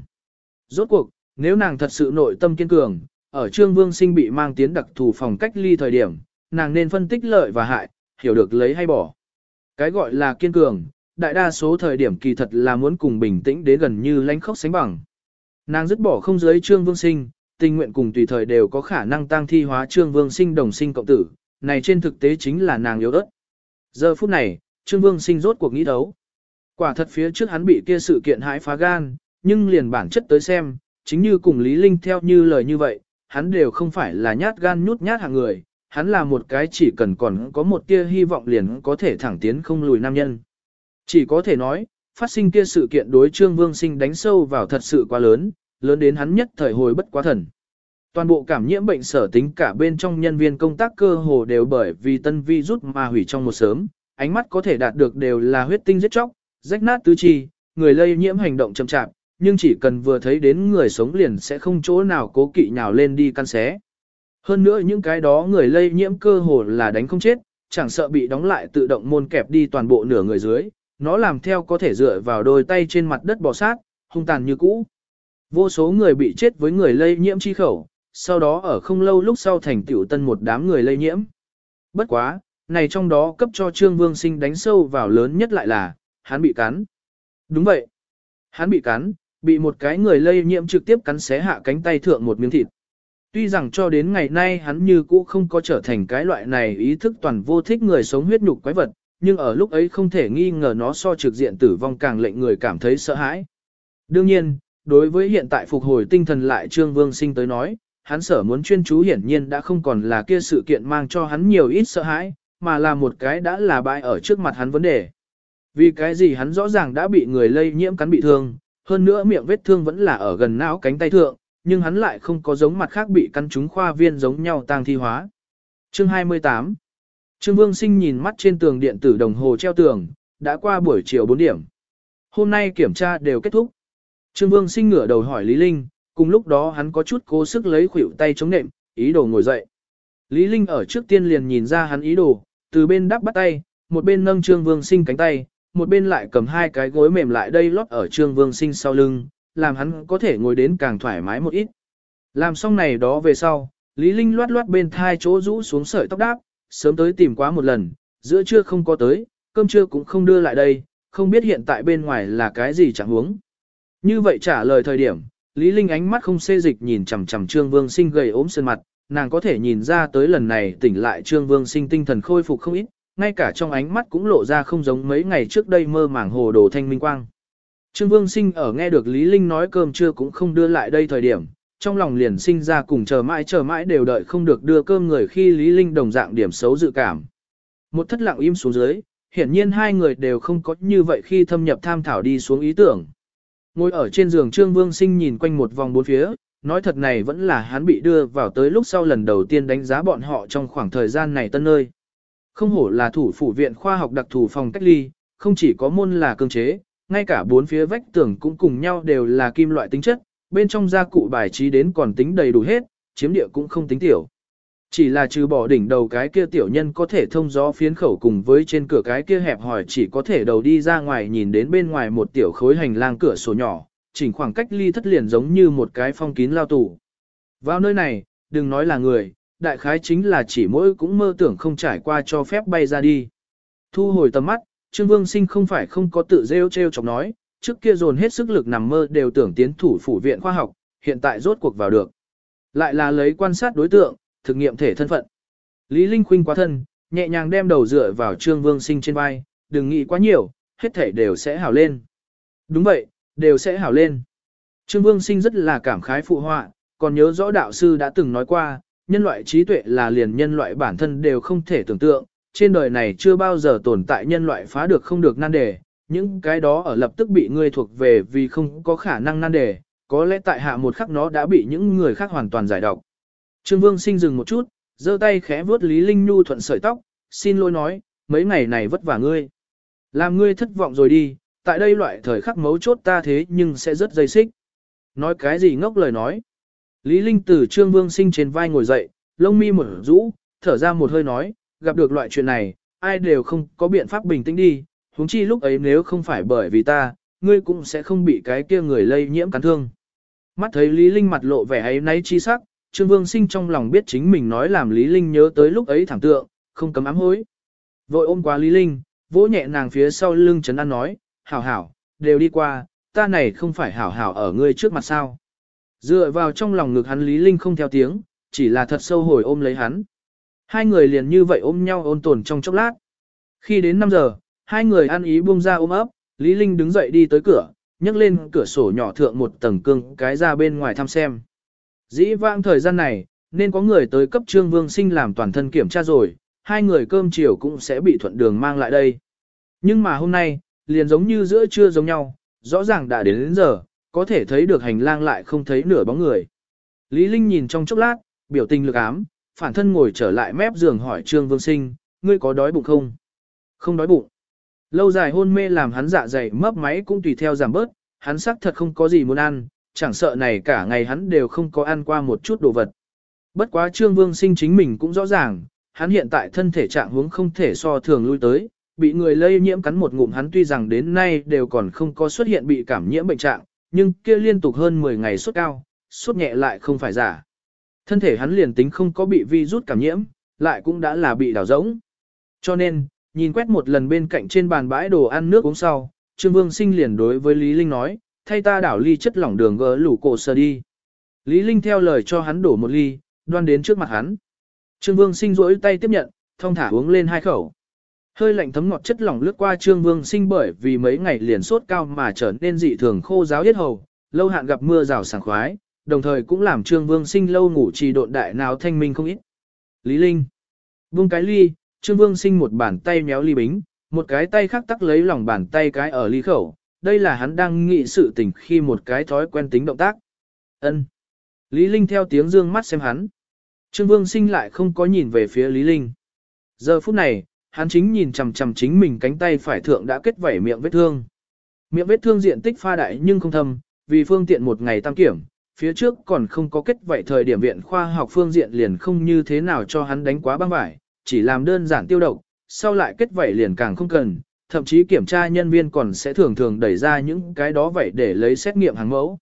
Rốt cuộc, nếu nàng thật sự nội tâm kiên cường, ở Trương Vương Sinh bị mang tiến đặc thù phòng cách ly thời điểm, nàng nên phân tích lợi và hại, hiểu được lấy hay bỏ. Cái gọi là kiên cường, đại đa số thời điểm kỳ thật là muốn cùng bình tĩnh đến gần như lánh khóc sánh bằng. Nàng dứt bỏ không giới Trương Vương Sinh, tình nguyện cùng tùy thời đều có khả năng tăng thi hóa Trương Vương Sinh đồng sinh cộng tử, này trên thực tế chính là nàng yếu ớt. Giờ phút này, Trương Vương Sinh rốt cuộc nghĩ đấu. Quả thật phía trước hắn bị kia sự kiện hãi phá gan, nhưng liền bản chất tới xem, chính như cùng Lý Linh theo như lời như vậy, hắn đều không phải là nhát gan nhút nhát hạng người, hắn là một cái chỉ cần còn có một tia hy vọng liền có thể thẳng tiến không lùi nam nhân. Chỉ có thể nói, phát sinh kia sự kiện đối Trương Vương Sinh đánh sâu vào thật sự quá lớn, lớn đến hắn nhất thời hồi bất quá thần. Toàn bộ cảm nhiễm bệnh sở tính cả bên trong nhân viên công tác cơ hồ đều bởi vì tân vi rút mà hủy trong một sớm, ánh mắt có thể đạt được đều là huyết tinh giết chóc, rách nát tứ chi, người lây nhiễm hành động chậm chạp, nhưng chỉ cần vừa thấy đến người sống liền sẽ không chỗ nào cố kỵ nhào lên đi căn xé. Hơn nữa những cái đó người lây nhiễm cơ hồ là đánh không chết, chẳng sợ bị đóng lại tự động môn kẹp đi toàn bộ nửa người dưới, nó làm theo có thể dựa vào đôi tay trên mặt đất bò sát, hung tàn như cũ. Vô số người bị chết với người lây nhiễm chi khẩu, sau đó ở không lâu lúc sau thành tiểu tân một đám người lây nhiễm. Bất quá, này trong đó cấp cho Trương Vương Sinh đánh sâu vào lớn nhất lại là, hắn bị cắn. Đúng vậy. Hắn bị cắn, bị một cái người lây nhiễm trực tiếp cắn xé hạ cánh tay thượng một miếng thịt. Tuy rằng cho đến ngày nay hắn như cũ không có trở thành cái loại này ý thức toàn vô thích người sống huyết nhục quái vật, nhưng ở lúc ấy không thể nghi ngờ nó so trực diện tử vong càng lệnh người cảm thấy sợ hãi. Đương nhiên, đối với hiện tại phục hồi tinh thần lại Trương Vương Sinh tới nói, hắn sở muốn chuyên chú hiển nhiên đã không còn là kia sự kiện mang cho hắn nhiều ít sợ hãi, mà là một cái đã là bại ở trước mặt hắn vấn đề. Vì cái gì hắn rõ ràng đã bị người lây nhiễm cắn bị thương, hơn nữa miệng vết thương vẫn là ở gần não cánh tay thượng, nhưng hắn lại không có giống mặt khác bị căn trúng khoa viên giống nhau tang thi hóa. Chương 28 Trương Vương Sinh nhìn mắt trên tường điện tử đồng hồ treo tường, đã qua buổi chiều 4 điểm. Hôm nay kiểm tra đều kết thúc. Trương Vương Sinh ngửa đầu hỏi Lý Linh, cùng lúc đó hắn có chút cố sức lấy khuỷu tay chống nệm, ý đồ ngồi dậy. Lý Linh ở trước tiên liền nhìn ra hắn ý đồ, từ bên đắp bắt tay, một bên nâng Trương Vương Sinh cánh tay, một bên lại cầm hai cái gối mềm lại đây lót ở Trương Vương Sinh sau lưng, làm hắn có thể ngồi đến càng thoải mái một ít. Làm xong này đó về sau, Lý Linh loát loát bên thai chỗ rũ xuống sợi tóc đáp, sớm tới tìm quá một lần, giữa trưa không có tới, cơm trưa cũng không đưa lại đây, không biết hiện tại bên ngoài là cái gì chẳng huống. Như vậy trả lời thời điểm, Lý Linh ánh mắt không xê dịch nhìn chằm chằm Trương Vương Sinh gầy ốm sơn mặt, nàng có thể nhìn ra tới lần này tỉnh lại Trương Vương Sinh tinh thần khôi phục không ít, ngay cả trong ánh mắt cũng lộ ra không giống mấy ngày trước đây mơ màng hồ đồ thanh minh quang. Trương Vương Sinh ở nghe được Lý Linh nói cơm trưa cũng không đưa lại đây thời điểm, trong lòng liền sinh ra cùng chờ mãi chờ mãi đều đợi không được đưa cơm người khi Lý Linh đồng dạng điểm xấu dự cảm. Một thất lặng im xuống dưới, hiển nhiên hai người đều không có như vậy khi thâm nhập tham thảo đi xuống ý tưởng. Ngồi ở trên giường Trương Vương Sinh nhìn quanh một vòng bốn phía, nói thật này vẫn là hắn bị đưa vào tới lúc sau lần đầu tiên đánh giá bọn họ trong khoảng thời gian này tân nơi. Không hổ là thủ phủ viện khoa học đặc thù phòng cách ly, không chỉ có môn là cương chế, ngay cả bốn phía vách tường cũng cùng nhau đều là kim loại tính chất, bên trong gia cụ bài trí đến còn tính đầy đủ hết, chiếm địa cũng không tính tiểu. Chỉ là trừ bỏ đỉnh đầu cái kia tiểu nhân có thể thông gió phiến khẩu cùng với trên cửa cái kia hẹp hỏi chỉ có thể đầu đi ra ngoài nhìn đến bên ngoài một tiểu khối hành lang cửa sổ nhỏ, chỉnh khoảng cách ly thất liền giống như một cái phong kín lao tủ. Vào nơi này, đừng nói là người, đại khái chính là chỉ mỗi cũng mơ tưởng không trải qua cho phép bay ra đi. Thu hồi tầm mắt, Trương Vương Sinh không phải không có tự rêu treo chọc nói, trước kia dồn hết sức lực nằm mơ đều tưởng tiến thủ phủ viện khoa học, hiện tại rốt cuộc vào được. Lại là lấy quan sát đối tượng, thực nghiệm thể thân phận. Lý Linh khuynh quá thân, nhẹ nhàng đem đầu dựa vào Trương Vương Sinh trên vai, đừng nghĩ quá nhiều, hết thể đều sẽ hảo lên. Đúng vậy, đều sẽ hảo lên. Trương Vương Sinh rất là cảm khái phụ họa, còn nhớ rõ đạo sư đã từng nói qua, nhân loại trí tuệ là liền nhân loại bản thân đều không thể tưởng tượng, trên đời này chưa bao giờ tồn tại nhân loại phá được không được nan đề, những cái đó ở lập tức bị ngươi thuộc về vì không có khả năng nan đề, có lẽ tại hạ một khắc nó đã bị những người khác hoàn toàn giải độc. Trương Vương sinh dừng một chút, giơ tay khẽ vuốt Lý Linh Nhu thuận sợi tóc, xin lỗi nói, mấy ngày này vất vả ngươi. Làm ngươi thất vọng rồi đi, tại đây loại thời khắc mấu chốt ta thế nhưng sẽ rất dây xích. Nói cái gì ngốc lời nói. Lý Linh từ Trương Vương sinh trên vai ngồi dậy, lông mi mở rũ, thở ra một hơi nói, gặp được loại chuyện này, ai đều không có biện pháp bình tĩnh đi, huống chi lúc ấy nếu không phải bởi vì ta, ngươi cũng sẽ không bị cái kia người lây nhiễm cắn thương. Mắt thấy Lý Linh mặt lộ vẻ ấy náy chi sắc, Trương Vương Sinh trong lòng biết chính mình nói làm Lý Linh nhớ tới lúc ấy thảm tượng, không cấm ám hối. Vội ôm qua Lý Linh, vỗ nhẹ nàng phía sau lưng chấn an nói, hảo hảo, đều đi qua, ta này không phải hảo hảo ở ngươi trước mặt sao. Dựa vào trong lòng ngực hắn Lý Linh không theo tiếng, chỉ là thật sâu hồi ôm lấy hắn. Hai người liền như vậy ôm nhau ôn tồn trong chốc lát. Khi đến 5 giờ, hai người ăn ý buông ra ôm ấp, Lý Linh đứng dậy đi tới cửa, nhấc lên cửa sổ nhỏ thượng một tầng cương cái ra bên ngoài thăm xem. Dĩ vãng thời gian này, nên có người tới cấp trương vương sinh làm toàn thân kiểm tra rồi, hai người cơm chiều cũng sẽ bị thuận đường mang lại đây. Nhưng mà hôm nay, liền giống như giữa trưa giống nhau, rõ ràng đã đến đến giờ, có thể thấy được hành lang lại không thấy nửa bóng người. Lý Linh nhìn trong chốc lát, biểu tình lực ám, phản thân ngồi trở lại mép giường hỏi Trương Vương Sinh, ngươi có đói bụng không? Không đói bụng. Lâu dài hôn mê làm hắn dạ dày mấp máy cũng tùy theo giảm bớt, hắn xác thật không có gì muốn ăn, chẳng sợ này cả ngày hắn đều không có ăn qua một chút đồ vật. Bất quá Trương Vương Sinh chính mình cũng rõ ràng, hắn hiện tại thân thể trạng huống không thể so thường lui tới, bị người lây nhiễm cắn một ngụm hắn tuy rằng đến nay đều còn không có xuất hiện bị cảm nhiễm bệnh trạng, nhưng kia liên tục hơn 10 ngày sốt cao, sốt nhẹ lại không phải giả. Thân thể hắn liền tính không có bị vi rút cảm nhiễm, lại cũng đã là bị đảo rỗng. Cho nên, nhìn quét một lần bên cạnh trên bàn bãi đồ ăn nước uống sau, Trương Vương Sinh liền đối với Lý Linh nói, thay ta đảo ly chất lỏng đường gỡ lũ cổ sơ đi. Lý Linh theo lời cho hắn đổ một ly, đoan đến trước mặt hắn. Trương Vương Sinh rỗi tay tiếp nhận, thông thả uống lên hai khẩu. Hơi lạnh thấm ngọt chất lỏng lướt qua Trương Vương Sinh bởi vì mấy ngày liền sốt cao mà trở nên dị thường khô giáo yết hầu, lâu hạn gặp mưa rào sảng khoái, đồng thời cũng làm Trương Vương Sinh lâu ngủ trì độn đại nào thanh minh không ít. Lý Linh Vương cái ly, Trương Vương Sinh một bàn tay méo ly bính, một cái tay khác tắc lấy lòng bàn tay cái ở ly khẩu, đây là hắn đang nghị sự tình khi một cái thói quen tính động tác. Ân. Lý Linh theo tiếng dương mắt xem hắn. Trương Vương Sinh lại không có nhìn về phía Lý Linh. Giờ phút này, hắn chính nhìn chằm chằm chính mình cánh tay phải thượng đã kết vảy miệng vết thương. Miệng vết thương diện tích pha đại nhưng không thâm, vì phương tiện một ngày tam kiểm, phía trước còn không có kết vảy thời điểm viện khoa học phương diện liền không như thế nào cho hắn đánh quá băng vải, chỉ làm đơn giản tiêu độc, sau lại kết vảy liền càng không cần, thậm chí kiểm tra nhân viên còn sẽ thường thường đẩy ra những cái đó vậy để lấy xét nghiệm hàng mẫu.